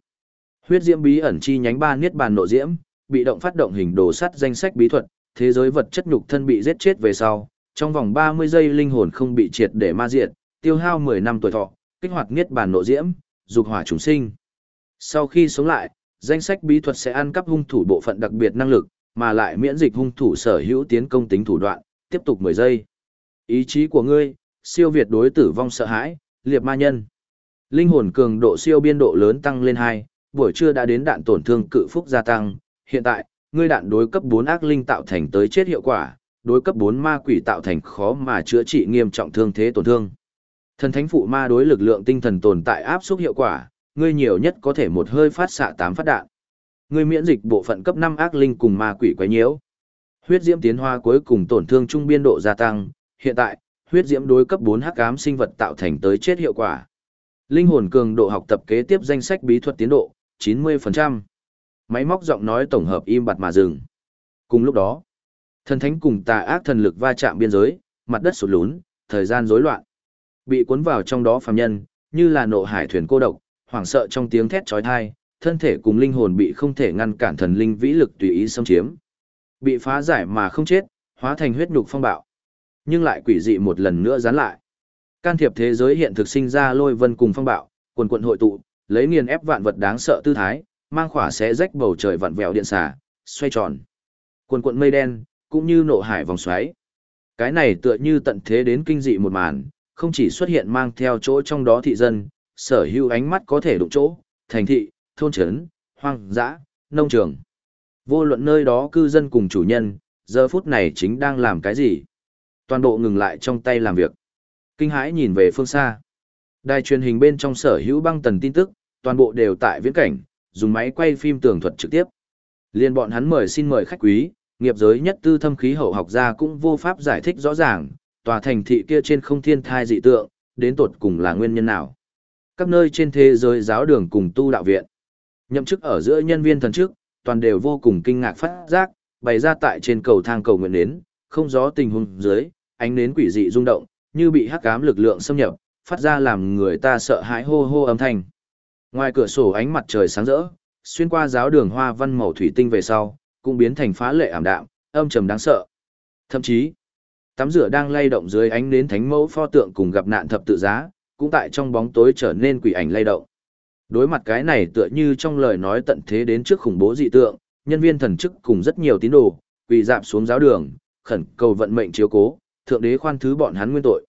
Huyết diễm bí ẩn chi nhánh 3 Niết bàn nộ diễm, bị động phát động hình đồ sắt danh sách bí thuật, thế giới vật chất nhục thân bị giết chết về sau, Trong vòng 30 giây linh hồn không bị triệt để ma diệt, tiêu hao 10 năm tuổi thọ, kích hoạt niết bàn nộ diễm, dục hỏa chúng sinh. Sau khi sống lại, danh sách bí thuật sẽ ăn cắp hung thủ bộ phận đặc biệt năng lực, mà lại miễn dịch hung thủ sở hữu tiến công tính thủ đoạn, tiếp tục 10 giây. Ý chí của ngươi, siêu việt đối tử vong sợ hãi, liệt ma nhân. Linh hồn cường độ siêu biên độ lớn tăng lên 2, buổi trưa đã đến đạn tổn thương cự phúc gia tăng, hiện tại, ngươi đạn đối cấp 4 ác linh tạo thành tới chết hiệu quả, đối cấp 4 ma quỷ tạo thành khó mà chữa trị nghiêm trọng thương thế tổn thương. Thần thánh phụ ma đối lực lượng tinh thần tồn tại áp suất hiệu quả, ngươi nhiều nhất có thể một hơi phát xạ tám phát đạn. Ngươi miễn dịch bộ phận cấp 5 ác linh cùng ma quỷ quấy nhiễu. Huyết diễm tiến hóa cuối cùng tổn thương trung biên độ gia tăng, hiện tại, huyết diễm đối cấp 4 hắc ám sinh vật tạo thành tới chết hiệu quả. Linh hồn cường độ học tập kế tiếp danh sách bí thuật tiến độ, 90%. Máy móc giọng nói tổng hợp im bặt mà dừng. Cùng lúc đó, thần thánh cùng tà ác thần lực va chạm biên giới, mặt đất sụt lún, thời gian rối loạn. Bị cuốn vào trong đó phàm nhân, như là nộ hải thuyền cô độc, hoảng sợ trong tiếng thét chói tai, thân thể cùng linh hồn bị không thể ngăn cản thần linh vĩ lực tùy ý xâm chiếm. Bị phá giải mà không chết, hóa thành huyết nhục phong bạo. Nhưng lại quỷ dị một lần nữa gián lại. Can thiệp thế giới hiện thực sinh ra lôi vân cùng phong bạo, quần quận hội tụ, lấy nghiền ép vạn vật đáng sợ tư thái, mang khỏa xé rách bầu trời vặn vẹo điện xà, xoay tròn. Quần quận mây đen, cũng như nộ hải vòng xoáy. Cái này tựa như tận thế đến kinh dị một màn, không chỉ xuất hiện mang theo chỗ trong đó thị dân, sở hữu ánh mắt có thể đụng chỗ, thành thị, thôn trấn, hoang dã, nông trường. Vô luận nơi đó cư dân cùng chủ nhân, giờ phút này chính đang làm cái gì? Toàn bộ ngừng lại trong tay làm việc. Kinh hãi nhìn về phương xa. Đài truyền hình bên trong sở hữu băng tần tin tức, toàn bộ đều tại viễn cảnh, dùng máy quay phim tường thuật trực tiếp. Liên bọn hắn mời xin mời khách quý, nghiệp giới nhất tư thâm khí hậu học gia cũng vô pháp giải thích rõ ràng, tòa thành thị kia trên không thiên thai dị tượng, đến tột cùng là nguyên nhân nào. Các nơi trên thế giới giáo đường cùng tu đạo viện. Nhậm chức ở giữa nhân viên thần chức, toàn đều vô cùng kinh ngạc phát giác, bày ra tại trên cầu thang cầu nguyện nến, không gió tình huống dưới, ánh nến quỷ dị rung động, như bị hắc ám lực lượng xâm nhập, phát ra làm người ta sợ hãi hô hô âm thanh. Ngoài cửa sổ ánh mặt trời sáng rỡ, xuyên qua giáo đường hoa văn màu thủy tinh về sau, cũng biến thành phá lệ ảm đạm, âm trầm đáng sợ. Thậm chí, tắm rửa đang lay động dưới ánh nến thánh mẫu pho tượng cùng gặp nạn thập tự giá, cũng tại trong bóng tối trở nên quỷ ảnh lay động. Đối mặt cái này tựa như trong lời nói tận thế đến trước khủng bố dị tượng, nhân viên thần chức cùng rất nhiều tín đồ, quỳ dạp xuống giáo đường, khẩn cầu vận mệnh chiếu cố, thượng đế khoan thứ bọn hắn nguyên tội.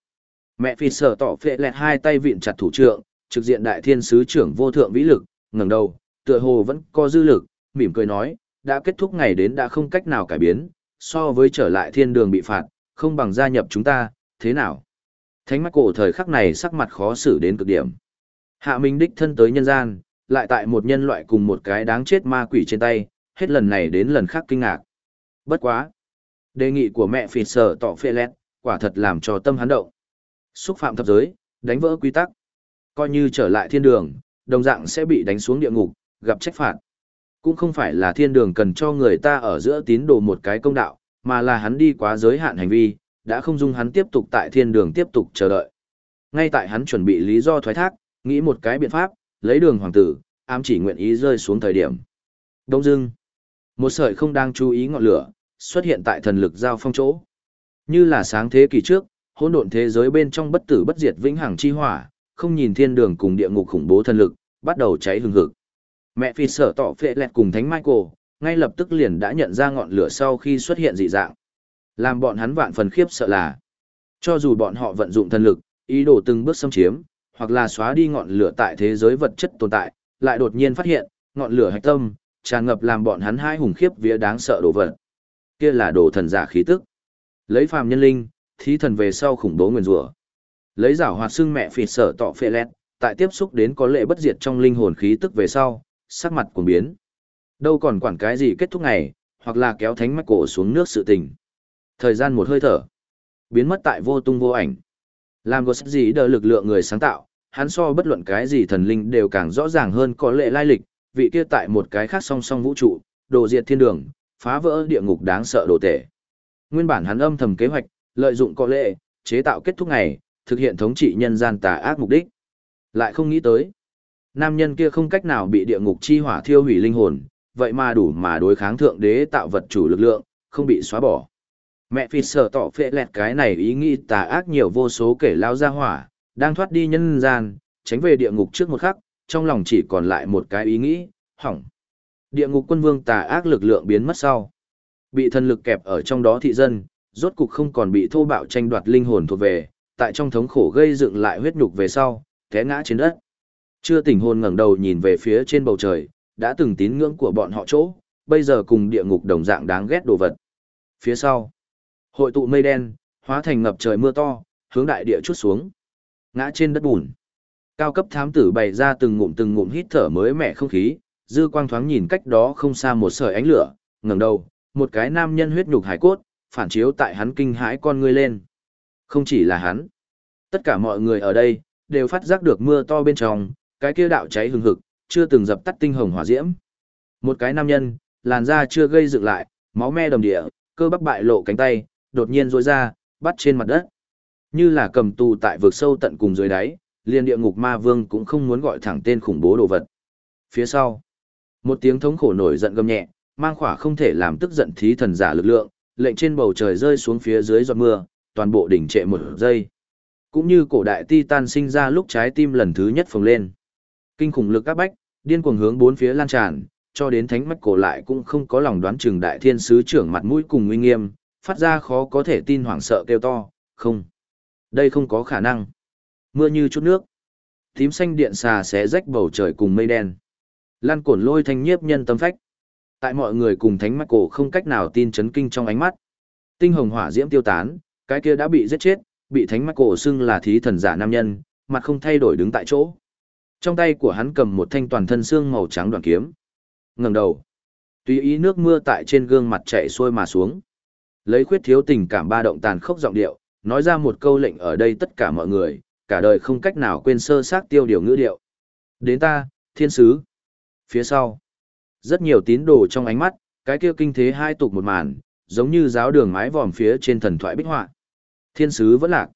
Mẹ phi sở tỏ phệ lẹt hai tay vịn chặt thủ trưởng trực diện đại thiên sứ trưởng vô thượng vĩ lực, ngẩng đầu, tựa hồ vẫn có dư lực, mỉm cười nói, đã kết thúc ngày đến đã không cách nào cải biến, so với trở lại thiên đường bị phạt, không bằng gia nhập chúng ta, thế nào? Thánh mắt cổ thời khắc này sắc mặt khó xử đến cực điểm. Hạ Minh đích thân tới nhân gian, lại tại một nhân loại cùng một cái đáng chết ma quỷ trên tay, hết lần này đến lần khác kinh ngạc. Bất quá. Đề nghị của mẹ phì sở tỏ phê lét, quả thật làm cho tâm hắn động. Xúc phạm thập giới, đánh vỡ quy tắc. Coi như trở lại thiên đường, đồng dạng sẽ bị đánh xuống địa ngục, gặp trách phạt. Cũng không phải là thiên đường cần cho người ta ở giữa tín đồ một cái công đạo, mà là hắn đi quá giới hạn hành vi, đã không dung hắn tiếp tục tại thiên đường tiếp tục chờ đợi. Ngay tại hắn chuẩn bị lý do thoái thác, nghĩ một cái biện pháp, lấy đường hoàng tử, ám chỉ nguyện ý rơi xuống thời điểm. Đông dưng, một sợi không đang chú ý ngọn lửa, xuất hiện tại thần lực giao phong chỗ. Như là sáng thế kỷ trước, hỗn độn thế giới bên trong bất tử bất diệt vĩnh hằng chi hỏa, không nhìn thiên đường cùng địa ngục khủng bố thần lực, bắt đầu cháy hừng hực. Mẹ phi sở tỏ phệ lẹt cùng thánh Michael, ngay lập tức liền đã nhận ra ngọn lửa sau khi xuất hiện dị dạng. Làm bọn hắn vạn phần khiếp sợ là, cho dù bọn họ vận dụng thần lực, ý đồ từng bước xâm chiếm, hoặc là xóa đi ngọn lửa tại thế giới vật chất tồn tại, lại đột nhiên phát hiện, ngọn lửa hạch tâm, tràn ngập làm bọn hắn hai hùng khiếp vía đáng sợ đồ vật. Kia là đồ thần giả khí tức. Lấy phàm nhân linh, thí thần về sau khủng bố nguyên rủa. Lấy giảo hoạt xương mẹ phỉ sở tọ phệ lẹt, tại tiếp xúc đến có lệ bất diệt trong linh hồn khí tức về sau, sắc mặt cuồng biến. Đâu còn quản cái gì kết thúc ngày, hoặc là kéo thánh mắt cổ xuống nước sự tình. Thời gian một hơi thở, biến mất tại vô tung vô ảnh. Làm có gì đỡ lực lượng người sáng tạo, hắn so bất luận cái gì thần linh đều càng rõ ràng hơn có lệ lai lịch, vị kia tại một cái khác song song vũ trụ, đồ diệt thiên đường, phá vỡ địa ngục đáng sợ đồ tể. Nguyên bản hắn âm thầm kế hoạch, lợi dụng có lệ, chế tạo kết thúc ngày, thực hiện thống trị nhân gian tà ác mục đích. Lại không nghĩ tới, nam nhân kia không cách nào bị địa ngục chi hỏa thiêu hủy linh hồn, vậy mà đủ mà đối kháng thượng đế tạo vật chủ lực lượng, không bị xóa bỏ. Mẹ phi sợ tỏ phệ lẹt cái này ý nghĩ tà ác nhiều vô số kể lao ra hỏa, đang thoát đi nhân gian, tránh về địa ngục trước một khắc, trong lòng chỉ còn lại một cái ý nghĩ, hỏng. Địa ngục quân vương tà ác lực lượng biến mất sau. Bị thần lực kẹp ở trong đó thị dân, rốt cục không còn bị thô bạo tranh đoạt linh hồn thuộc về, tại trong thống khổ gây dựng lại huyết nhục về sau, té ngã trên đất. Chưa tỉnh hồn ngẩng đầu nhìn về phía trên bầu trời, đã từng tín ngưỡng của bọn họ chỗ, bây giờ cùng địa ngục đồng dạng đáng ghét đồ vật. Phía sau, hội tụ mây đen, hóa thành ngập trời mưa to, hướng đại địa chút xuống. Ngã trên đất bùn. Cao cấp thám tử bày ra từng ngụm từng ngụm hít thở mới mẻ không khí, dư quang thoáng nhìn cách đó không xa một sợi ánh lửa, ngẩng đầu, một cái nam nhân huyết nhục hải cốt, phản chiếu tại hắn kinh hãi con ngươi lên. Không chỉ là hắn, tất cả mọi người ở đây đều phát giác được mưa to bên trong, cái kia đạo cháy hừng hực, chưa từng dập tắt tinh hồng hỏa diễm. Một cái nam nhân, làn da chưa gây dựng lại, máu me đầm địa, cơ bắp bại lộ cánh tay, đột nhiên rối ra, bắt trên mặt đất. Như là cầm tù tại vực sâu tận cùng dưới đáy, liền địa ngục ma vương cũng không muốn gọi thẳng tên khủng bố đồ vật. Phía sau, một tiếng thống khổ nổi giận gầm nhẹ, mang khỏa không thể làm tức giận thí thần giả lực lượng, lệnh trên bầu trời rơi xuống phía dưới giọt mưa, toàn bộ đỉnh trệ một giây. Cũng như cổ đại titan sinh ra lúc trái tim lần thứ nhất phồng lên. Kinh khủng lực các bách, điên cuồng hướng bốn phía lan tràn, cho đến thánh mạch cổ lại cũng không có lòng đoán chừng đại thiên sứ trưởng mặt mũi cùng uy nghiêm, phát ra khó có thể tin hoảng sợ kêu to, không. Đây không có khả năng. Mưa như chút nước. Tím xanh điện xà xé rách bầu trời cùng mây đen. Lan cổn lôi thanh nhiếp nhân tâm phách. Tại mọi người cùng thánh mắt cổ không cách nào tin chấn kinh trong ánh mắt. Tinh hồng hỏa diễm tiêu tán, cái kia đã bị giết chết, bị thánh mắt cổ xưng là thí thần giả nam nhân, mặt không thay đổi đứng tại chỗ. Trong tay của hắn cầm một thanh toàn thân xương màu trắng đoạn kiếm. ngẩng đầu. Tùy ý nước mưa tại trên gương mặt chảy xuôi mà xuống. Lấy khuyết thiếu tình cảm ba động tàn khốc giọng điệu, nói ra một câu lệnh ở đây tất cả mọi người, cả đời không cách nào quên sơ xác tiêu điều ngữ điệu. Đến ta, thiên sứ. Phía sau, rất nhiều tín đồ trong ánh mắt, cái kia kinh thế hai tục một màn, giống như giáo đường mái vòm phía trên thần thoại bích họa. Thiên sứ vẫn lạc.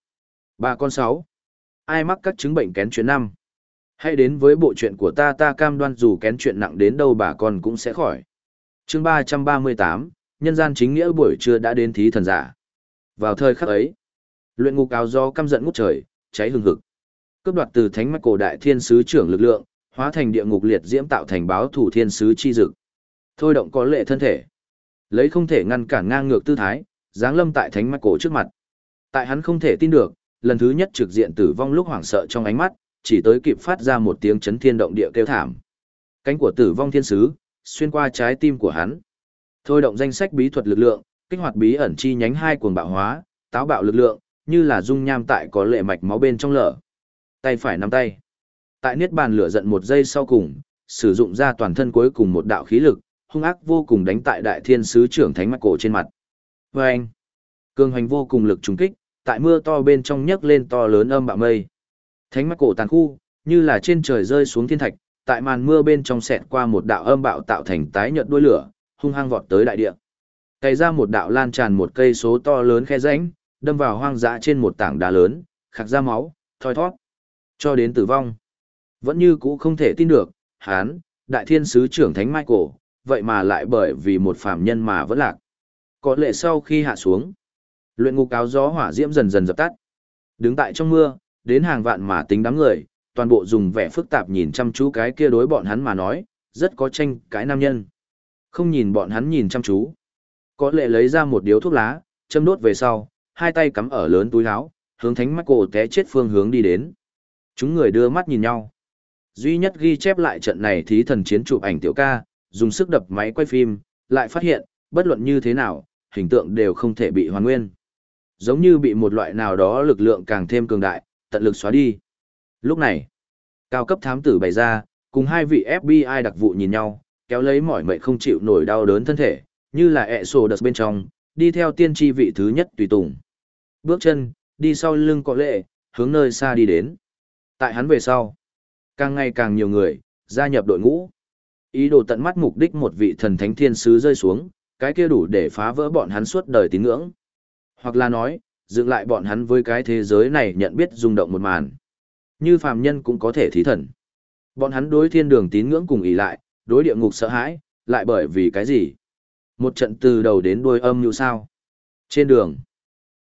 Ba con sáu. Ai mắc các chứng bệnh kén chuyện năm. Hãy đến với bộ chuyện của ta ta cam đoan dù kén chuyện nặng đến đâu bà con cũng sẽ khỏi. chương ba trăm ba mươi tám nhân gian chính nghĩa buổi trưa đã đến thí thần giả. Vào thời khắc ấy, luyện ngục áo do căm giận ngút trời, cháy hừng hực. Cướp đoạt từ thánh mạch cổ đại thiên sứ trưởng lực lượng, hóa thành địa ngục liệt diễm tạo thành báo thủ thiên sứ chi dực. Thôi động có lệ thân thể, lấy không thể ngăn cản ngang ngược tư thái, giáng lâm tại thánh mạch cổ trước mặt. Tại hắn không thể tin được, lần thứ nhất trực diện tử vong lúc hoảng sợ trong ánh mắt, chỉ tới kịp phát ra một tiếng chấn thiên động địa kêu thảm. Cánh của tử vong thiên sứ, xuyên qua trái tim của hắn. Thôi động danh sách bí thuật lực lượng, kích hoạt bí ẩn chi nhánh hai cuồng bạo hóa, táo bạo lực lượng, như là dung nham tại có lệ mạch máu bên trong lở. Tay phải nắm tay. Tại niết bàn lửa giận một giây sau cùng, sử dụng ra toàn thân cuối cùng một đạo khí lực, hung ác vô cùng đánh tại đại thiên sứ trưởng thánh mạch cổ trên mặt. Và anh, cường hoành vô cùng lực trùng kích, tại mưa to bên trong nhấc lên to lớn âm bạo mây. Thánh mạch cổ tàn khu, như là trên trời rơi xuống thiên thạch, tại màn mưa bên trong xẹt qua một đạo âm bạo tạo thành tái nhợt đuôi lửa, hung hăng vọt tới đại địa. Cày ra một đạo lan tràn một cây số to lớn khe rãnh, đâm vào hoang dã trên một tảng đá lớn, khạc ra máu, thoi thoát, cho đến tử vong. Vẫn như cũ không thể tin được, hán, đại thiên sứ trưởng thánh Michael, vậy mà lại bởi vì một phàm nhân mà vẫn lạc. Có lệ sau khi hạ xuống, luyện ngục áo gió hỏa diễm dần dần dập tắt. Đứng tại trong mưa, đến hàng vạn mà tính đám người, toàn bộ dùng vẻ phức tạp nhìn chăm chú cái kia đối bọn hắn mà nói, rất có tranh cái nam nhân. Không nhìn bọn hắn nhìn chăm chú. Có lệ lấy ra một điếu thuốc lá, châm đốt về sau, hai tay cắm ở lớn túi áo, hướng thánh mắt cổ té chết phương hướng đi đến. Chúng người đưa mắt nhìn nhau. Duy nhất ghi chép lại trận này thí thần chiến chụp ảnh tiểu ca, dùng sức đập máy quay phim, lại phát hiện, bất luận như thế nào, hình tượng đều không thể bị hoàn nguyên. Giống như bị một loại nào đó lực lượng càng thêm cường đại, tận lực xóa đi. Lúc này, cao cấp thám tử bày ra, cùng hai vị FBI đặc vụ nhìn nhau, kéo lấy mỏi mệt không chịu nổi đau đớn thân thể, như là ẹ sổ đợt bên trong, đi theo tiên tri vị thứ nhất tùy tùng. Bước chân, đi sau lưng có lệ, hướng nơi xa đi đến. Tại hắn về sau, càng ngày càng nhiều người, gia nhập đội ngũ. Ý đồ tận mắt mục đích một vị thần thánh thiên sứ rơi xuống, cái kia đủ để phá vỡ bọn hắn suốt đời tín ngưỡng. Hoặc là nói, dựng lại bọn hắn với cái thế giới này nhận biết rung động một màn. Như phàm nhân cũng có thể thí thần. Bọn hắn đối thiên đường tín ngưỡng cùng ý lại, đối địa ngục sợ hãi, lại bởi vì cái gì? Một trận từ đầu đến đuôi âm như sao? Trên đường,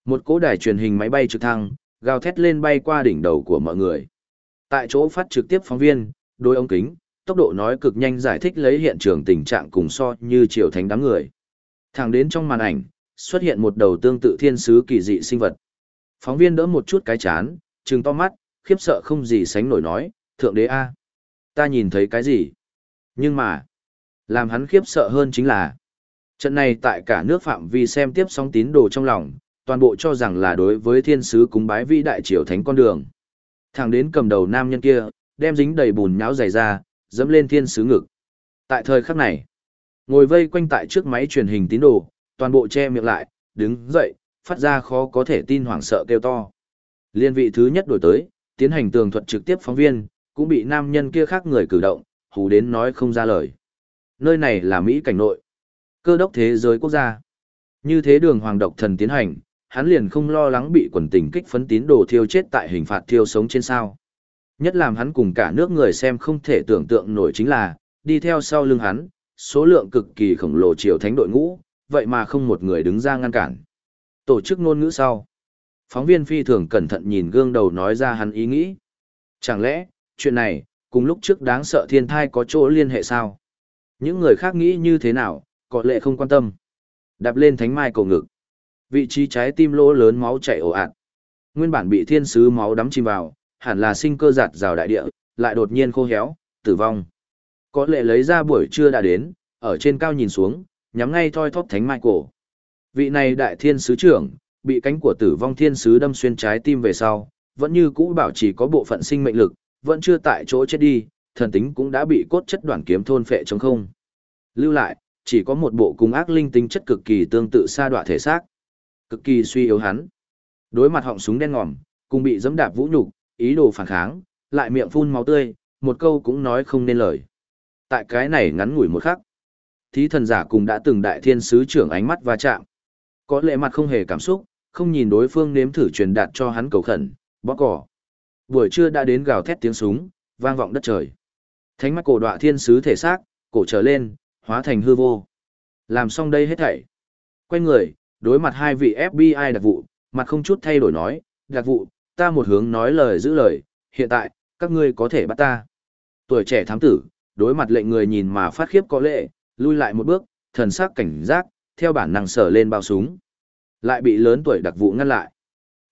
một cỗ đài truyền hình máy bay trực thăng, gào thét lên bay qua đỉnh đầu của mọi người. Tại chỗ phát trực tiếp phóng viên, đôi ống kính, tốc độ nói cực nhanh giải thích lấy hiện trường tình trạng cùng so như triều thánh đám người. Thẳng đến trong màn ảnh, xuất hiện một đầu tương tự thiên sứ kỳ dị sinh vật. Phóng viên đỡ một chút cái chán, trừng to mắt, khiếp sợ không gì sánh nổi nói, thượng đế A. Ta nhìn thấy cái gì? Nhưng mà, làm hắn khiếp sợ hơn chính là, trận này tại cả nước phạm vi xem tiếp sóng tín đồ trong lòng, toàn bộ cho rằng là đối với thiên sứ cúng bái vĩ đại triều thánh con đường. Thẳng đến cầm đầu nam nhân kia, đem dính đầy bùn nháo dày ra, dẫm lên thiên sứ ngực. Tại thời khắc này, ngồi vây quanh tại trước máy truyền hình tín đồ, toàn bộ che miệng lại, đứng dậy, phát ra khó có thể tin hoảng sợ kêu to. Liên vị thứ nhất đổi tới, tiến hành tường thuật trực tiếp phóng viên, cũng bị nam nhân kia khác người cử động, hù đến nói không ra lời. Nơi này là Mỹ cảnh nội, cơ đốc thế giới quốc gia. Như thế đường hoàng độc thần tiến hành, hắn liền không lo lắng bị quần tình kích phấn tín đồ thiêu chết tại hình phạt thiêu sống trên sao. Nhất làm hắn cùng cả nước người xem không thể tưởng tượng nổi chính là, đi theo sau lưng hắn, số lượng cực kỳ khổng lồ triều thánh đội ngũ, vậy mà không một người đứng ra ngăn cản. Tổ chức ngôn ngữ sau. Phóng viên phi thường cẩn thận nhìn gương đầu nói ra hắn ý nghĩ. Chẳng lẽ, chuyện này, cùng lúc trước đáng sợ thiên thai có chỗ liên hệ sao? Những người khác nghĩ như thế nào, có lệ không quan tâm. Đạp lên thánh mai cổ ngực. Vị trí trái tim lỗ lớn máu chảy ồ ạt. Nguyên bản bị thiên sứ máu đắm chìm vào, hẳn là sinh cơ giạt rào đại địa, lại đột nhiên khô héo, tử vong. Có lệ lấy ra buổi trưa đã đến, ở trên cao nhìn xuống, nhắm ngay thoi thóp thánh mai cổ. Vị này đại thiên sứ trưởng, bị cánh của tử vong thiên sứ đâm xuyên trái tim về sau, vẫn như cũ bảo chỉ có bộ phận sinh mệnh lực, vẫn chưa tại chỗ chết đi, thần tính cũng đã bị cốt chất đoạn kiếm thôn phệ trong không. Lưu lại, chỉ có một bộ cung ác linh tính chất cực kỳ tương tự sa đoạ thể xác. Cực kỳ suy yếu hắn. Đối mặt họng súng đen ngòm, cùng bị dẫm đạp vũ nhục, ý đồ phản kháng, lại miệng phun máu tươi, một câu cũng nói không nên lời. Tại cái này ngắn ngủi một khắc, thí thần giả cùng đã từng đại thiên sứ trưởng ánh mắt va chạm. Có lệ mặt không hề cảm xúc, không nhìn đối phương nếm thử truyền đạt cho hắn cầu khẩn, bó cỏ. Buổi trưa đã đến gào thét tiếng súng, vang vọng đất trời. Thánh mắt cổ đọa thiên sứ thể xác, cổ trở lên, hóa thành hư vô. Làm xong đây hết thảy. Quay người, đối mặt hai vị FBI đặc vụ, mặt không chút thay đổi nói, đặc vụ, ta một hướng nói lời giữ lời, hiện tại, các ngươi có thể bắt ta. Tuổi trẻ thám tử, đối mặt lệnh người nhìn mà phát khiếp có lệ, lui lại một bước, thần sắc cảnh giác, theo bản năng sở lên bao súng. Lại bị lớn tuổi đặc vụ ngăn lại.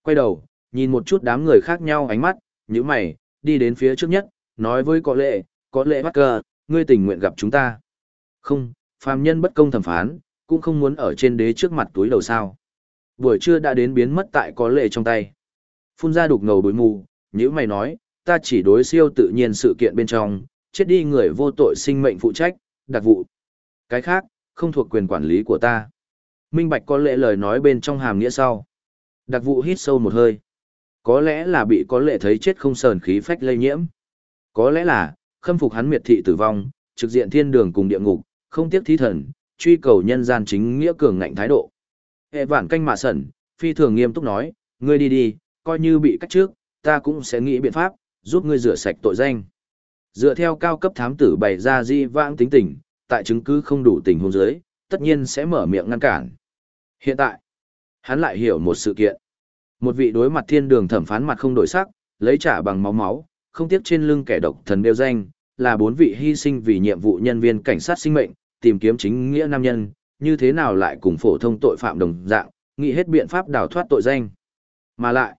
Quay đầu, nhìn một chút đám người khác nhau ánh mắt, như mày, đi đến phía trước nhất, nói với có lệ, có lệ bắt cờ, ngươi tình nguyện gặp chúng ta. Không, phàm nhân bất công thẩm phán, cũng không muốn ở trên đế trước mặt túi đầu sao. Buổi trưa đã đến biến mất tại có lệ trong tay. Phun ra đục ngầu bối mù, như mày nói, ta chỉ đối siêu tự nhiên sự kiện bên trong, chết đi người vô tội sinh mệnh phụ trách, đặc vụ. Cái khác, không thuộc quyền quản lý của ta. Minh Bạch có lệ lời nói bên trong hàm nghĩa sau. Đặc vụ hít sâu một hơi. Có lẽ là bị có lệ thấy chết không sờn khí phách lây nhiễm. Có lẽ là, khâm phục hắn miệt thị tử vong, trực diện thiên đường cùng địa ngục, không tiếc thí thần, truy cầu nhân gian chính nghĩa cường ngạnh thái độ. Hệ vạn canh mạ sẩn, phi thường nghiêm túc nói, ngươi đi đi, coi như bị cách trước, ta cũng sẽ nghĩ biện pháp, giúp ngươi rửa sạch tội danh. Dựa theo cao cấp thám tử bày ra di vãng tính tình, tại chứng cứ không đủ tình huống giới, tất nhiên sẽ mở miệng ngăn cản. Hiện tại, hắn lại hiểu một sự kiện. Một vị đối mặt thiên đường thẩm phán mặt không đổi sắc, lấy trả bằng máu máu, không tiếc trên lưng kẻ độc thần đeo danh, là bốn vị hy sinh vì nhiệm vụ nhân viên cảnh sát sinh mệnh, tìm kiếm chính nghĩa nam nhân, như thế nào lại cùng phổ thông tội phạm đồng dạng, nghĩ hết biện pháp đào thoát tội danh. Mà lại,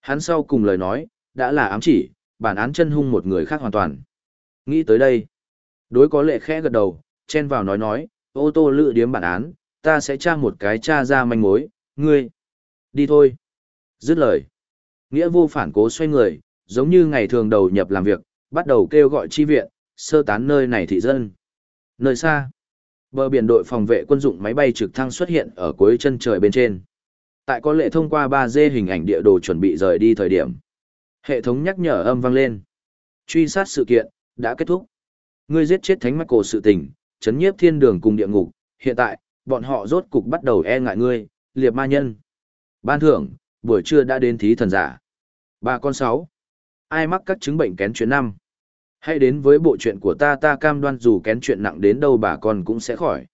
hắn sau cùng lời nói, đã là ám chỉ, bản án chân hung một người khác hoàn toàn. Nghĩ tới đây, đối có lệ khẽ gật đầu, chen vào nói nói, ô tô lựa điếm bản án, ta sẽ tra một cái tra ra manh mối, ngươi. Đi thôi. Dứt lời. Nghĩa vô phản cố xoay người, giống như ngày thường đầu nhập làm việc, bắt đầu kêu gọi chi viện, sơ tán nơi này thị dân. Nơi xa, bờ biển đội phòng vệ quân dụng máy bay trực thăng xuất hiện ở cuối chân trời bên trên. Tại có lệ thông qua 3D hình ảnh địa đồ chuẩn bị rời đi thời điểm. Hệ thống nhắc nhở âm vang lên. Truy sát sự kiện, đã kết thúc. Ngươi giết chết thánh mắc cổ sự tình, chấn nhiếp thiên đường cùng địa ngục, hiện tại, bọn họ rốt cục bắt đầu e ngại ngươi, liệp ma nhân. Ban thưởng, buổi trưa đã đến thí thần giả. Ba con sáu. Ai mắc các chứng bệnh kén chuyện năm? Hãy đến với bộ chuyện của ta ta cam đoan dù kén chuyện nặng đến đâu bà con cũng sẽ khỏi.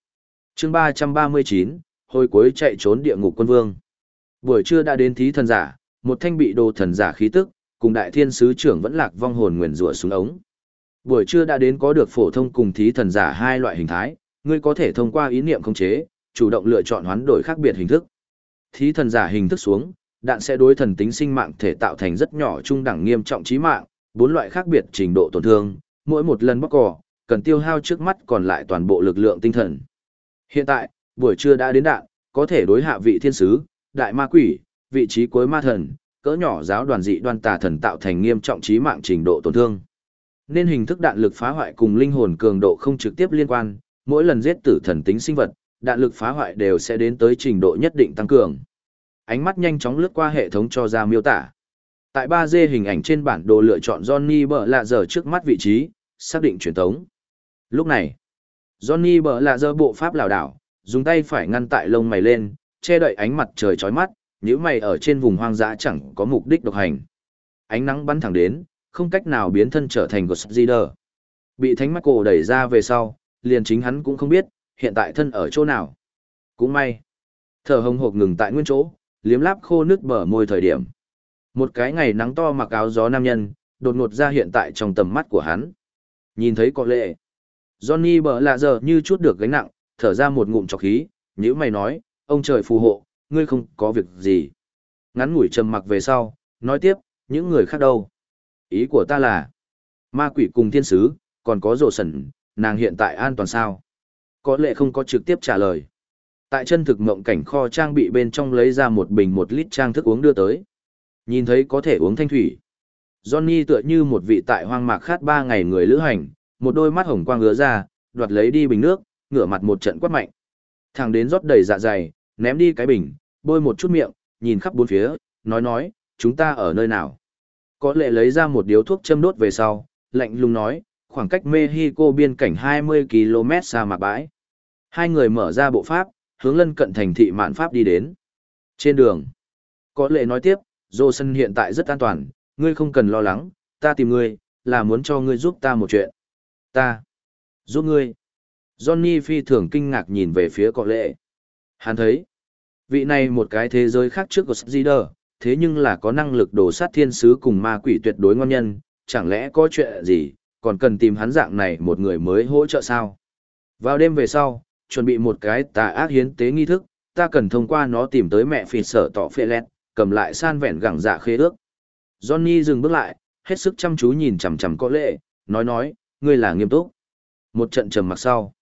chương ba trăm ba mươi chín hồi cuối chạy trốn địa ngục quân vương. Buổi trưa đã đến thí thần giả, một thanh bị đồ thần giả khí tức, cùng đại thiên sứ trưởng vẫn lạc vong hồn nguyền rủa xuống ống. Buổi trưa đã đến có được phổ thông cùng thí thần giả hai loại hình thái, ngươi có thể thông qua ý niệm khống chế, chủ động lựa chọn hoán đổi khác biệt hình thức. Thí thần giả hình thức xuống, đạn sẽ đối thần tính sinh mạng thể tạo thành rất nhỏ trung đẳng nghiêm trọng chí mạng, bốn loại khác biệt trình độ tổn thương, mỗi một lần bóc cỏ, cần tiêu hao trước mắt còn lại toàn bộ lực lượng tinh thần. Hiện tại, buổi trưa đã đến đạn, có thể đối hạ vị thiên sứ, đại ma quỷ, vị trí cuối ma thần, cỡ nhỏ giáo đoàn dị đoan tà thần tạo thành nghiêm trọng chí mạng trình độ tổn thương. Nên hình thức đạn lực phá hoại cùng linh hồn cường độ không trực tiếp liên quan, mỗi lần giết tử thần tính sinh vật, đạn lực phá hoại đều sẽ đến tới trình độ nhất định tăng cường. Ánh mắt nhanh chóng lướt qua hệ thống cho ra miêu tả. Tại 3D hình ảnh trên bản đồ lựa chọn Johnny bờ lạ giờ trước mắt vị trí, xác định truyền tống. Lúc này, Johnny bờ lạ giờ bộ pháp lảo đảo, dùng tay phải ngăn tại lông mày lên, che đậy ánh mặt trời chói mắt, nếu mày ở trên vùng hoang dã chẳng có mục đích độc hành. Ánh nắng bắn thẳng đến, không cách nào biến thân trở thành Ghost Rider. Bị thánh mắt cổ đẩy ra về sau, liền chính hắn cũng không biết, hiện tại thân ở chỗ nào. Cũng may. Thở hồng hộc ngừng tại nguyên chỗ, liếm láp khô nước bờ môi thời điểm. Một cái ngày nắng to mặc áo gió nam nhân, đột ngột ra hiện tại trong tầm mắt của hắn. Nhìn thấy có lệ. Johnny bờ lạ giờ như chút được gánh nặng, thở ra một ngụm chọc khí, nếu mày nói, ông trời phù hộ, ngươi không có việc gì. Ngắn ngủi trầm mặc về sau, nói tiếp, những người khác đâu. Ý của ta là, ma quỷ cùng thiên sứ, còn có rộ sẩn, nàng hiện tại an toàn sao? Có lẽ không có trực tiếp trả lời. Tại chân thực mộng cảnh kho trang bị bên trong lấy ra một bình một lít trang thức uống đưa tới. Nhìn thấy có thể uống thanh thủy. Johnny tựa như một vị tại hoang mạc khát ba ngày người lữ hành, một đôi mắt hồng quang ngứa ra, đoạt lấy đi bình nước, ngửa mặt một trận quát mạnh. Thằng đến rót đầy dạ dày, ném đi cái bình, bôi một chút miệng, nhìn khắp bốn phía, nói nói, chúng ta ở nơi nào. Có lệ lấy ra một điếu thuốc châm đốt về sau, lạnh lùng nói, khoảng cách Mexico biên cảnh 20 km xa mạc bãi. Hai người mở ra bộ pháp, hướng lân cận thành thị mạn pháp đi đến. Trên đường, có lệ nói tiếp, Dô sân hiện tại rất an toàn, ngươi không cần lo lắng, ta tìm ngươi, là muốn cho ngươi giúp ta một chuyện. Ta, giúp ngươi. Johnny phi thường kinh ngạc nhìn về phía có lệ. Hắn thấy, vị này một cái thế giới khác trước của Sgider, thế nhưng là có năng lực đổ sát thiên sứ cùng ma quỷ tuyệt đối ngon nhân, chẳng lẽ có chuyện gì, còn cần tìm hắn dạng này một người mới hỗ trợ sao? Vào đêm về sau, chuẩn bị một cái tà ác hiến tế nghi thức, ta cần thông qua nó tìm tới mẹ phì sở tỏ phê lẹt, cầm lại san vẹn gẳng dạ khế ước. Johnny dừng bước lại, hết sức chăm chú nhìn chằm chằm có lệ, nói nói, ngươi là nghiêm túc. Một trận trầm mặc sau.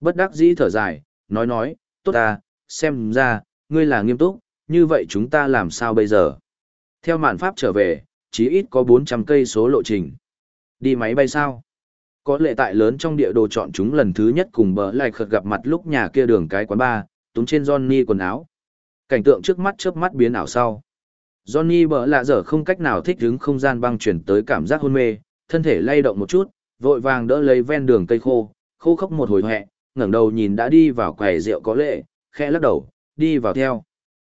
Bất đắc dĩ thở dài, nói nói, tốt ta, xem ra, ngươi là nghiêm túc, như vậy chúng ta làm sao bây giờ? Theo mạn pháp trở về, chí ít có 400 cây số lộ trình. Đi máy bay sao? Có lệ tại lớn trong địa đồ chọn chúng lần thứ nhất cùng bờ lại khật gặp mặt lúc nhà kia đường cái quán ba, túm trên Johnny quần áo. Cảnh tượng trước mắt chớp mắt biến ảo sau. Johnny bờ lạ dở không cách nào thích ứng không gian băng chuyển tới cảm giác hôn mê, thân thể lay động một chút, vội vàng đỡ lấy ven đường cây khô, khô khốc một hồi hẹ, ngẩng đầu nhìn đã đi vào quầy rượu có lệ, khẽ lắc đầu, đi vào theo.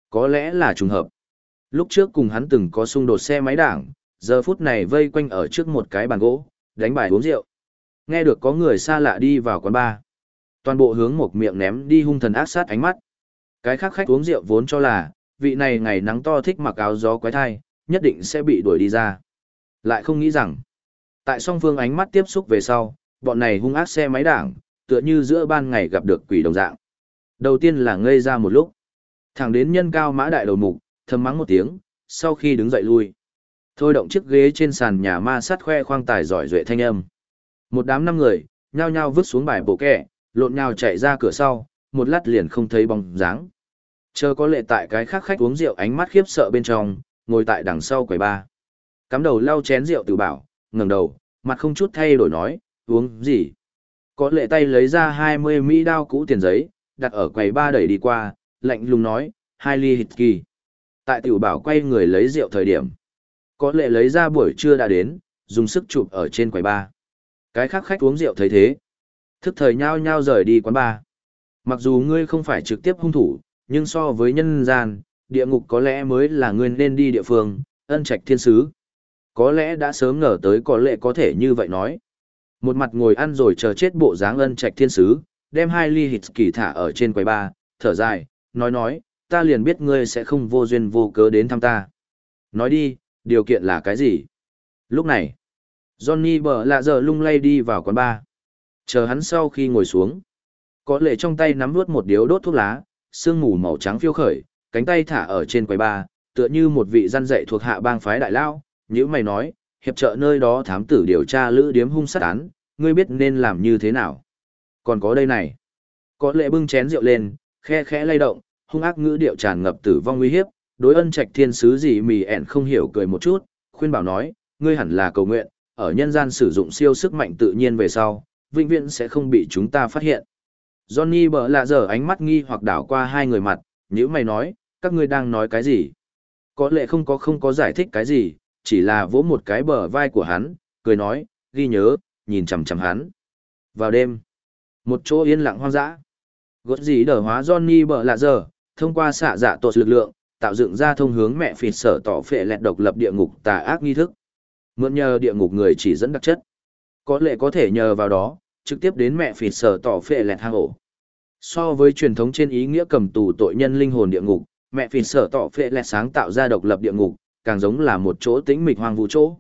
Có lẽ là trùng hợp. Lúc trước cùng hắn từng có xung đột xe máy đảng, giờ phút này vây quanh ở trước một cái bàn gỗ, đánh bài uống rượu. Nghe được có người xa lạ đi vào quán bar. Toàn bộ hướng một miệng ném đi hung thần ác sát ánh mắt. Cái khác khách uống rượu vốn cho là, vị này ngày nắng to thích mặc áo gió quái thai, nhất định sẽ bị đuổi đi ra. Lại không nghĩ rằng, tại song phương ánh mắt tiếp xúc về sau, bọn này hung ác xe máy đảng, tựa như giữa ban ngày gặp được quỷ đồng dạng. Đầu tiên là ngây ra một lúc. Thẳng đến nhân cao mã đại đầu mục, thầm mắng một tiếng, sau khi đứng dậy lui. Thôi động chiếc ghế trên sàn nhà ma sát khoe khoang tài giỏi duệ thanh âm. Một đám năm người, nhao nhao vứt xuống bài bộ kẹ, lộn nhào chạy ra cửa sau, một lát liền không thấy bóng dáng. Chờ có lệ tại cái khác khách uống rượu ánh mắt khiếp sợ bên trong, ngồi tại đằng sau quầy ba. Cắm đầu lau chén rượu từ bảo, ngẩng đầu, mặt không chút thay đổi nói, uống gì? Có lệ tay lấy ra 20 mỹ đao cũ tiền giấy, đặt ở quầy ba đẩy đi qua, lạnh lùng nói, hai ly hít kỳ. Tại tiểu bảo quay người lấy rượu thời điểm. Có lệ lấy ra buổi trưa đã đến, dùng sức chụp ở trên quầy ba. Cái khác khách uống rượu thấy thế. Thức thời nhao nhao rời đi quán bar. Mặc dù ngươi không phải trực tiếp hung thủ, nhưng so với nhân gian, địa ngục có lẽ mới là ngươi nên đi địa phương, ân trạch thiên sứ. Có lẽ đã sớm ngờ tới có lẽ có thể như vậy nói. Một mặt ngồi ăn rồi chờ chết bộ dáng ân trạch thiên sứ, đem hai ly hít kỳ thả ở trên quầy bar, thở dài, nói nói, ta liền biết ngươi sẽ không vô duyên vô cớ đến thăm ta. Nói đi, điều kiện là cái gì? Lúc này, Johnny bờ lạ giờ lung lay đi vào quán bar. Chờ hắn sau khi ngồi xuống. Có lệ trong tay nắm nuốt một điếu đốt thuốc lá, sương mù màu trắng phiêu khởi, cánh tay thả ở trên quầy bar, tựa như một vị gian dạy thuộc hạ bang phái đại lao. Như mày nói, hiệp trợ nơi đó thám tử điều tra lữ điếm hung sát án, ngươi biết nên làm như thế nào. Còn có đây này. Có lệ bưng chén rượu lên, khe khẽ lay động, hung ác ngữ điệu tràn ngập tử vong nguy hiếp, đối ân trạch thiên sứ gì mì ẻn không hiểu cười một chút, khuyên bảo nói, ngươi hẳn là cầu nguyện, ở nhân gian sử dụng siêu sức mạnh tự nhiên về sau, vĩnh viễn sẽ không bị chúng ta phát hiện. Johnny bở lạ giờ ánh mắt nghi hoặc đảo qua hai người mặt, nếu mày nói, các ngươi đang nói cái gì? Có lẽ không có không có giải thích cái gì, chỉ là vỗ một cái bờ vai của hắn, cười nói, ghi nhớ, nhìn chằm chằm hắn. Vào đêm, một chỗ yên lặng hoang dã. Gốt gì đở hóa Johnny bở lạ giờ, thông qua xạ dạ tột lực lượng, tạo dựng ra thông hướng mẹ phịt sở tỏ phệ lẹt độc lập địa ngục tà ác nghi thức. Mượn nhờ địa ngục người chỉ dẫn đặc chất. Có lẽ có thể nhờ vào đó, trực tiếp đến mẹ phịt sở tỏ phệ lẹt hang ổ. So với truyền thống trên ý nghĩa cầm tù tội nhân linh hồn địa ngục, mẹ phịt sở tỏ phệ lẹt sáng tạo ra độc lập địa ngục, càng giống là một chỗ tĩnh mịch hoang vu chỗ.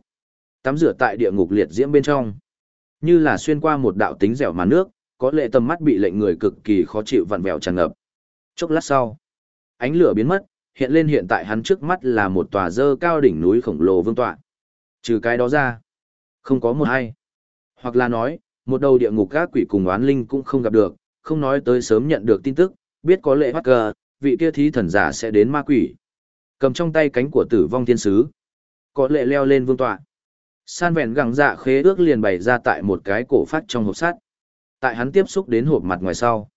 Tắm rửa tại địa ngục liệt diễm bên trong. Như là xuyên qua một đạo tính dẻo màn nước, có lệ tầm mắt bị lệnh người cực kỳ khó chịu vặn vẹo tràn ngập. Chốc lát sau, ánh lửa biến mất, hiện lên hiện tại hắn trước mắt là một tòa dơ cao đỉnh núi khổng lồ vương tọa. Trừ cái đó ra, không có một ai, Hoặc là nói, một đầu địa ngục các quỷ cùng oán linh cũng không gặp được, không nói tới sớm nhận được tin tức, biết có lệ bắt cờ, vị kia thí thần giả sẽ đến ma quỷ. Cầm trong tay cánh của tử vong thiên sứ. Có lệ leo lên vương tọa. San vẹn gẳng dạ khế ước liền bày ra tại một cái cổ phát trong hộp sắt. Tại hắn tiếp xúc đến hộp mặt ngoài sau.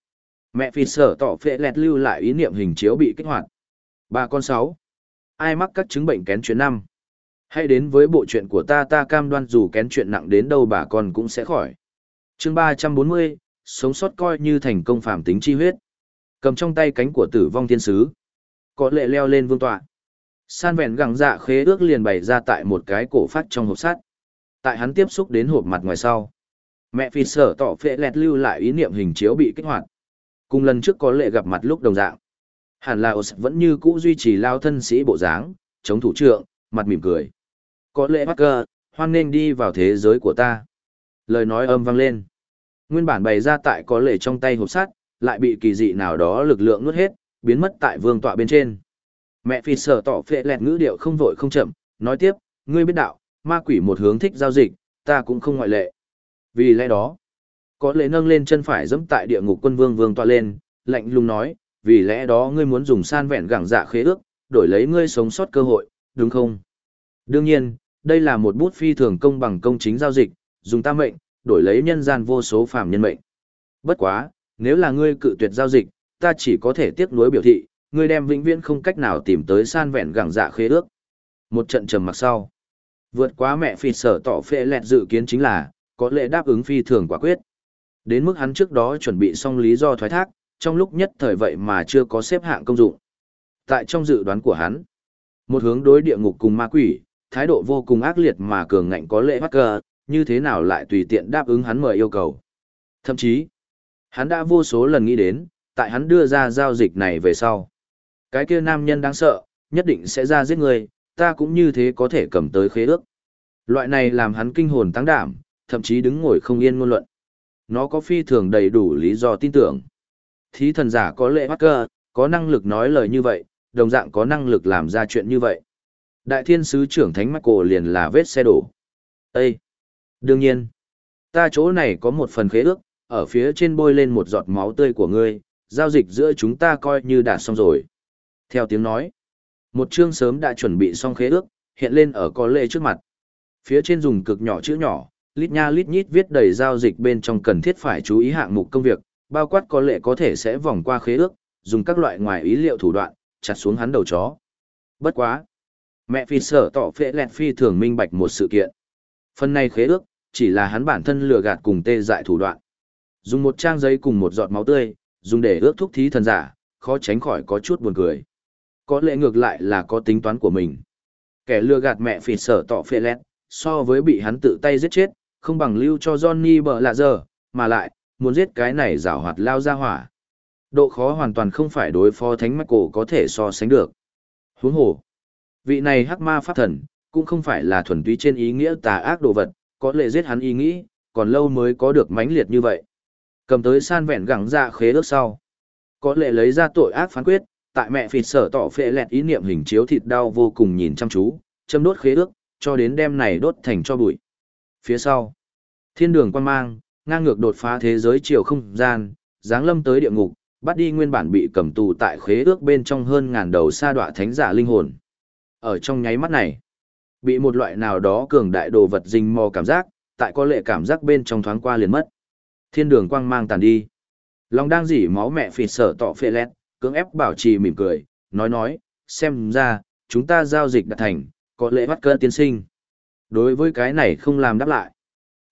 Mẹ phi sở tỏ phệ lẹt lưu lại ý niệm hình chiếu bị kích hoạt. Ba con sáu. Ai mắc các chứng bệnh kén chuyến năm? Hãy đến với bộ chuyện của ta ta cam đoan dù kén chuyện nặng đến đâu bà con cũng sẽ khỏi. chương ba trăm bốn mươi, sống sót coi như thành công phạm tính chi huyết. Cầm trong tay cánh của tử vong thiên sứ. Có lệ leo lên vương tọa. San vẹn gẳng dạ khế ước liền bày ra tại một cái cổ phát trong hộp sắt. Tại hắn tiếp xúc đến hộp mặt ngoài sau. Mẹ phi sở tỏ phệ lẹt lưu lại ý niệm hình chiếu bị kích hoạt. Cùng lần trước có lệ gặp mặt lúc đồng dạng. Hẳn là Os vẫn như cũ duy trì lao thân sĩ bộ dáng, chống thủ trượng, mặt mỉm cười. Có lệ bắt cơ, hoan nên đi vào thế giới của ta. Lời nói âm vang lên. Nguyên bản bày ra tại có lệ trong tay hộp sắt, lại bị kỳ dị nào đó lực lượng nuốt hết, biến mất tại vương tọa bên trên. Mẹ phi sở tỏ phệ lẹt ngữ điệu không vội không chậm, nói tiếp, ngươi biết đạo, ma quỷ một hướng thích giao dịch, ta cũng không ngoại lệ. Vì lẽ đó, có lẽ nâng lên chân phải dẫm tại địa ngục quân vương vương tọa lên, lạnh lùng nói, vì lẽ đó ngươi muốn dùng san vẹn gẳng dạ khế ước, đổi lấy ngươi sống sót cơ hội, đúng không? Đương nhiên, đây là một bút phi thường công bằng công chính giao dịch, dùng ta mệnh, đổi lấy nhân gian vô số phàm nhân mệnh. Bất quá, nếu là ngươi cự tuyệt giao dịch, ta chỉ có thể tiếc nuối biểu thị, ngươi đem vĩnh viễn không cách nào tìm tới san vẹn gẳng dạ khế ước. Một trận trầm mặc sau, vượt quá mẹ phi sở tỏ phệ lẹt dự kiến chính là, có lẽ đáp ứng phi thường quả quyết. Đến mức hắn trước đó chuẩn bị xong lý do thoái thác, trong lúc nhất thời vậy mà chưa có xếp hạng công dụng. Tại trong dự đoán của hắn, một hướng đối địa ngục cùng ma quỷ, thái độ vô cùng ác liệt mà cường ngạnh có lệ cờ, như thế nào lại tùy tiện đáp ứng hắn mời yêu cầu. Thậm chí, hắn đã vô số lần nghĩ đến, tại hắn đưa ra giao dịch này về sau. Cái kia nam nhân đáng sợ, nhất định sẽ ra giết người, ta cũng như thế có thể cầm tới khế ước. Loại này làm hắn kinh hồn tăng đảm, thậm chí đứng ngồi không yên ngôn luận. Nó có phi thường đầy đủ lý do tin tưởng. Thí thần giả có lệ Parker, có năng lực nói lời như vậy, đồng dạng có năng lực làm ra chuyện như vậy. Đại thiên sứ trưởng Thánh Michael liền là vết xe đổ. Ê! Đương nhiên, ta chỗ này có một phần khế ước, ở phía trên bôi lên một giọt máu tươi của ngươi, giao dịch giữa chúng ta coi như đã xong rồi. Theo tiếng nói, một chương sớm đã chuẩn bị xong khế ước, hiện lên ở có lệ trước mặt. Phía trên dùng cực nhỏ chữ nhỏ, lít nha lít nhít viết đầy giao dịch bên trong cần thiết phải chú ý hạng mục công việc, bao quát có lệ có thể sẽ vòng qua khế ước, dùng các loại ngoài ý liệu thủ đoạn, chặt xuống hắn đầu chó. Bất quá. Mẹ phi sở tỏ phệ lẹt phi thường minh bạch một sự kiện. Phần này khế ước, chỉ là hắn bản thân lừa gạt cùng tê dại thủ đoạn. Dùng một trang giấy cùng một giọt máu tươi, dùng để ước thúc thí thần giả, khó tránh khỏi có chút buồn cười. Có lẽ ngược lại là có tính toán của mình. Kẻ lừa gạt mẹ phi sở tỏ phệ lẹt, so với bị hắn tự tay giết chết, không bằng lưu cho Johnny bờ lạ giờ, mà lại, muốn giết cái này rào hoạt lao ra hỏa. Độ khó hoàn toàn không phải đối phó thánh mạch cổ có thể so sánh được. Huống hồ, vị này hắc ma pháp thần, cũng không phải là thuần túy trên ý nghĩa tà ác đồ vật, có lệ giết hắn ý nghĩ, còn lâu mới có được mãnh liệt như vậy. Cầm tới san vẹn gẳng ra khế ước sau. Có lệ lấy ra tội ác phán quyết, tại mẹ phịt sở tỏ phệ lẹt ý niệm hình chiếu thịt đau vô cùng nhìn chăm chú, châm đốt khế ước, cho đến đêm này đốt thành cho bụi. Phía sau, thiên đường quan mang, ngang ngược đột phá thế giới chiều không gian, giáng lâm tới địa ngục, bắt đi nguyên bản bị cầm tù tại khế ước bên trong hơn ngàn đầu sa đọa thánh giả linh hồn. Ở trong nháy mắt này, bị một loại nào đó cường đại đồ vật rình mò cảm giác, tại có lệ cảm giác bên trong thoáng qua liền mất. Thiên đường quang mang tàn đi. Lòng đang dỉ máu mẹ phì sở tọ phê lét, cưỡng ép bảo trì mỉm cười, nói nói, xem ra, chúng ta giao dịch đạt thành, có lệ bắt cơn tiên sinh. Đối với cái này không làm đáp lại.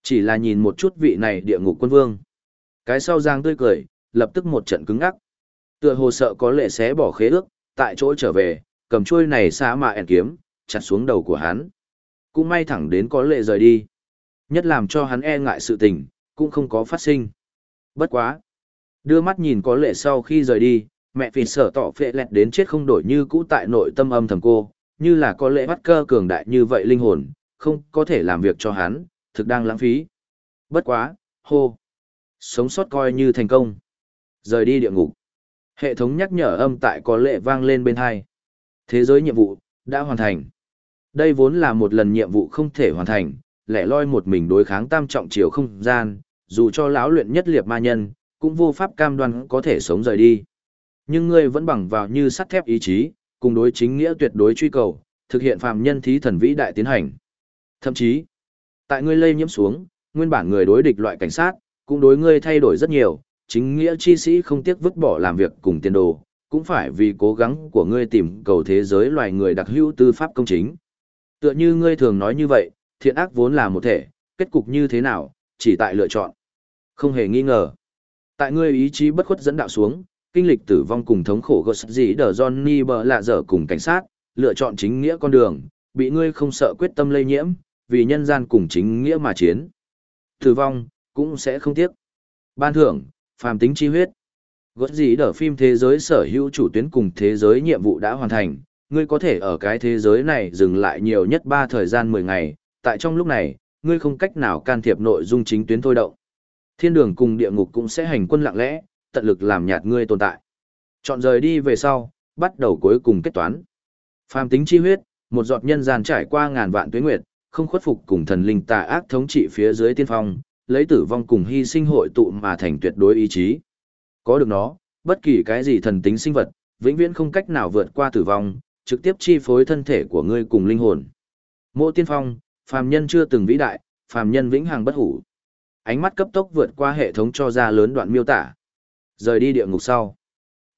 Chỉ là nhìn một chút vị này địa ngục quân vương. Cái sau giang tươi cười, lập tức một trận cứng ngắc. Tựa hồ sợ có lệ xé bỏ khế ước, tại chỗ trở về, cầm chuôi này xa mà ẻn kiếm, chặt xuống đầu của hắn. Cũng may thẳng đến có lệ rời đi. Nhất làm cho hắn e ngại sự tình, cũng không có phát sinh. Bất quá. Đưa mắt nhìn có lệ sau khi rời đi, mẹ phì sở tỏ phệ lẹt đến chết không đổi như cũ tại nội tâm âm thầm cô, như là có lệ bắt cơ cường đại như vậy linh hồn, không có thể làm việc cho hắn, thực đang lãng phí. Bất quá, hô. Sống sót coi như thành công. Rời đi địa ngục. Hệ thống nhắc nhở âm tại có lệ vang lên bên hai. Thế giới nhiệm vụ, đã hoàn thành. Đây vốn là một lần nhiệm vụ không thể hoàn thành, lẻ loi một mình đối kháng tam trọng chiều không gian, dù cho lão luyện nhất liệt ma nhân, cũng vô pháp cam đoan có thể sống rời đi. Nhưng ngươi vẫn bằng vào như sắt thép ý chí, cùng đối chính nghĩa tuyệt đối truy cầu, thực hiện phàm nhân thí thần vĩ đại tiến hành. Thậm chí, tại ngươi lây nhiễm xuống, nguyên bản người đối địch loại cảnh sát, cũng đối ngươi thay đổi rất nhiều, chính nghĩa chi sĩ không tiếc vứt bỏ làm việc cùng tiền đồ, cũng phải vì cố gắng của ngươi tìm cầu thế giới loài người đặc hữu tư pháp công chính. Tựa như ngươi thường nói như vậy, thiện ác vốn là một thể, kết cục như thế nào, chỉ tại lựa chọn. Không hề nghi ngờ. Tại ngươi ý chí bất khuất dẫn đạo xuống, kinh lịch tử vong cùng thống khổ gột gì đờ Johnny bờ lạ dở cùng cảnh sát, lựa chọn chính nghĩa con đường, bị ngươi không sợ quyết tâm lây nhiễm, vì nhân gian cùng chính nghĩa mà chiến. Tử vong, cũng sẽ không tiếc. Ban thưởng, phàm tính chi huyết. Gót gì đỡ phim thế giới sở hữu chủ tuyến cùng thế giới nhiệm vụ đã hoàn thành, ngươi có thể ở cái thế giới này dừng lại nhiều nhất 3 thời gian 10 ngày, tại trong lúc này, ngươi không cách nào can thiệp nội dung chính tuyến thôi động. Thiên đường cùng địa ngục cũng sẽ hành quân lặng lẽ, tận lực làm nhạt ngươi tồn tại. Chọn rời đi về sau, bắt đầu cuối cùng kết toán. Phàm tính chi huyết, một giọt nhân gian trải qua ngàn vạn tuế nguyệt, không khuất phục cùng thần linh tà ác thống trị phía dưới tiên phong, lấy tử vong cùng hy sinh hội tụ mà thành tuyệt đối ý chí. Có được nó, bất kỳ cái gì thần tính sinh vật, vĩnh viễn không cách nào vượt qua tử vong, trực tiếp chi phối thân thể của ngươi cùng linh hồn. Mộ tiên phong, phàm nhân chưa từng vĩ đại, phàm nhân vĩnh hằng bất hủ. Ánh mắt cấp tốc vượt qua hệ thống cho ra lớn đoạn miêu tả. Rời đi địa ngục sau.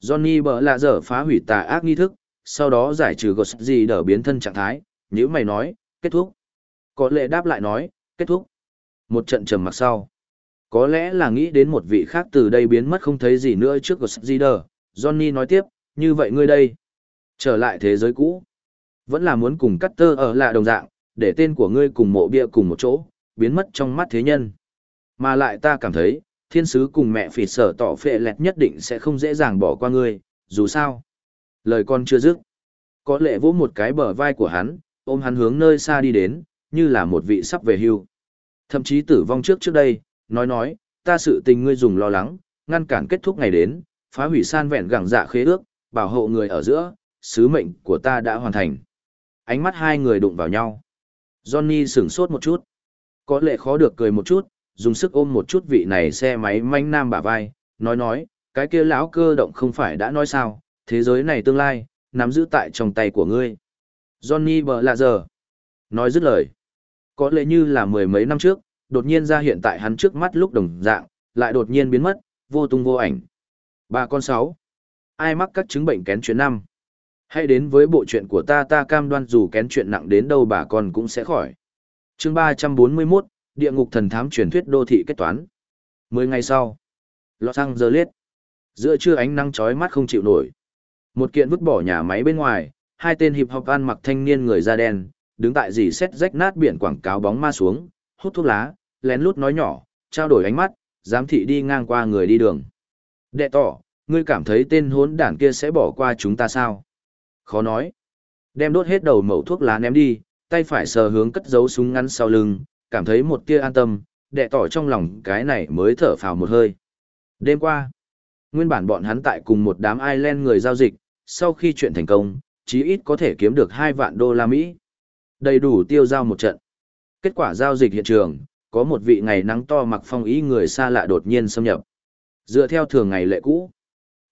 Johnny bỡ lạ dở phá hủy tà ác nghi thức, sau đó giải trừ gột gì đỡ biến thân trạng thái, nếu mày nói, kết thúc. Có lệ đáp lại nói, kết thúc. Một trận trầm mặc sau. Có lẽ là nghĩ đến một vị khác từ đây biến mất không thấy gì nữa trước gột di đờ. Johnny nói tiếp, như vậy ngươi đây. Trở lại thế giới cũ. Vẫn là muốn cùng cắt tơ ở lại đồng dạng, để tên của ngươi cùng mộ bia cùng một chỗ, biến mất trong mắt thế nhân. Mà lại ta cảm thấy, thiên sứ cùng mẹ phỉ sở tỏ phệ lẹt nhất định sẽ không dễ dàng bỏ qua ngươi, dù sao. Lời con chưa dứt. Có lệ vỗ một cái bờ vai của hắn, ôm hắn hướng nơi xa đi đến, như là một vị sắp về hưu. Thậm chí tử vong trước trước đây, nói nói, ta sự tình ngươi dùng lo lắng, ngăn cản kết thúc ngày đến, phá hủy san vẹn gẳng dạ khế ước, bảo hộ người ở giữa, sứ mệnh của ta đã hoàn thành. Ánh mắt hai người đụng vào nhau. Johnny sửng sốt một chút. Có lệ khó được cười một chút, dùng sức ôm một chút vị này xe máy manh nam bả vai, nói nói, cái kia lão cơ động không phải đã nói sao, thế giới này tương lai, nắm giữ tại trong tay của ngươi. Johnny bờ lạ giờ. Nói dứt lời. Có lẽ như là mười mấy năm trước, đột nhiên ra hiện tại hắn trước mắt lúc đồng dạng, lại đột nhiên biến mất, vô tung vô ảnh. Ba con sáu. Ai mắc các chứng bệnh kén chuyện năm? Hãy đến với bộ chuyện của ta ta cam đoan dù kén chuyện nặng đến đâu bà con cũng sẽ khỏi. chương 341, Địa ngục thần thám truyền thuyết đô thị kết toán. Mười ngày sau, Los Angeles. Giữa trưa ánh nắng chói mắt không chịu nổi. Một kiện vứt bỏ nhà máy bên ngoài, hai tên hiệp học ăn mặc thanh niên người da đen, đứng tại dì xét rách nát biển quảng cáo bóng ma xuống, hút thuốc lá, lén lút nói nhỏ, trao đổi ánh mắt, giám thị đi ngang qua người đi đường. Đệ tỏ, ngươi cảm thấy tên hốn đản kia sẽ bỏ qua chúng ta sao? Khó nói. Đem đốt hết đầu mẩu thuốc lá ném đi, tay phải sờ hướng cất giấu súng ngắn sau lưng, cảm thấy một tia an tâm, đệ tỏ trong lòng cái này mới thở phào một hơi. Đêm qua, nguyên bản bọn hắn tại cùng một đám Ireland người giao dịch, sau khi chuyện thành công, chí ít có thể kiếm được 2 vạn đô la Mỹ. Đầy đủ tiêu giao một trận. Kết quả giao dịch hiện trường, có một vị ngày nắng to mặc phong ý người xa lạ đột nhiên xâm nhập. Dựa theo thường ngày lệ cũ,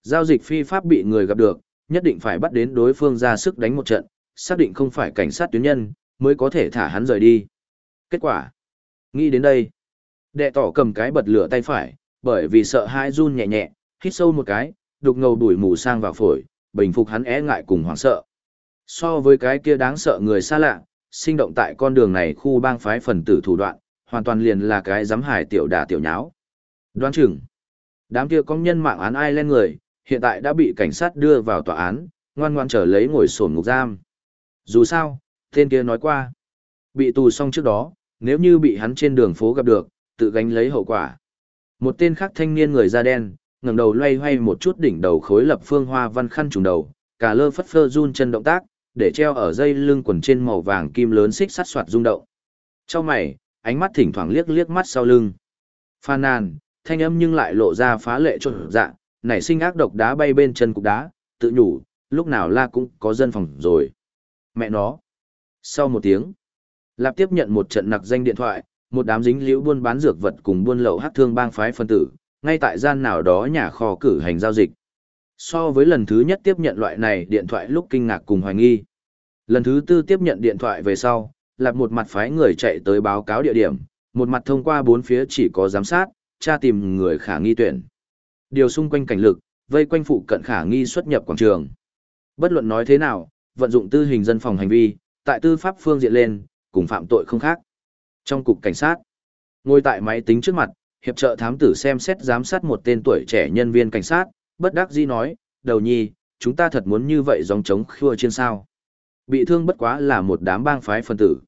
giao dịch phi pháp bị người gặp được, nhất định phải bắt đến đối phương ra sức đánh một trận, xác định không phải cảnh sát tuyến nhân, mới có thể thả hắn rời đi. Kết quả, nghĩ đến đây, đệ tỏ cầm cái bật lửa tay phải, bởi vì sợ hãi run nhẹ nhẹ, hít sâu một cái, đục ngầu đuổi mù sang vào phổi, bình phục hắn é ngại cùng hoảng sợ. So với cái kia đáng sợ người xa lạ, sinh động tại con đường này khu bang phái phần tử thủ đoạn, hoàn toàn liền là cái giám hải tiểu đà tiểu nháo. Đoán chừng, đám kia công nhân mạng án ai lên người, hiện tại đã bị cảnh sát đưa vào tòa án, ngoan ngoan trở lấy ngồi sổn ngục giam. Dù sao, tên kia nói qua, bị tù xong trước đó, nếu như bị hắn trên đường phố gặp được, tự gánh lấy hậu quả. Một tên khác thanh niên người da đen, ngẩng đầu loay hoay một chút đỉnh đầu khối lập phương hoa văn khăn trùng đầu, cả lơ phất phơ run chân động tác, để treo ở dây lưng quần trên màu vàng kim lớn xích sắt soạt rung động. Trong mày, ánh mắt thỉnh thoảng liếc liếc mắt sau lưng. Phan nàn, thanh âm nhưng lại lộ ra phá lệ trột dạ, nảy sinh ác độc đá bay bên chân cục đá, tự nhủ, lúc nào la cũng có dân phòng rồi. Mẹ nó. Sau một tiếng, Lạp tiếp nhận một trận nặc danh điện thoại, một đám dính liễu buôn bán dược vật cùng buôn lậu hát thương bang phái phân tử, ngay tại gian nào đó nhà kho cử hành giao dịch. So với lần thứ nhất tiếp nhận loại này điện thoại lúc kinh ngạc cùng hoài nghi. Lần thứ tư tiếp nhận điện thoại về sau, Lạp một mặt phái người chạy tới báo cáo địa điểm, một mặt thông qua bốn phía chỉ có giám sát, tra tìm người khả nghi tuyển. Điều xung quanh cảnh lực, vây quanh phụ cận khả nghi xuất nhập quảng trường. Bất luận nói thế nào, vận dụng tư hình dân phòng hành vi, tại tư pháp phương diện lên, cùng phạm tội không khác. Trong cục cảnh sát, ngồi tại máy tính trước mặt, hiệp trợ thám tử xem xét giám sát một tên tuổi trẻ nhân viên cảnh sát, bất đắc dĩ nói, đầu nhi, chúng ta thật muốn như vậy dòng chống khua trên sao. Bị thương bất quá là một đám bang phái phân tử.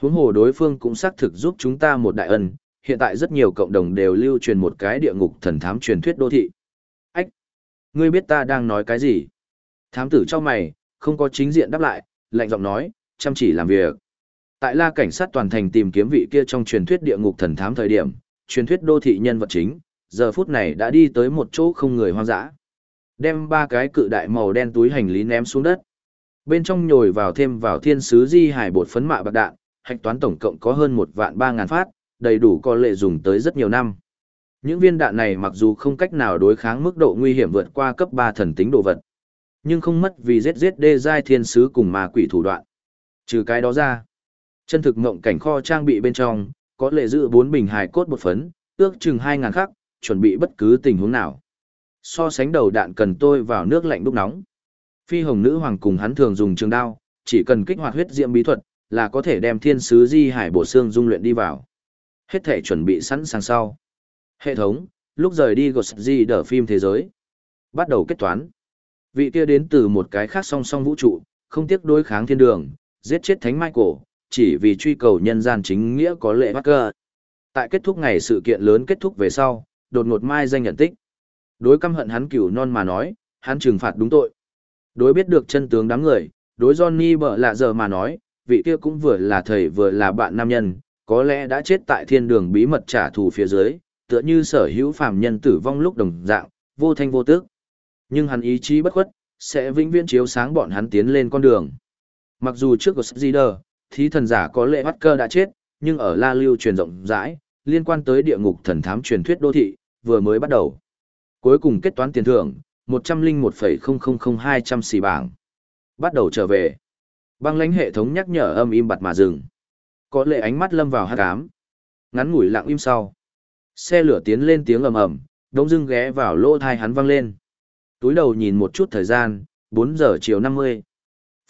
Huống hồ đối phương cũng xác thực giúp chúng ta một đại ân, hiện tại rất nhiều cộng đồng đều lưu truyền một cái địa ngục thần thám truyền thuyết đô thị. Ách! Ngươi biết ta đang nói cái gì? Thám tử cho mày, không có chính diện đáp lại, lạnh giọng nói, chăm chỉ làm việc. Tại la cảnh sát toàn thành tìm kiếm vị kia trong truyền thuyết địa ngục thần thám thời điểm, truyền thuyết đô thị nhân vật chính, giờ phút này đã đi tới một chỗ không người hoang dã. Đem ba cái cự đại màu đen túi hành lý ném xuống đất. Bên trong nhồi vào thêm vào thiên sứ di hải bột phấn mạ bạc đạn, hạch toán tổng cộng có hơn một vạn ba ngàn phát, đầy đủ có lệ dùng tới rất nhiều năm. Những viên đạn này mặc dù không cách nào đối kháng mức độ nguy hiểm vượt qua cấp 3 thần tính đồ vật, nhưng không mất vì ZZD giai thiên sứ cùng ma quỷ thủ đoạn. Trừ cái đó ra, chân thực ngộng cảnh kho trang bị bên trong, có lệ giữ bốn bình hài cốt một phấn, ước chừng hai ngàn khắc, chuẩn bị bất cứ tình huống nào. So sánh đầu đạn cần tôi vào nước lạnh đúc nóng. Phi hồng nữ hoàng cùng hắn thường dùng trường đao, chỉ cần kích hoạt huyết diệm bí thuật, là có thể đem thiên sứ di hải bổ xương dung luyện đi vào. Hết thể chuẩn bị sẵn sàng sau. Hệ thống, lúc rời đi gột Di đỡ phim thế giới. Bắt đầu kết toán. Vị kia đến từ một cái khác song song vũ trụ, không tiếc đối kháng thiên đường, giết chết Thánh Michael, chỉ vì truy cầu nhân gian chính nghĩa có lệ bắc cơ. Tại kết thúc ngày sự kiện lớn kết thúc về sau, đột ngột mai danh nhận tích. Đối căm hận hắn cửu non mà nói, hắn trừng phạt đúng tội. Đối biết được chân tướng đám người, đối Johnny bợ lạ giờ mà nói, vị kia cũng vừa là thầy vừa là bạn nam nhân, có lẽ đã chết tại thiên đường bí mật trả thù phía dưới, tựa như sở hữu phàm nhân tử vong lúc đồng dạng, vô thanh vô tước. Nhưng hắn ý chí bất khuất, sẽ vĩnh viễn chiếu sáng bọn hắn tiến lên con đường. Mặc dù trước của Sgider, thí thần giả có lệ bắt cơ đã chết, nhưng ở La Lưu truyền rộng rãi, liên quan tới địa ngục thần thám truyền thuyết đô thị, vừa mới bắt đầu. Cuối cùng kết toán tiền thưởng, 101,000200 xì bảng. Bắt đầu trở về. Băng lãnh hệ thống nhắc nhở âm im bặt mà dừng. Có lệ ánh mắt lâm vào hát cám. Ngắn ngủi lặng im sau. Xe lửa tiến lên tiếng ầm ầm, đống dưng ghé vào lỗ thai hắn văng lên. Túi đầu nhìn một chút thời gian, 4 giờ chiều 50.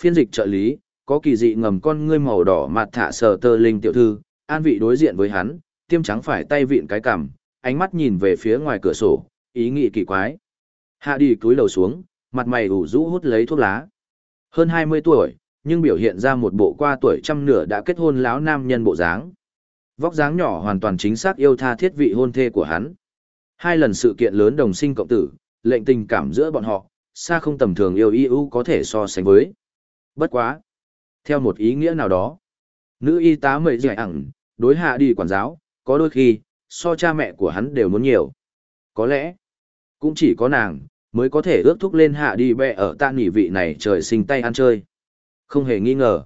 Phiên dịch trợ lý, có kỳ dị ngầm con ngươi màu đỏ mặt thả sờ tơ linh tiểu thư, an vị đối diện với hắn, tiêm trắng phải tay vịn cái cằm, ánh mắt nhìn về phía ngoài cửa sổ, ý nghĩ kỳ quái. Hạ đi túi đầu xuống, mặt mày ủ rũ hút lấy thuốc lá. Hơn 20 tuổi, nhưng biểu hiện ra một bộ qua tuổi trăm nửa đã kết hôn lão nam nhân bộ dáng. Vóc dáng nhỏ hoàn toàn chính xác yêu tha thiết vị hôn thê của hắn. Hai lần sự kiện lớn đồng sinh cộng tử, lệnh tình cảm giữa bọn họ, xa không tầm thường yêu yêu có thể so sánh với. Bất quá. Theo một ý nghĩa nào đó, nữ y tá mệ dạy ẳng, đối hạ đi quản giáo, có đôi khi, so cha mẹ của hắn đều muốn nhiều. Có lẽ, cũng chỉ có nàng, mới có thể ước thúc lên hạ đi bẹ ở tạ nghỉ vị này trời sinh tay ăn chơi. Không hề nghi ngờ.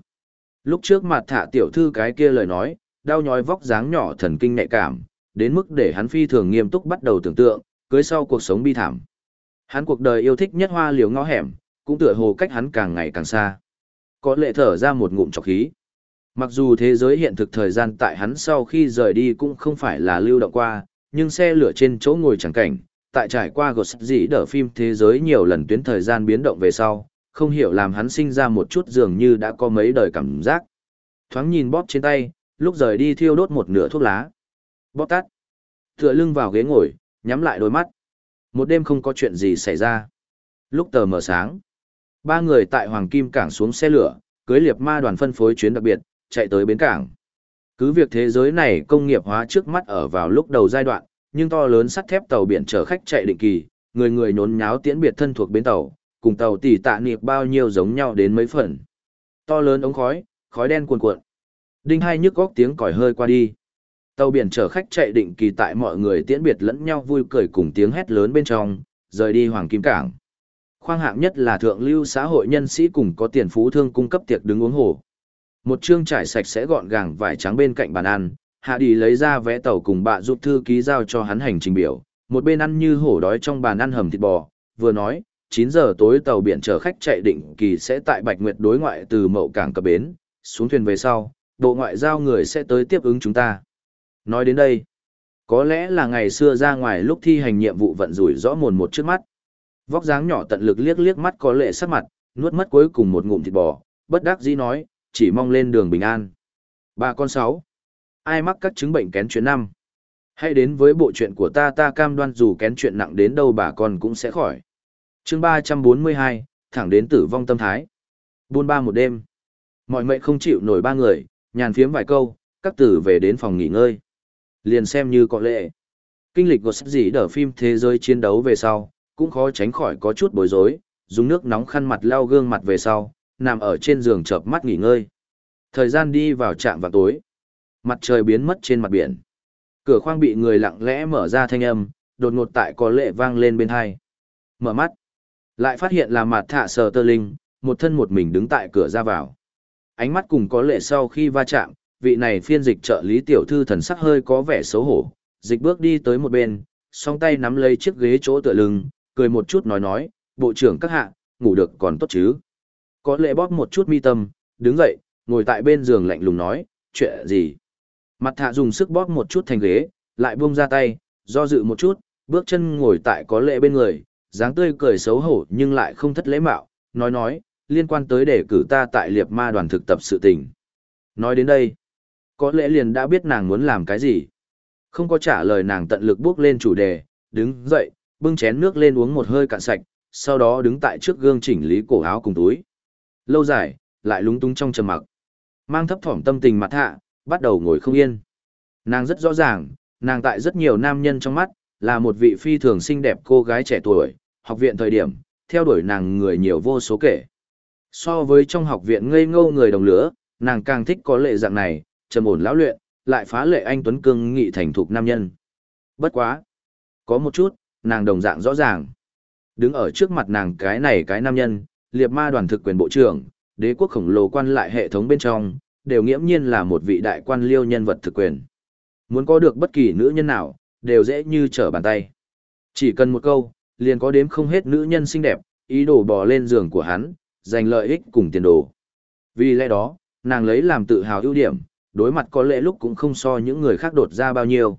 Lúc trước mặt thả tiểu thư cái kia lời nói, đau nhói vóc dáng nhỏ thần kinh nhạy cảm, đến mức để hắn phi thường nghiêm túc bắt đầu tưởng tượng, cưới sau cuộc sống bi thảm. Hắn cuộc đời yêu thích nhất hoa liều ngõ hẻm, cũng tựa hồ cách hắn càng ngày càng xa. Có lệ thở ra một ngụm trọc khí. Mặc dù thế giới hiện thực thời gian tại hắn sau khi rời đi cũng không phải là lưu động qua, nhưng xe lửa trên chỗ ngồi chẳng cảnh, tại trải qua gột dĩ đỡ phim thế giới nhiều lần tuyến thời gian biến động về sau, không hiểu làm hắn sinh ra một chút dường như đã có mấy đời cảm giác. Thoáng nhìn bóp trên tay, lúc rời đi thiêu đốt một nửa thuốc lá. Bóp tắt. Tựa lưng vào ghế ngồi, nhắm lại đôi mắt. Một đêm không có chuyện gì xảy ra. Lúc tờ mờ sáng, ba người tại Hoàng Kim Cảng xuống xe lửa, cưới liệp ma đoàn phân phối chuyến đặc biệt, chạy tới bến cảng. Cứ việc thế giới này công nghiệp hóa trước mắt ở vào lúc đầu giai đoạn, nhưng to lớn sắt thép tàu biển chở khách chạy định kỳ, người người nhốn nháo tiễn biệt thân thuộc bến tàu, cùng tàu tỷ tạ niệm bao nhiêu giống nhau đến mấy phần. To lớn ống khói, khói đen cuồn cuộn. Đinh hai nhức góc tiếng còi hơi qua đi. Tàu biển chở khách chạy định kỳ tại mọi người tiễn biệt lẫn nhau vui cười cùng tiếng hét lớn bên trong, rời đi Hoàng Kim Cảng. Khoang hạng nhất là thượng lưu xã hội nhân sĩ cùng có tiền phú thương cung cấp tiệc đứng uống hồ. Một chương trải sạch sẽ gọn gàng vải trắng bên cạnh bàn ăn, Hạ Đi lấy ra vé tàu cùng bạ giúp thư ký giao cho hắn hành trình biểu, một bên ăn như hổ đói trong bàn ăn hầm thịt bò, vừa nói, 9 giờ tối tàu biển chở khách chạy định kỳ sẽ tại Bạch Nguyệt đối ngoại từ mậu cảng cập bến, xuống thuyền về sau, bộ ngoại giao người sẽ tới tiếp ứng chúng ta. Nói đến đây, có lẽ là ngày xưa ra ngoài lúc thi hành nhiệm vụ vận rủi rõ mồn một trước mắt. Vóc dáng nhỏ tận lực liếc liếc mắt có lệ sắc mặt, nuốt mất cuối cùng một ngụm thịt bò, bất đắc dĩ nói, chỉ mong lên đường bình an. bà con sáu. Ai mắc các chứng bệnh kén chuyện năm? Hãy đến với bộ chuyện của ta ta cam đoan dù kén chuyện nặng đến đâu bà con cũng sẽ khỏi chương ba trăm bốn mươi hai, thẳng đến tử vong tâm thái. Buôn ba một đêm. Mọi mệnh không chịu nổi ba người, nhàn phiếm vài câu, các tử về đến phòng nghỉ ngơi. Liền xem như có lệ. Kinh lịch của sách gì đỡ phim thế giới chiến đấu về sau, cũng khó tránh khỏi có chút bối rối, dùng nước nóng khăn mặt lau gương mặt về sau, nằm ở trên giường chợp mắt nghỉ ngơi. Thời gian đi vào trạm vào tối. Mặt trời biến mất trên mặt biển. Cửa khoang bị người lặng lẽ mở ra thanh âm, đột ngột tại có lệ vang lên bên hai. Mở mắt. Lại phát hiện là mặt thạ sờ tơ linh, một thân một mình đứng tại cửa ra vào. Ánh mắt cùng có lệ sau khi va chạm, vị này phiên dịch trợ lý tiểu thư thần sắc hơi có vẻ xấu hổ, dịch bước đi tới một bên, song tay nắm lấy chiếc ghế chỗ tựa lưng, cười một chút nói nói, bộ trưởng các hạ, ngủ được còn tốt chứ. Có lệ bóp một chút mi tâm, đứng dậy, ngồi tại bên giường lạnh lùng nói, chuyện gì? Mặt thạ dùng sức bóp một chút thành ghế, lại buông ra tay, do dự một chút, bước chân ngồi tại có lệ bên người, dáng tươi cười xấu hổ nhưng lại không thất lễ mạo, nói nói, liên quan tới đề cử ta tại liệp ma đoàn thực tập sự tình. Nói đến đây, có lẽ liền đã biết nàng muốn làm cái gì. Không có trả lời nàng tận lực bước lên chủ đề, đứng dậy, bưng chén nước lên uống một hơi cạn sạch, sau đó đứng tại trước gương chỉnh lý cổ áo cùng túi. Lâu dài, lại lúng túng trong trầm mặc. Mang thấp thỏm tâm tình mặt hạ, bắt đầu ngồi không yên. Nàng rất rõ ràng, nàng tại rất nhiều nam nhân trong mắt, là một vị phi thường xinh đẹp cô gái trẻ tuổi, học viện thời điểm, theo đuổi nàng người nhiều vô số kể. So với trong học viện ngây ngô người đồng lứa, nàng càng thích có lệ dạng này, trầm ổn lão luyện, lại phá lệ anh Tuấn Cương nghị thành thục nam nhân. Bất quá. Có một chút, nàng đồng dạng rõ ràng. Đứng ở trước mặt nàng cái này cái nam nhân, liệt ma đoàn thực quyền bộ trưởng, đế quốc khổng lồ quan lại hệ thống bên trong, đều nghiễm nhiên là một vị đại quan liêu nhân vật thực quyền. Muốn có được bất kỳ nữ nhân nào, đều dễ như trở bàn tay. Chỉ cần một câu, liền có đếm không hết nữ nhân xinh đẹp, ý đồ bò lên giường của hắn, giành lợi ích cùng tiền đồ. Vì lẽ đó, nàng lấy làm tự hào ưu điểm, đối mặt có lẽ lúc cũng không so những người khác đột ra bao nhiêu.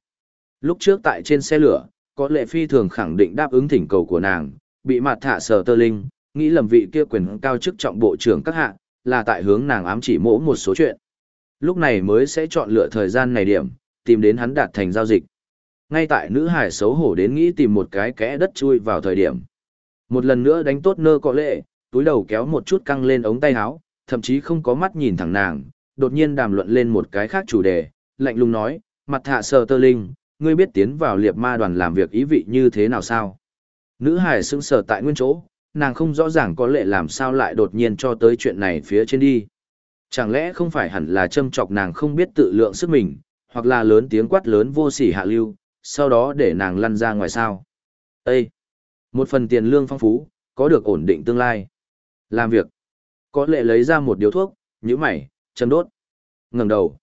Lúc trước tại trên xe lửa, có lẽ phi thường khẳng định đáp ứng thỉnh cầu của nàng, bị mặt thả sờ tơ linh, nghĩ lầm vị kia quyền cao chức trọng bộ trưởng các hạ, là tại hướng nàng ám chỉ mỗ một số chuyện. Lúc này mới sẽ chọn lựa thời gian này điểm, tìm đến hắn đạt thành giao dịch. Ngay tại nữ hải xấu hổ đến nghĩ tìm một cái kẽ đất chui vào thời điểm. Một lần nữa đánh tốt nơ có lệ, túi đầu kéo một chút căng lên ống tay áo, thậm chí không có mắt nhìn thẳng nàng, đột nhiên đàm luận lên một cái khác chủ đề, lạnh lùng nói, mặt hạ sờ tơ linh, ngươi biết tiến vào liệp ma đoàn làm việc ý vị như thế nào sao? Nữ hải sững sờ tại nguyên chỗ, nàng không rõ ràng có lệ làm sao lại đột nhiên cho tới chuyện này phía trên đi. Chẳng lẽ không phải hẳn là châm chọc nàng không biết tự lượng sức mình, hoặc là lớn tiếng quát lớn vô sỉ hạ lưu, sau đó để nàng lăn ra ngoài sao. Ê! Một phần tiền lương phong phú, có được ổn định tương lai. Làm việc. Có lệ lấy ra một điếu thuốc, nhíu mày, châm đốt. ngẩng đầu.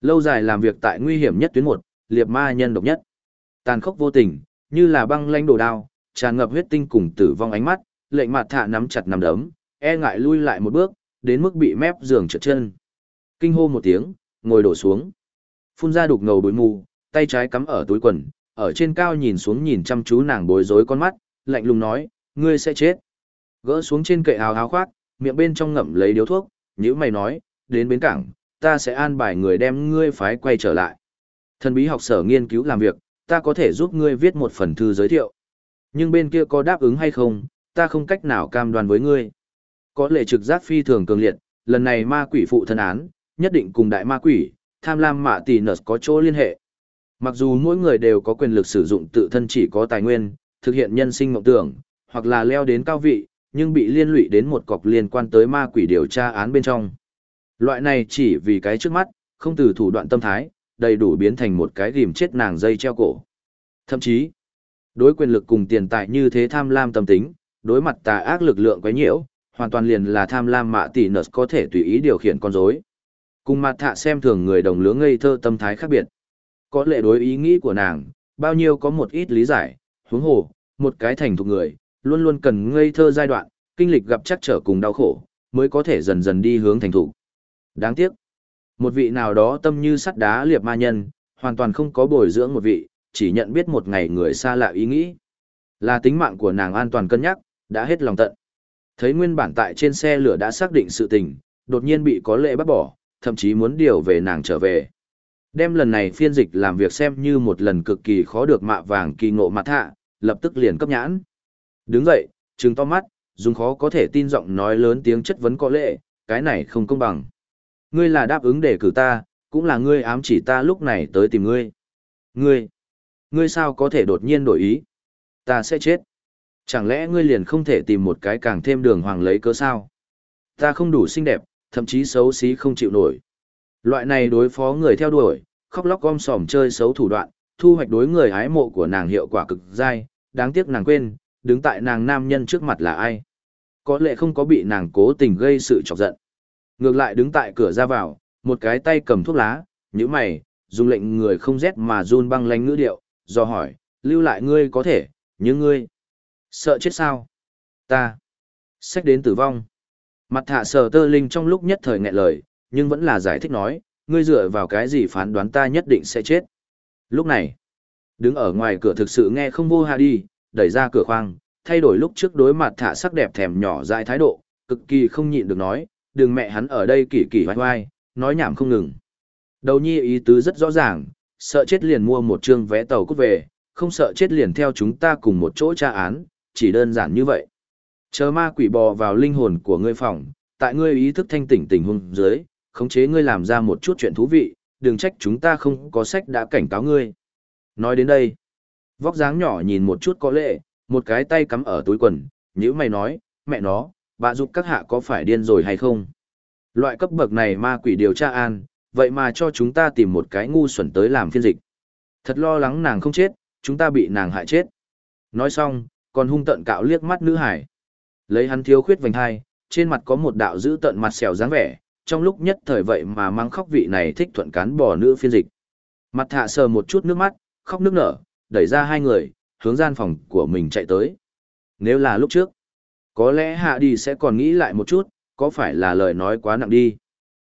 Lâu dài làm việc tại nguy hiểm nhất tuyến một, liệt ma nhân độc nhất. Tàn khốc vô tình, như là băng lanh đồ đao, tràn ngập huyết tinh cùng tử vong ánh mắt, lệnh mặt thạ nắm chặt nắm đấm, e ngại lui lại một bước, đến mức bị mép giường trượt chân. Kinh hô một tiếng, ngồi đổ xuống. Phun ra đục ngầu bối mù, tay trái cắm ở túi quần, ở trên cao nhìn xuống nhìn chăm chú nàng bối rối con mắt, lạnh lùng nói, ngươi sẽ chết. Gỡ xuống trên kệ áo áo khoác, miệng bên trong ngậm lấy điếu thuốc, nhữ mày nói, đến bến cảng, ta sẽ an bài người đem ngươi phái quay trở lại. Thần bí học sở nghiên cứu làm việc, ta có thể giúp ngươi viết một phần thư giới thiệu. Nhưng bên kia có đáp ứng hay không, ta không cách nào cam đoan với ngươi. Có lệ trực giác phi thường cường liệt, lần này ma quỷ phụ thân án, nhất định cùng đại ma quỷ, tham lam mạ tỷ nợ có chỗ liên hệ. Mặc dù mỗi người đều có quyền lực sử dụng tự thân chỉ có tài nguyên, thực hiện nhân sinh mộng tưởng, hoặc là leo đến cao vị, nhưng bị liên lụy đến một cọc liên quan tới ma quỷ điều tra án bên trong. Loại này chỉ vì cái trước mắt, không từ thủ đoạn tâm thái, đầy đủ biến thành một cái ghim chết nàng dây treo cổ. Thậm chí, đối quyền lực cùng tiền tài như thế tham lam tâm tính, đối mặt tà ác lực lượng quấy nhiễu, hoàn toàn liền là tham lam mạ tỷ nợ có thể tùy ý điều khiển con rối. Cùng mặt thạ xem thường người đồng lứa ngây thơ tâm thái khác biệt. Có lệ đối ý nghĩ của nàng, bao nhiêu có một ít lý giải, huống hồ, một cái thành thục người, luôn luôn cần ngây thơ giai đoạn, kinh lịch gặp chắc trở cùng đau khổ, mới có thể dần dần đi hướng thành thục. Đáng tiếc, một vị nào đó tâm như sắt đá liệp ma nhân, hoàn toàn không có bồi dưỡng một vị, chỉ nhận biết một ngày người xa lạ ý nghĩ. Là tính mạng của nàng an toàn cân nhắc, đã hết lòng tận. Thấy nguyên bản tại trên xe lửa đã xác định sự tình, đột nhiên bị có lệ bắt bỏ, thậm chí muốn điều về nàng trở về. Đem lần này phiên dịch làm việc xem như một lần cực kỳ khó được mạ vàng kỳ ngộ mặt hạ, lập tức liền cấp nhãn. Đứng dậy, trừng to mắt, dùng khó có thể tin giọng nói lớn tiếng chất vấn có lệ, cái này không công bằng. Ngươi là đáp ứng để cử ta, cũng là ngươi ám chỉ ta lúc này tới tìm ngươi. Ngươi, ngươi sao có thể đột nhiên đổi ý? Ta sẽ chết. Chẳng lẽ ngươi liền không thể tìm một cái càng thêm đường hoàng lấy cớ sao? Ta không đủ xinh đẹp, thậm chí xấu xí không chịu nổi. Loại này đối phó người theo đuổi, khóc lóc gom sòm chơi xấu thủ đoạn, thu hoạch đối người hái mộ của nàng hiệu quả cực dai, đáng tiếc nàng quên, đứng tại nàng nam nhân trước mặt là ai. Có lẽ không có bị nàng cố tình gây sự chọc giận. Ngược lại đứng tại cửa ra vào, một cái tay cầm thuốc lá, như mày, dùng lệnh người không rét mà run băng lánh ngữ điệu, do hỏi, lưu lại ngươi có thể, nhưng ngươi, sợ chết sao? Ta, sách đến tử vong. Mặt thạ sở tơ linh trong lúc nhất thời nghẹn lời, nhưng vẫn là giải thích nói, ngươi dựa vào cái gì phán đoán ta nhất định sẽ chết. Lúc này, đứng ở ngoài cửa thực sự nghe không vô hạ đi, đẩy ra cửa khoang, thay đổi lúc trước đối mặt thả sắc đẹp thèm nhỏ dại thái độ, cực kỳ không nhịn được nói, đừng mẹ hắn ở đây kỳ kỳ hoài hoài, nói nhảm không ngừng. Đầu nhi ý tứ rất rõ ràng, sợ chết liền mua một chương vé tàu cút về, không sợ chết liền theo chúng ta cùng một chỗ tra án, chỉ đơn giản như vậy. Chờ ma quỷ bò vào linh hồn của ngươi phòng, tại ngươi ý thức thanh tỉnh tình huống dưới, khống chế ngươi làm ra một chút chuyện thú vị, đừng trách chúng ta không có sách đã cảnh cáo ngươi. Nói đến đây, vóc dáng nhỏ nhìn một chút có lệ, một cái tay cắm ở túi quần, nhữ mày nói, mẹ nó, bà giúp các hạ có phải điên rồi hay không? Loại cấp bậc này ma quỷ điều tra an, vậy mà cho chúng ta tìm một cái ngu xuẩn tới làm phiên dịch. Thật lo lắng nàng không chết, chúng ta bị nàng hại chết. Nói xong, còn hung tận cạo liếc mắt nữ hải. Lấy hắn thiếu khuyết vành hai, trên mặt có một đạo giữ tận mặt xèo dáng vẻ, trong lúc nhất thời vậy mà mang khóc vị này thích thuận cán bò nữ phiên dịch. Mặt hạ sờ một chút nước mắt, khóc nước nở, đẩy ra hai người, hướng gian phòng của mình chạy tới. Nếu là lúc trước, có lẽ hạ đi sẽ còn nghĩ lại một chút, có phải là lời nói quá nặng đi.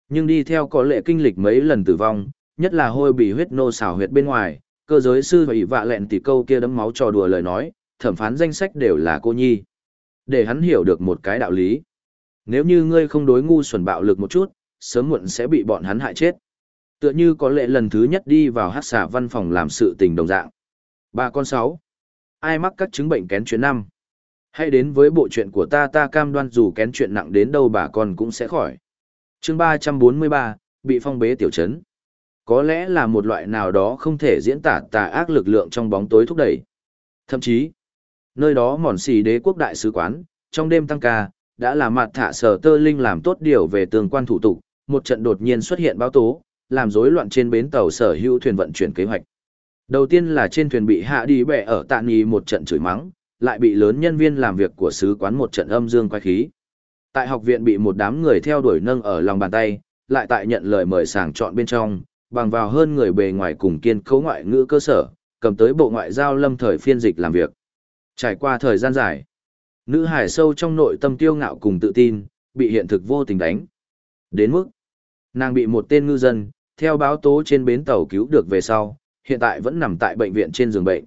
Nhưng đi theo có lệ kinh lịch mấy lần tử vong, nhất là hôi bị huyết nô xào huyết bên ngoài, cơ giới sư và ỷ vạ lẹn tỷ câu kia đấm máu trò đùa lời nói, thẩm phán danh sách đều là cô nhi. Để hắn hiểu được một cái đạo lý. Nếu như ngươi không đối ngu xuẩn bạo lực một chút, sớm muộn sẽ bị bọn hắn hại chết. Tựa như có lệ lần thứ nhất đi vào hát xà văn phòng làm sự tình đồng dạng. Ba con sáu. Ai mắc các chứng bệnh kén chuyện năm? Hãy đến với bộ chuyện của ta ta cam đoan dù kén chuyện nặng đến đâu bà con cũng sẽ khỏi. chương ba trăm bốn mươi ba bị phong bế tiểu chấn. Có lẽ là một loại nào đó không thể diễn tả tà ác lực lượng trong bóng tối thúc đẩy. Thậm chí, Nơi đó mòn xì đế quốc đại sứ quán, trong đêm tăng ca, đã là mặt thả sở tơ linh làm tốt điều về tương quan thủ tục, một trận đột nhiên xuất hiện báo tố, làm rối loạn trên bến tàu sở hữu thuyền vận chuyển kế hoạch. Đầu tiên là trên thuyền bị hạ đi bẻ ở tạ nghi một trận chửi mắng, lại bị lớn nhân viên làm việc của sứ quán một trận âm dương quay khí. Tại học viện bị một đám người theo đuổi nâng ở lòng bàn tay, lại tại nhận lời mời sàng chọn bên trong, bằng vào hơn người bề ngoài cùng kiên cấu ngoại ngữ cơ sở, cầm tới bộ ngoại giao lâm thời phiên dịch làm việc. Trải qua thời gian dài, nữ hải sâu trong nội tâm tiêu ngạo cùng tự tin, bị hiện thực vô tình đánh. Đến mức, nàng bị một tên ngư dân, theo báo tố trên bến tàu cứu được về sau, hiện tại vẫn nằm tại bệnh viện trên giường bệnh.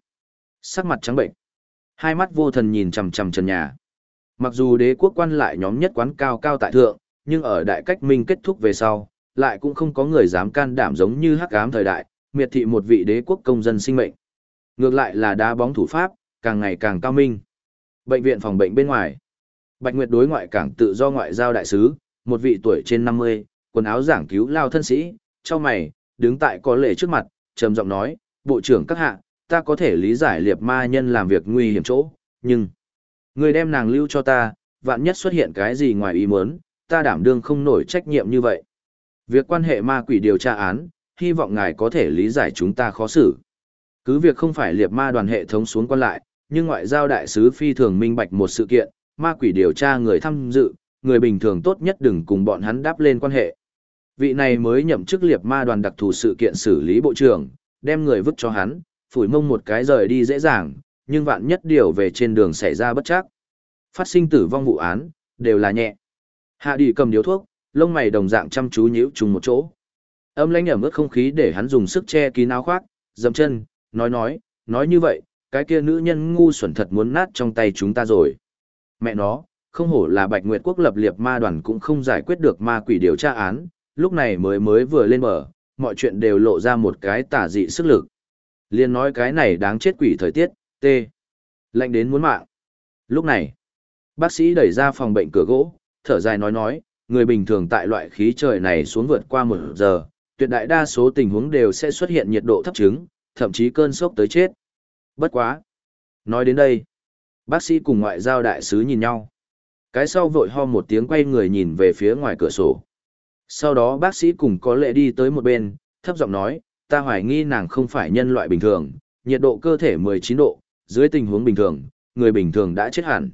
Sắc mặt trắng bệnh, hai mắt vô thần nhìn chằm chằm trần nhà. Mặc dù đế quốc quan lại nhóm nhất quán cao cao tại thượng, nhưng ở đại cách minh kết thúc về sau, lại cũng không có người dám can đảm giống như hắc ám thời đại, miệt thị một vị đế quốc công dân sinh mệnh. Ngược lại là đá bóng thủ pháp, càng ngày càng cao minh. Bệnh viện phòng bệnh bên ngoài. Bạch Nguyệt đối ngoại cảng tự do ngoại giao đại sứ, một vị tuổi trên 50, quần áo giảng cứu lao thân sĩ, cho mày, đứng tại có lệ trước mặt, trầm giọng nói, bộ trưởng các hạ, ta có thể lý giải liệt ma nhân làm việc nguy hiểm chỗ, nhưng, người đem nàng lưu cho ta, vạn nhất xuất hiện cái gì ngoài ý muốn, ta đảm đương không nổi trách nhiệm như vậy. Việc quan hệ ma quỷ điều tra án, hy vọng ngài có thể lý giải chúng ta khó xử. Cứ việc không phải liệt ma đoàn hệ thống xuống quan lại, nhưng ngoại giao đại sứ phi thường minh bạch một sự kiện, ma quỷ điều tra người tham dự, người bình thường tốt nhất đừng cùng bọn hắn đáp lên quan hệ. Vị này mới nhậm chức liệt ma đoàn đặc thù sự kiện xử lý bộ trưởng, đem người vứt cho hắn, phủi mông một cái rời đi dễ dàng, nhưng vạn nhất điều về trên đường xảy ra bất chắc. Phát sinh tử vong vụ án, đều là nhẹ. Hạ đi cầm điếu thuốc, lông mày đồng dạng chăm chú nhíu chung một chỗ. Âm lãnh ẩm ướt không khí để hắn dùng sức che kín áo khoác, dầm chân, nói nói, nói như vậy, cái kia nữ nhân ngu xuẩn thật muốn nát trong tay chúng ta rồi. Mẹ nó, không hổ là Bạch Nguyệt Quốc lập liệt ma đoàn cũng không giải quyết được ma quỷ điều tra án, lúc này mới mới vừa lên bờ, mọi chuyện đều lộ ra một cái tả dị sức lực. Liên nói cái này đáng chết quỷ thời tiết, t. Lạnh đến muốn mạng. Lúc này, bác sĩ đẩy ra phòng bệnh cửa gỗ, thở dài nói nói, người bình thường tại loại khí trời này xuống vượt qua một giờ, tuyệt đại đa số tình huống đều sẽ xuất hiện nhiệt độ thấp chứng, thậm chí cơn sốc tới chết. Bất quá. Nói đến đây, bác sĩ cùng ngoại giao đại sứ nhìn nhau. Cái sau vội ho một tiếng quay người nhìn về phía ngoài cửa sổ. Sau đó bác sĩ cùng có lệ đi tới một bên, thấp giọng nói, ta hoài nghi nàng không phải nhân loại bình thường, nhiệt độ cơ thể 19 độ, dưới tình huống bình thường, người bình thường đã chết hẳn.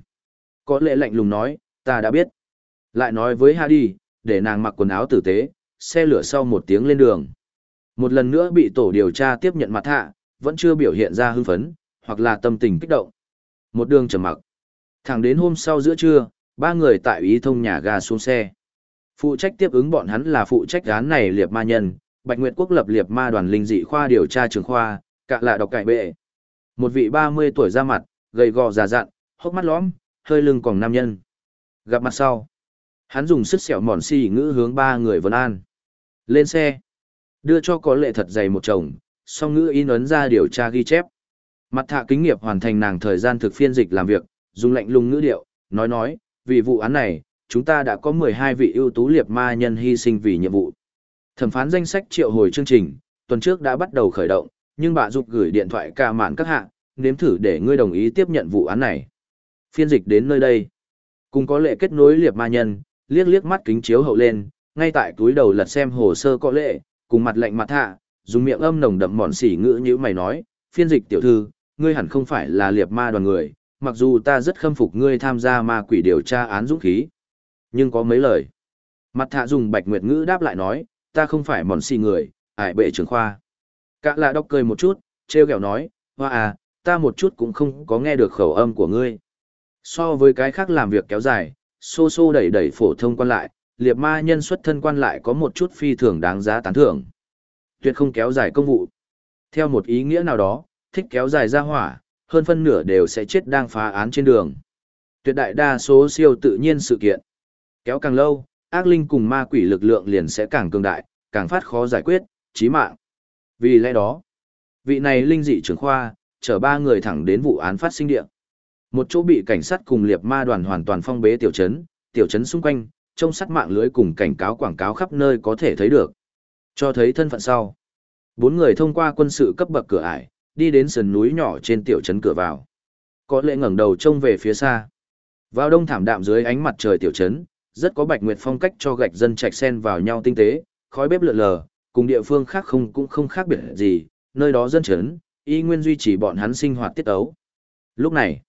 Có lệ lạnh lùng nói, ta đã biết. Lại nói với Hadi, để nàng mặc quần áo tử tế, xe lửa sau một tiếng lên đường. Một lần nữa bị tổ điều tra tiếp nhận mặt hạ, vẫn chưa biểu hiện ra hưng phấn, hoặc là tâm tình kích động. Một đường trầm mặc. Thẳng đến hôm sau giữa trưa, ba người tại ý thông nhà ga xuống xe. Phụ trách tiếp ứng bọn hắn là phụ trách án này liệp ma nhân, Bạch Nguyệt Quốc lập liệp ma đoàn linh dị khoa điều tra trường khoa, cạ lạ đọc cải bệ. Một vị 30 tuổi ra mặt, gầy gò già dặn, hốc mắt lõm, hơi lưng còn nam nhân. Gặp mặt sau, hắn dùng sức sẹo mòn xì ngữ hướng ba người vân an. Lên xe, đưa cho có lệ thật dày một chồng, song ngữ in ấn ra điều tra ghi chép. Mặt thạ kính nghiệp hoàn thành nàng thời gian thực phiên dịch làm việc, dùng lạnh lùng ngữ điệu, nói nói, vì vụ án này, chúng ta đã có 12 vị ưu tú liệt ma nhân hy sinh vì nhiệm vụ. Thẩm phán danh sách triệu hồi chương trình, tuần trước đã bắt đầu khởi động, nhưng bà dục gửi điện thoại ca mạn các hạ, nếm thử để ngươi đồng ý tiếp nhận vụ án này. Phiên dịch đến nơi đây. Cùng có lệ kết nối liệt ma nhân, liếc liếc mắt kính chiếu hậu lên, ngay tại túi đầu lật xem hồ sơ có lệ, cùng mặt lệnh mặt hạ, dùng miệng âm nồng đậm mòn xỉ ngữ như mày nói, phiên dịch tiểu thư, ngươi hẳn không phải là liệt ma đoàn người, mặc dù ta rất khâm phục ngươi tham gia ma quỷ điều tra án dũng khí. Nhưng có mấy lời. Mặt thạ dùng bạch nguyệt ngữ đáp lại nói, ta không phải mòn xỉ người, ải bệ trưởng khoa. Cả là đọc cười một chút, treo kẹo nói, hoa à, ta một chút cũng không có nghe được khẩu âm của ngươi. So với cái khác làm việc kéo dài, xô xô đẩy đẩy phổ thông quan lại, liệt ma nhân xuất thân quan lại có một chút phi thường đáng giá tán thưởng. Tuyệt không kéo dài công vụ. Theo một ý nghĩa nào đó, thích kéo dài ra hỏa, hơn phân nửa đều sẽ chết đang phá án trên đường. Tuyệt đại đa số siêu tự nhiên sự kiện. Kéo càng lâu, ác linh cùng ma quỷ lực lượng liền sẽ càng cường đại, càng phát khó giải quyết, chí mạng. Vì lẽ đó, vị này linh dị trưởng khoa, chở ba người thẳng đến vụ án phát sinh địa. Một chỗ bị cảnh sát cùng liệp ma đoàn hoàn toàn phong bế tiểu trấn, tiểu trấn xung quanh, trông sắt mạng lưới cùng cảnh cáo quảng cáo khắp nơi có thể thấy được. Cho thấy thân phận sau. Bốn người thông qua quân sự cấp bậc cửa ải, đi đến sườn núi nhỏ trên tiểu trấn cửa vào. Có lệ ngẩng đầu trông về phía xa. Vào đông thảm đạm dưới ánh mặt trời tiểu trấn, rất có bạch nguyệt phong cách cho gạch dân trạch sen vào nhau tinh tế, khói bếp lượn lờ, cùng địa phương khác không cũng không khác biệt gì, nơi đó dân trấn, y nguyên duy trì bọn hắn sinh hoạt tiết ấu. Lúc này,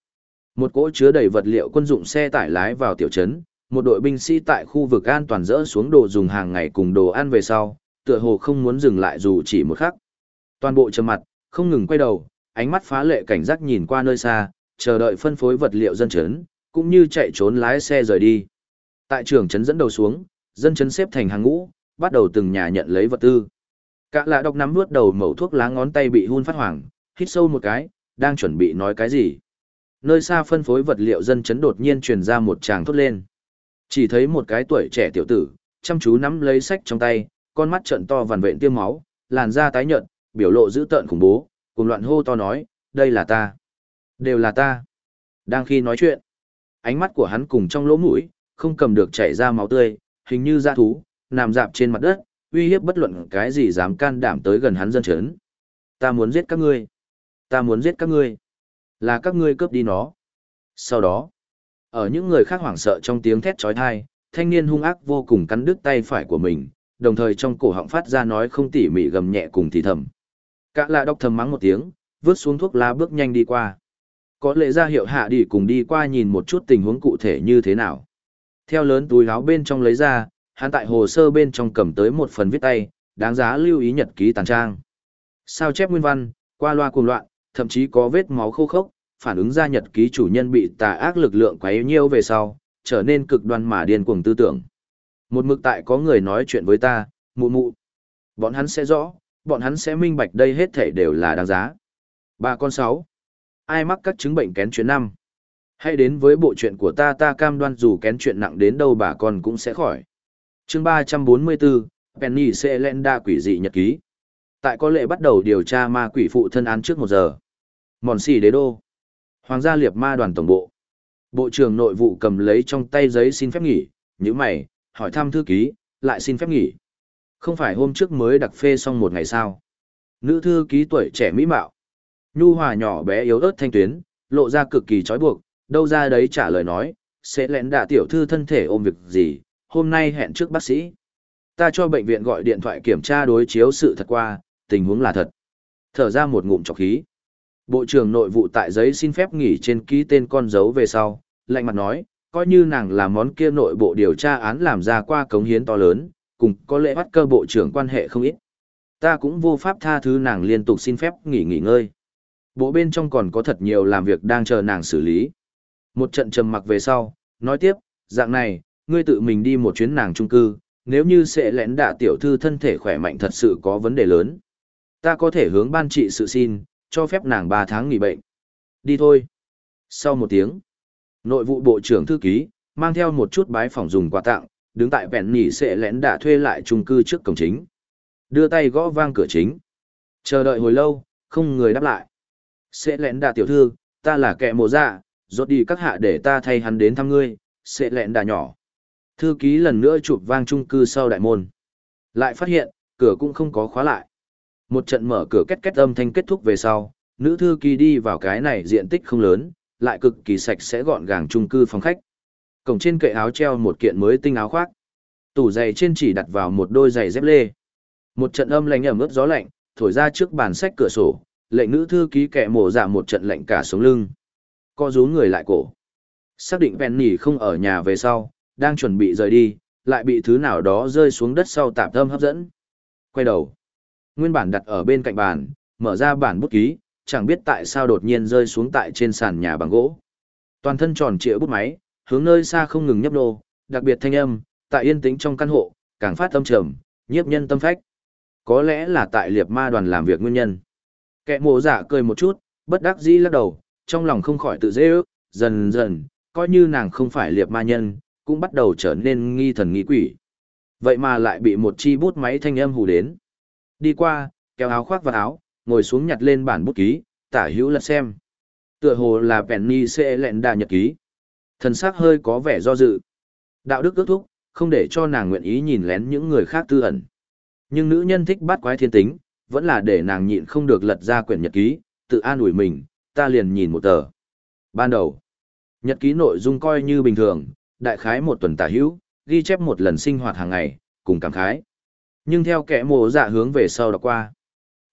một cỗ chứa đầy vật liệu quân dụng xe tải lái vào tiểu trấn, một đội binh sĩ tại khu vực an toàn dỡ xuống đồ dùng hàng ngày cùng đồ ăn về sau, tựa hồ không muốn dừng lại dù chỉ một khắc. Toàn bộ trầm mặt, không ngừng quay đầu, ánh mắt phá lệ cảnh giác nhìn qua nơi xa, chờ đợi phân phối vật liệu dân chấn, cũng như chạy trốn lái xe rời đi. Tại trường trấn dẫn đầu xuống, dân chấn xếp thành hàng ngũ, bắt đầu từng nhà nhận lấy vật tư. Cả lạ độc nắm nuốt đầu mẩu thuốc lá ngón tay bị hun phát hoảng, hít sâu một cái, đang chuẩn bị nói cái gì. Nơi xa phân phối vật liệu dân chấn đột nhiên truyền ra một tràng thốt lên. Chỉ thấy một cái tuổi trẻ tiểu tử, chăm chú nắm lấy sách trong tay, con mắt trận to vằn vện tiêm máu, làn da tái nhợt, biểu lộ dữ tợn khủng bố, cùng loạn hô to nói, đây là ta. Đều là ta. Đang khi nói chuyện, ánh mắt của hắn cùng trong lỗ mũi, không cầm được chảy ra máu tươi, hình như da thú, nằm dạp trên mặt đất, uy hiếp bất luận cái gì dám can đảm tới gần hắn dân chấn. Ta muốn giết các ngươi. Ta muốn giết các ngươi. Là các ngươi cướp đi nó. Sau đó, ở những người khác hoảng sợ trong tiếng thét trói thai, thanh niên hung ác vô cùng cắn đứt tay phải của mình, đồng thời trong cổ họng phát ra nói không tỉ mỉ gầm nhẹ cùng thì thầm. Cả lạ đọc thầm mắng một tiếng, vứt xuống thuốc lá bước nhanh đi qua. Có lệ ra hiệu hạ đi cùng đi qua nhìn một chút tình huống cụ thể như thế nào. Theo lớn túi áo bên trong lấy ra, hắn tại hồ sơ bên trong cầm tới một phần viết tay, đáng giá lưu ý nhật ký tàn trang. Sao chép nguyên văn, qua loa cuồng loạn, thậm chí có vết máu khô khốc, phản ứng ra nhật ký chủ nhân bị tà ác lực lượng quấy nhiêu về sau, trở nên cực đoan mà điên cuồng tư tưởng. Một mực tại có người nói chuyện với ta, mụ mụ. Bọn hắn sẽ rõ, bọn hắn sẽ minh bạch đây hết thể đều là đáng giá. Ba con sáu. Ai mắc các chứng bệnh kén chuyện năm? Hãy đến với bộ chuyện của ta ta cam đoan dù kén chuyện nặng đến đâu bà con cũng sẽ khỏi. chương 344, Penny Selenda quỷ dị nhật ký. Tại có lệ bắt đầu điều tra ma quỷ phụ thân án trước một giờ. Mòn xì đế đô. Hoàng gia liệt ma đoàn tổng bộ. Bộ trưởng nội vụ cầm lấy trong tay giấy xin phép nghỉ, như mày, hỏi thăm thư ký, lại xin phép nghỉ. Không phải hôm trước mới đặc phê xong một ngày sao. Nữ thư ký tuổi trẻ mỹ mạo. Nhu hòa nhỏ bé yếu ớt thanh tuyến, lộ ra cực kỳ trói buộc, đâu ra đấy trả lời nói, sẽ lén đạ tiểu thư thân thể ôm việc gì, hôm nay hẹn trước bác sĩ. Ta cho bệnh viện gọi điện thoại kiểm tra đối chiếu sự thật qua, tình huống là thật. Thở ra một ngụm trọc khí. Bộ trưởng nội vụ tại giấy xin phép nghỉ trên ký tên con dấu về sau, lạnh mặt nói, coi như nàng là món kia nội bộ điều tra án làm ra qua cống hiến to lớn, cùng có lẽ bắt cơ bộ trưởng quan hệ không ít. Ta cũng vô pháp tha thứ nàng liên tục xin phép nghỉ nghỉ ngơi. Bộ bên trong còn có thật nhiều làm việc đang chờ nàng xử lý. Một trận trầm mặc về sau, nói tiếp, dạng này, ngươi tự mình đi một chuyến nàng trung cư, nếu như sẽ lén đạ tiểu thư thân thể khỏe mạnh thật sự có vấn đề lớn. Ta có thể hướng ban trị sự xin, cho phép nàng 3 tháng nghỉ bệnh. Đi thôi. Sau một tiếng, nội vụ bộ trưởng thư ký, mang theo một chút bái phòng dùng quà tặng, đứng tại vẹn nỉ sẽ lén đã thuê lại trung cư trước cổng chính. Đưa tay gõ vang cửa chính. Chờ đợi hồi lâu, không người đáp lại. Sẽ lén đã tiểu thư, ta là kẻ mộ dạ, rốt đi các hạ để ta thay hắn đến thăm ngươi, sẽ lén đã nhỏ. Thư ký lần nữa chụp vang trung cư sau đại môn. Lại phát hiện, cửa cũng không có khóa lại. Một trận mở cửa kết kết âm thanh kết thúc về sau, nữ thư ký đi vào cái này diện tích không lớn, lại cực kỳ sạch sẽ gọn gàng chung cư phòng khách. Cổng trên kệ áo treo một kiện mới tinh áo khoác. Tủ giày trên chỉ đặt vào một đôi giày dép lê. Một trận âm lạnh ẩm ướt gió lạnh, thổi ra trước bàn sách cửa sổ, lệnh nữ thư ký kẻ mổ dạ một trận lạnh cả sống lưng. Co rú người lại cổ. Xác định Penny không ở nhà về sau, đang chuẩn bị rời đi, lại bị thứ nào đó rơi xuống đất sau tạm thâm hấp dẫn. Quay đầu. Nguyên bản đặt ở bên cạnh bàn, mở ra bản bút ký, chẳng biết tại sao đột nhiên rơi xuống tại trên sàn nhà bằng gỗ. Toàn thân tròn trịa bút máy, hướng nơi xa không ngừng nhấp nô, đặc biệt thanh âm, tại yên tĩnh trong căn hộ, càng phát âm trầm, nhiếp nhân tâm phách. Có lẽ là tại liệt ma đoàn làm việc nguyên nhân. Kẻ mộ giả cười một chút, bất đắc dĩ lắc đầu, trong lòng không khỏi tự dễ ước, dần dần, coi như nàng không phải liệt ma nhân, cũng bắt đầu trở nên nghi thần nghi quỷ. Vậy mà lại bị một chi bút máy thanh âm hù đến. Đi qua, kéo áo khoác vào áo, ngồi xuống nhặt lên bản bút ký, tả hữu lật xem. Tựa hồ là Penny sẽ lẹn đà nhật ký. Thần sắc hơi có vẻ do dự. Đạo đức ước thúc, không để cho nàng nguyện ý nhìn lén những người khác tư ẩn. Nhưng nữ nhân thích bắt quái thiên tính, vẫn là để nàng nhịn không được lật ra quyển nhật ký, tự an ủi mình, ta liền nhìn một tờ. Ban đầu, nhật ký nội dung coi như bình thường, đại khái một tuần tả hữu, ghi chép một lần sinh hoạt hàng ngày, cùng cảm khái. Nhưng theo kẻ mồ dạ hướng về sau đọc qua.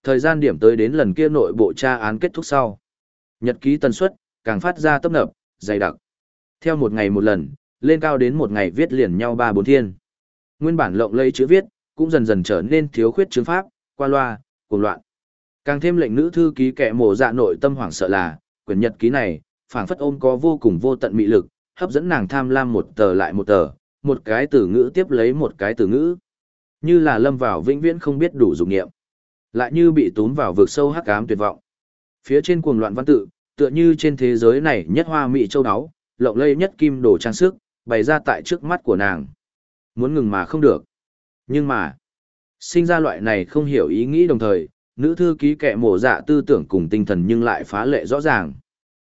Thời gian điểm tới đến lần kia nội bộ tra án kết thúc sau. Nhật ký tần suất, càng phát ra tấp nập, dày đặc. Theo một ngày một lần, lên cao đến một ngày viết liền nhau ba bốn thiên. Nguyên bản lộng lấy chữ viết, cũng dần dần trở nên thiếu khuyết chứng pháp, qua loa, cuồng loạn. Càng thêm lệnh nữ thư ký kẻ mổ dạ nội tâm hoảng sợ là, quyển nhật ký này, phảng phất ôm có vô cùng vô tận mị lực, hấp dẫn nàng tham lam một tờ lại một tờ, một cái từ ngữ tiếp lấy một cái từ ngữ. Như là lâm vào vĩnh viễn không biết đủ dụng nghiệm. Lại như bị tún vào vực sâu hắc ám tuyệt vọng. Phía trên cuồng loạn văn tự, tựa như trên thế giới này nhất hoa mỹ châu đáo lộng lây nhất kim đồ trang sức, bày ra tại trước mắt của nàng. Muốn ngừng mà không được. Nhưng mà, sinh ra loại này không hiểu ý nghĩ đồng thời, nữ thư ký kẻ mổ dạ tư tưởng cùng tinh thần nhưng lại phá lệ rõ ràng.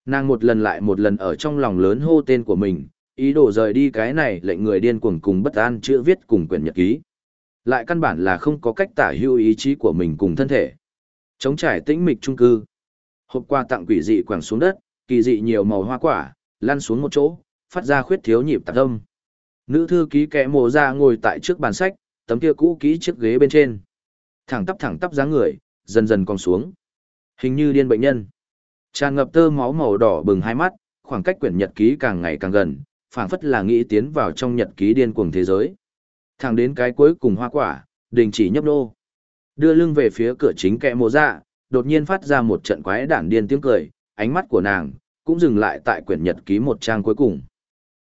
Nàng một lần lại một lần ở trong lòng lớn hô tên của mình, ý đồ rời đi cái này lệnh người điên cuồng cùng bất an chữa viết cùng quyển nhật ký. Lại căn bản là không có cách tả hữu ý chí của mình cùng thân thể. Chống trải tĩnh mịch trung cư. Hộp qua tặng quỷ dị quẳng xuống đất, kỳ dị nhiều màu hoa quả, lăn xuống một chỗ, phát ra khuyết thiếu nhịp tạc âm. Nữ thư ký kẽ mồ ra ngồi tại trước bàn sách, tấm kia cũ kỹ chiếc ghế bên trên. Thẳng tắp thẳng tắp dáng người, dần dần còn xuống. Hình như điên bệnh nhân. Tràn ngập tơ máu màu đỏ bừng hai mắt, khoảng cách quyển nhật ký càng ngày càng gần, phảng phất là nghĩ tiến vào trong nhật ký điên cuồng thế giới. Thẳng đến cái cuối cùng hoa quả, đình chỉ nhấp nô. Đưa lưng về phía cửa chính kẹ mồ dạ, đột nhiên phát ra một trận quái đản điên tiếng cười, ánh mắt của nàng, cũng dừng lại tại quyển nhật ký một trang cuối cùng.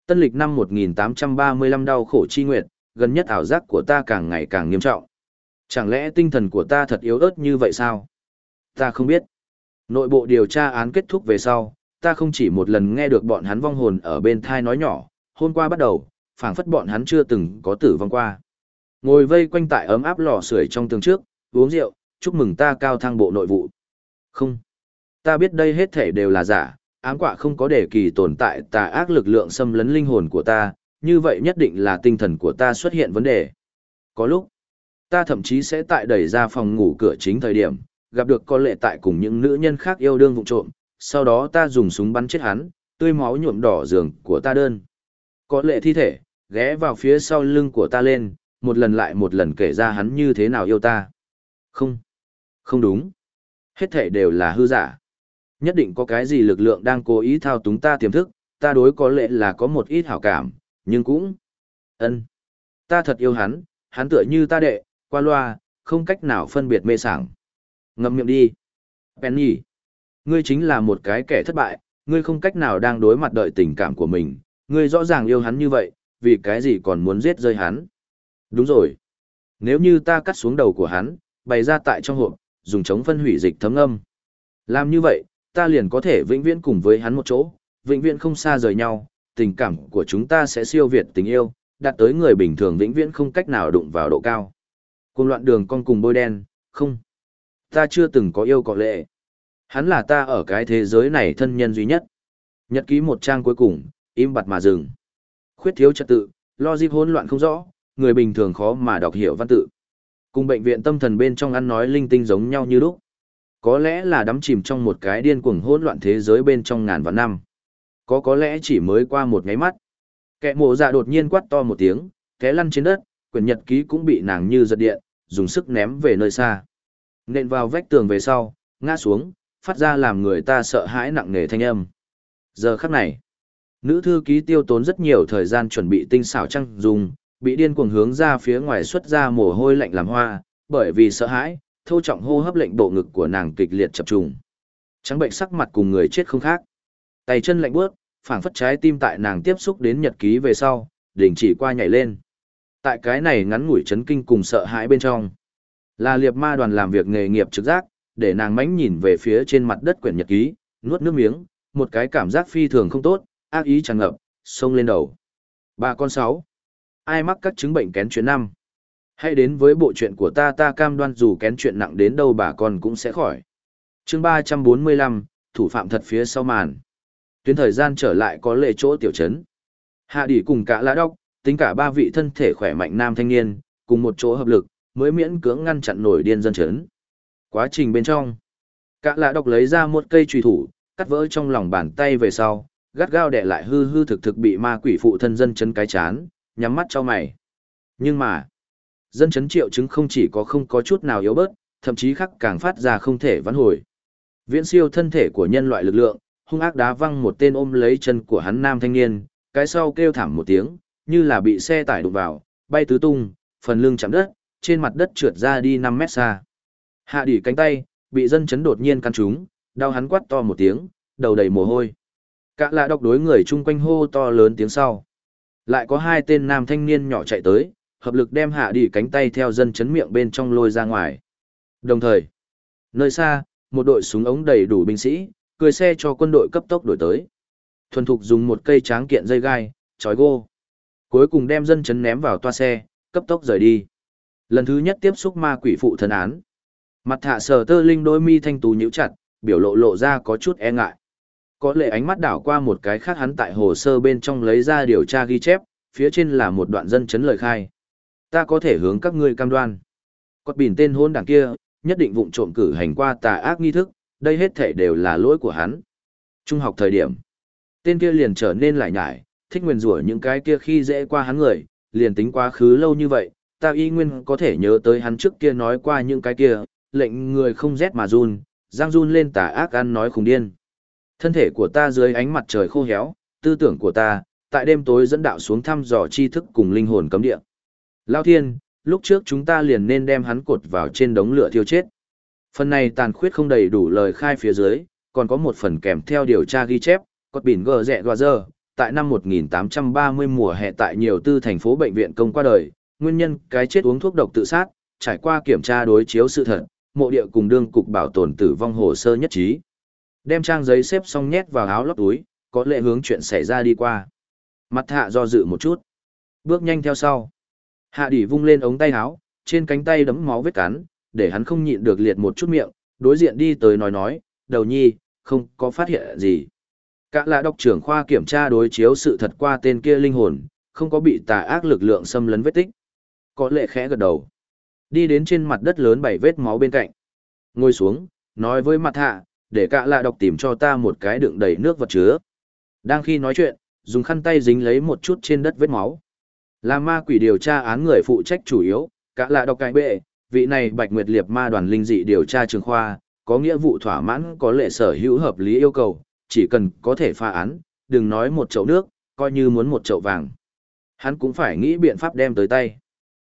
Tân lịch năm 1835 đau khổ chi nguyệt, gần nhất ảo giác của ta càng ngày càng nghiêm trọng. Chẳng lẽ tinh thần của ta thật yếu ớt như vậy sao? Ta không biết. Nội bộ điều tra án kết thúc về sau, ta không chỉ một lần nghe được bọn hắn vong hồn ở bên thai nói nhỏ, hôm qua bắt đầu, phảng phất bọn hắn chưa từng có tử vong qua. Ngồi vây quanh tại ấm áp lò sưởi trong tường trước, uống rượu, chúc mừng ta cao thăng bộ nội vụ. Không. Ta biết đây hết thể đều là giả, ám quả không có để kỳ tồn tại tà ác lực lượng xâm lấn linh hồn của ta, như vậy nhất định là tinh thần của ta xuất hiện vấn đề. Có lúc, ta thậm chí sẽ tại đẩy ra phòng ngủ cửa chính thời điểm, gặp được con lệ tại cùng những nữ nhân khác yêu đương vụ trộm, sau đó ta dùng súng bắn chết hắn, tươi máu nhuộm đỏ giường của ta đơn. Có lệ thi thể, ghé vào phía sau lưng của ta lên, một lần lại một lần kể ra hắn như thế nào yêu ta. Không, không đúng. Hết thể đều là hư giả. Nhất định có cái gì lực lượng đang cố ý thao túng ta tiềm thức, ta đối có lệ là có một ít hảo cảm, nhưng cũng... ân Ta thật yêu hắn, hắn tựa như ta đệ, qua loa, không cách nào phân biệt mê sảng. Ngậm miệng đi. Penny. Ngươi chính là một cái kẻ thất bại, ngươi không cách nào đang đối mặt đợi tình cảm của mình, ngươi rõ ràng yêu hắn như vậy, vì cái gì còn muốn giết rơi hắn. Đúng rồi. Nếu như ta cắt xuống đầu của hắn, bày ra tại trong hộp, dùng chống phân hủy dịch thấm âm. Làm như vậy, ta liền có thể vĩnh viễn cùng với hắn một chỗ, vĩnh viễn không xa rời nhau, tình cảm của chúng ta sẽ siêu việt tình yêu, đạt tới người bình thường vĩnh viễn không cách nào đụng vào độ cao. Cùng loạn đường con cùng bôi đen, không. Ta chưa từng có yêu có lệ. Hắn là ta ở cái thế giới này thân nhân duy nhất. Nhật ký một trang cuối cùng, im bặt mà dừng. Khuyết thiếu trật tự, logic hỗn loạn không rõ, người bình thường khó mà đọc hiểu văn tự. Cùng bệnh viện tâm thần bên trong ăn nói linh tinh giống nhau như lúc. Có lẽ là đắm chìm trong một cái điên cuồng hỗn loạn thế giới bên trong ngàn vạn năm. Có có lẽ chỉ mới qua một ngáy mắt. Kẻ mộ dạ đột nhiên quát to một tiếng, té lăn trên đất, quyển nhật ký cũng bị nàng như giật điện, dùng sức ném về nơi xa. Nện vào vách tường về sau, ngã xuống, phát ra làm người ta sợ hãi nặng nề thanh âm. Giờ khắc này, nữ thư ký tiêu tốn rất nhiều thời gian chuẩn bị tinh xảo trăng dùng, bị điên cuồng hướng ra phía ngoài xuất ra mồ hôi lạnh làm hoa, bởi vì sợ hãi, thô trọng hô hấp lệnh bộ ngực của nàng kịch liệt chập trùng. Trắng bệnh sắc mặt cùng người chết không khác. Tay chân lạnh bước, phảng phất trái tim tại nàng tiếp xúc đến nhật ký về sau, đình chỉ qua nhảy lên. Tại cái này ngắn ngủi chấn kinh cùng sợ hãi bên trong. Là liệp ma đoàn làm việc nghề nghiệp trực giác, để nàng mánh nhìn về phía trên mặt đất quyển nhật ký, nuốt nước miếng, một cái cảm giác phi thường không tốt, ác ý tràn ngập, xông lên đầu. Ba con sáu. Ai mắc các chứng bệnh kén chuyện năm? Hãy đến với bộ chuyện của ta ta cam đoan dù kén chuyện nặng đến đâu bà con cũng sẽ khỏi. chương ba trăm bốn mươi lăm thủ phạm thật phía sau màn. Tuyến thời gian trở lại có lệ chỗ tiểu trấn. Hạ đỉ cùng cả lã đốc, tính cả ba vị thân thể khỏe mạnh nam thanh niên, cùng một chỗ hợp lực, mới miễn cưỡng ngăn chặn nổi điên dân chấn. Quá trình bên trong, cả lã độc lấy ra một cây trùy thủ, cắt vỡ trong lòng bàn tay về sau, gắt gao đẻ lại hư hư thực thực bị ma quỷ phụ thân dân chấn cái chán, nhắm mắt cho mày. Nhưng mà, dân chấn triệu chứng không chỉ có không có chút nào yếu bớt, thậm chí khắc càng phát ra không thể vãn hồi. Viễn siêu thân thể của nhân loại lực lượng, hung ác đá văng một tên ôm lấy chân của hắn nam thanh niên, cái sau kêu thảm một tiếng, như là bị xe tải đụng vào, bay tứ tung, phần lưng chạm đất, trên mặt đất trượt ra đi 5 mét xa. Hạ đỉ cánh tay, bị dân chấn đột nhiên căn trúng, đau hắn quát to một tiếng, đầu đầy mồ hôi. Cả lạ độc đối người chung quanh hô to lớn tiếng sau. Lại có hai tên nam thanh niên nhỏ chạy tới, hợp lực đem hạ đỉ cánh tay theo dân chấn miệng bên trong lôi ra ngoài. Đồng thời, nơi xa, một đội súng ống đầy đủ binh sĩ, cười xe cho quân đội cấp tốc đổi tới. Thuần thục dùng một cây tráng kiện dây gai, trói gô. Cuối cùng đem dân chấn ném vào toa xe, cấp tốc rời đi. Lần thứ nhất tiếp xúc ma quỷ phụ thần án. Mặt thạ sở tơ linh đôi mi thanh tú nhíu chặt, biểu lộ lộ ra có chút e ngại. Có lệ ánh mắt đảo qua một cái khác hắn tại hồ sơ bên trong lấy ra điều tra ghi chép, phía trên là một đoạn dân chấn lời khai. Ta có thể hướng các ngươi cam đoan. Cọt bỉn tên hôn đảng kia, nhất định vụng trộm cử hành qua tà ác nghi thức, đây hết thể đều là lỗi của hắn. Trung học thời điểm, tên kia liền trở nên lại nhải, thích nguyền rủa những cái kia khi dễ qua hắn người, liền tính quá khứ lâu như vậy, ta y nguyên có thể nhớ tới hắn trước kia nói qua những cái kia, lệnh người không rét mà run, giang run lên tà ác ăn nói khùng điên. Thân thể của ta dưới ánh mặt trời khô héo, tư tưởng của ta, tại đêm tối dẫn đạo xuống thăm dò tri thức cùng linh hồn cấm địa. Lao thiên, lúc trước chúng ta liền nên đem hắn cột vào trên đống lửa thiêu chết. Phần này tàn khuyết không đầy đủ lời khai phía dưới, còn có một phần kèm theo điều tra ghi chép, cột bỉn gờ rẹ gòa dơ, tại năm 1830 mùa hè tại nhiều tư thành phố bệnh viện công qua đời, nguyên nhân cái chết uống thuốc độc tự sát, trải qua kiểm tra đối chiếu sự thật, mộ địa cùng đương cục bảo tồn tử vong hồ sơ nhất trí. Đem trang giấy xếp xong nhét vào áo lót túi, có lệ hướng chuyện xảy ra đi qua. Mặt hạ do dự một chút. Bước nhanh theo sau. Hạ đỉ vung lên ống tay áo, trên cánh tay đấm máu vết cắn, để hắn không nhịn được liệt một chút miệng, đối diện đi tới nói nói, đầu nhi, không có phát hiện gì. Cả là độc trưởng khoa kiểm tra đối chiếu sự thật qua tên kia linh hồn, không có bị tà ác lực lượng xâm lấn vết tích. Có lệ khẽ gật đầu. Đi đến trên mặt đất lớn bảy vết máu bên cạnh. Ngồi xuống, nói với mặt hạ, để cả lạ đọc tìm cho ta một cái đựng đầy nước vật chứa. Đang khi nói chuyện, dùng khăn tay dính lấy một chút trên đất vết máu. Là ma quỷ điều tra án người phụ trách chủ yếu, cả lạ đọc cái bệ, vị này bạch nguyệt liệt ma đoàn linh dị điều tra trường khoa, có nghĩa vụ thỏa mãn có lệ sở hữu hợp lý yêu cầu, chỉ cần có thể pha án, đừng nói một chậu nước, coi như muốn một chậu vàng. Hắn cũng phải nghĩ biện pháp đem tới tay.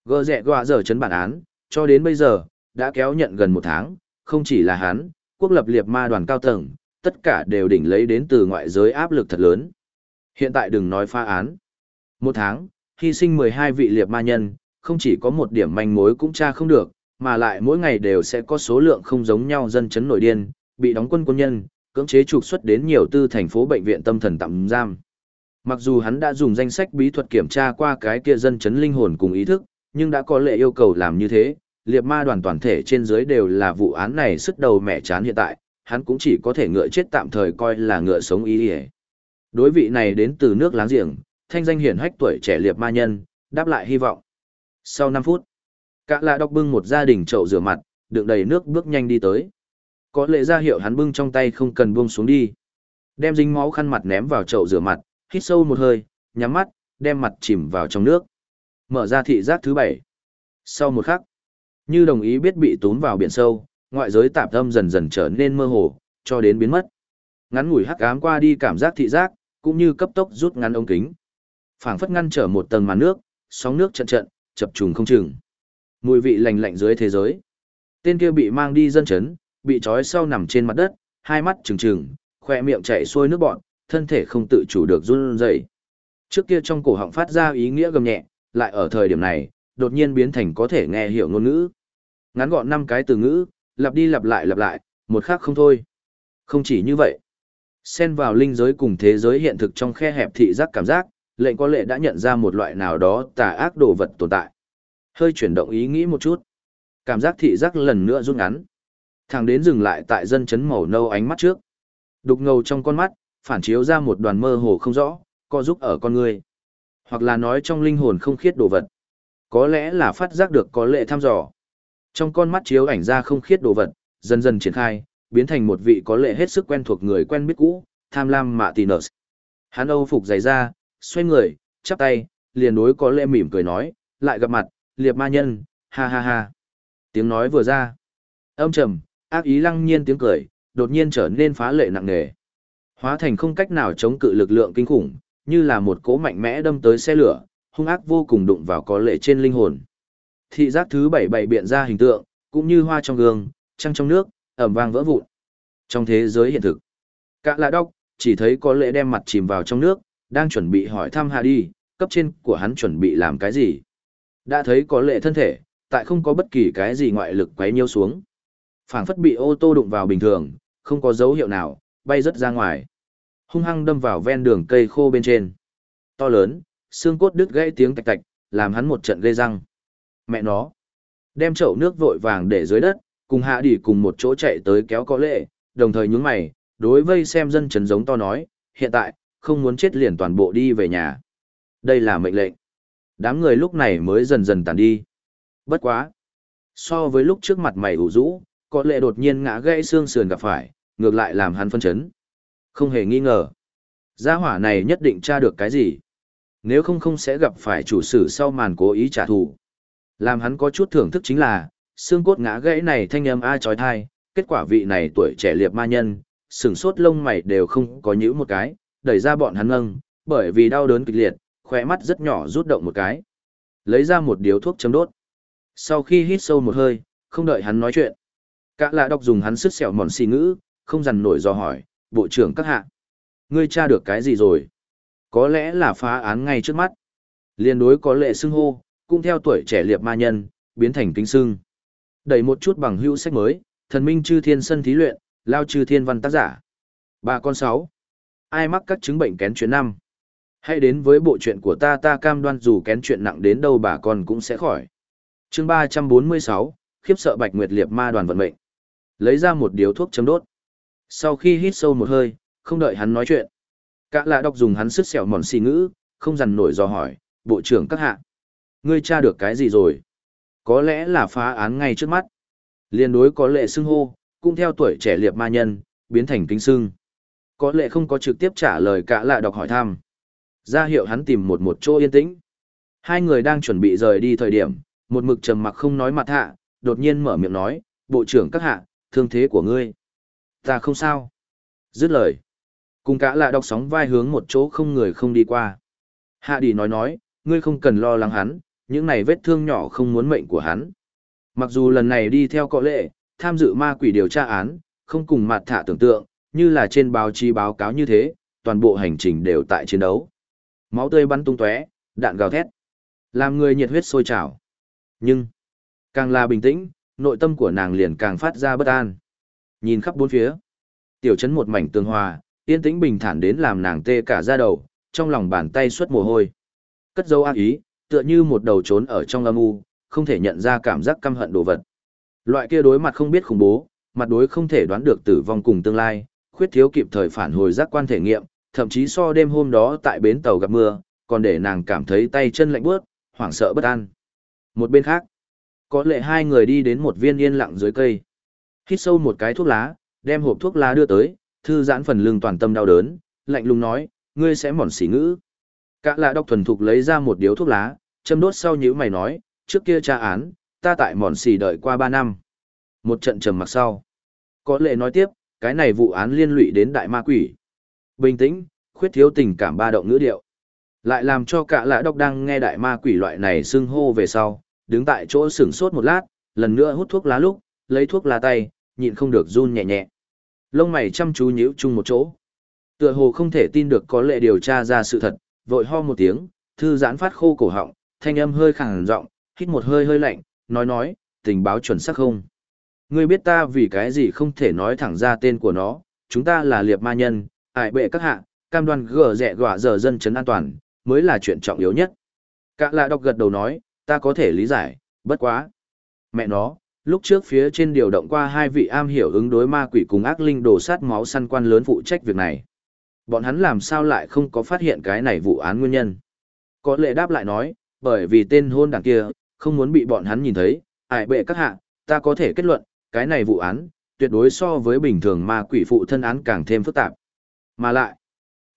Gơ rẹ gọa giờ chấn bản án, cho đến bây giờ, đã kéo nhận gần một tháng, không chỉ là hắn, quốc lập liệt ma đoàn cao tầng, tất cả đều đỉnh lấy đến từ ngoại giới áp lực thật lớn. Hiện tại đừng nói pha án. Một tháng, hy sinh 12 vị liệt ma nhân, không chỉ có một điểm manh mối cũng tra không được, mà lại mỗi ngày đều sẽ có số lượng không giống nhau dân chấn nổi điên, bị đóng quân quân nhân, cưỡng chế trục xuất đến nhiều tư thành phố bệnh viện tâm thần tạm giam. Mặc dù hắn đã dùng danh sách bí thuật kiểm tra qua cái kia dân chấn linh hồn cùng ý thức, nhưng đã có lệ yêu cầu làm như thế, liệt ma đoàn toàn thể trên dưới đều là vụ án này sức đầu mẹ chán hiện tại, hắn cũng chỉ có thể ngựa chết tạm thời coi là ngựa sống ý hề. Đối vị này đến từ nước láng giềng, thanh danh hiển hách tuổi trẻ liệt ma nhân, đáp lại hy vọng. Sau 5 phút, cả lạ đọc bưng một gia đình chậu rửa mặt, đựng đầy nước bước nhanh đi tới. Có lệ ra hiệu hắn bưng trong tay không cần buông xuống đi. Đem dính máu khăn mặt ném vào chậu rửa mặt, hít sâu một hơi, nhắm mắt, đem mặt chìm vào trong nước. Mở ra thị giác thứ bảy. Sau một khắc, như đồng ý biết bị tốn vào biển sâu, ngoại giới tạp âm dần dần trở nên mơ hồ, cho đến biến mất. Ngắn ngủi hắc ám qua đi cảm giác thị giác, cũng như cấp tốc rút ngắn ống kính. phảng phất ngăn trở một tầng màn nước, sóng nước trận trận, chập trùng không chừng. Mùi vị lạnh lạnh dưới thế giới. Tên kia bị mang đi dân chấn, bị trói sau nằm trên mặt đất, hai mắt trừng trừng, khoe miệng chảy xuôi nước bọt, thân thể không tự chủ được run rẩy. Trước kia trong cổ họng phát ra ý nghĩa gầm nhẹ, lại ở thời điểm này, đột nhiên biến thành có thể nghe hiểu ngôn ngữ. Ngắn gọn năm cái từ ngữ, lặp đi lặp lại lặp lại, một khác không thôi. Không chỉ như vậy. Xen vào linh giới cùng thế giới hiện thực trong khe hẹp thị giác cảm giác, lệnh có lệ đã nhận ra một loại nào đó tà ác đồ vật tồn tại. Hơi chuyển động ý nghĩ một chút. Cảm giác thị giác lần nữa rút ngắn. Thằng đến dừng lại tại dân chấn màu nâu ánh mắt trước. Đục ngầu trong con mắt, phản chiếu ra một đoàn mơ hồ không rõ, co giúp ở con người. Hoặc là nói trong linh hồn không khiết đồ vật. Có lẽ là phát giác được có lệ thăm dò. Trong con mắt chiếu ảnh ra không khiết đồ vật, dần dần triển khai, biến thành một vị có lệ hết sức quen thuộc người quen biết cũ, tham lam mạ tì nợ. Hắn âu phục giày ra, xoay người, chắp tay, liền đối có lệ mỉm cười nói, lại gặp mặt, liệp ma nhân, ha ha ha. Tiếng nói vừa ra. Âm trầm, ác ý lăng nhiên tiếng cười, đột nhiên trở nên phá lệ nặng nề. Hóa thành không cách nào chống cự lực lượng kinh khủng, như là một cỗ mạnh mẽ đâm tới xe lửa, hung ác vô cùng đụng vào có lệ trên linh hồn. Thị giác thứ bảy bảy biện ra hình tượng, cũng như hoa trong gương, trăng trong nước, ẩm vang vỡ vụn. Trong thế giới hiện thực, cả lạ đốc, chỉ thấy có lệ đem mặt chìm vào trong nước, đang chuẩn bị hỏi thăm Hà đi, cấp trên của hắn chuẩn bị làm cái gì. Đã thấy có lệ thân thể, tại không có bất kỳ cái gì ngoại lực quấy nhiêu xuống. phảng phất bị ô tô đụng vào bình thường, không có dấu hiệu nào, bay rất ra ngoài. Hung hăng đâm vào ven đường cây khô bên trên. To lớn, xương cốt đứt gãy tiếng tạch tạch, làm hắn một trận gây răng. Mẹ nó. Đem chậu nước vội vàng để dưới đất, cùng hạ đi cùng một chỗ chạy tới kéo có lệ, đồng thời nhướng mày, đối vây xem dân chấn giống to nói, hiện tại, không muốn chết liền toàn bộ đi về nhà. Đây là mệnh lệnh. Đám người lúc này mới dần dần tàn đi. Bất quá. So với lúc trước mặt mày ủ rũ, có lệ đột nhiên ngã gãy xương sườn gặp phải, ngược lại làm hắn phân chấn. Không hề nghi ngờ. Gia hỏa này nhất định tra được cái gì. Nếu không không sẽ gặp phải chủ sử sau màn cố ý trả thù. Làm hắn có chút thưởng thức chính là, xương cốt ngã gãy này thanh âm ai trói thai, kết quả vị này tuổi trẻ liệp ma nhân, sừng sốt lông mày đều không có nhữ một cái, đẩy ra bọn hắn ngâng, bởi vì đau đớn kịch liệt, khỏe mắt rất nhỏ rút động một cái. Lấy ra một điếu thuốc chấm đốt. Sau khi hít sâu một hơi, không đợi hắn nói chuyện. Cả lạ đọc dùng hắn sức sẹo mòn xì ngữ, không dằn nổi do hỏi, bộ trưởng các hạ. Ngươi tra được cái gì rồi? Có lẽ là phá án ngay trước mắt. Liên đối có lệ xưng hô, cũng theo tuổi trẻ liệp ma nhân, biến thành kính sưng. Đẩy một chút bằng hữu sách mới, thần minh chư thiên sân thí luyện, lao chư thiên văn tác giả. bà con sáu. Ai mắc các chứng bệnh kén chuyện năm? Hãy đến với bộ chuyện của ta ta cam đoan dù kén chuyện nặng đến đâu bà con cũng sẽ khỏi. chương ba trăm bốn mươi sáu, khiếp sợ bạch nguyệt liệp ma đoàn vận mệnh. Lấy ra một điếu thuốc chấm đốt. Sau khi hít sâu một hơi, không đợi hắn nói chuyện. Cả lạ đọc dùng hắn sức sẹo mòn xì ngữ, không dằn nổi do hỏi, bộ trưởng các hạ. Ngươi tra được cái gì rồi? Có lẽ là phá án ngay trước mắt. Liên đối có lệ xưng hô, cũng theo tuổi trẻ liệp ma nhân, biến thành kính xưng. Có lệ không có trực tiếp trả lời cả lạ đọc hỏi thăm. Ra hiệu hắn tìm một một chỗ yên tĩnh. Hai người đang chuẩn bị rời đi thời điểm, một mực trầm mặc không nói mặt hạ, đột nhiên mở miệng nói, bộ trưởng các hạ, thương thế của ngươi. Ta không sao. Dứt lời. Cùng cả lạ đọc sóng vai hướng một chỗ không người không đi qua. Hạ đi nói nói, ngươi không cần lo lắng hắn, những này vết thương nhỏ không muốn mệnh của hắn. Mặc dù lần này đi theo cọ lệ, tham dự ma quỷ điều tra án, không cùng mặt thả tưởng tượng, như là trên báo chí báo cáo như thế, toàn bộ hành trình đều tại chiến đấu. Máu tươi bắn tung tóe, đạn gào thét, làm người nhiệt huyết sôi trào. Nhưng, càng là bình tĩnh, nội tâm của nàng liền càng phát ra bất an. Nhìn khắp bốn phía, tiểu trấn một mảnh tường hòa, yên tĩnh bình thản đến làm nàng tê cả da đầu, trong lòng bàn tay xuất mồ hôi. Cất dấu ác ý, tựa như một đầu trốn ở trong âm u, không thể nhận ra cảm giác căm hận đồ vật. Loại kia đối mặt không biết khủng bố, mặt đối không thể đoán được tử vong cùng tương lai, khuyết thiếu kịp thời phản hồi giác quan thể nghiệm, thậm chí so đêm hôm đó tại bến tàu gặp mưa, còn để nàng cảm thấy tay chân lạnh bước, hoảng sợ bất an. Một bên khác, có lệ hai người đi đến một viên yên lặng dưới cây. Hít sâu một cái thuốc lá, đem hộp thuốc lá đưa tới, thư giãn phần lưng toàn tâm đau đớn, lạnh lùng nói, ngươi sẽ mòn xỉ ngữ. Cả lạ đọc thuần thục lấy ra một điếu thuốc lá, châm đốt sau nhữ mày nói, trước kia tra án, ta tại mòn xì đợi qua ba năm. Một trận trầm mặc sau. Có lệ nói tiếp, cái này vụ án liên lụy đến đại ma quỷ. Bình tĩnh, khuyết thiếu tình cảm ba động ngữ điệu. Lại làm cho cả lạ đọc đang nghe đại ma quỷ loại này xưng hô về sau, đứng tại chỗ sửng sốt một lát, lần nữa hút thuốc lá lúc, lấy thuốc lá tay, nhịn không được run nhẹ nhẹ. Lông mày chăm chú nhíu chung một chỗ. Tựa hồ không thể tin được có lệ điều tra ra sự thật, vội ho một tiếng, thư giãn phát khô cổ họng, thanh âm hơi khàn giọng, hít một hơi hơi lạnh, nói nói, tình báo chuẩn xác không? Ngươi biết ta vì cái gì không thể nói thẳng ra tên của nó, chúng ta là liệp ma nhân, ải bệ các hạ, cam đoan gỡ rẻ gọa giờ dân chấn an toàn, mới là chuyện trọng yếu nhất. Cả lạ đọc gật đầu nói, ta có thể lý giải, bất quá. Mẹ nó, lúc trước phía trên điều động qua hai vị am hiểu ứng đối ma quỷ cùng ác linh đổ sát máu săn quan lớn phụ trách việc này. Bọn hắn làm sao lại không có phát hiện cái này vụ án nguyên nhân. Có lệ đáp lại nói, bởi vì tên hôn đảng kia, không muốn bị bọn hắn nhìn thấy, ải bệ các hạ, ta có thể kết luận, cái này vụ án, tuyệt đối so với bình thường ma quỷ phụ thân án càng thêm phức tạp. Mà lại,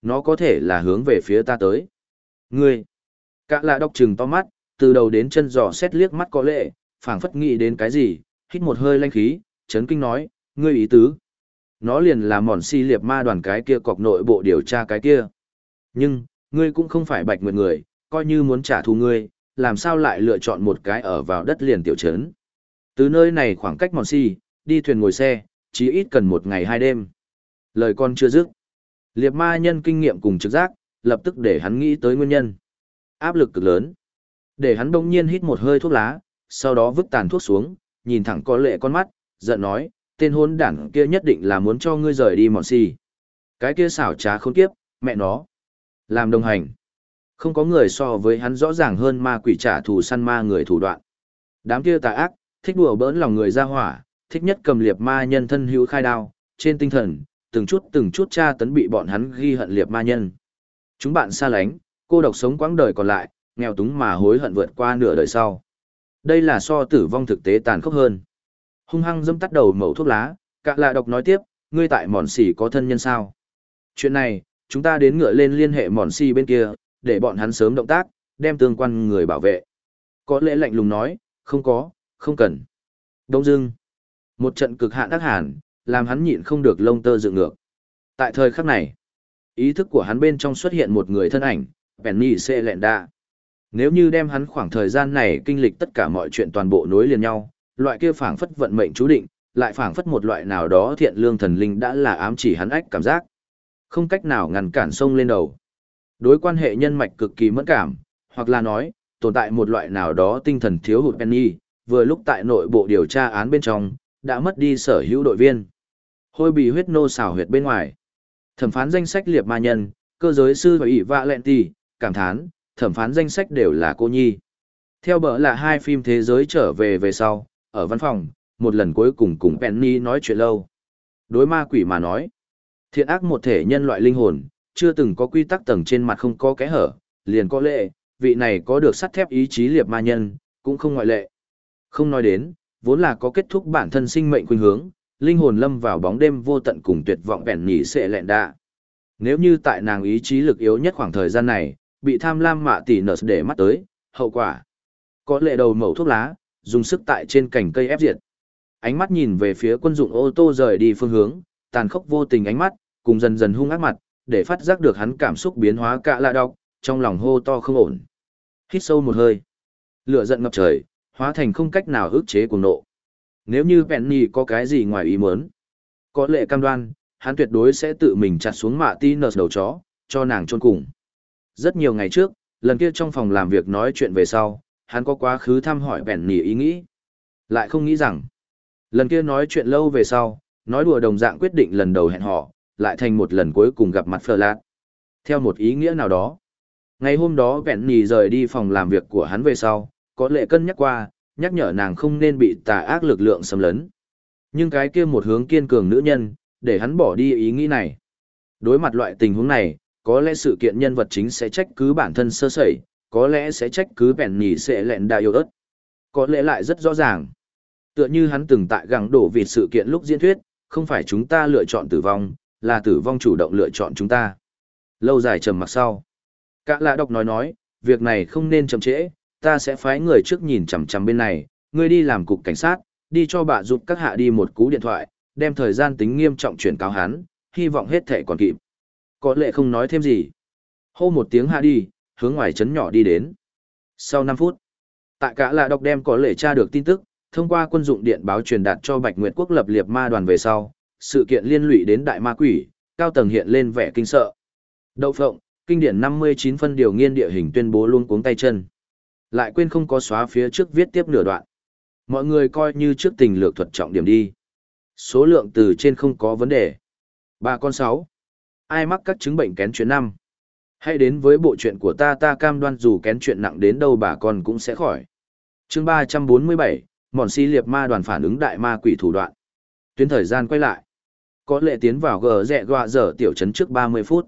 nó có thể là hướng về phía ta tới. Ngươi, cả lạ đọc trừng to mắt, từ đầu đến chân giò xét liếc mắt có lệ, phảng phất nghĩ đến cái gì, hít một hơi lanh khí, chấn kinh nói, ngươi ý tứ. Nó liền là mòn si liệp ma đoàn cái kia cọc nội bộ điều tra cái kia. Nhưng, ngươi cũng không phải bạch nguyệt người, coi như muốn trả thù ngươi, làm sao lại lựa chọn một cái ở vào đất liền tiểu trấn. Từ nơi này khoảng cách mòn si, đi thuyền ngồi xe, chỉ ít cần một ngày hai đêm. Lời con chưa dứt. Liệp ma nhân kinh nghiệm cùng trực giác, lập tức để hắn nghĩ tới nguyên nhân. Áp lực cực lớn. Để hắn đông nhiên hít một hơi thuốc lá, sau đó vứt tàn thuốc xuống, nhìn thẳng có lệ con mắt, giận nói, tên hôn đảng kia nhất định là muốn cho ngươi rời đi mòn xì. Cái kia xảo trá khốn kiếp, mẹ nó. Làm đồng hành. Không có người so với hắn rõ ràng hơn ma quỷ trả thù săn ma người thủ đoạn. Đám kia tà ác, thích đùa bỡn lòng người ra hỏa, thích nhất cầm liệp ma nhân thân hữu khai đao, trên tinh thần, từng chút từng chút tra tấn bị bọn hắn ghi hận liệp ma nhân. Chúng bạn xa lánh, cô độc sống quãng đời còn lại, nghèo túng mà hối hận vượt qua nửa đời sau. Đây là so tử vong thực tế tàn khốc hơn. Hung hăng dâm tắt đầu mẩu thuốc lá, cạ lạ độc nói tiếp, ngươi tại mòn xỉ có thân nhân sao? Chuyện này, chúng ta đến ngựa lên liên hệ mòn xỉ bên kia, để bọn hắn sớm động tác, đem tương quan người bảo vệ. Có lẽ lạnh lùng nói, không có, không cần. Đông dưng. Một trận cực hạn ác hàn, làm hắn nhịn không được lông tơ dựng ngược. Tại thời khắc này, ý thức của hắn bên trong xuất hiện một người thân ảnh, Penny C. đa Nếu như đem hắn khoảng thời gian này kinh lịch tất cả mọi chuyện toàn bộ nối liền nhau, loại kia phảng phất vận mệnh chú định, lại phảng phất một loại nào đó thiện lương thần linh đã là ám chỉ hắn ách cảm giác. Không cách nào ngăn cản sông lên đầu. Đối quan hệ nhân mạch cực kỳ mẫn cảm, hoặc là nói, tồn tại một loại nào đó tinh thần thiếu hụt Penny, vừa lúc tại nội bộ điều tra án bên trong, đã mất đi sở hữu đội viên. Hôi bị huyết nô xảo huyệt bên ngoài. Thẩm phán danh sách liệp ma nhân, cơ giới sư và ỷ vạ lẹn tì, cảm thán, thẩm phán danh sách đều là cô nhi. Theo bở là hai phim thế giới trở về về sau, ở văn phòng, một lần cuối cùng cùng Penny nói chuyện lâu. Đối ma quỷ mà nói, thiện ác một thể nhân loại linh hồn, chưa từng có quy tắc tầng trên mặt không có kẽ hở, liền có lệ, vị này có được sắt thép ý chí liệp ma nhân, cũng không ngoại lệ. Không nói đến, vốn là có kết thúc bản thân sinh mệnh khuynh hướng, linh hồn lâm vào bóng đêm vô tận cùng tuyệt vọng bèn nhỉ sẽ lẹn đạ. Nếu như tại nàng ý chí lực yếu nhất khoảng thời gian này, bị tham lam mạ tỷ nợ để mắt tới, hậu quả. Có lệ đầu mẩu thuốc lá, dùng sức tại trên cành cây ép diệt. Ánh mắt nhìn về phía quân dụng ô tô rời đi phương hướng, tàn khốc vô tình ánh mắt, cùng dần dần hung ác mặt, để phát giác được hắn cảm xúc biến hóa cả lạ độc, trong lòng hô to không ổn. Hít sâu một hơi. Lửa giận ngập trời, hóa thành không cách nào ức chế cuồng nộ. Nếu như Penny có cái gì ngoài ý muốn, có lệ cam đoan, hắn tuyệt đối sẽ tự mình chặt xuống mạ Tinus đầu chó, cho nàng chôn cùng. Rất nhiều ngày trước, lần kia trong phòng làm việc nói chuyện về sau, hắn có quá khứ thăm hỏi Penny ý nghĩ. Lại không nghĩ rằng, lần kia nói chuyện lâu về sau, nói đùa đồng dạng quyết định lần đầu hẹn họ, lại thành một lần cuối cùng gặp mặt phờ lạt. Theo một ý nghĩa nào đó, ngày hôm đó Penny rời đi phòng làm việc của hắn về sau, có lệ cân nhắc qua, nhắc nhở nàng không nên bị tà ác lực lượng xâm lấn. Nhưng cái kia một hướng kiên cường nữ nhân, để hắn bỏ đi ý nghĩ này. Đối mặt loại tình huống này, có lẽ sự kiện nhân vật chính sẽ trách cứ bản thân sơ sẩy, có lẽ sẽ trách cứ bèn nhì sẽ lẹn đa yêu ớt. Có lẽ lại rất rõ ràng. Tựa như hắn từng tại gẳng đổ vì sự kiện lúc diễn thuyết, không phải chúng ta lựa chọn tử vong, là tử vong chủ động lựa chọn chúng ta. Lâu dài trầm mặc sau. Cả lạ độc nói nói, việc này không nên chậm trễ, ta sẽ phái người trước nhìn chằm chằm bên này, ngươi đi làm cục cảnh sát, đi cho bà giúp các hạ đi một cú điện thoại, đem thời gian tính nghiêm trọng chuyển cáo hắn, hy vọng hết thể còn kịp. Có lệ không nói thêm gì. Hô một tiếng hạ đi, hướng ngoài trấn nhỏ đi đến. Sau 5 phút, tại cả là đọc đem có lệ tra được tin tức, thông qua quân dụng điện báo truyền đạt cho Bạch Nguyệt quốc lập liệp ma đoàn về sau, sự kiện liên lụy đến đại ma quỷ, cao tầng hiện lên vẻ kinh sợ. Đậu phộng, kinh điển 59 phân điều nghiên địa hình tuyên bố luôn cuống tay chân. Lại quên không có xóa phía trước viết tiếp nửa đoạn. Mọi người coi như trước tình lược thuật trọng điểm đi. Số lượng từ trên không có vấn đề. Ba con sáu. Ai mắc các chứng bệnh kén chuyến năm? Hãy đến với bộ chuyện của ta ta cam đoan dù kén chuyện nặng đến đâu bà con cũng sẽ khỏi. chương ba trăm bốn mươi bảy, Mòn si liệp ma đoàn phản ứng đại ma quỷ thủ đoạn. Tuyến thời gian quay lại. Có lệ tiến vào gờ rẹ gọa dở tiểu trấn trước ba mươi phút.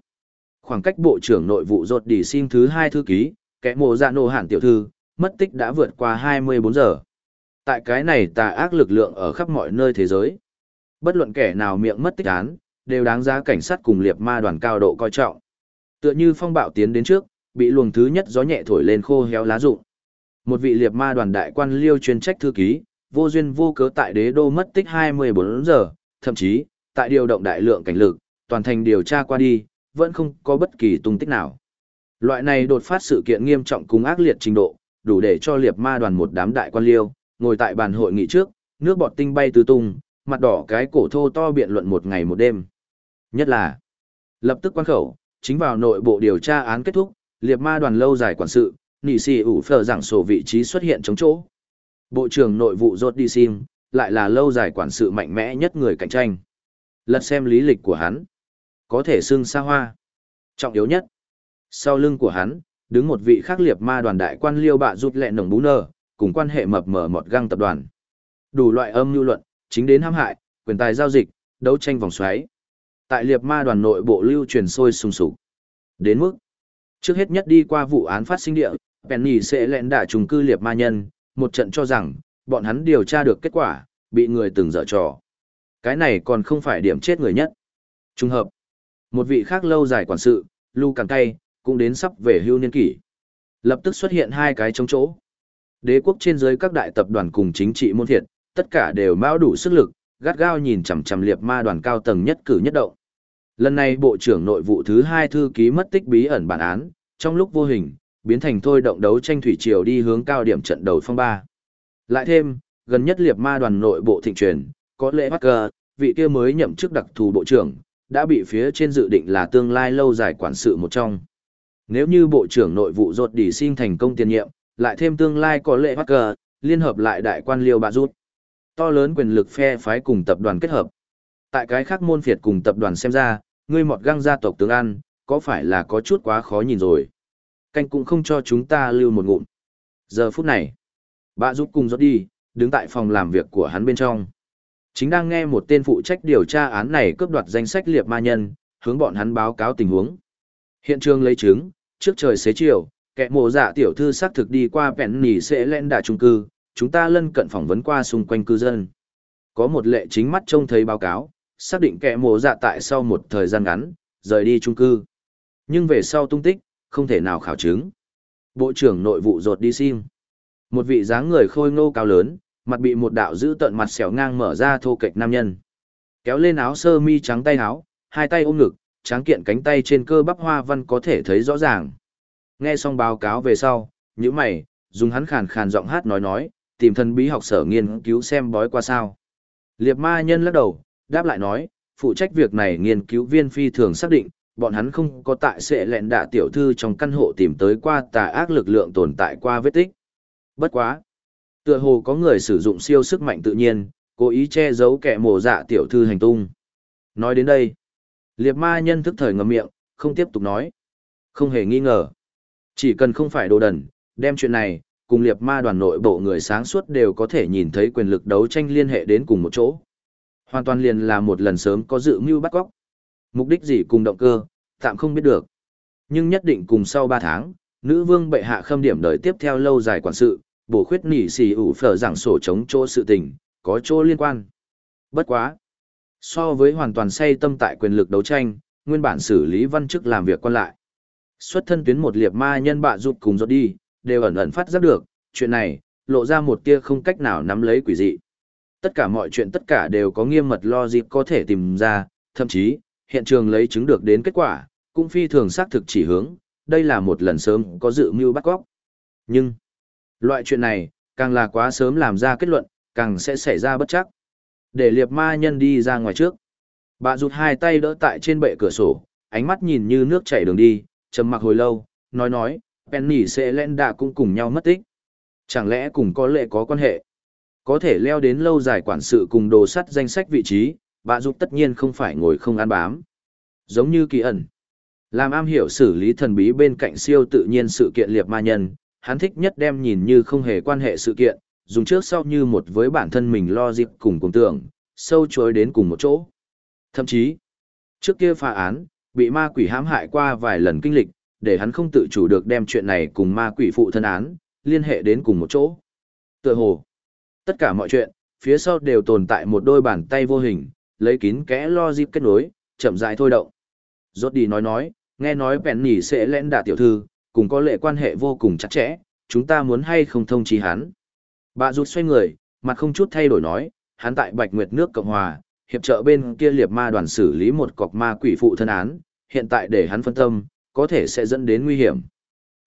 Khoảng cách bộ trưởng nội vụ rột đi xin thứ hai thư ký, kẻ mộ dạ nổ hẳn tiểu thư, mất tích đã vượt qua 24 giờ. Tại cái này tà ác lực lượng ở khắp mọi nơi thế giới. Bất luận kẻ nào miệng mất tích án, đều đáng giá cảnh sát cùng liệp ma đoàn cao độ coi trọng. Tựa như phong bạo tiến đến trước, bị luồng thứ nhất gió nhẹ thổi lên khô héo lá rụng. Một vị liệt ma đoàn đại quan liêu chuyên trách thư ký, vô duyên vô cớ tại đế đô mất tích 24 giờ, thậm chí, tại điều động đại lượng cảnh lực, toàn thành điều tra qua đi, vẫn không có bất kỳ tung tích nào. Loại này đột phát sự kiện nghiêm trọng cùng ác liệt trình độ, đủ để cho liệt ma đoàn một đám đại quan liêu, ngồi tại bàn hội nghị trước, nước bọt tinh bay tứ tung, mặt đỏ cái cổ thô to biện luận một ngày một đêm. Nhất là, lập tức quan khẩu, chính vào nội bộ điều tra án kết thúc, liệp ma đoàn lâu dài quản sự, nỉ xì ủ phở giảng sổ vị trí xuất hiện chống chỗ. Bộ trưởng nội vụ Rốt Đi Sim, lại là lâu dài quản sự mạnh mẽ nhất người cạnh tranh. Lật xem lý lịch của hắn. Có thể xưng xa hoa. Trọng yếu nhất. Sau lưng của hắn, đứng một vị khác liệp ma đoàn đại quan liêu bạ rút lẹ nồng bú nơ, cùng quan hệ mập mở một găng tập đoàn. Đủ loại âm lưu luận, chính đến hãm hại, quyền tài giao dịch, đấu tranh vòng xoáy. Tại Liệt ma đoàn nội bộ lưu truyền sôi sùng sục. Đến mức, trước hết nhất đi qua vụ án phát sinh địa, Penny sẽ lẹn đả trùng cư Liệt ma nhân, một trận cho rằng, bọn hắn điều tra được kết quả, bị người từng dở trò. Cái này còn không phải điểm chết người nhất. Trùng hợp, một vị khác lâu dài quản sự, Lu Càng Tay, cũng đến sắp về hưu niên kỷ. Lập tức xuất hiện hai cái chống chỗ. Đế quốc trên dưới các đại tập đoàn cùng chính trị môn thiệt, tất cả đều mão đủ sức lực, gắt gao nhìn chằm chằm Liệt ma đoàn cao tầng nhất cử nhất động. Lần này Bộ trưởng Nội vụ thứ hai thư ký mất tích bí ẩn bản án, trong lúc vô hình, biến thành thôi động đấu tranh thủy triều đi hướng cao điểm trận đầu phong ba. Lại thêm, gần nhất liệp ma đoàn nội bộ thịnh truyền, có lẽ Parker, vị kia mới nhậm chức đặc thù bộ trưởng, đã bị phía trên dự định là tương lai lâu dài quản sự một trong. Nếu như bộ trưởng nội vụ rột đi xin thành công tiền nhiệm, lại thêm tương lai có lệ Parker, liên hợp lại đại quan liêu bà rút. To lớn quyền lực phe phái cùng tập đoàn kết hợp. Tại cái khác môn phiệt cùng tập đoàn xem ra, ngươi mọt găng gia tộc tướng ăn, có phải là có chút quá khó nhìn rồi. Canh cũng không cho chúng ta lưu một ngụm. Giờ phút này, bà giúp cùng rốt đi, đứng tại phòng làm việc của hắn bên trong. Chính đang nghe một tên phụ trách điều tra án này cướp đoạt danh sách liệp ma nhân, hướng bọn hắn báo cáo tình huống. Hiện trường lấy chứng, trước trời xế chiều, kẻ mộ dạ tiểu thư xác thực đi qua vẹn nỉ sẽ lên đà trung cư, chúng ta lân cận phỏng vấn qua xung quanh cư dân. Có một lệ chính mắt trông thấy báo cáo, xác định kẻ mộ dạ tại sau một thời gian ngắn, rời đi trung cư. Nhưng về sau tung tích, không thể nào khảo chứng. Bộ trưởng nội vụ rột đi sim. Một vị dáng người khôi ngô cao lớn, mặt bị một đạo giữ tận mặt xẻo ngang mở ra thô kệch nam nhân. Kéo lên áo sơ mi trắng tay áo, hai tay ôm ngực, tráng kiện cánh tay trên cơ bắp hoa văn có thể thấy rõ ràng. Nghe xong báo cáo về sau, những mày, dùng hắn khàn khàn giọng hát nói nói, tìm thần bí học sở nghiên cứu xem bói qua sao. Liệp ma nhân lắc đầu, đáp lại nói, phụ trách việc này nghiên cứu viên phi thường xác định, bọn hắn không có tại sẽ lẹn đạ tiểu thư trong căn hộ tìm tới qua tà ác lực lượng tồn tại qua vết tích. Bất quá. Tựa hồ có người sử dụng siêu sức mạnh tự nhiên, cố ý che giấu kẻ mồ dạ tiểu thư hành tung. Nói đến đây, liệt ma nhân thức thời ngậm miệng, không tiếp tục nói. Không hề nghi ngờ. Chỉ cần không phải đồ đần, đem chuyện này, cùng liệt ma đoàn nội bộ người sáng suốt đều có thể nhìn thấy quyền lực đấu tranh liên hệ đến cùng một chỗ. Hoàn toàn liền là một lần sớm có dự mưu bắt góc. Mục đích gì cùng động cơ, tạm không biết được. Nhưng nhất định cùng sau 3 tháng, nữ vương bệ hạ khâm điểm đời tiếp theo lâu dài quản sự, bổ khuyết nỉ xì ủ phở giảng sổ chống chỗ sự tình, có chỗ liên quan. Bất quá. So với hoàn toàn say tâm tại quyền lực đấu tranh, nguyên bản xử lý văn chức làm việc quan lại. Xuất thân tuyến một liệp ma nhân bạ rụt cùng rốt đi, đều ẩn ẩn phát giác được, chuyện này, lộ ra một tia không cách nào nắm lấy quỷ dị. Tất cả mọi chuyện tất cả đều có nghiêm mật logic có thể tìm ra, thậm chí, hiện trường lấy chứng được đến kết quả, cũng phi thường xác thực chỉ hướng, đây là một lần sớm có dự mưu bắt góc. Nhưng, loại chuyện này, càng là quá sớm làm ra kết luận, càng sẽ xảy ra bất chắc. Để liệp ma nhân đi ra ngoài trước. Bà rụt hai tay đỡ tại trên bệ cửa sổ, ánh mắt nhìn như nước chảy đường đi, trầm mặc hồi lâu, nói nói, Penny sẽ lên đạ cũng cùng nhau mất tích. Chẳng lẽ cùng có lệ có quan hệ? Có thể leo đến lâu dài quản sự cùng đồ sắt danh sách vị trí, bà dục tất nhiên không phải ngồi không ăn bám. Giống như kỳ ẩn. Làm am hiểu xử lý thần bí bên cạnh siêu tự nhiên sự kiện liệp ma nhân, hắn thích nhất đem nhìn như không hề quan hệ sự kiện, dùng trước sau như một với bản thân mình lo dịp cùng cùng tưởng, sâu chối đến cùng một chỗ. Thậm chí, trước kia phá án, bị ma quỷ hãm hại qua vài lần kinh lịch, để hắn không tự chủ được đem chuyện này cùng ma quỷ phụ thân án, liên hệ đến cùng một chỗ. Tựa hồ, tất cả mọi chuyện, phía sau đều tồn tại một đôi bàn tay vô hình, lấy kín kẽ lo dịp kết nối, chậm rãi thôi động. Rốt đi nói nói, nghe nói bèn nỉ sẽ lẽn đả tiểu thư, cùng có lệ quan hệ vô cùng chặt chẽ, chúng ta muốn hay không thông trí hắn. Bà rút xoay người, mặt không chút thay đổi nói, hắn tại Bạch Nguyệt nước Cộng Hòa, hiệp trợ bên kia liệp ma đoàn xử lý một cọc ma quỷ phụ thân án, hiện tại để hắn phân tâm, có thể sẽ dẫn đến nguy hiểm.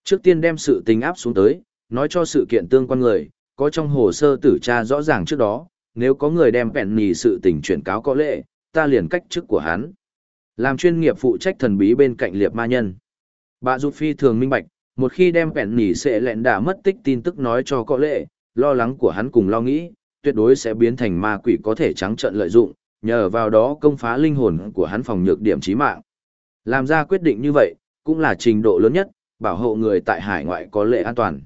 Trước tiên đem sự tình áp xuống tới, nói cho sự kiện tương quan người, có trong hồ sơ tử tra rõ ràng trước đó, nếu có người đem bẹn nì sự tình chuyển cáo có lệ, ta liền cách chức của hắn. Làm chuyên nghiệp phụ trách thần bí bên cạnh liệp ma nhân. Bà Rụt Phi thường minh bạch, một khi đem bẹn nì sẽ lẹn đã mất tích tin tức nói cho có lệ, lo lắng của hắn cùng lo nghĩ, tuyệt đối sẽ biến thành ma quỷ có thể trắng trợn lợi dụng, nhờ vào đó công phá linh hồn của hắn phòng nhược điểm chí mạng. Làm ra quyết định như vậy, cũng là trình độ lớn nhất, bảo hộ người tại hải ngoại có lệ an toàn.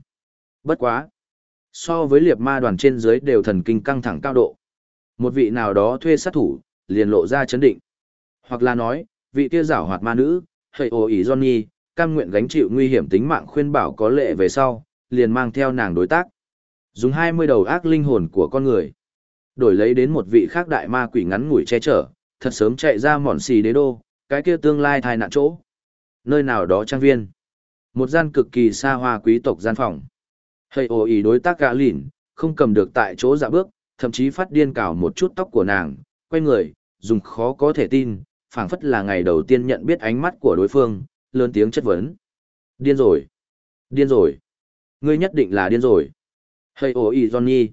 Bất quá. So với liệt ma đoàn trên dưới đều thần kinh căng thẳng cao độ. Một vị nào đó thuê sát thủ, liền lộ ra chấn định. Hoặc là nói, vị kia giảo hoạt ma nữ, hầy ồ ý Johnny, cam nguyện gánh chịu nguy hiểm tính mạng khuyên bảo có lệ về sau, liền mang theo nàng đối tác. Dùng 20 đầu ác linh hồn của con người. Đổi lấy đến một vị khác đại ma quỷ ngắn ngủi che chở, thật sớm chạy ra mòn xì đế đô, cái kia tương lai thai nạn chỗ. Nơi nào đó trang viên. Một gian cực kỳ xa hoa quý tộc gian phòng. Hây ồ ý đối tác gã lìn, không cầm được tại chỗ dạ bước, thậm chí phát điên cào một chút tóc của nàng, quay người, dùng khó có thể tin, phảng phất là ngày đầu tiên nhận biết ánh mắt của đối phương, lớn tiếng chất vấn. Điên rồi! Điên rồi! Ngươi nhất định là điên rồi! Hây ồ ý Johnny!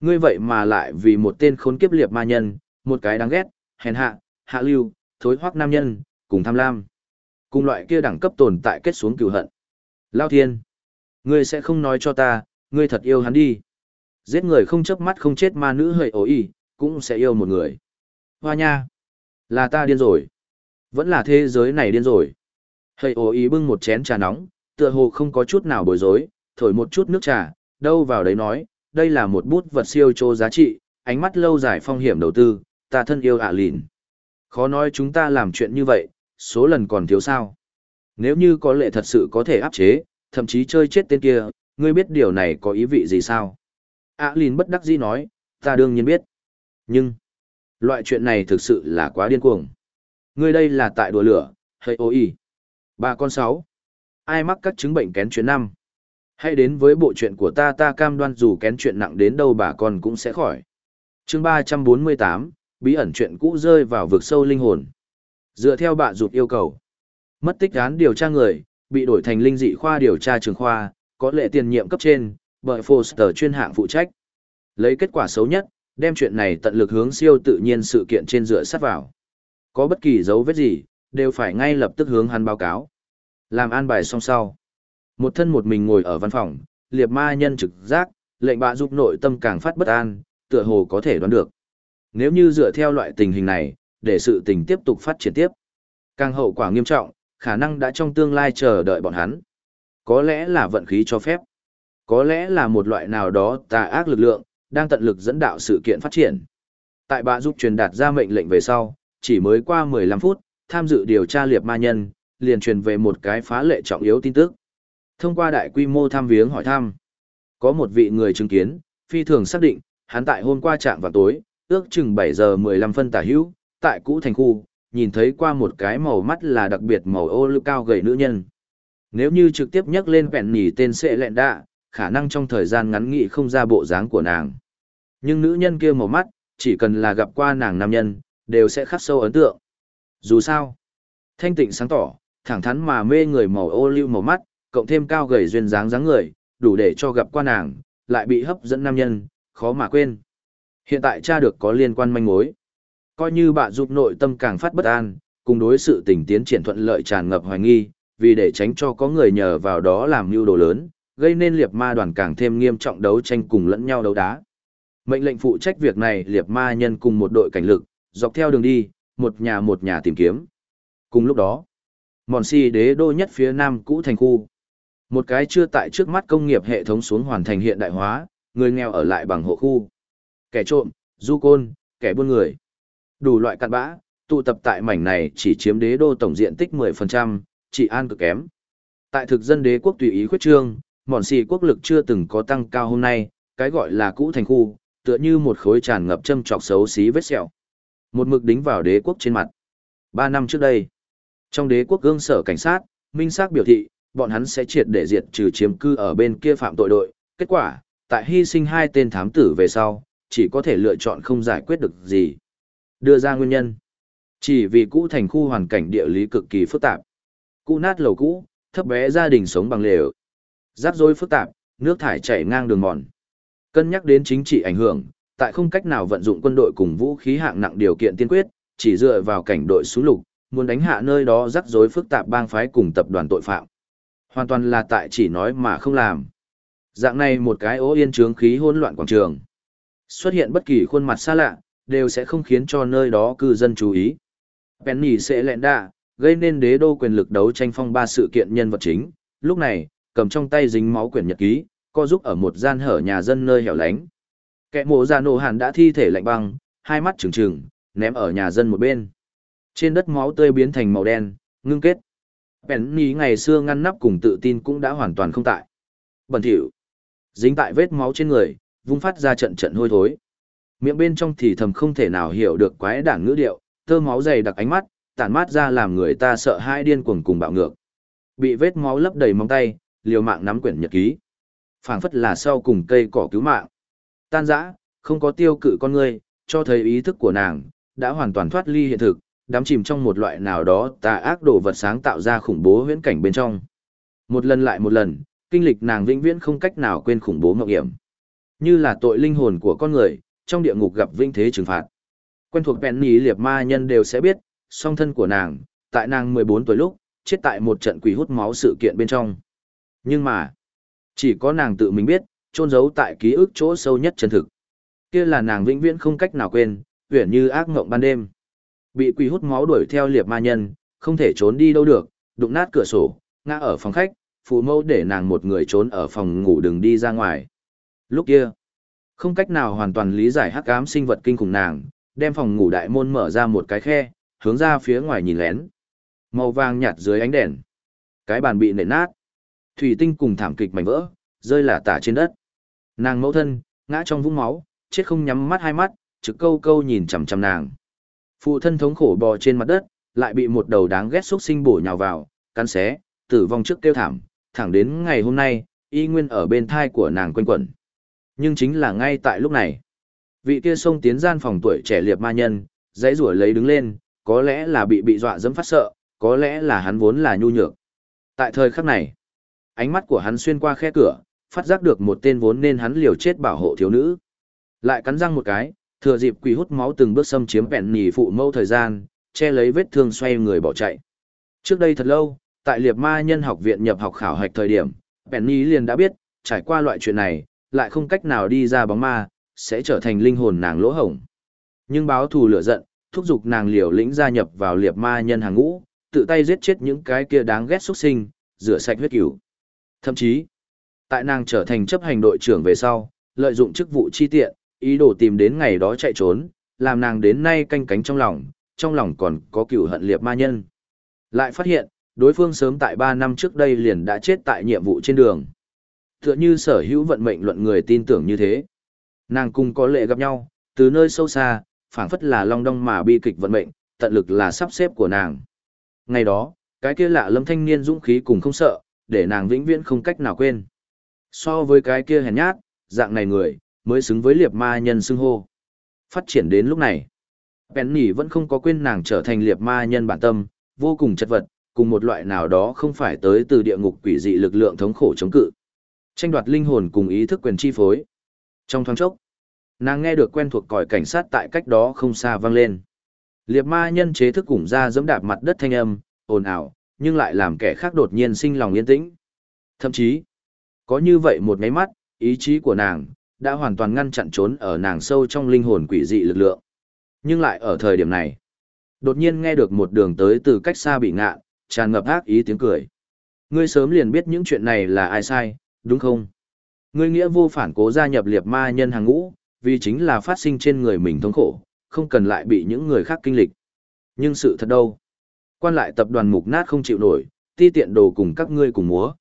Ngươi vậy mà lại vì một tên khốn kiếp liệp ma nhân, một cái đáng ghét, hèn hạ, hạ lưu, thối hoác nam nhân, cùng tham lam. Cùng loại kia đẳng cấp tồn tại kết xuống cửu hận. Lao thiên! Ngươi sẽ không nói cho ta, ngươi thật yêu hắn đi. Giết người không chớp mắt không chết ma nữ hợi ổ y, cũng sẽ yêu một người. Hoa nha! Là ta điên rồi. Vẫn là thế giới này điên rồi. Hợi ổ y bưng một chén trà nóng, tựa hồ không có chút nào bối rối, thổi một chút nước trà, đâu vào đấy nói, đây là một bút vật siêu trô giá trị, ánh mắt lâu dài phong hiểm đầu tư, ta thân yêu ạ lìn. Khó nói chúng ta làm chuyện như vậy, số lần còn thiếu sao. Nếu như có lệ thật sự có thể áp chế, thậm chí chơi chết tên kia, ngươi biết điều này có ý vị gì sao? Ả à Lìn bất đắc dĩ nói, ta đương nhiên biết. Nhưng, loại chuyện này thực sự là quá điên cuồng. Ngươi đây là tại đùa lửa, hay ô y. Con sáu. Ai mắc các chứng bệnh kén chuyện năm? Hãy đến với bộ chuyện của ta ta cam đoan dù kén chuyện nặng đến đâu bà con cũng sẽ khỏi. chương 348, bí ẩn chuyện cũ rơi vào vực sâu linh hồn. Dựa theo bạ rụt yêu cầu. Mất tích án điều tra người, bị đổi thành linh dị khoa điều tra trường khoa, có lệ tiền nhiệm cấp trên, bởi Foster chuyên hạng phụ trách. Lấy kết quả xấu nhất, đem chuyện này tận lực hướng siêu tự nhiên sự kiện trên dựa sát vào. Có bất kỳ dấu vết gì, đều phải ngay lập tức hướng hắn báo cáo. Làm an bài xong sau. Một thân một mình ngồi ở văn phòng, liệp ma nhân trực giác, lệnh bạ giúp nội tâm càng phát bất an, tựa hồ có thể đoán được. Nếu như dựa theo loại tình hình này, để sự tình tiếp tục phát triển tiếp, càng hậu quả nghiêm trọng, khả năng đã trong tương lai chờ đợi bọn hắn. Có lẽ là vận khí cho phép. Có lẽ là một loại nào đó tà ác lực lượng, đang tận lực dẫn đạo sự kiện phát triển. Tại bà giúp truyền đạt ra mệnh lệnh về sau, chỉ mới qua 15 phút, tham dự điều tra liệp ma nhân, liền truyền về một cái phá lệ trọng yếu tin tức. Thông qua đại quy mô tham viếng hỏi thăm, có một vị người chứng kiến, phi thường xác định, hắn tại hôm qua trạng vào tối, ước chừng 7 giờ 15 phân tả hữu, tại cũ thành khu, nhìn thấy qua một cái màu mắt là đặc biệt màu ô lưu cao gầy nữ nhân. Nếu như trực tiếp nhắc lên vẹn nỉ tên sẽ lẹn đạ, khả năng trong thời gian ngắn nghị không ra bộ dáng của nàng. Nhưng nữ nhân kia màu mắt, chỉ cần là gặp qua nàng nam nhân, đều sẽ khắc sâu ấn tượng. Dù sao, thanh tịnh sáng tỏ, thẳng thắn mà mê người màu ô lưu màu mắt, cộng thêm cao gầy duyên dáng dáng người, đủ để cho gặp qua nàng, lại bị hấp dẫn nam nhân, khó mà quên. Hiện tại cha được có liên quan manh mối. Coi như bạn giúp nội tâm càng phát bất an, cùng đối sự tình tiến triển thuận lợi tràn ngập hoài nghi, vì để tránh cho có người nhờ vào đó làm mưu đồ lớn, gây nên liệt ma đoàn càng thêm nghiêm trọng đấu tranh cùng lẫn nhau đấu đá. Mệnh lệnh phụ trách việc này liệt ma nhân cùng một đội cảnh lực, dọc theo đường đi, một nhà một nhà tìm kiếm. Cùng lúc đó, mòn si đế đô nhất phía nam cũ thành khu. Một cái chưa tại trước mắt công nghiệp hệ thống xuống hoàn thành hiện đại hóa, người nghèo ở lại bằng hộ khu. Kẻ trộm, du côn, kẻ buôn người. Đủ loại cặn bã, tụ tập tại mảnh này chỉ chiếm đế đô tổng diện tích 10%, trị an cực kém. Tại thực dân đế quốc tùy ý khuyết trương, mòn xì quốc lực chưa từng có tăng cao hôm nay, cái gọi là cũ thành khu, tựa như một khối tràn ngập châm trọc xấu xí vết sẹo. Một mực đính vào đế quốc trên mặt. Ba năm trước đây, trong đế quốc gương sở cảnh sát, minh xác biểu thị, bọn hắn sẽ triệt để diệt trừ chiếm cư ở bên kia phạm tội đội. Kết quả, tại hy sinh hai tên thám tử về sau, chỉ có thể lựa chọn không giải quyết được gì. Đưa ra nguyên nhân. Chỉ vì cũ thành khu hoàn cảnh địa lý cực kỳ phức tạp. Cũ nát lầu cũ, thấp bé gia đình sống bằng lều. Rắc rối phức tạp, nước thải chảy ngang đường mòn. Cân nhắc đến chính trị ảnh hưởng, tại không cách nào vận dụng quân đội cùng vũ khí hạng nặng điều kiện tiên quyết, chỉ dựa vào cảnh đội xuống lục, muốn đánh hạ nơi đó rắc rối phức tạp bang phái cùng tập đoàn tội phạm. Hoàn toàn là tại chỉ nói mà không làm. Dạng này một cái ố yên trướng khí hỗn loạn quảng trường. Xuất hiện bất kỳ khuôn mặt xa lạ, đều sẽ không khiến cho nơi đó cư dân chú ý. Penny sẽ lẹn đạ, gây nên đế đô quyền lực đấu tranh phong ba sự kiện nhân vật chính. Lúc này, cầm trong tay dính máu quyển nhật ký, co giúp ở một gian hở nhà dân nơi hẻo lánh. Kẻ mộ già nổ hàn đã thi thể lạnh băng, hai mắt trừng trừng, ném ở nhà dân một bên. Trên đất máu tươi biến thành màu đen, ngưng kết. Penny ngày xưa ngăn nắp cùng tự tin cũng đã hoàn toàn không tại. Bẩn thỉu. Dính tại vết máu trên người, vung phát ra trận trận hôi thối. Miệng bên trong thì thầm không thể nào hiểu được quái đảng ngữ điệu, tơ máu dày đặc ánh mắt, tản mát ra làm người ta sợ hãi điên cuồng cùng bạo ngược. Bị vết máu lấp đầy móng tay, liều mạng nắm quyển nhật ký. phảng phất là sau cùng cây cỏ cứu mạng. Tan rã, không có tiêu cự con người, cho thấy ý thức của nàng, đã hoàn toàn thoát ly hiện thực, đắm chìm trong một loại nào đó tà ác đồ vật sáng tạo ra khủng bố huyễn cảnh bên trong. Một lần lại một lần, kinh lịch nàng vĩnh viễn không cách nào quên khủng bố mộng hiểm. Như là tội linh hồn của con người, trong địa ngục gặp vinh thế trừng phạt. Quen thuộc Penny liệt ma nhân đều sẽ biết, song thân của nàng, tại nàng 14 tuổi lúc, chết tại một trận quỷ hút máu sự kiện bên trong. Nhưng mà, chỉ có nàng tự mình biết, trôn giấu tại ký ức chỗ sâu nhất chân thực. Kia là nàng vĩnh viễn không cách nào quên, uyển như ác ngộng ban đêm. Bị quỷ hút máu đuổi theo liệt ma nhân, không thể trốn đi đâu được, đụng nát cửa sổ, ngã ở phòng khách, phụ mẫu để nàng một người trốn ở phòng ngủ đừng đi ra ngoài. Lúc kia, không cách nào hoàn toàn lý giải hắc ám sinh vật kinh khủng nàng, đem phòng ngủ đại môn mở ra một cái khe, hướng ra phía ngoài nhìn lén. Màu vàng nhạt dưới ánh đèn. Cái bàn bị nện nát. Thủy tinh cùng thảm kịch mảnh vỡ, rơi lả tả trên đất. Nàng mẫu thân, ngã trong vũng máu, chết không nhắm mắt hai mắt, trực câu câu nhìn chằm chằm nàng. Phụ thân thống khổ bò trên mặt đất, lại bị một đầu đáng ghét xúc sinh bổ nhào vào, cắn xé, tử vong trước kêu thảm, thẳng đến ngày hôm nay, y nguyên ở bên thai của nàng quanh quẩn. Nhưng chính là ngay tại lúc này, vị kia xông tiến gian phòng tuổi trẻ liệt ma nhân, dãy rủa lấy đứng lên, có lẽ là bị bị dọa dẫm phát sợ, có lẽ là hắn vốn là nhu nhược. Tại thời khắc này, ánh mắt của hắn xuyên qua khe cửa, phát giác được một tên vốn nên hắn liều chết bảo hộ thiếu nữ. Lại cắn răng một cái, thừa dịp quỷ hút máu từng bước xâm chiếm bẹn nhì phụ mâu thời gian, che lấy vết thương xoay người bỏ chạy. Trước đây thật lâu, tại liệt ma nhân học viện nhập học khảo hạch thời điểm, bẹn Penny liền đã biết, trải qua loại chuyện này, lại không cách nào đi ra bóng ma, sẽ trở thành linh hồn nàng lỗ hổng. Nhưng báo thù lửa giận, thúc giục nàng liều lĩnh gia nhập vào liệp ma nhân hàng ngũ, tự tay giết chết những cái kia đáng ghét xuất sinh, rửa sạch huyết cửu. Thậm chí, tại nàng trở thành chấp hành đội trưởng về sau, lợi dụng chức vụ chi tiện, ý đồ tìm đến ngày đó chạy trốn, làm nàng đến nay canh cánh trong lòng, trong lòng còn có cửu hận liệp ma nhân. Lại phát hiện, đối phương sớm tại 3 năm trước đây liền đã chết tại nhiệm vụ trên đường. Tựa như sở hữu vận mệnh luận người tin tưởng như thế. Nàng cùng có lệ gặp nhau, từ nơi sâu xa, phảng phất là long đong mà bi kịch vận mệnh, tận lực là sắp xếp của nàng. Ngày đó, cái kia lạ lâm thanh niên dũng khí cùng không sợ, để nàng vĩnh viễn không cách nào quên. So với cái kia hèn nhát, dạng này người, mới xứng với liệp ma nhân xưng hô. Phát triển đến lúc này, Penny vẫn không có quên nàng trở thành liệp ma nhân bản tâm, vô cùng chất vật, cùng một loại nào đó không phải tới từ địa ngục quỷ dị lực lượng thống khổ chống cự. Tranh đoạt linh hồn cùng ý thức quyền chi phối. Trong thoáng chốc, nàng nghe được quen thuộc còi cảnh sát tại cách đó không xa vang lên. liệt ma nhân chế thức cùng ra dẫm đạp mặt đất thanh âm, ồn ào, nhưng lại làm kẻ khác đột nhiên sinh lòng yên tĩnh. Thậm chí, có như vậy một ngáy mắt, ý chí của nàng đã hoàn toàn ngăn chặn trốn ở nàng sâu trong linh hồn quỷ dị lực lượng. Nhưng lại ở thời điểm này, đột nhiên nghe được một đường tới từ cách xa bị ngạn tràn ngập ác ý tiếng cười. Ngươi sớm liền biết những chuyện này là ai sai, đúng không? Ngươi nghĩa vô phản cố gia nhập liệt ma nhân hàng ngũ, vì chính là phát sinh trên người mình thống khổ, không cần lại bị những người khác kinh lịch. Nhưng sự thật đâu? Quan lại tập đoàn mục nát không chịu nổi, ti tiện đồ cùng các ngươi cùng múa.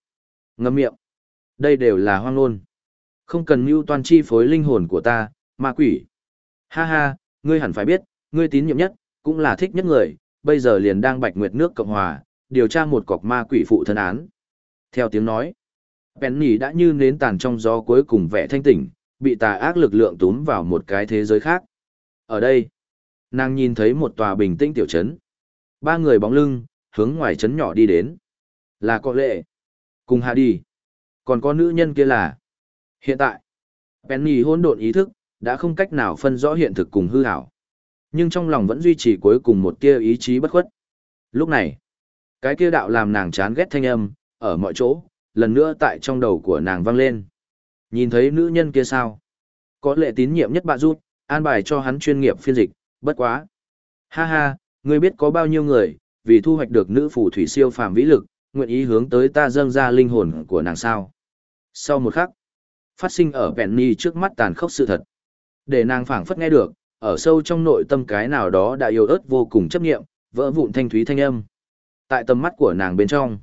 Ngâm miệng. Đây đều là hoang ngôn. Không cần mưu toàn chi phối linh hồn của ta, ma quỷ. Ha ha, ngươi hẳn phải biết, Ngươi tín nhiệm nhất, cũng là thích nhất người, bây giờ liền đang Bạch Nguyệt nước Cộng Hòa, điều tra một cọc ma quỷ phụ thân án. Theo tiếng nói, Penny đã như nến tàn trong gió cuối cùng vẻ thanh tỉnh, bị tà ác lực lượng túm vào một cái thế giới khác. Ở đây, nàng nhìn thấy một tòa bình tĩnh tiểu trấn. Ba người bóng lưng, hướng ngoài trấn nhỏ đi đến. Là có lệ. Cùng hạ đi. Còn có nữ nhân kia là. Hiện tại, Penny hôn độn ý thức, đã không cách nào phân rõ hiện thực cùng hư ảo. Nhưng trong lòng vẫn duy trì cuối cùng một tia ý chí bất khuất. Lúc này, cái kia đạo làm nàng chán ghét thanh âm, ở mọi chỗ, lần nữa tại trong đầu của nàng vang lên. Nhìn thấy nữ nhân kia sao? Có lệ tín nhiệm nhất bạn rút, an bài cho hắn chuyên nghiệp phiên dịch, bất quá. Ha ha, ngươi biết có bao nhiêu người, vì thu hoạch được nữ phù thủy siêu phàm vĩ lực, nguyện ý hướng tới ta dâng ra linh hồn của nàng sao. Sau một khắc, phát sinh ở Penny trước mắt tàn khốc sự thật. Để nàng phảng phất nghe được, ở sâu trong nội tâm cái nào đó đã yêu ớt vô cùng chấp nghiệm, vỡ vụn thanh thúy thanh âm. Tại tầm mắt của nàng bên trong,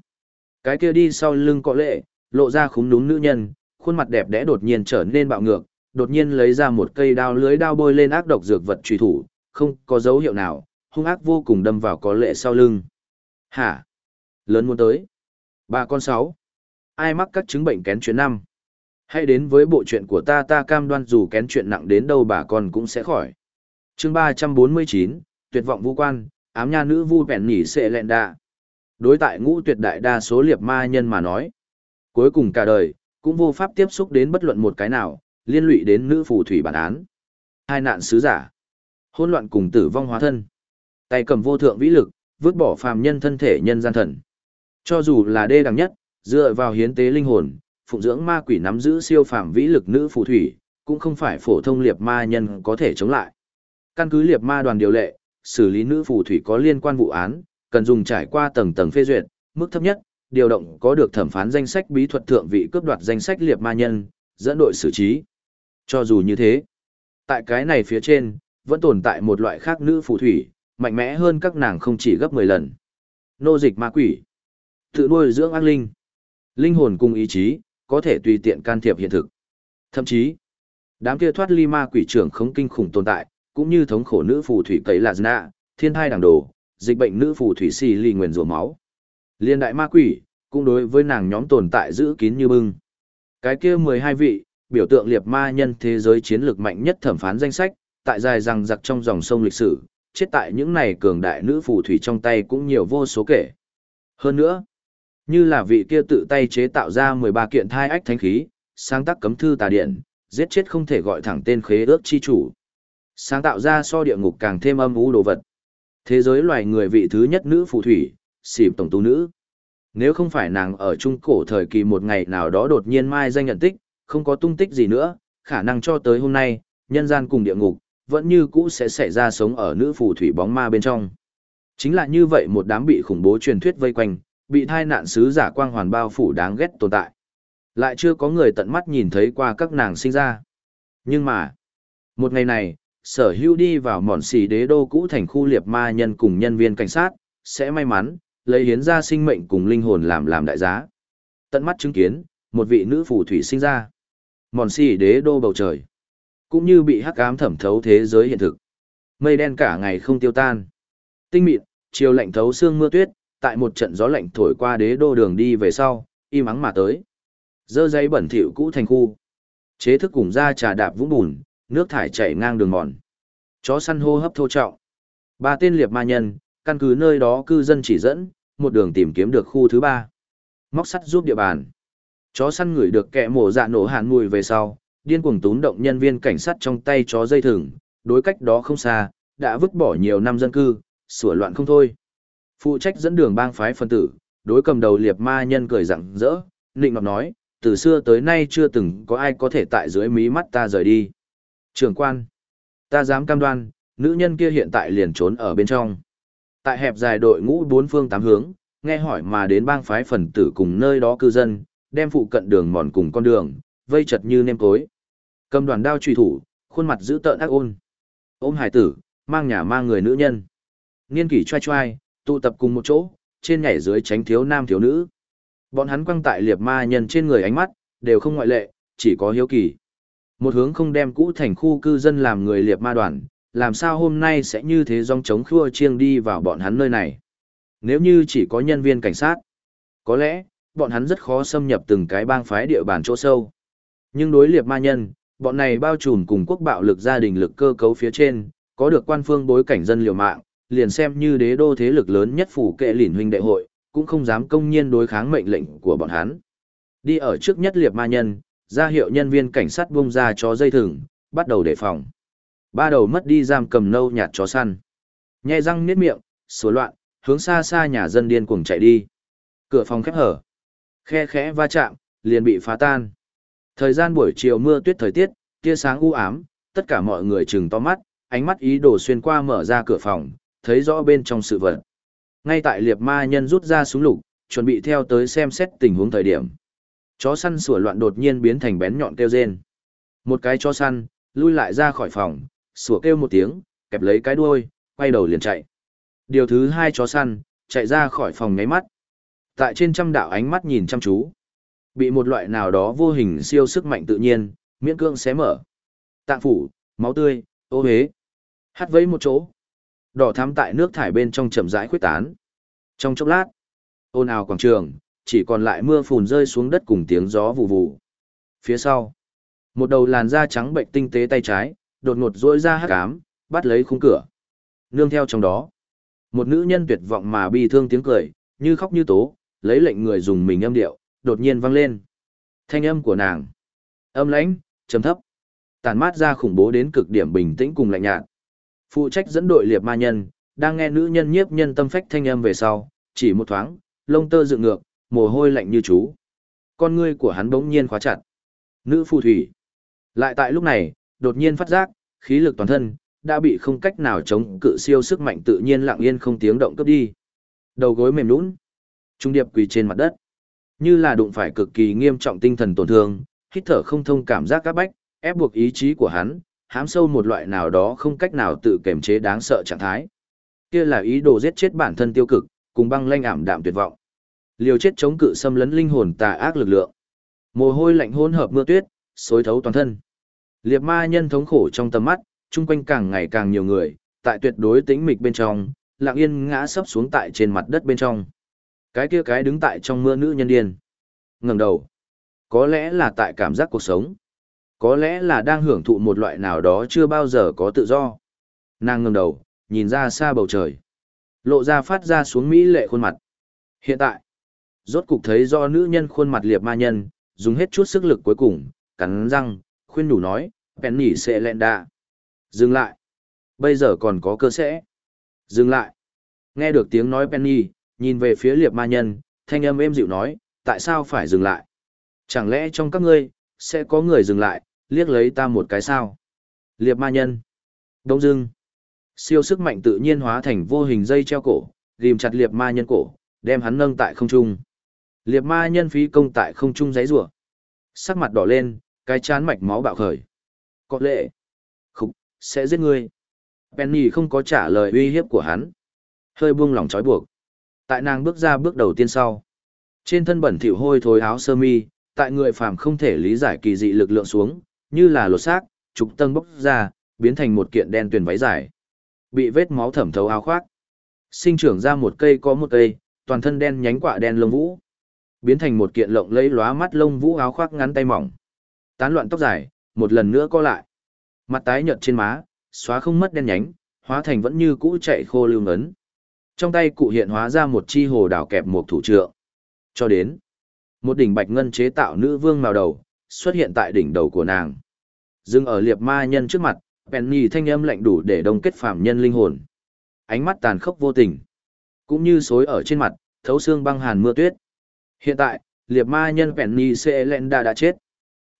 cái kia đi sau lưng có lệ, lộ ra khúng núm nữ nhân, khuôn mặt đẹp đẽ đột nhiên trở nên bạo ngược, đột nhiên lấy ra một cây đao lưới đao bôi lên ác độc dược vật truy thủ, không có dấu hiệu nào, hung ác vô cùng đâm vào có lệ sau lưng. Hả? Lớn muốn tới. Ba con sáu. Ai mắc các chứng bệnh kén chuyện năm? Hãy đến với bộ chuyện của ta ta cam đoan dù kén chuyện nặng đến đâu bà con cũng sẽ khỏi. chương ba trăm bốn mươi chín tuyệt vọng vũ quan, ám nha nữ vu vẹn nhỉ sệ lẹn đạ. Đối tại ngũ tuyệt đại đa số liệp ma nhân mà nói. Cuối cùng cả đời, cũng vô pháp tiếp xúc đến bất luận một cái nào, liên lụy đến nữ phù thủy bản án. Hai nạn sứ giả. Hôn loạn cùng tử vong hóa thân. Tay cầm vô thượng vĩ lực, vứt bỏ phàm nhân thân thể nhân gian thần. Cho dù là đê đẳng nhất, dựa vào hiến tế linh hồn, phụng dưỡng ma quỷ nắm giữ siêu phàm vĩ lực nữ phù thủy, cũng không phải phổ thông liệp ma nhân có thể chống lại. Căn cứ liệp ma đoàn điều lệ, xử lý nữ phù thủy có liên quan vụ án, cần dùng trải qua tầng tầng phê duyệt, mức thấp nhất, điều động có được thẩm phán danh sách bí thuật thượng vị cướp đoạt danh sách liệt ma nhân, dẫn đội xử trí. Cho dù như thế, tại cái này phía trên, vẫn tồn tại một loại khác nữ phù thủy, mạnh mẽ hơn các nàng không chỉ gấp 10 lần. Nô dịch ma quỷ, tự nuôi dưỡng ác linh, linh hồn cùng ý chí, có thể tùy tiện can thiệp hiện thực. Thậm chí, đám kia thoát ly ma quỷ trưởng không kinh khủng tồn tại, cũng như thống khổ nữ phù thủy cấy là nạ, thiên thai đảng đồ, dịch bệnh nữ phù thủy xì ly nguyền rủa máu. Liên đại ma quỷ, cũng đối với nàng nhóm tồn tại giữ kín như bưng. Cái kia 12 vị, biểu tượng liệt ma nhân thế giới chiến lược mạnh nhất thẩm phán danh sách, tại dài rằng giặc trong dòng sông lịch sử, chết tại những này cường đại nữ phù thủy trong tay cũng nhiều vô số kể. Hơn nữa, như là vị kia tự tay chế tạo ra 13 kiện thai ách thánh khí, sáng tác cấm thư tà điện, giết chết không thể gọi thẳng tên khế ước chi chủ. Sáng tạo ra so địa ngục càng thêm âm u đồ vật. Thế giới loài người vị thứ nhất nữ phù thủy, xịp tổng tu nữ. Nếu không phải nàng ở trung cổ thời kỳ một ngày nào đó đột nhiên mai danh nhận tích, không có tung tích gì nữa, khả năng cho tới hôm nay, nhân gian cùng địa ngục, vẫn như cũ sẽ xảy ra sống ở nữ phù thủy bóng ma bên trong. Chính là như vậy một đám bị khủng bố truyền thuyết vây quanh, bị thai nạn sứ giả quang hoàn bao phủ đáng ghét tồn tại. Lại chưa có người tận mắt nhìn thấy qua các nàng sinh ra. Nhưng mà, một ngày này, sở hữu đi vào mòn xì đế đô cũ thành khu liệp ma nhân cùng nhân viên cảnh sát, sẽ may mắn, lấy hiến ra sinh mệnh cùng linh hồn làm làm đại giá. Tận mắt chứng kiến, một vị nữ phù thủy sinh ra. Mòn xì đế đô bầu trời. Cũng như bị hắc ám thẩm thấu thế giới hiện thực. Mây đen cả ngày không tiêu tan. Tinh mịn, chiều lạnh thấu xương mưa tuyết, tại một trận gió lạnh thổi qua đế đô đường đi về sau, im ắng mà tới. Dơ giấy bẩn thỉu cũ thành khu. Chế thức cùng ra trà đạp vũng bùn, nước thải chảy ngang đường mòn. Chó săn hô hấp thô trọng. Ba tên liệp ma nhân, căn cứ nơi đó cư dân chỉ dẫn, một đường tìm kiếm được khu thứ ba. Móc sắt giúp địa bàn. Chó săn ngửi được kẻ mổ dạ nổ hàn mùi về sau, điên cuồng tún động nhân viên cảnh sát trong tay chó dây thừng, đối cách đó không xa, đã vứt bỏ nhiều năm dân cư, sửa loạn không thôi. Phụ trách dẫn đường bang phái phân tử, đối cầm đầu liệp ma nhân cười rặng rỡ, nịnh ngọc nói, từ xưa tới nay chưa từng có ai có thể tại dưới mí mắt ta rời đi. Trường quan, ta dám cam đoan, nữ nhân kia hiện tại liền trốn ở bên trong. Tại hẹp dài đội ngũ bốn phương tám hướng, nghe hỏi mà đến bang phái phần tử cùng nơi đó cư dân, đem phụ cận đường mòn cùng con đường, vây chật như nêm cối. Cầm đoàn đao truy thủ, khuôn mặt giữ tợn ác ôn. Ôm hải tử, mang nhà mang người nữ nhân. Niên kỷ trai trai, tụ tập cùng một chỗ, trên nhảy dưới tránh thiếu nam thiếu nữ. Bọn hắn quăng tại liệp ma nhân trên người ánh mắt, đều không ngoại lệ, chỉ có hiếu kỳ. Một hướng không đem cũ thành khu cư dân làm người liệp ma đoàn, làm sao hôm nay sẽ như thế dòng chống khua chiêng đi vào bọn hắn nơi này. Nếu như chỉ có nhân viên cảnh sát, có lẽ, bọn hắn rất khó xâm nhập từng cái bang phái địa bàn chỗ sâu. Nhưng đối liệp ma nhân, bọn này bao trùm cùng quốc bạo lực gia đình lực cơ cấu phía trên, có được quan phương bối cảnh dân liều mạng, liền xem như đế đô thế lực lớn nhất phủ kệ lỉn huynh đệ hội, cũng không dám công nhiên đối kháng mệnh lệnh của bọn hắn. Đi ở trước nhất liệp ma nhân, ra hiệu nhân viên cảnh sát bung ra chó dây thừng, bắt đầu đề phòng. Ba đầu mất đi giam cầm nâu nhạt chó săn. Nhe răng niết miệng, sủa loạn, hướng xa xa nhà dân điên cuồng chạy đi. Cửa phòng khép hở. Khe khẽ va chạm, liền bị phá tan. Thời gian buổi chiều mưa tuyết thời tiết, tia sáng u ám, tất cả mọi người chừng to mắt, ánh mắt ý đồ xuyên qua mở ra cửa phòng, thấy rõ bên trong sự vật. Ngay tại liệp ma nhân rút ra súng lục, chuẩn bị theo tới xem xét tình huống thời điểm. Chó săn sủa loạn đột nhiên biến thành bén nhọn kêu rên. Một cái chó săn, lui lại ra khỏi phòng, sủa kêu một tiếng, kẹp lấy cái đuôi, quay đầu liền chạy. Điều thứ hai chó săn, chạy ra khỏi phòng nháy mắt. Tại trên trăm đạo ánh mắt nhìn chăm chú. Bị một loại nào đó vô hình siêu sức mạnh tự nhiên, miễn cương xé mở. Tạng phủ, máu tươi, ô hế. Hắt vấy một chỗ. Đỏ thắm tại nước thải bên trong chậm rãi khuyết tán. Trong chốc lát, ồn ào quảng trường, chỉ còn lại mưa phùn rơi xuống đất cùng tiếng gió vù vù. Phía sau, một đầu làn da trắng bệnh tinh tế tay trái, đột ngột rỗi ra hát cám, bắt lấy khung cửa. Nương theo trong đó, một nữ nhân tuyệt vọng mà bi thương tiếng cười, như khóc như tố, lấy lệnh người dùng mình âm điệu, đột nhiên vang lên. Thanh âm của nàng, âm lãnh, trầm thấp, tàn mát ra khủng bố đến cực điểm bình tĩnh cùng lạnh nhạt. Phụ trách dẫn đội liệp ma nhân, đang nghe nữ nhân nhiếp nhân tâm phách thanh âm về sau, chỉ một thoáng, lông tơ dựng ngược, mồ hôi lạnh như chú. Con ngươi của hắn bỗng nhiên khóa chặt. Nữ phù thủy. Lại tại lúc này, đột nhiên phát giác, khí lực toàn thân, đã bị không cách nào chống cự siêu sức mạnh tự nhiên lặng yên không tiếng động cấp đi. Đầu gối mềm nhũn, trung điệp quỳ trên mặt đất, như là đụng phải cực kỳ nghiêm trọng tinh thần tổn thương, hít thở không thông cảm giác các bách, ép buộc ý chí của hắn, hám sâu một loại nào đó không cách nào tự kiềm chế đáng sợ trạng thái. Kia là ý đồ giết chết bản thân tiêu cực, cùng băng lanh ảm đạm tuyệt vọng. Liều chết chống cự xâm lấn linh hồn tà ác lực lượng. Mồ hôi lạnh hỗn hợp mưa tuyết, xối thấu toàn thân. Liệt ma nhân thống khổ trong tầm mắt, chung quanh càng ngày càng nhiều người, tại tuyệt đối tĩnh mịch bên trong, lặng yên ngã sấp xuống tại trên mặt đất bên trong. Cái kia cái đứng tại trong mưa nữ nhân điên. ngẩng đầu. Có lẽ là tại cảm giác cuộc sống. Có lẽ là đang hưởng thụ một loại nào đó chưa bao giờ có tự do. Nàng ngẩng đầu, nhìn ra xa bầu trời. Lộ ra phát ra xuống mỹ lệ khuôn mặt. Hiện tại, rốt cục thấy do nữ nhân khuôn mặt liệp ma nhân, dùng hết chút sức lực cuối cùng, cắn răng, khuyên nhủ nói, Penny sẽ lẹn đà. Dừng lại. Bây giờ còn có cơ sẽ. Dừng lại. Nghe được tiếng nói Penny, nhìn về phía liệp ma nhân, thanh âm êm dịu nói, tại sao phải dừng lại? Chẳng lẽ trong các ngươi, sẽ có người dừng lại, liếc lấy ta một cái sao? Liệp ma nhân. Đông dưng. Siêu sức mạnh tự nhiên hóa thành vô hình dây treo cổ, ghim chặt liệp ma nhân cổ, đem hắn nâng tại không trung. Liệp ma nhân phí công tại không trung giấy rủa Sắc mặt đỏ lên, cái chán mạch máu bạo khởi. Có lệ. Khúc, sẽ giết ngươi. Penny không có trả lời uy hiếp của hắn. Hơi buông lỏng trói buộc. Tại nàng bước ra bước đầu tiên sau. Trên thân bẩn thỉu hôi thối áo sơ mi, tại người phàm không thể lý giải kỳ dị lực lượng xuống, như là lột xác, trục tân bốc ra, biến thành một kiện đen tuyền váy dài. Bị vết máu thẩm thấu áo khoác. Sinh trưởng ra một cây có một cây, toàn thân đen nhánh quả đen lông vũ. Biến thành một kiện lộng lẫy lóa mắt lông vũ áo khoác ngắn tay mỏng. Tán loạn tóc dài, một lần nữa co lại. Mặt tái nhợt trên má, xóa không mất đen nhánh, hóa thành vẫn như cũ chạy khô lưu ngấn. Trong tay cụ hiện hóa ra một chi hồ đảo kẹp một thủ trượng. Cho đến, một đỉnh bạch ngân chế tạo nữ vương màu đầu, xuất hiện tại đỉnh đầu của nàng. Dừng ở liệp ma nhân trước mặt, Penny thanh âm lạnh đủ để đông kết phàm nhân linh hồn. Ánh mắt tàn khốc vô tình, cũng như xối ở trên mặt, thấu xương băng hàn mưa tuyết. Hiện tại, liệp ma nhân Penny Selenda đã chết.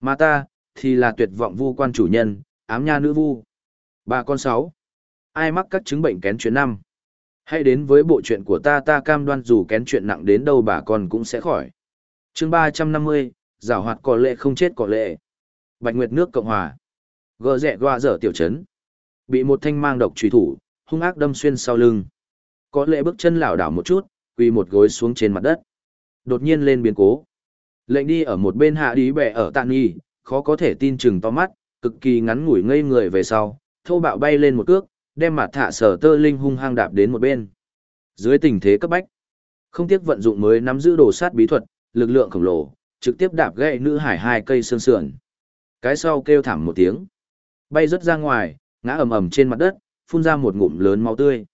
Mà ta, thì là tuyệt vọng vu quan chủ nhân, ám nha nữ vu. bà con sáu. Ai mắc các chứng bệnh kén chuyện năm? Hãy đến với bộ chuyện của ta ta cam đoan dù kén chuyện nặng đến đâu bà con cũng sẽ khỏi. chương ba trăm năm mươi, giảo hoạt có lệ không chết có lệ. Bạch Nguyệt nước Cộng Hòa. Gờ rẹ qua dở tiểu trấn. Bị một thanh mang độc truy thủ, hung ác đâm xuyên sau lưng. Có lệ bước chân lảo đảo một chút, quỳ một gối xuống trên mặt đất. Đột nhiên lên biến cố. Lệnh đi ở một bên hạ đi bẻ ở tạng nghi, khó có thể tin chừng to mắt, cực kỳ ngắn ngủi ngây người về sau, thô bạo bay lên một cước, đem mặt thả sở tơ linh hung hăng đạp đến một bên. Dưới tình thế cấp bách, không tiếc vận dụng mới nắm giữ đồ sát bí thuật, lực lượng khổng lồ, trực tiếp đạp gãy nữ hải hai cây xương sườn. Cái sau kêu thảm một tiếng, bay rất ra ngoài, ngã ầm ầm trên mặt đất, phun ra một ngụm lớn máu tươi.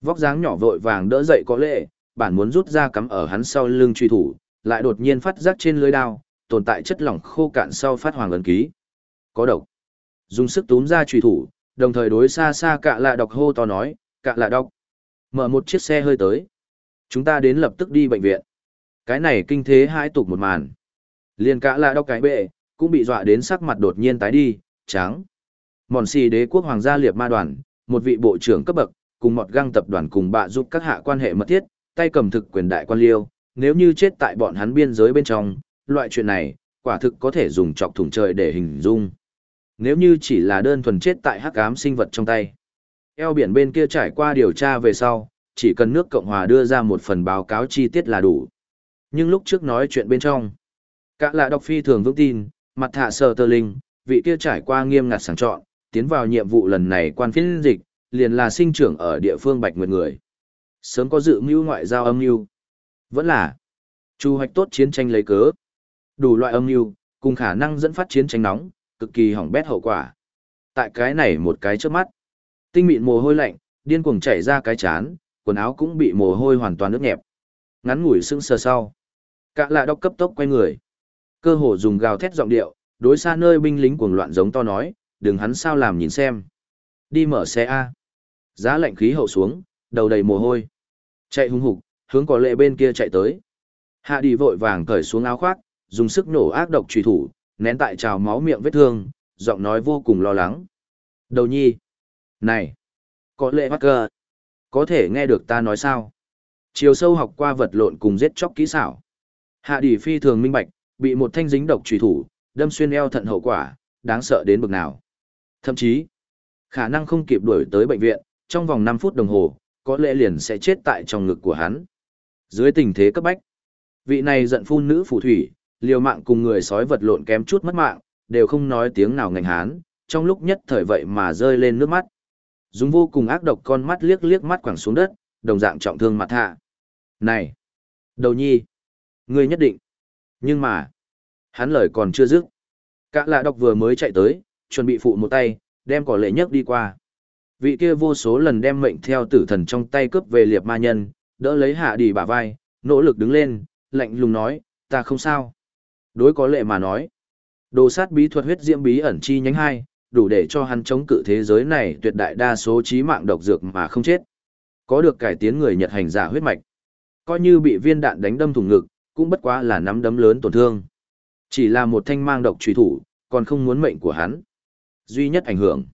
Vóc dáng nhỏ vội vàng đỡ dậy có lệ, bản muốn rút ra cắm ở hắn sau lưng truy thủ, lại đột nhiên phát giác trên lưới đao, tồn tại chất lỏng khô cạn sau phát hoàng ấn ký. Có độc. Dùng sức túm ra truy thủ, đồng thời đối xa xa cạ lạ độc hô to nói, cạ lạ độc. Mở một chiếc xe hơi tới. Chúng ta đến lập tức đi bệnh viện. Cái này kinh thế hãi tục một màn. Liên cạ lạ độc cái bệ, cũng bị dọa đến sắc mặt đột nhiên tái đi, trắng. Mòn xì đế quốc hoàng gia liệp ma đoàn, một vị bộ trưởng cấp bậc, cùng một găng tập đoàn cùng bạ giúp các hạ quan hệ mật thiết, tay cầm thực quyền đại quan liêu, nếu như chết tại bọn hắn biên giới bên trong, loại chuyện này, quả thực có thể dùng chọc thủng trời để hình dung. Nếu như chỉ là đơn thuần chết tại hắc ám sinh vật trong tay. Eo biển bên kia trải qua điều tra về sau, chỉ cần nước Cộng Hòa đưa ra một phần báo cáo chi tiết là đủ. Nhưng lúc trước nói chuyện bên trong, cả là đọc phi thường vững tin, mặt thạ sờ tơ linh, vị kia trải qua nghiêm ngặt sàng chọn, tiến vào nhiệm vụ lần này quan phiên dịch, liền là sinh trưởng ở địa phương Bạch Nguyệt người. Sớm có dự mưu ngoại giao âm mưu. Vẫn là chu hoạch tốt chiến tranh lấy cớ. Đủ loại âm mưu, cùng khả năng dẫn phát chiến tranh nóng, cực kỳ hỏng bét hậu quả. Tại cái này một cái trước mắt, tinh mịn mồ hôi lạnh, điên cuồng chảy ra cái chán, quần áo cũng bị mồ hôi hoàn toàn ướt nhẹp. Ngắn ngủi sững sờ sau, cạ lạ đốc cấp tốc quay người. Cơ hồ dùng gào thét giọng điệu, đối xa nơi binh lính cuồng loạn giống to nói, đừng hắn sao làm nhìn xem. Đi mở xe A. Giá lạnh khí hậu xuống, đầu đầy mồ hôi. Chạy hung hục, hướng có lệ bên kia chạy tới. Hạ đi vội vàng cởi xuống áo khoác, dùng sức nổ ác độc truy thủ, nén tại trào máu miệng vết thương, giọng nói vô cùng lo lắng. Đầu nhi! Này! Có lệ bắt cơ! Có thể nghe được ta nói sao? Chiều sâu học qua vật lộn cùng giết chóc kỹ xảo. Hạ đi phi thường minh bạch, bị một thanh dính độc trùy thủ, đâm xuyên eo thận hậu quả, đáng sợ đến bực nào. Thậm chí, khả năng không kịp đuổi tới bệnh viện, trong vòng 5 phút đồng hồ, có lẽ liền sẽ chết tại trong ngực của hắn. Dưới tình thế cấp bách, vị này giận phun nữ phù thủy, liều mạng cùng người sói vật lộn kém chút mất mạng, đều không nói tiếng nào ngành hán, trong lúc nhất thời vậy mà rơi lên nước mắt. Dùng vô cùng ác độc con mắt liếc liếc mắt quẳng xuống đất, đồng dạng trọng thương mặt hạ. Này! Đầu nhi! Ngươi nhất định! Nhưng mà! Hắn lời còn chưa dứt. Cả lạ độc vừa mới chạy tới, chuẩn bị phụ một tay, đem cỏ lệ nhấc đi qua. Vị kia vô số lần đem mệnh theo tử thần trong tay cướp về liệp ma nhân, đỡ lấy hạ đi bả vai, nỗ lực đứng lên, lạnh lùng nói, ta không sao. Đối có lệ mà nói, đồ sát bí thuật huyết diễm bí ẩn chi nhánh hai, đủ để cho hắn chống cự thế giới này tuyệt đại đa số trí mạng độc dược mà không chết. Có được cải tiến người Nhật hành giả huyết mạch. Coi như bị viên đạn đánh đâm thủng ngực, cũng bất quá là nắm đấm lớn tổn thương. Chỉ là một thanh mang độc truy thủ, còn không muốn mệnh của hắn. Duy nhất ảnh hưởng.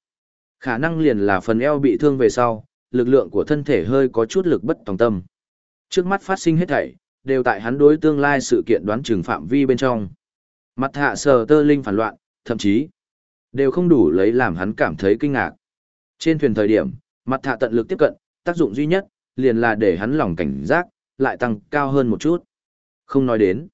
Khả năng liền là phần eo bị thương về sau, lực lượng của thân thể hơi có chút lực bất tòng tâm. Trước mắt phát sinh hết thảy, đều tại hắn đối tương lai sự kiện đoán chừng phạm vi bên trong. Mặt hạ sờ tơ linh phản loạn, thậm chí, đều không đủ lấy làm hắn cảm thấy kinh ngạc. Trên thuyền thời điểm, mặt hạ tận lực tiếp cận, tác dụng duy nhất, liền là để hắn lòng cảnh giác, lại tăng cao hơn một chút. Không nói đến.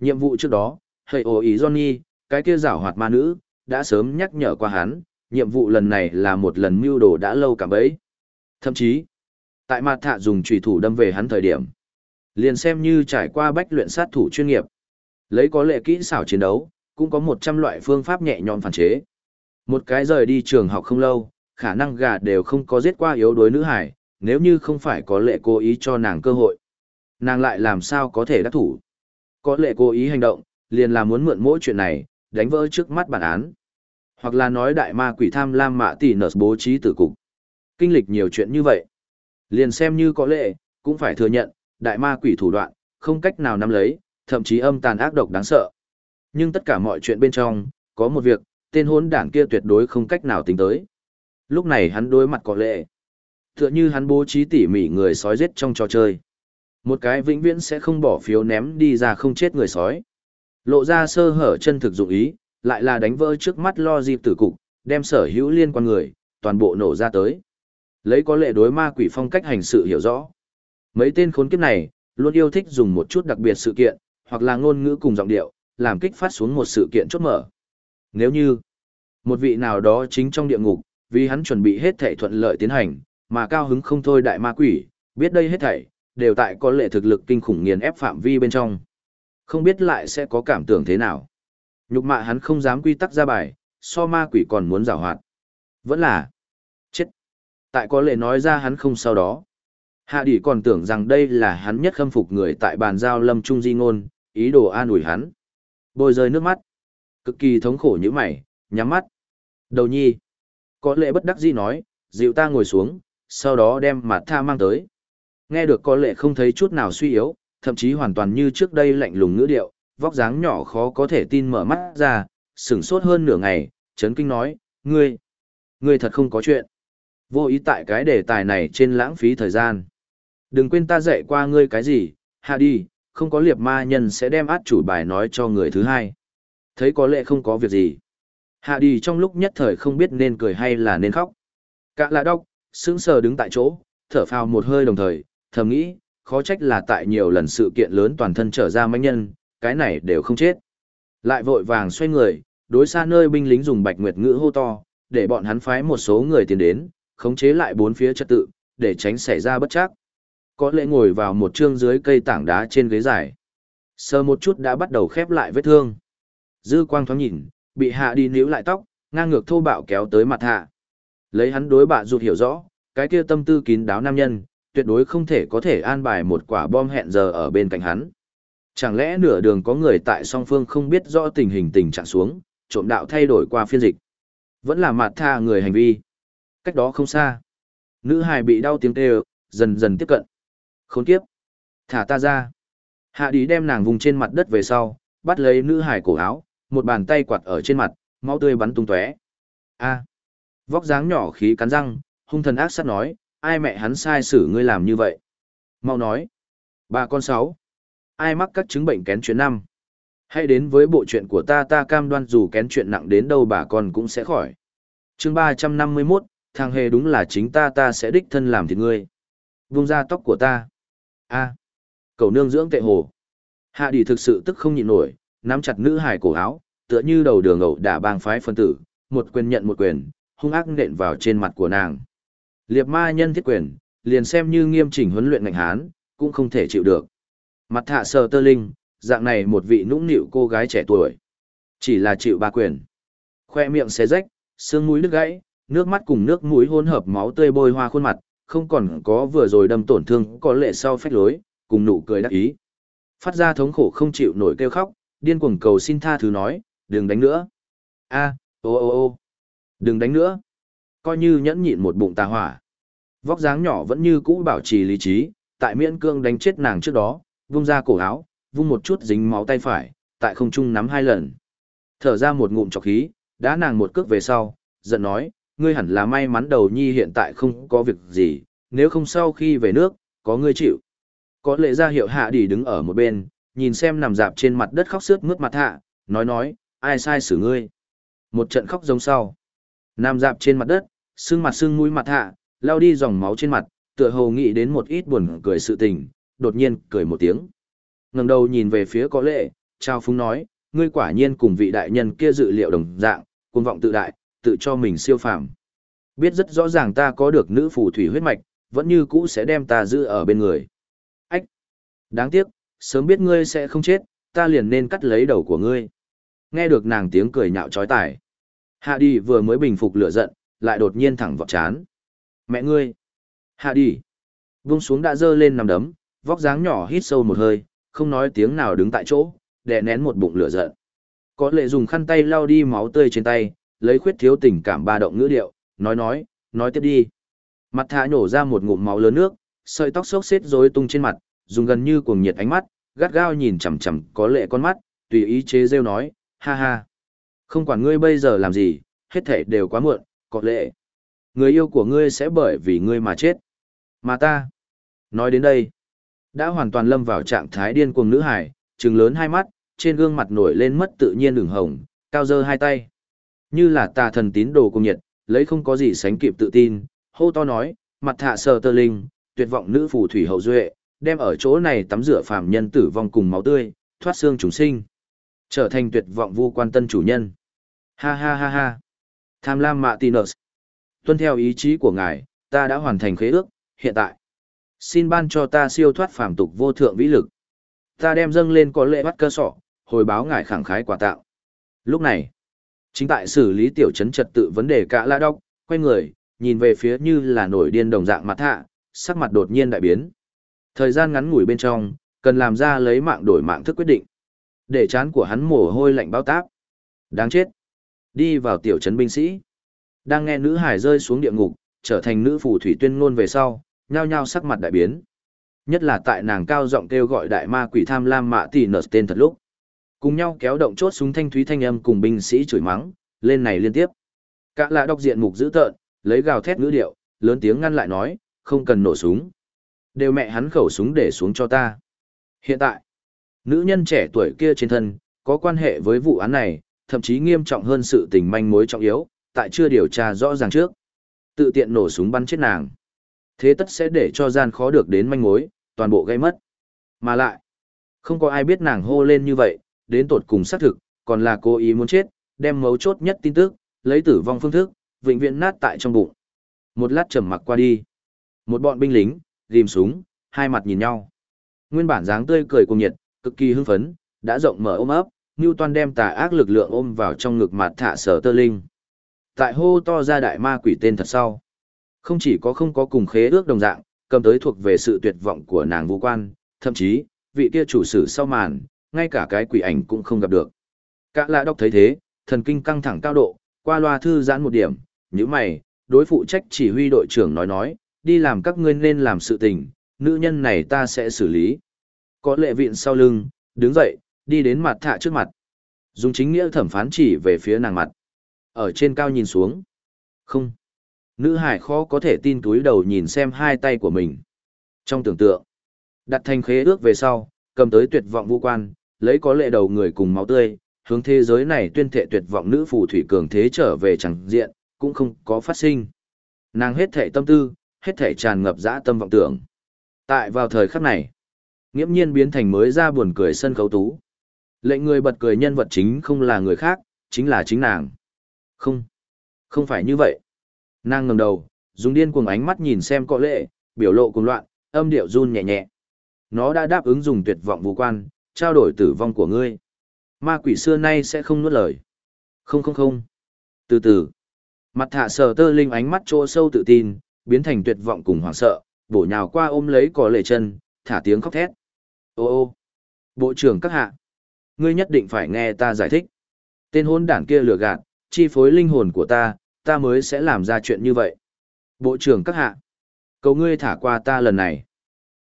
Nhiệm vụ trước đó, hệ ổ ý Johnny, cái kia giảo hoạt ma nữ, đã sớm nhắc nhở qua hắn, nhiệm vụ lần này là một lần mưu đồ đã lâu cả bấy. Thậm chí, tại mặt thạ dùng trùy thủ đâm về hắn thời điểm. Liền xem như trải qua bách luyện sát thủ chuyên nghiệp. Lấy có lệ kỹ xảo chiến đấu, cũng có 100 loại phương pháp nhẹ nhõm phản chế. Một cái rời đi trường học không lâu, khả năng gà đều không có giết qua yếu đuối nữ hải, nếu như không phải có lệ cố ý cho nàng cơ hội. Nàng lại làm sao có thể đắc thủ. Có lệ cố ý hành động, liền là muốn mượn mỗi chuyện này, đánh vỡ trước mắt bản án. Hoặc là nói đại ma quỷ tham lam mạ tỷ nợ bố trí tử cục. Kinh lịch nhiều chuyện như vậy. Liền xem như có lệ, cũng phải thừa nhận, đại ma quỷ thủ đoạn, không cách nào nắm lấy, thậm chí âm tàn ác độc đáng sợ. Nhưng tất cả mọi chuyện bên trong, có một việc, tên hốn đảng kia tuyệt đối không cách nào tính tới. Lúc này hắn đối mặt có lệ. Tựa như hắn bố trí tỉ mỉ người sói giết trong trò chơi. Một cái vĩnh viễn sẽ không bỏ phiếu ném đi ra không chết người sói. Lộ ra sơ hở chân thực dụng ý, lại là đánh vỡ trước mắt lo dịp tử cục, đem sở hữu liên quan người, toàn bộ nổ ra tới. Lấy có lệ đối ma quỷ phong cách hành sự hiểu rõ. Mấy tên khốn kiếp này, luôn yêu thích dùng một chút đặc biệt sự kiện, hoặc là ngôn ngữ cùng giọng điệu, làm kích phát xuống một sự kiện chốt mở. Nếu như, một vị nào đó chính trong địa ngục, vì hắn chuẩn bị hết thảy thuận lợi tiến hành, mà cao hứng không thôi đại ma quỷ, biết đây hết thảy, đều tại có lệ thực lực kinh khủng nghiền ép phạm vi bên trong. Không biết lại sẽ có cảm tưởng thế nào. Nhục mạ hắn không dám quy tắc ra bài, so ma quỷ còn muốn giảo hoạt. Vẫn là chết. Tại có lệ nói ra hắn không sau đó. Hạ đỉ còn tưởng rằng đây là hắn nhất khâm phục người tại bàn giao lâm trung di ngôn, ý đồ an ủi hắn. Bôi rơi nước mắt. Cực kỳ thống khổ như mày, nhắm mắt. Đầu nhi. Có lệ bất đắc dĩ nói, dịu ta ngồi xuống, sau đó đem mặt tha mang tới. Nghe được có lệ không thấy chút nào suy yếu, thậm chí hoàn toàn như trước đây lạnh lùng ngữ điệu, vóc dáng nhỏ khó có thể tin mở mắt ra, sửng sốt hơn nửa ngày, chấn kinh nói, ngươi, ngươi thật không có chuyện. Vô ý tại cái đề tài này trên lãng phí thời gian. Đừng quên ta dạy qua ngươi cái gì, hạ đi, không có liệp ma nhân sẽ đem át chủ bài nói cho người thứ hai. Thấy có lẽ không có việc gì. Hạ đi trong lúc nhất thời không biết nên cười hay là nên khóc. Cả là đốc, sững sờ đứng tại chỗ, thở phào một hơi đồng thời, thầm nghĩ, khó trách là tại nhiều lần sự kiện lớn toàn thân trở ra manh nhân, cái này đều không chết. Lại vội vàng xoay người, đối xa nơi binh lính dùng bạch nguyệt ngữ hô to, để bọn hắn phái một số người tiến đến, khống chế lại bốn phía trật tự, để tránh xảy ra bất chắc. Có lẽ ngồi vào một trương dưới cây tảng đá trên ghế dài. Sờ một chút đã bắt đầu khép lại vết thương. Dư quang thoáng nhìn, bị hạ đi níu lại tóc, ngang ngược thô bạo kéo tới mặt hạ. Lấy hắn đối bạ rụt hiểu rõ, cái kia tâm tư kín đáo nam nhân, tuyệt đối không thể có thể an bài một quả bom hẹn giờ ở bên cạnh hắn. Chẳng lẽ nửa đường có người tại song phương không biết rõ tình hình tình trạng xuống, trộm đạo thay đổi qua phiên dịch. Vẫn là mặt tha người hành vi. Cách đó không xa. Nữ hài bị đau tiếng kêu, dần dần tiếp cận. Khốn kiếp. Thả ta ra. Hạ đi đem nàng vùng trên mặt đất về sau, bắt lấy nữ hài cổ áo, một bàn tay quạt ở trên mặt, máu tươi bắn tung tóe. A. Vóc dáng nhỏ khí cắn răng, hung thần ác sát nói, ai mẹ hắn sai xử ngươi làm như vậy? Mau nói. Bà con sáu. Ai mắc các chứng bệnh kén chuyện năm? Hãy đến với bộ chuyện của ta ta cam đoan dù kén chuyện nặng đến đâu bà con cũng sẽ khỏi. chương ba trăm năm mươi 351, thằng hề đúng là chính ta ta sẽ đích thân làm thịt ngươi. Vung ra tóc của ta. a cầu nương dưỡng tệ hồ. Hạ đi thực sự tức không nhịn nổi, nắm chặt nữ hải cổ áo, tựa như đầu đường ẩu đả bang phái phân tử, một quyền nhận một quyền, hung ác nện vào trên mặt của nàng. Liệp ma nhân thiết quyền, liền xem như nghiêm chỉnh huấn luyện ngành hán, cũng không thể chịu được. Mặt thạ sờ tơ linh, dạng này một vị nũng nịu cô gái trẻ tuổi. Chỉ là chịu ba quyền. Khoe miệng xé rách, xương mũi đứt gãy, nước mắt cùng nước mũi hỗn hợp máu tươi bôi hoa khuôn mặt, không còn có vừa rồi đâm tổn thương có lệ sau phách lối, cùng nụ cười đắc ý. Phát ra thống khổ không chịu nổi kêu khóc, điên cuồng cầu xin tha thứ nói, đừng đánh nữa. a ô ô ô đừng đánh nữa. Coi như nhẫn nhịn một bụng tà hỏa. Vóc dáng nhỏ vẫn như cũ bảo trì lý trí, tại miễn cương đánh chết nàng trước đó, vung ra cổ áo, vung một chút dính máu tay phải, tại không trung nắm hai lần. Thở ra một ngụm trọc khí, đã nàng một cước về sau, giận nói, ngươi hẳn là may mắn đầu nhi hiện tại không có việc gì, nếu không sau khi về nước, có ngươi chịu. Có lệ ra hiệu hạ đi đứng ở một bên, nhìn xem nằm dạp trên mặt đất khóc sướt mướt mặt hạ, nói nói, ai sai xử ngươi. Một trận khóc giống sau. Nằm dạp trên mặt đất, sưng mặt sưng mũi mặt hạ, lao đi dòng máu trên mặt, tựa hồ nghĩ đến một ít buồn cười sự tình, đột nhiên cười một tiếng. ngẩng đầu nhìn về phía có lệ, trao phúng nói, ngươi quả nhiên cùng vị đại nhân kia dự liệu đồng dạng, cuồng vọng tự đại, tự cho mình siêu phàm. Biết rất rõ ràng ta có được nữ phù thủy huyết mạch, vẫn như cũ sẽ đem ta giữ ở bên người. Ách! Đáng tiếc, sớm biết ngươi sẽ không chết, ta liền nên cắt lấy đầu của ngươi. Nghe được nàng tiếng cười nhạo trói tải. Hạ đi vừa mới bình phục lửa giận, lại đột nhiên thẳng vọt chán. Mẹ ngươi! Hạ đi! Vung xuống đã dơ lên nằm đấm, vóc dáng nhỏ hít sâu một hơi, không nói tiếng nào đứng tại chỗ, đè nén một bụng lửa giận. Có lệ dùng khăn tay lau đi máu tươi trên tay, lấy khuyết thiếu tình cảm ba động ngữ điệu, nói nói, nói tiếp đi. Mặt thả nhổ ra một ngụm máu lớn nước, sợi tóc xốc xếp rối tung trên mặt, dùng gần như cuồng nhiệt ánh mắt, gắt gao nhìn chằm chằm có lệ con mắt, tùy ý chế rêu nói, ha ha. Không quản ngươi bây giờ làm gì, hết thể đều quá muộn, có lệ. Người yêu của ngươi sẽ bởi vì ngươi mà chết. Mà ta. Nói đến đây, đã hoàn toàn lâm vào trạng thái điên cuồng nữ hải, trừng lớn hai mắt, trên gương mặt nổi lên mất tự nhiên đường hồng, cao dơ hai tay. Như là tà thần tín đồ cùng nhiệt, lấy không có gì sánh kịp tự tin, hô to nói, mặt thạ sờ tơ linh, tuyệt vọng nữ phù thủy hậu duệ, đem ở chỗ này tắm rửa phàm nhân tử vong cùng máu tươi, thoát xương chúng sinh. Trở thành tuyệt vọng vu quan tân chủ nhân. Ha ha ha ha. Tham lam mạ tinus. tuân theo ý chí của ngài, ta đã hoàn thành khế ước, hiện tại. Xin ban cho ta siêu thoát phàm tục vô thượng vĩ lực. Ta đem dâng lên có lệ bắt cơ sọ, hồi báo ngài khẳng khái quả tạo. Lúc này, chính tại xử lý tiểu chấn trật tự vấn đề cả la đốc, quay người, nhìn về phía như là nổi điên đồng dạng mặt hạ, sắc mặt đột nhiên đại biến. Thời gian ngắn ngủi bên trong, cần làm ra lấy mạng đổi mạng thức quyết định. Để chán của hắn mồ hôi lạnh bao táp. Đáng chết. Đi vào tiểu trấn binh sĩ. Đang nghe nữ hải rơi xuống địa ngục, trở thành nữ phù thủy tuyên ngôn về sau, nhao nhao sắc mặt đại biến. Nhất là tại nàng cao giọng kêu gọi đại ma quỷ tham lam mạ tỷ nở tên thật lúc. Cùng nhau kéo động chốt súng thanh thúy thanh âm cùng binh sĩ chửi mắng, lên này liên tiếp. Cả lạ đọc diện mục dữ tợn, lấy gào thét ngữ điệu, lớn tiếng ngăn lại nói, không cần nổ súng. Đều mẹ hắn khẩu súng để xuống cho ta. Hiện tại, nữ nhân trẻ tuổi kia trên thân, có quan hệ với vụ án này, thậm chí nghiêm trọng hơn sự tình manh mối trọng yếu, tại chưa điều tra rõ ràng trước. Tự tiện nổ súng bắn chết nàng. Thế tất sẽ để cho gian khó được đến manh mối, toàn bộ gây mất. Mà lại, không có ai biết nàng hô lên như vậy, đến tột cùng xác thực, còn là cố ý muốn chết, đem mấu chốt nhất tin tức, lấy tử vong phương thức, vĩnh viễn nát tại trong bụng. Một lát trầm mặc qua đi. Một bọn binh lính, ghim súng, hai mặt nhìn nhau. Nguyên bản dáng tươi cười cùng nhiệt, cực kỳ hưng phấn, đã rộng mở ôm ấp, Newton đem tà ác lực lượng ôm vào trong ngực mặt thả sở tơ linh. Tại hô to ra đại ma quỷ tên thật sau. Không chỉ có không có cùng khế ước đồng dạng, cầm tới thuộc về sự tuyệt vọng của nàng vũ quan, thậm chí, vị kia chủ sử sau màn, ngay cả cái quỷ ảnh cũng không gặp được. Cả lạ đọc thấy thế, thần kinh căng thẳng cao độ, qua loa thư giãn một điểm, như mày, đối phụ trách chỉ huy đội trưởng nói nói, đi làm các ngươi nên làm sự tình, nữ nhân này ta sẽ xử lý. Có lệ viện sau lưng, đứng dậy, đi đến mặt thạ trước mặt. Dùng chính nghĩa thẩm phán chỉ về phía nàng mặt. Ở trên cao nhìn xuống. Không. Nữ hải khó có thể tin túi đầu nhìn xem hai tay của mình. Trong tưởng tượng, đặt thành khế ước về sau, cầm tới tuyệt vọng vũ quan, lấy có lệ đầu người cùng máu tươi, hướng thế giới này tuyên thệ tuyệt vọng nữ phù thủy cường thế trở về chẳng diện, cũng không có phát sinh. Nàng hết thể tâm tư, hết thể tràn ngập dã tâm vọng tưởng. Tại vào thời khắc này, nghiễm nhiên biến thành mới ra buồn cười sân khấu tú. Lệnh người bật cười nhân vật chính không là người khác, chính là chính nàng. Không, không phải như vậy. Nàng ngẩng đầu, dùng điên cuồng ánh mắt nhìn xem có lệ, biểu lộ cuồng loạn, âm điệu run nhẹ nhẹ. Nó đã đáp ứng dùng tuyệt vọng vũ quan, trao đổi tử vong của ngươi. Ma quỷ xưa nay sẽ không nuốt lời. Không không không. Từ từ. Mặt thạ sờ tơ linh ánh mắt chỗ sâu tự tin, biến thành tuyệt vọng cùng hoảng sợ, bổ nhào qua ôm lấy có lệ chân, thả tiếng khóc thét. Ô ô. Bộ trưởng các hạ. Ngươi nhất định phải nghe ta giải thích. Tên hôn đảng kia lừa gạt, chi phối linh hồn của ta, ta mới sẽ làm ra chuyện như vậy. Bộ trưởng các hạ. Cầu ngươi thả qua ta lần này.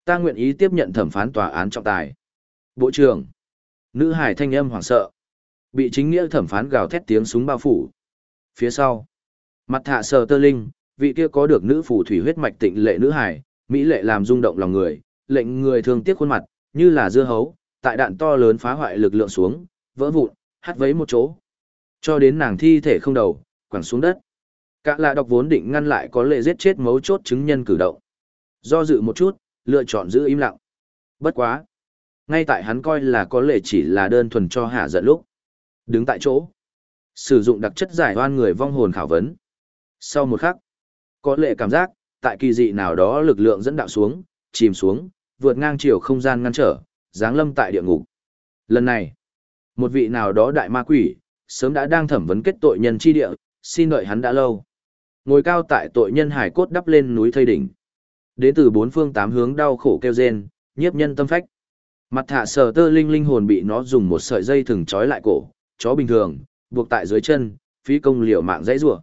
Ta nguyện ý tiếp nhận thẩm phán tòa án trọng tài. Bộ trưởng. Nữ hải thanh âm hoảng sợ. Bị chính nghĩa thẩm phán gào thét tiếng súng bao phủ. Phía sau. Mặt thạ sờ tơ linh, vị kia có được nữ phù thủy huyết mạch tịnh lệ nữ hải, mỹ lệ làm rung động lòng người, lệnh người thường tiếc khuôn mặt, như là dưa hấu, tại đạn to lớn phá hoại lực lượng xuống, vỡ vụn, hắt vấy một chỗ. Cho đến nàng thi thể không đầu, quẳng xuống đất. Cả là đọc vốn định ngăn lại có lệ giết chết mấu chốt chứng nhân cử động. Do dự một chút, lựa chọn giữ im lặng. Bất quá. Ngay tại hắn coi là có lệ chỉ là đơn thuần cho hạ giận lúc. Đứng tại chỗ. Sử dụng đặc chất giải oan người vong hồn khảo vấn. Sau một khắc, có lệ cảm giác, tại kỳ dị nào đó lực lượng dẫn đạo xuống, chìm xuống, vượt ngang chiều không gian ngăn trở, giáng lâm tại địa ngục. Lần này, một vị nào đó đại ma quỷ, sớm đã đang thẩm vấn kết tội nhân chi địa, xin đợi hắn đã lâu. Ngồi cao tại tội nhân hải cốt đắp lên núi thây đỉnh. Đến từ bốn phương tám hướng đau khổ kêu rên, nhiếp nhân tâm phách. Mặt thả sờ tơ linh linh hồn bị nó dùng một sợi dây thừng trói lại cổ, chó bình thường, buộc tại dưới chân, phí công liều mạng dãy rủa.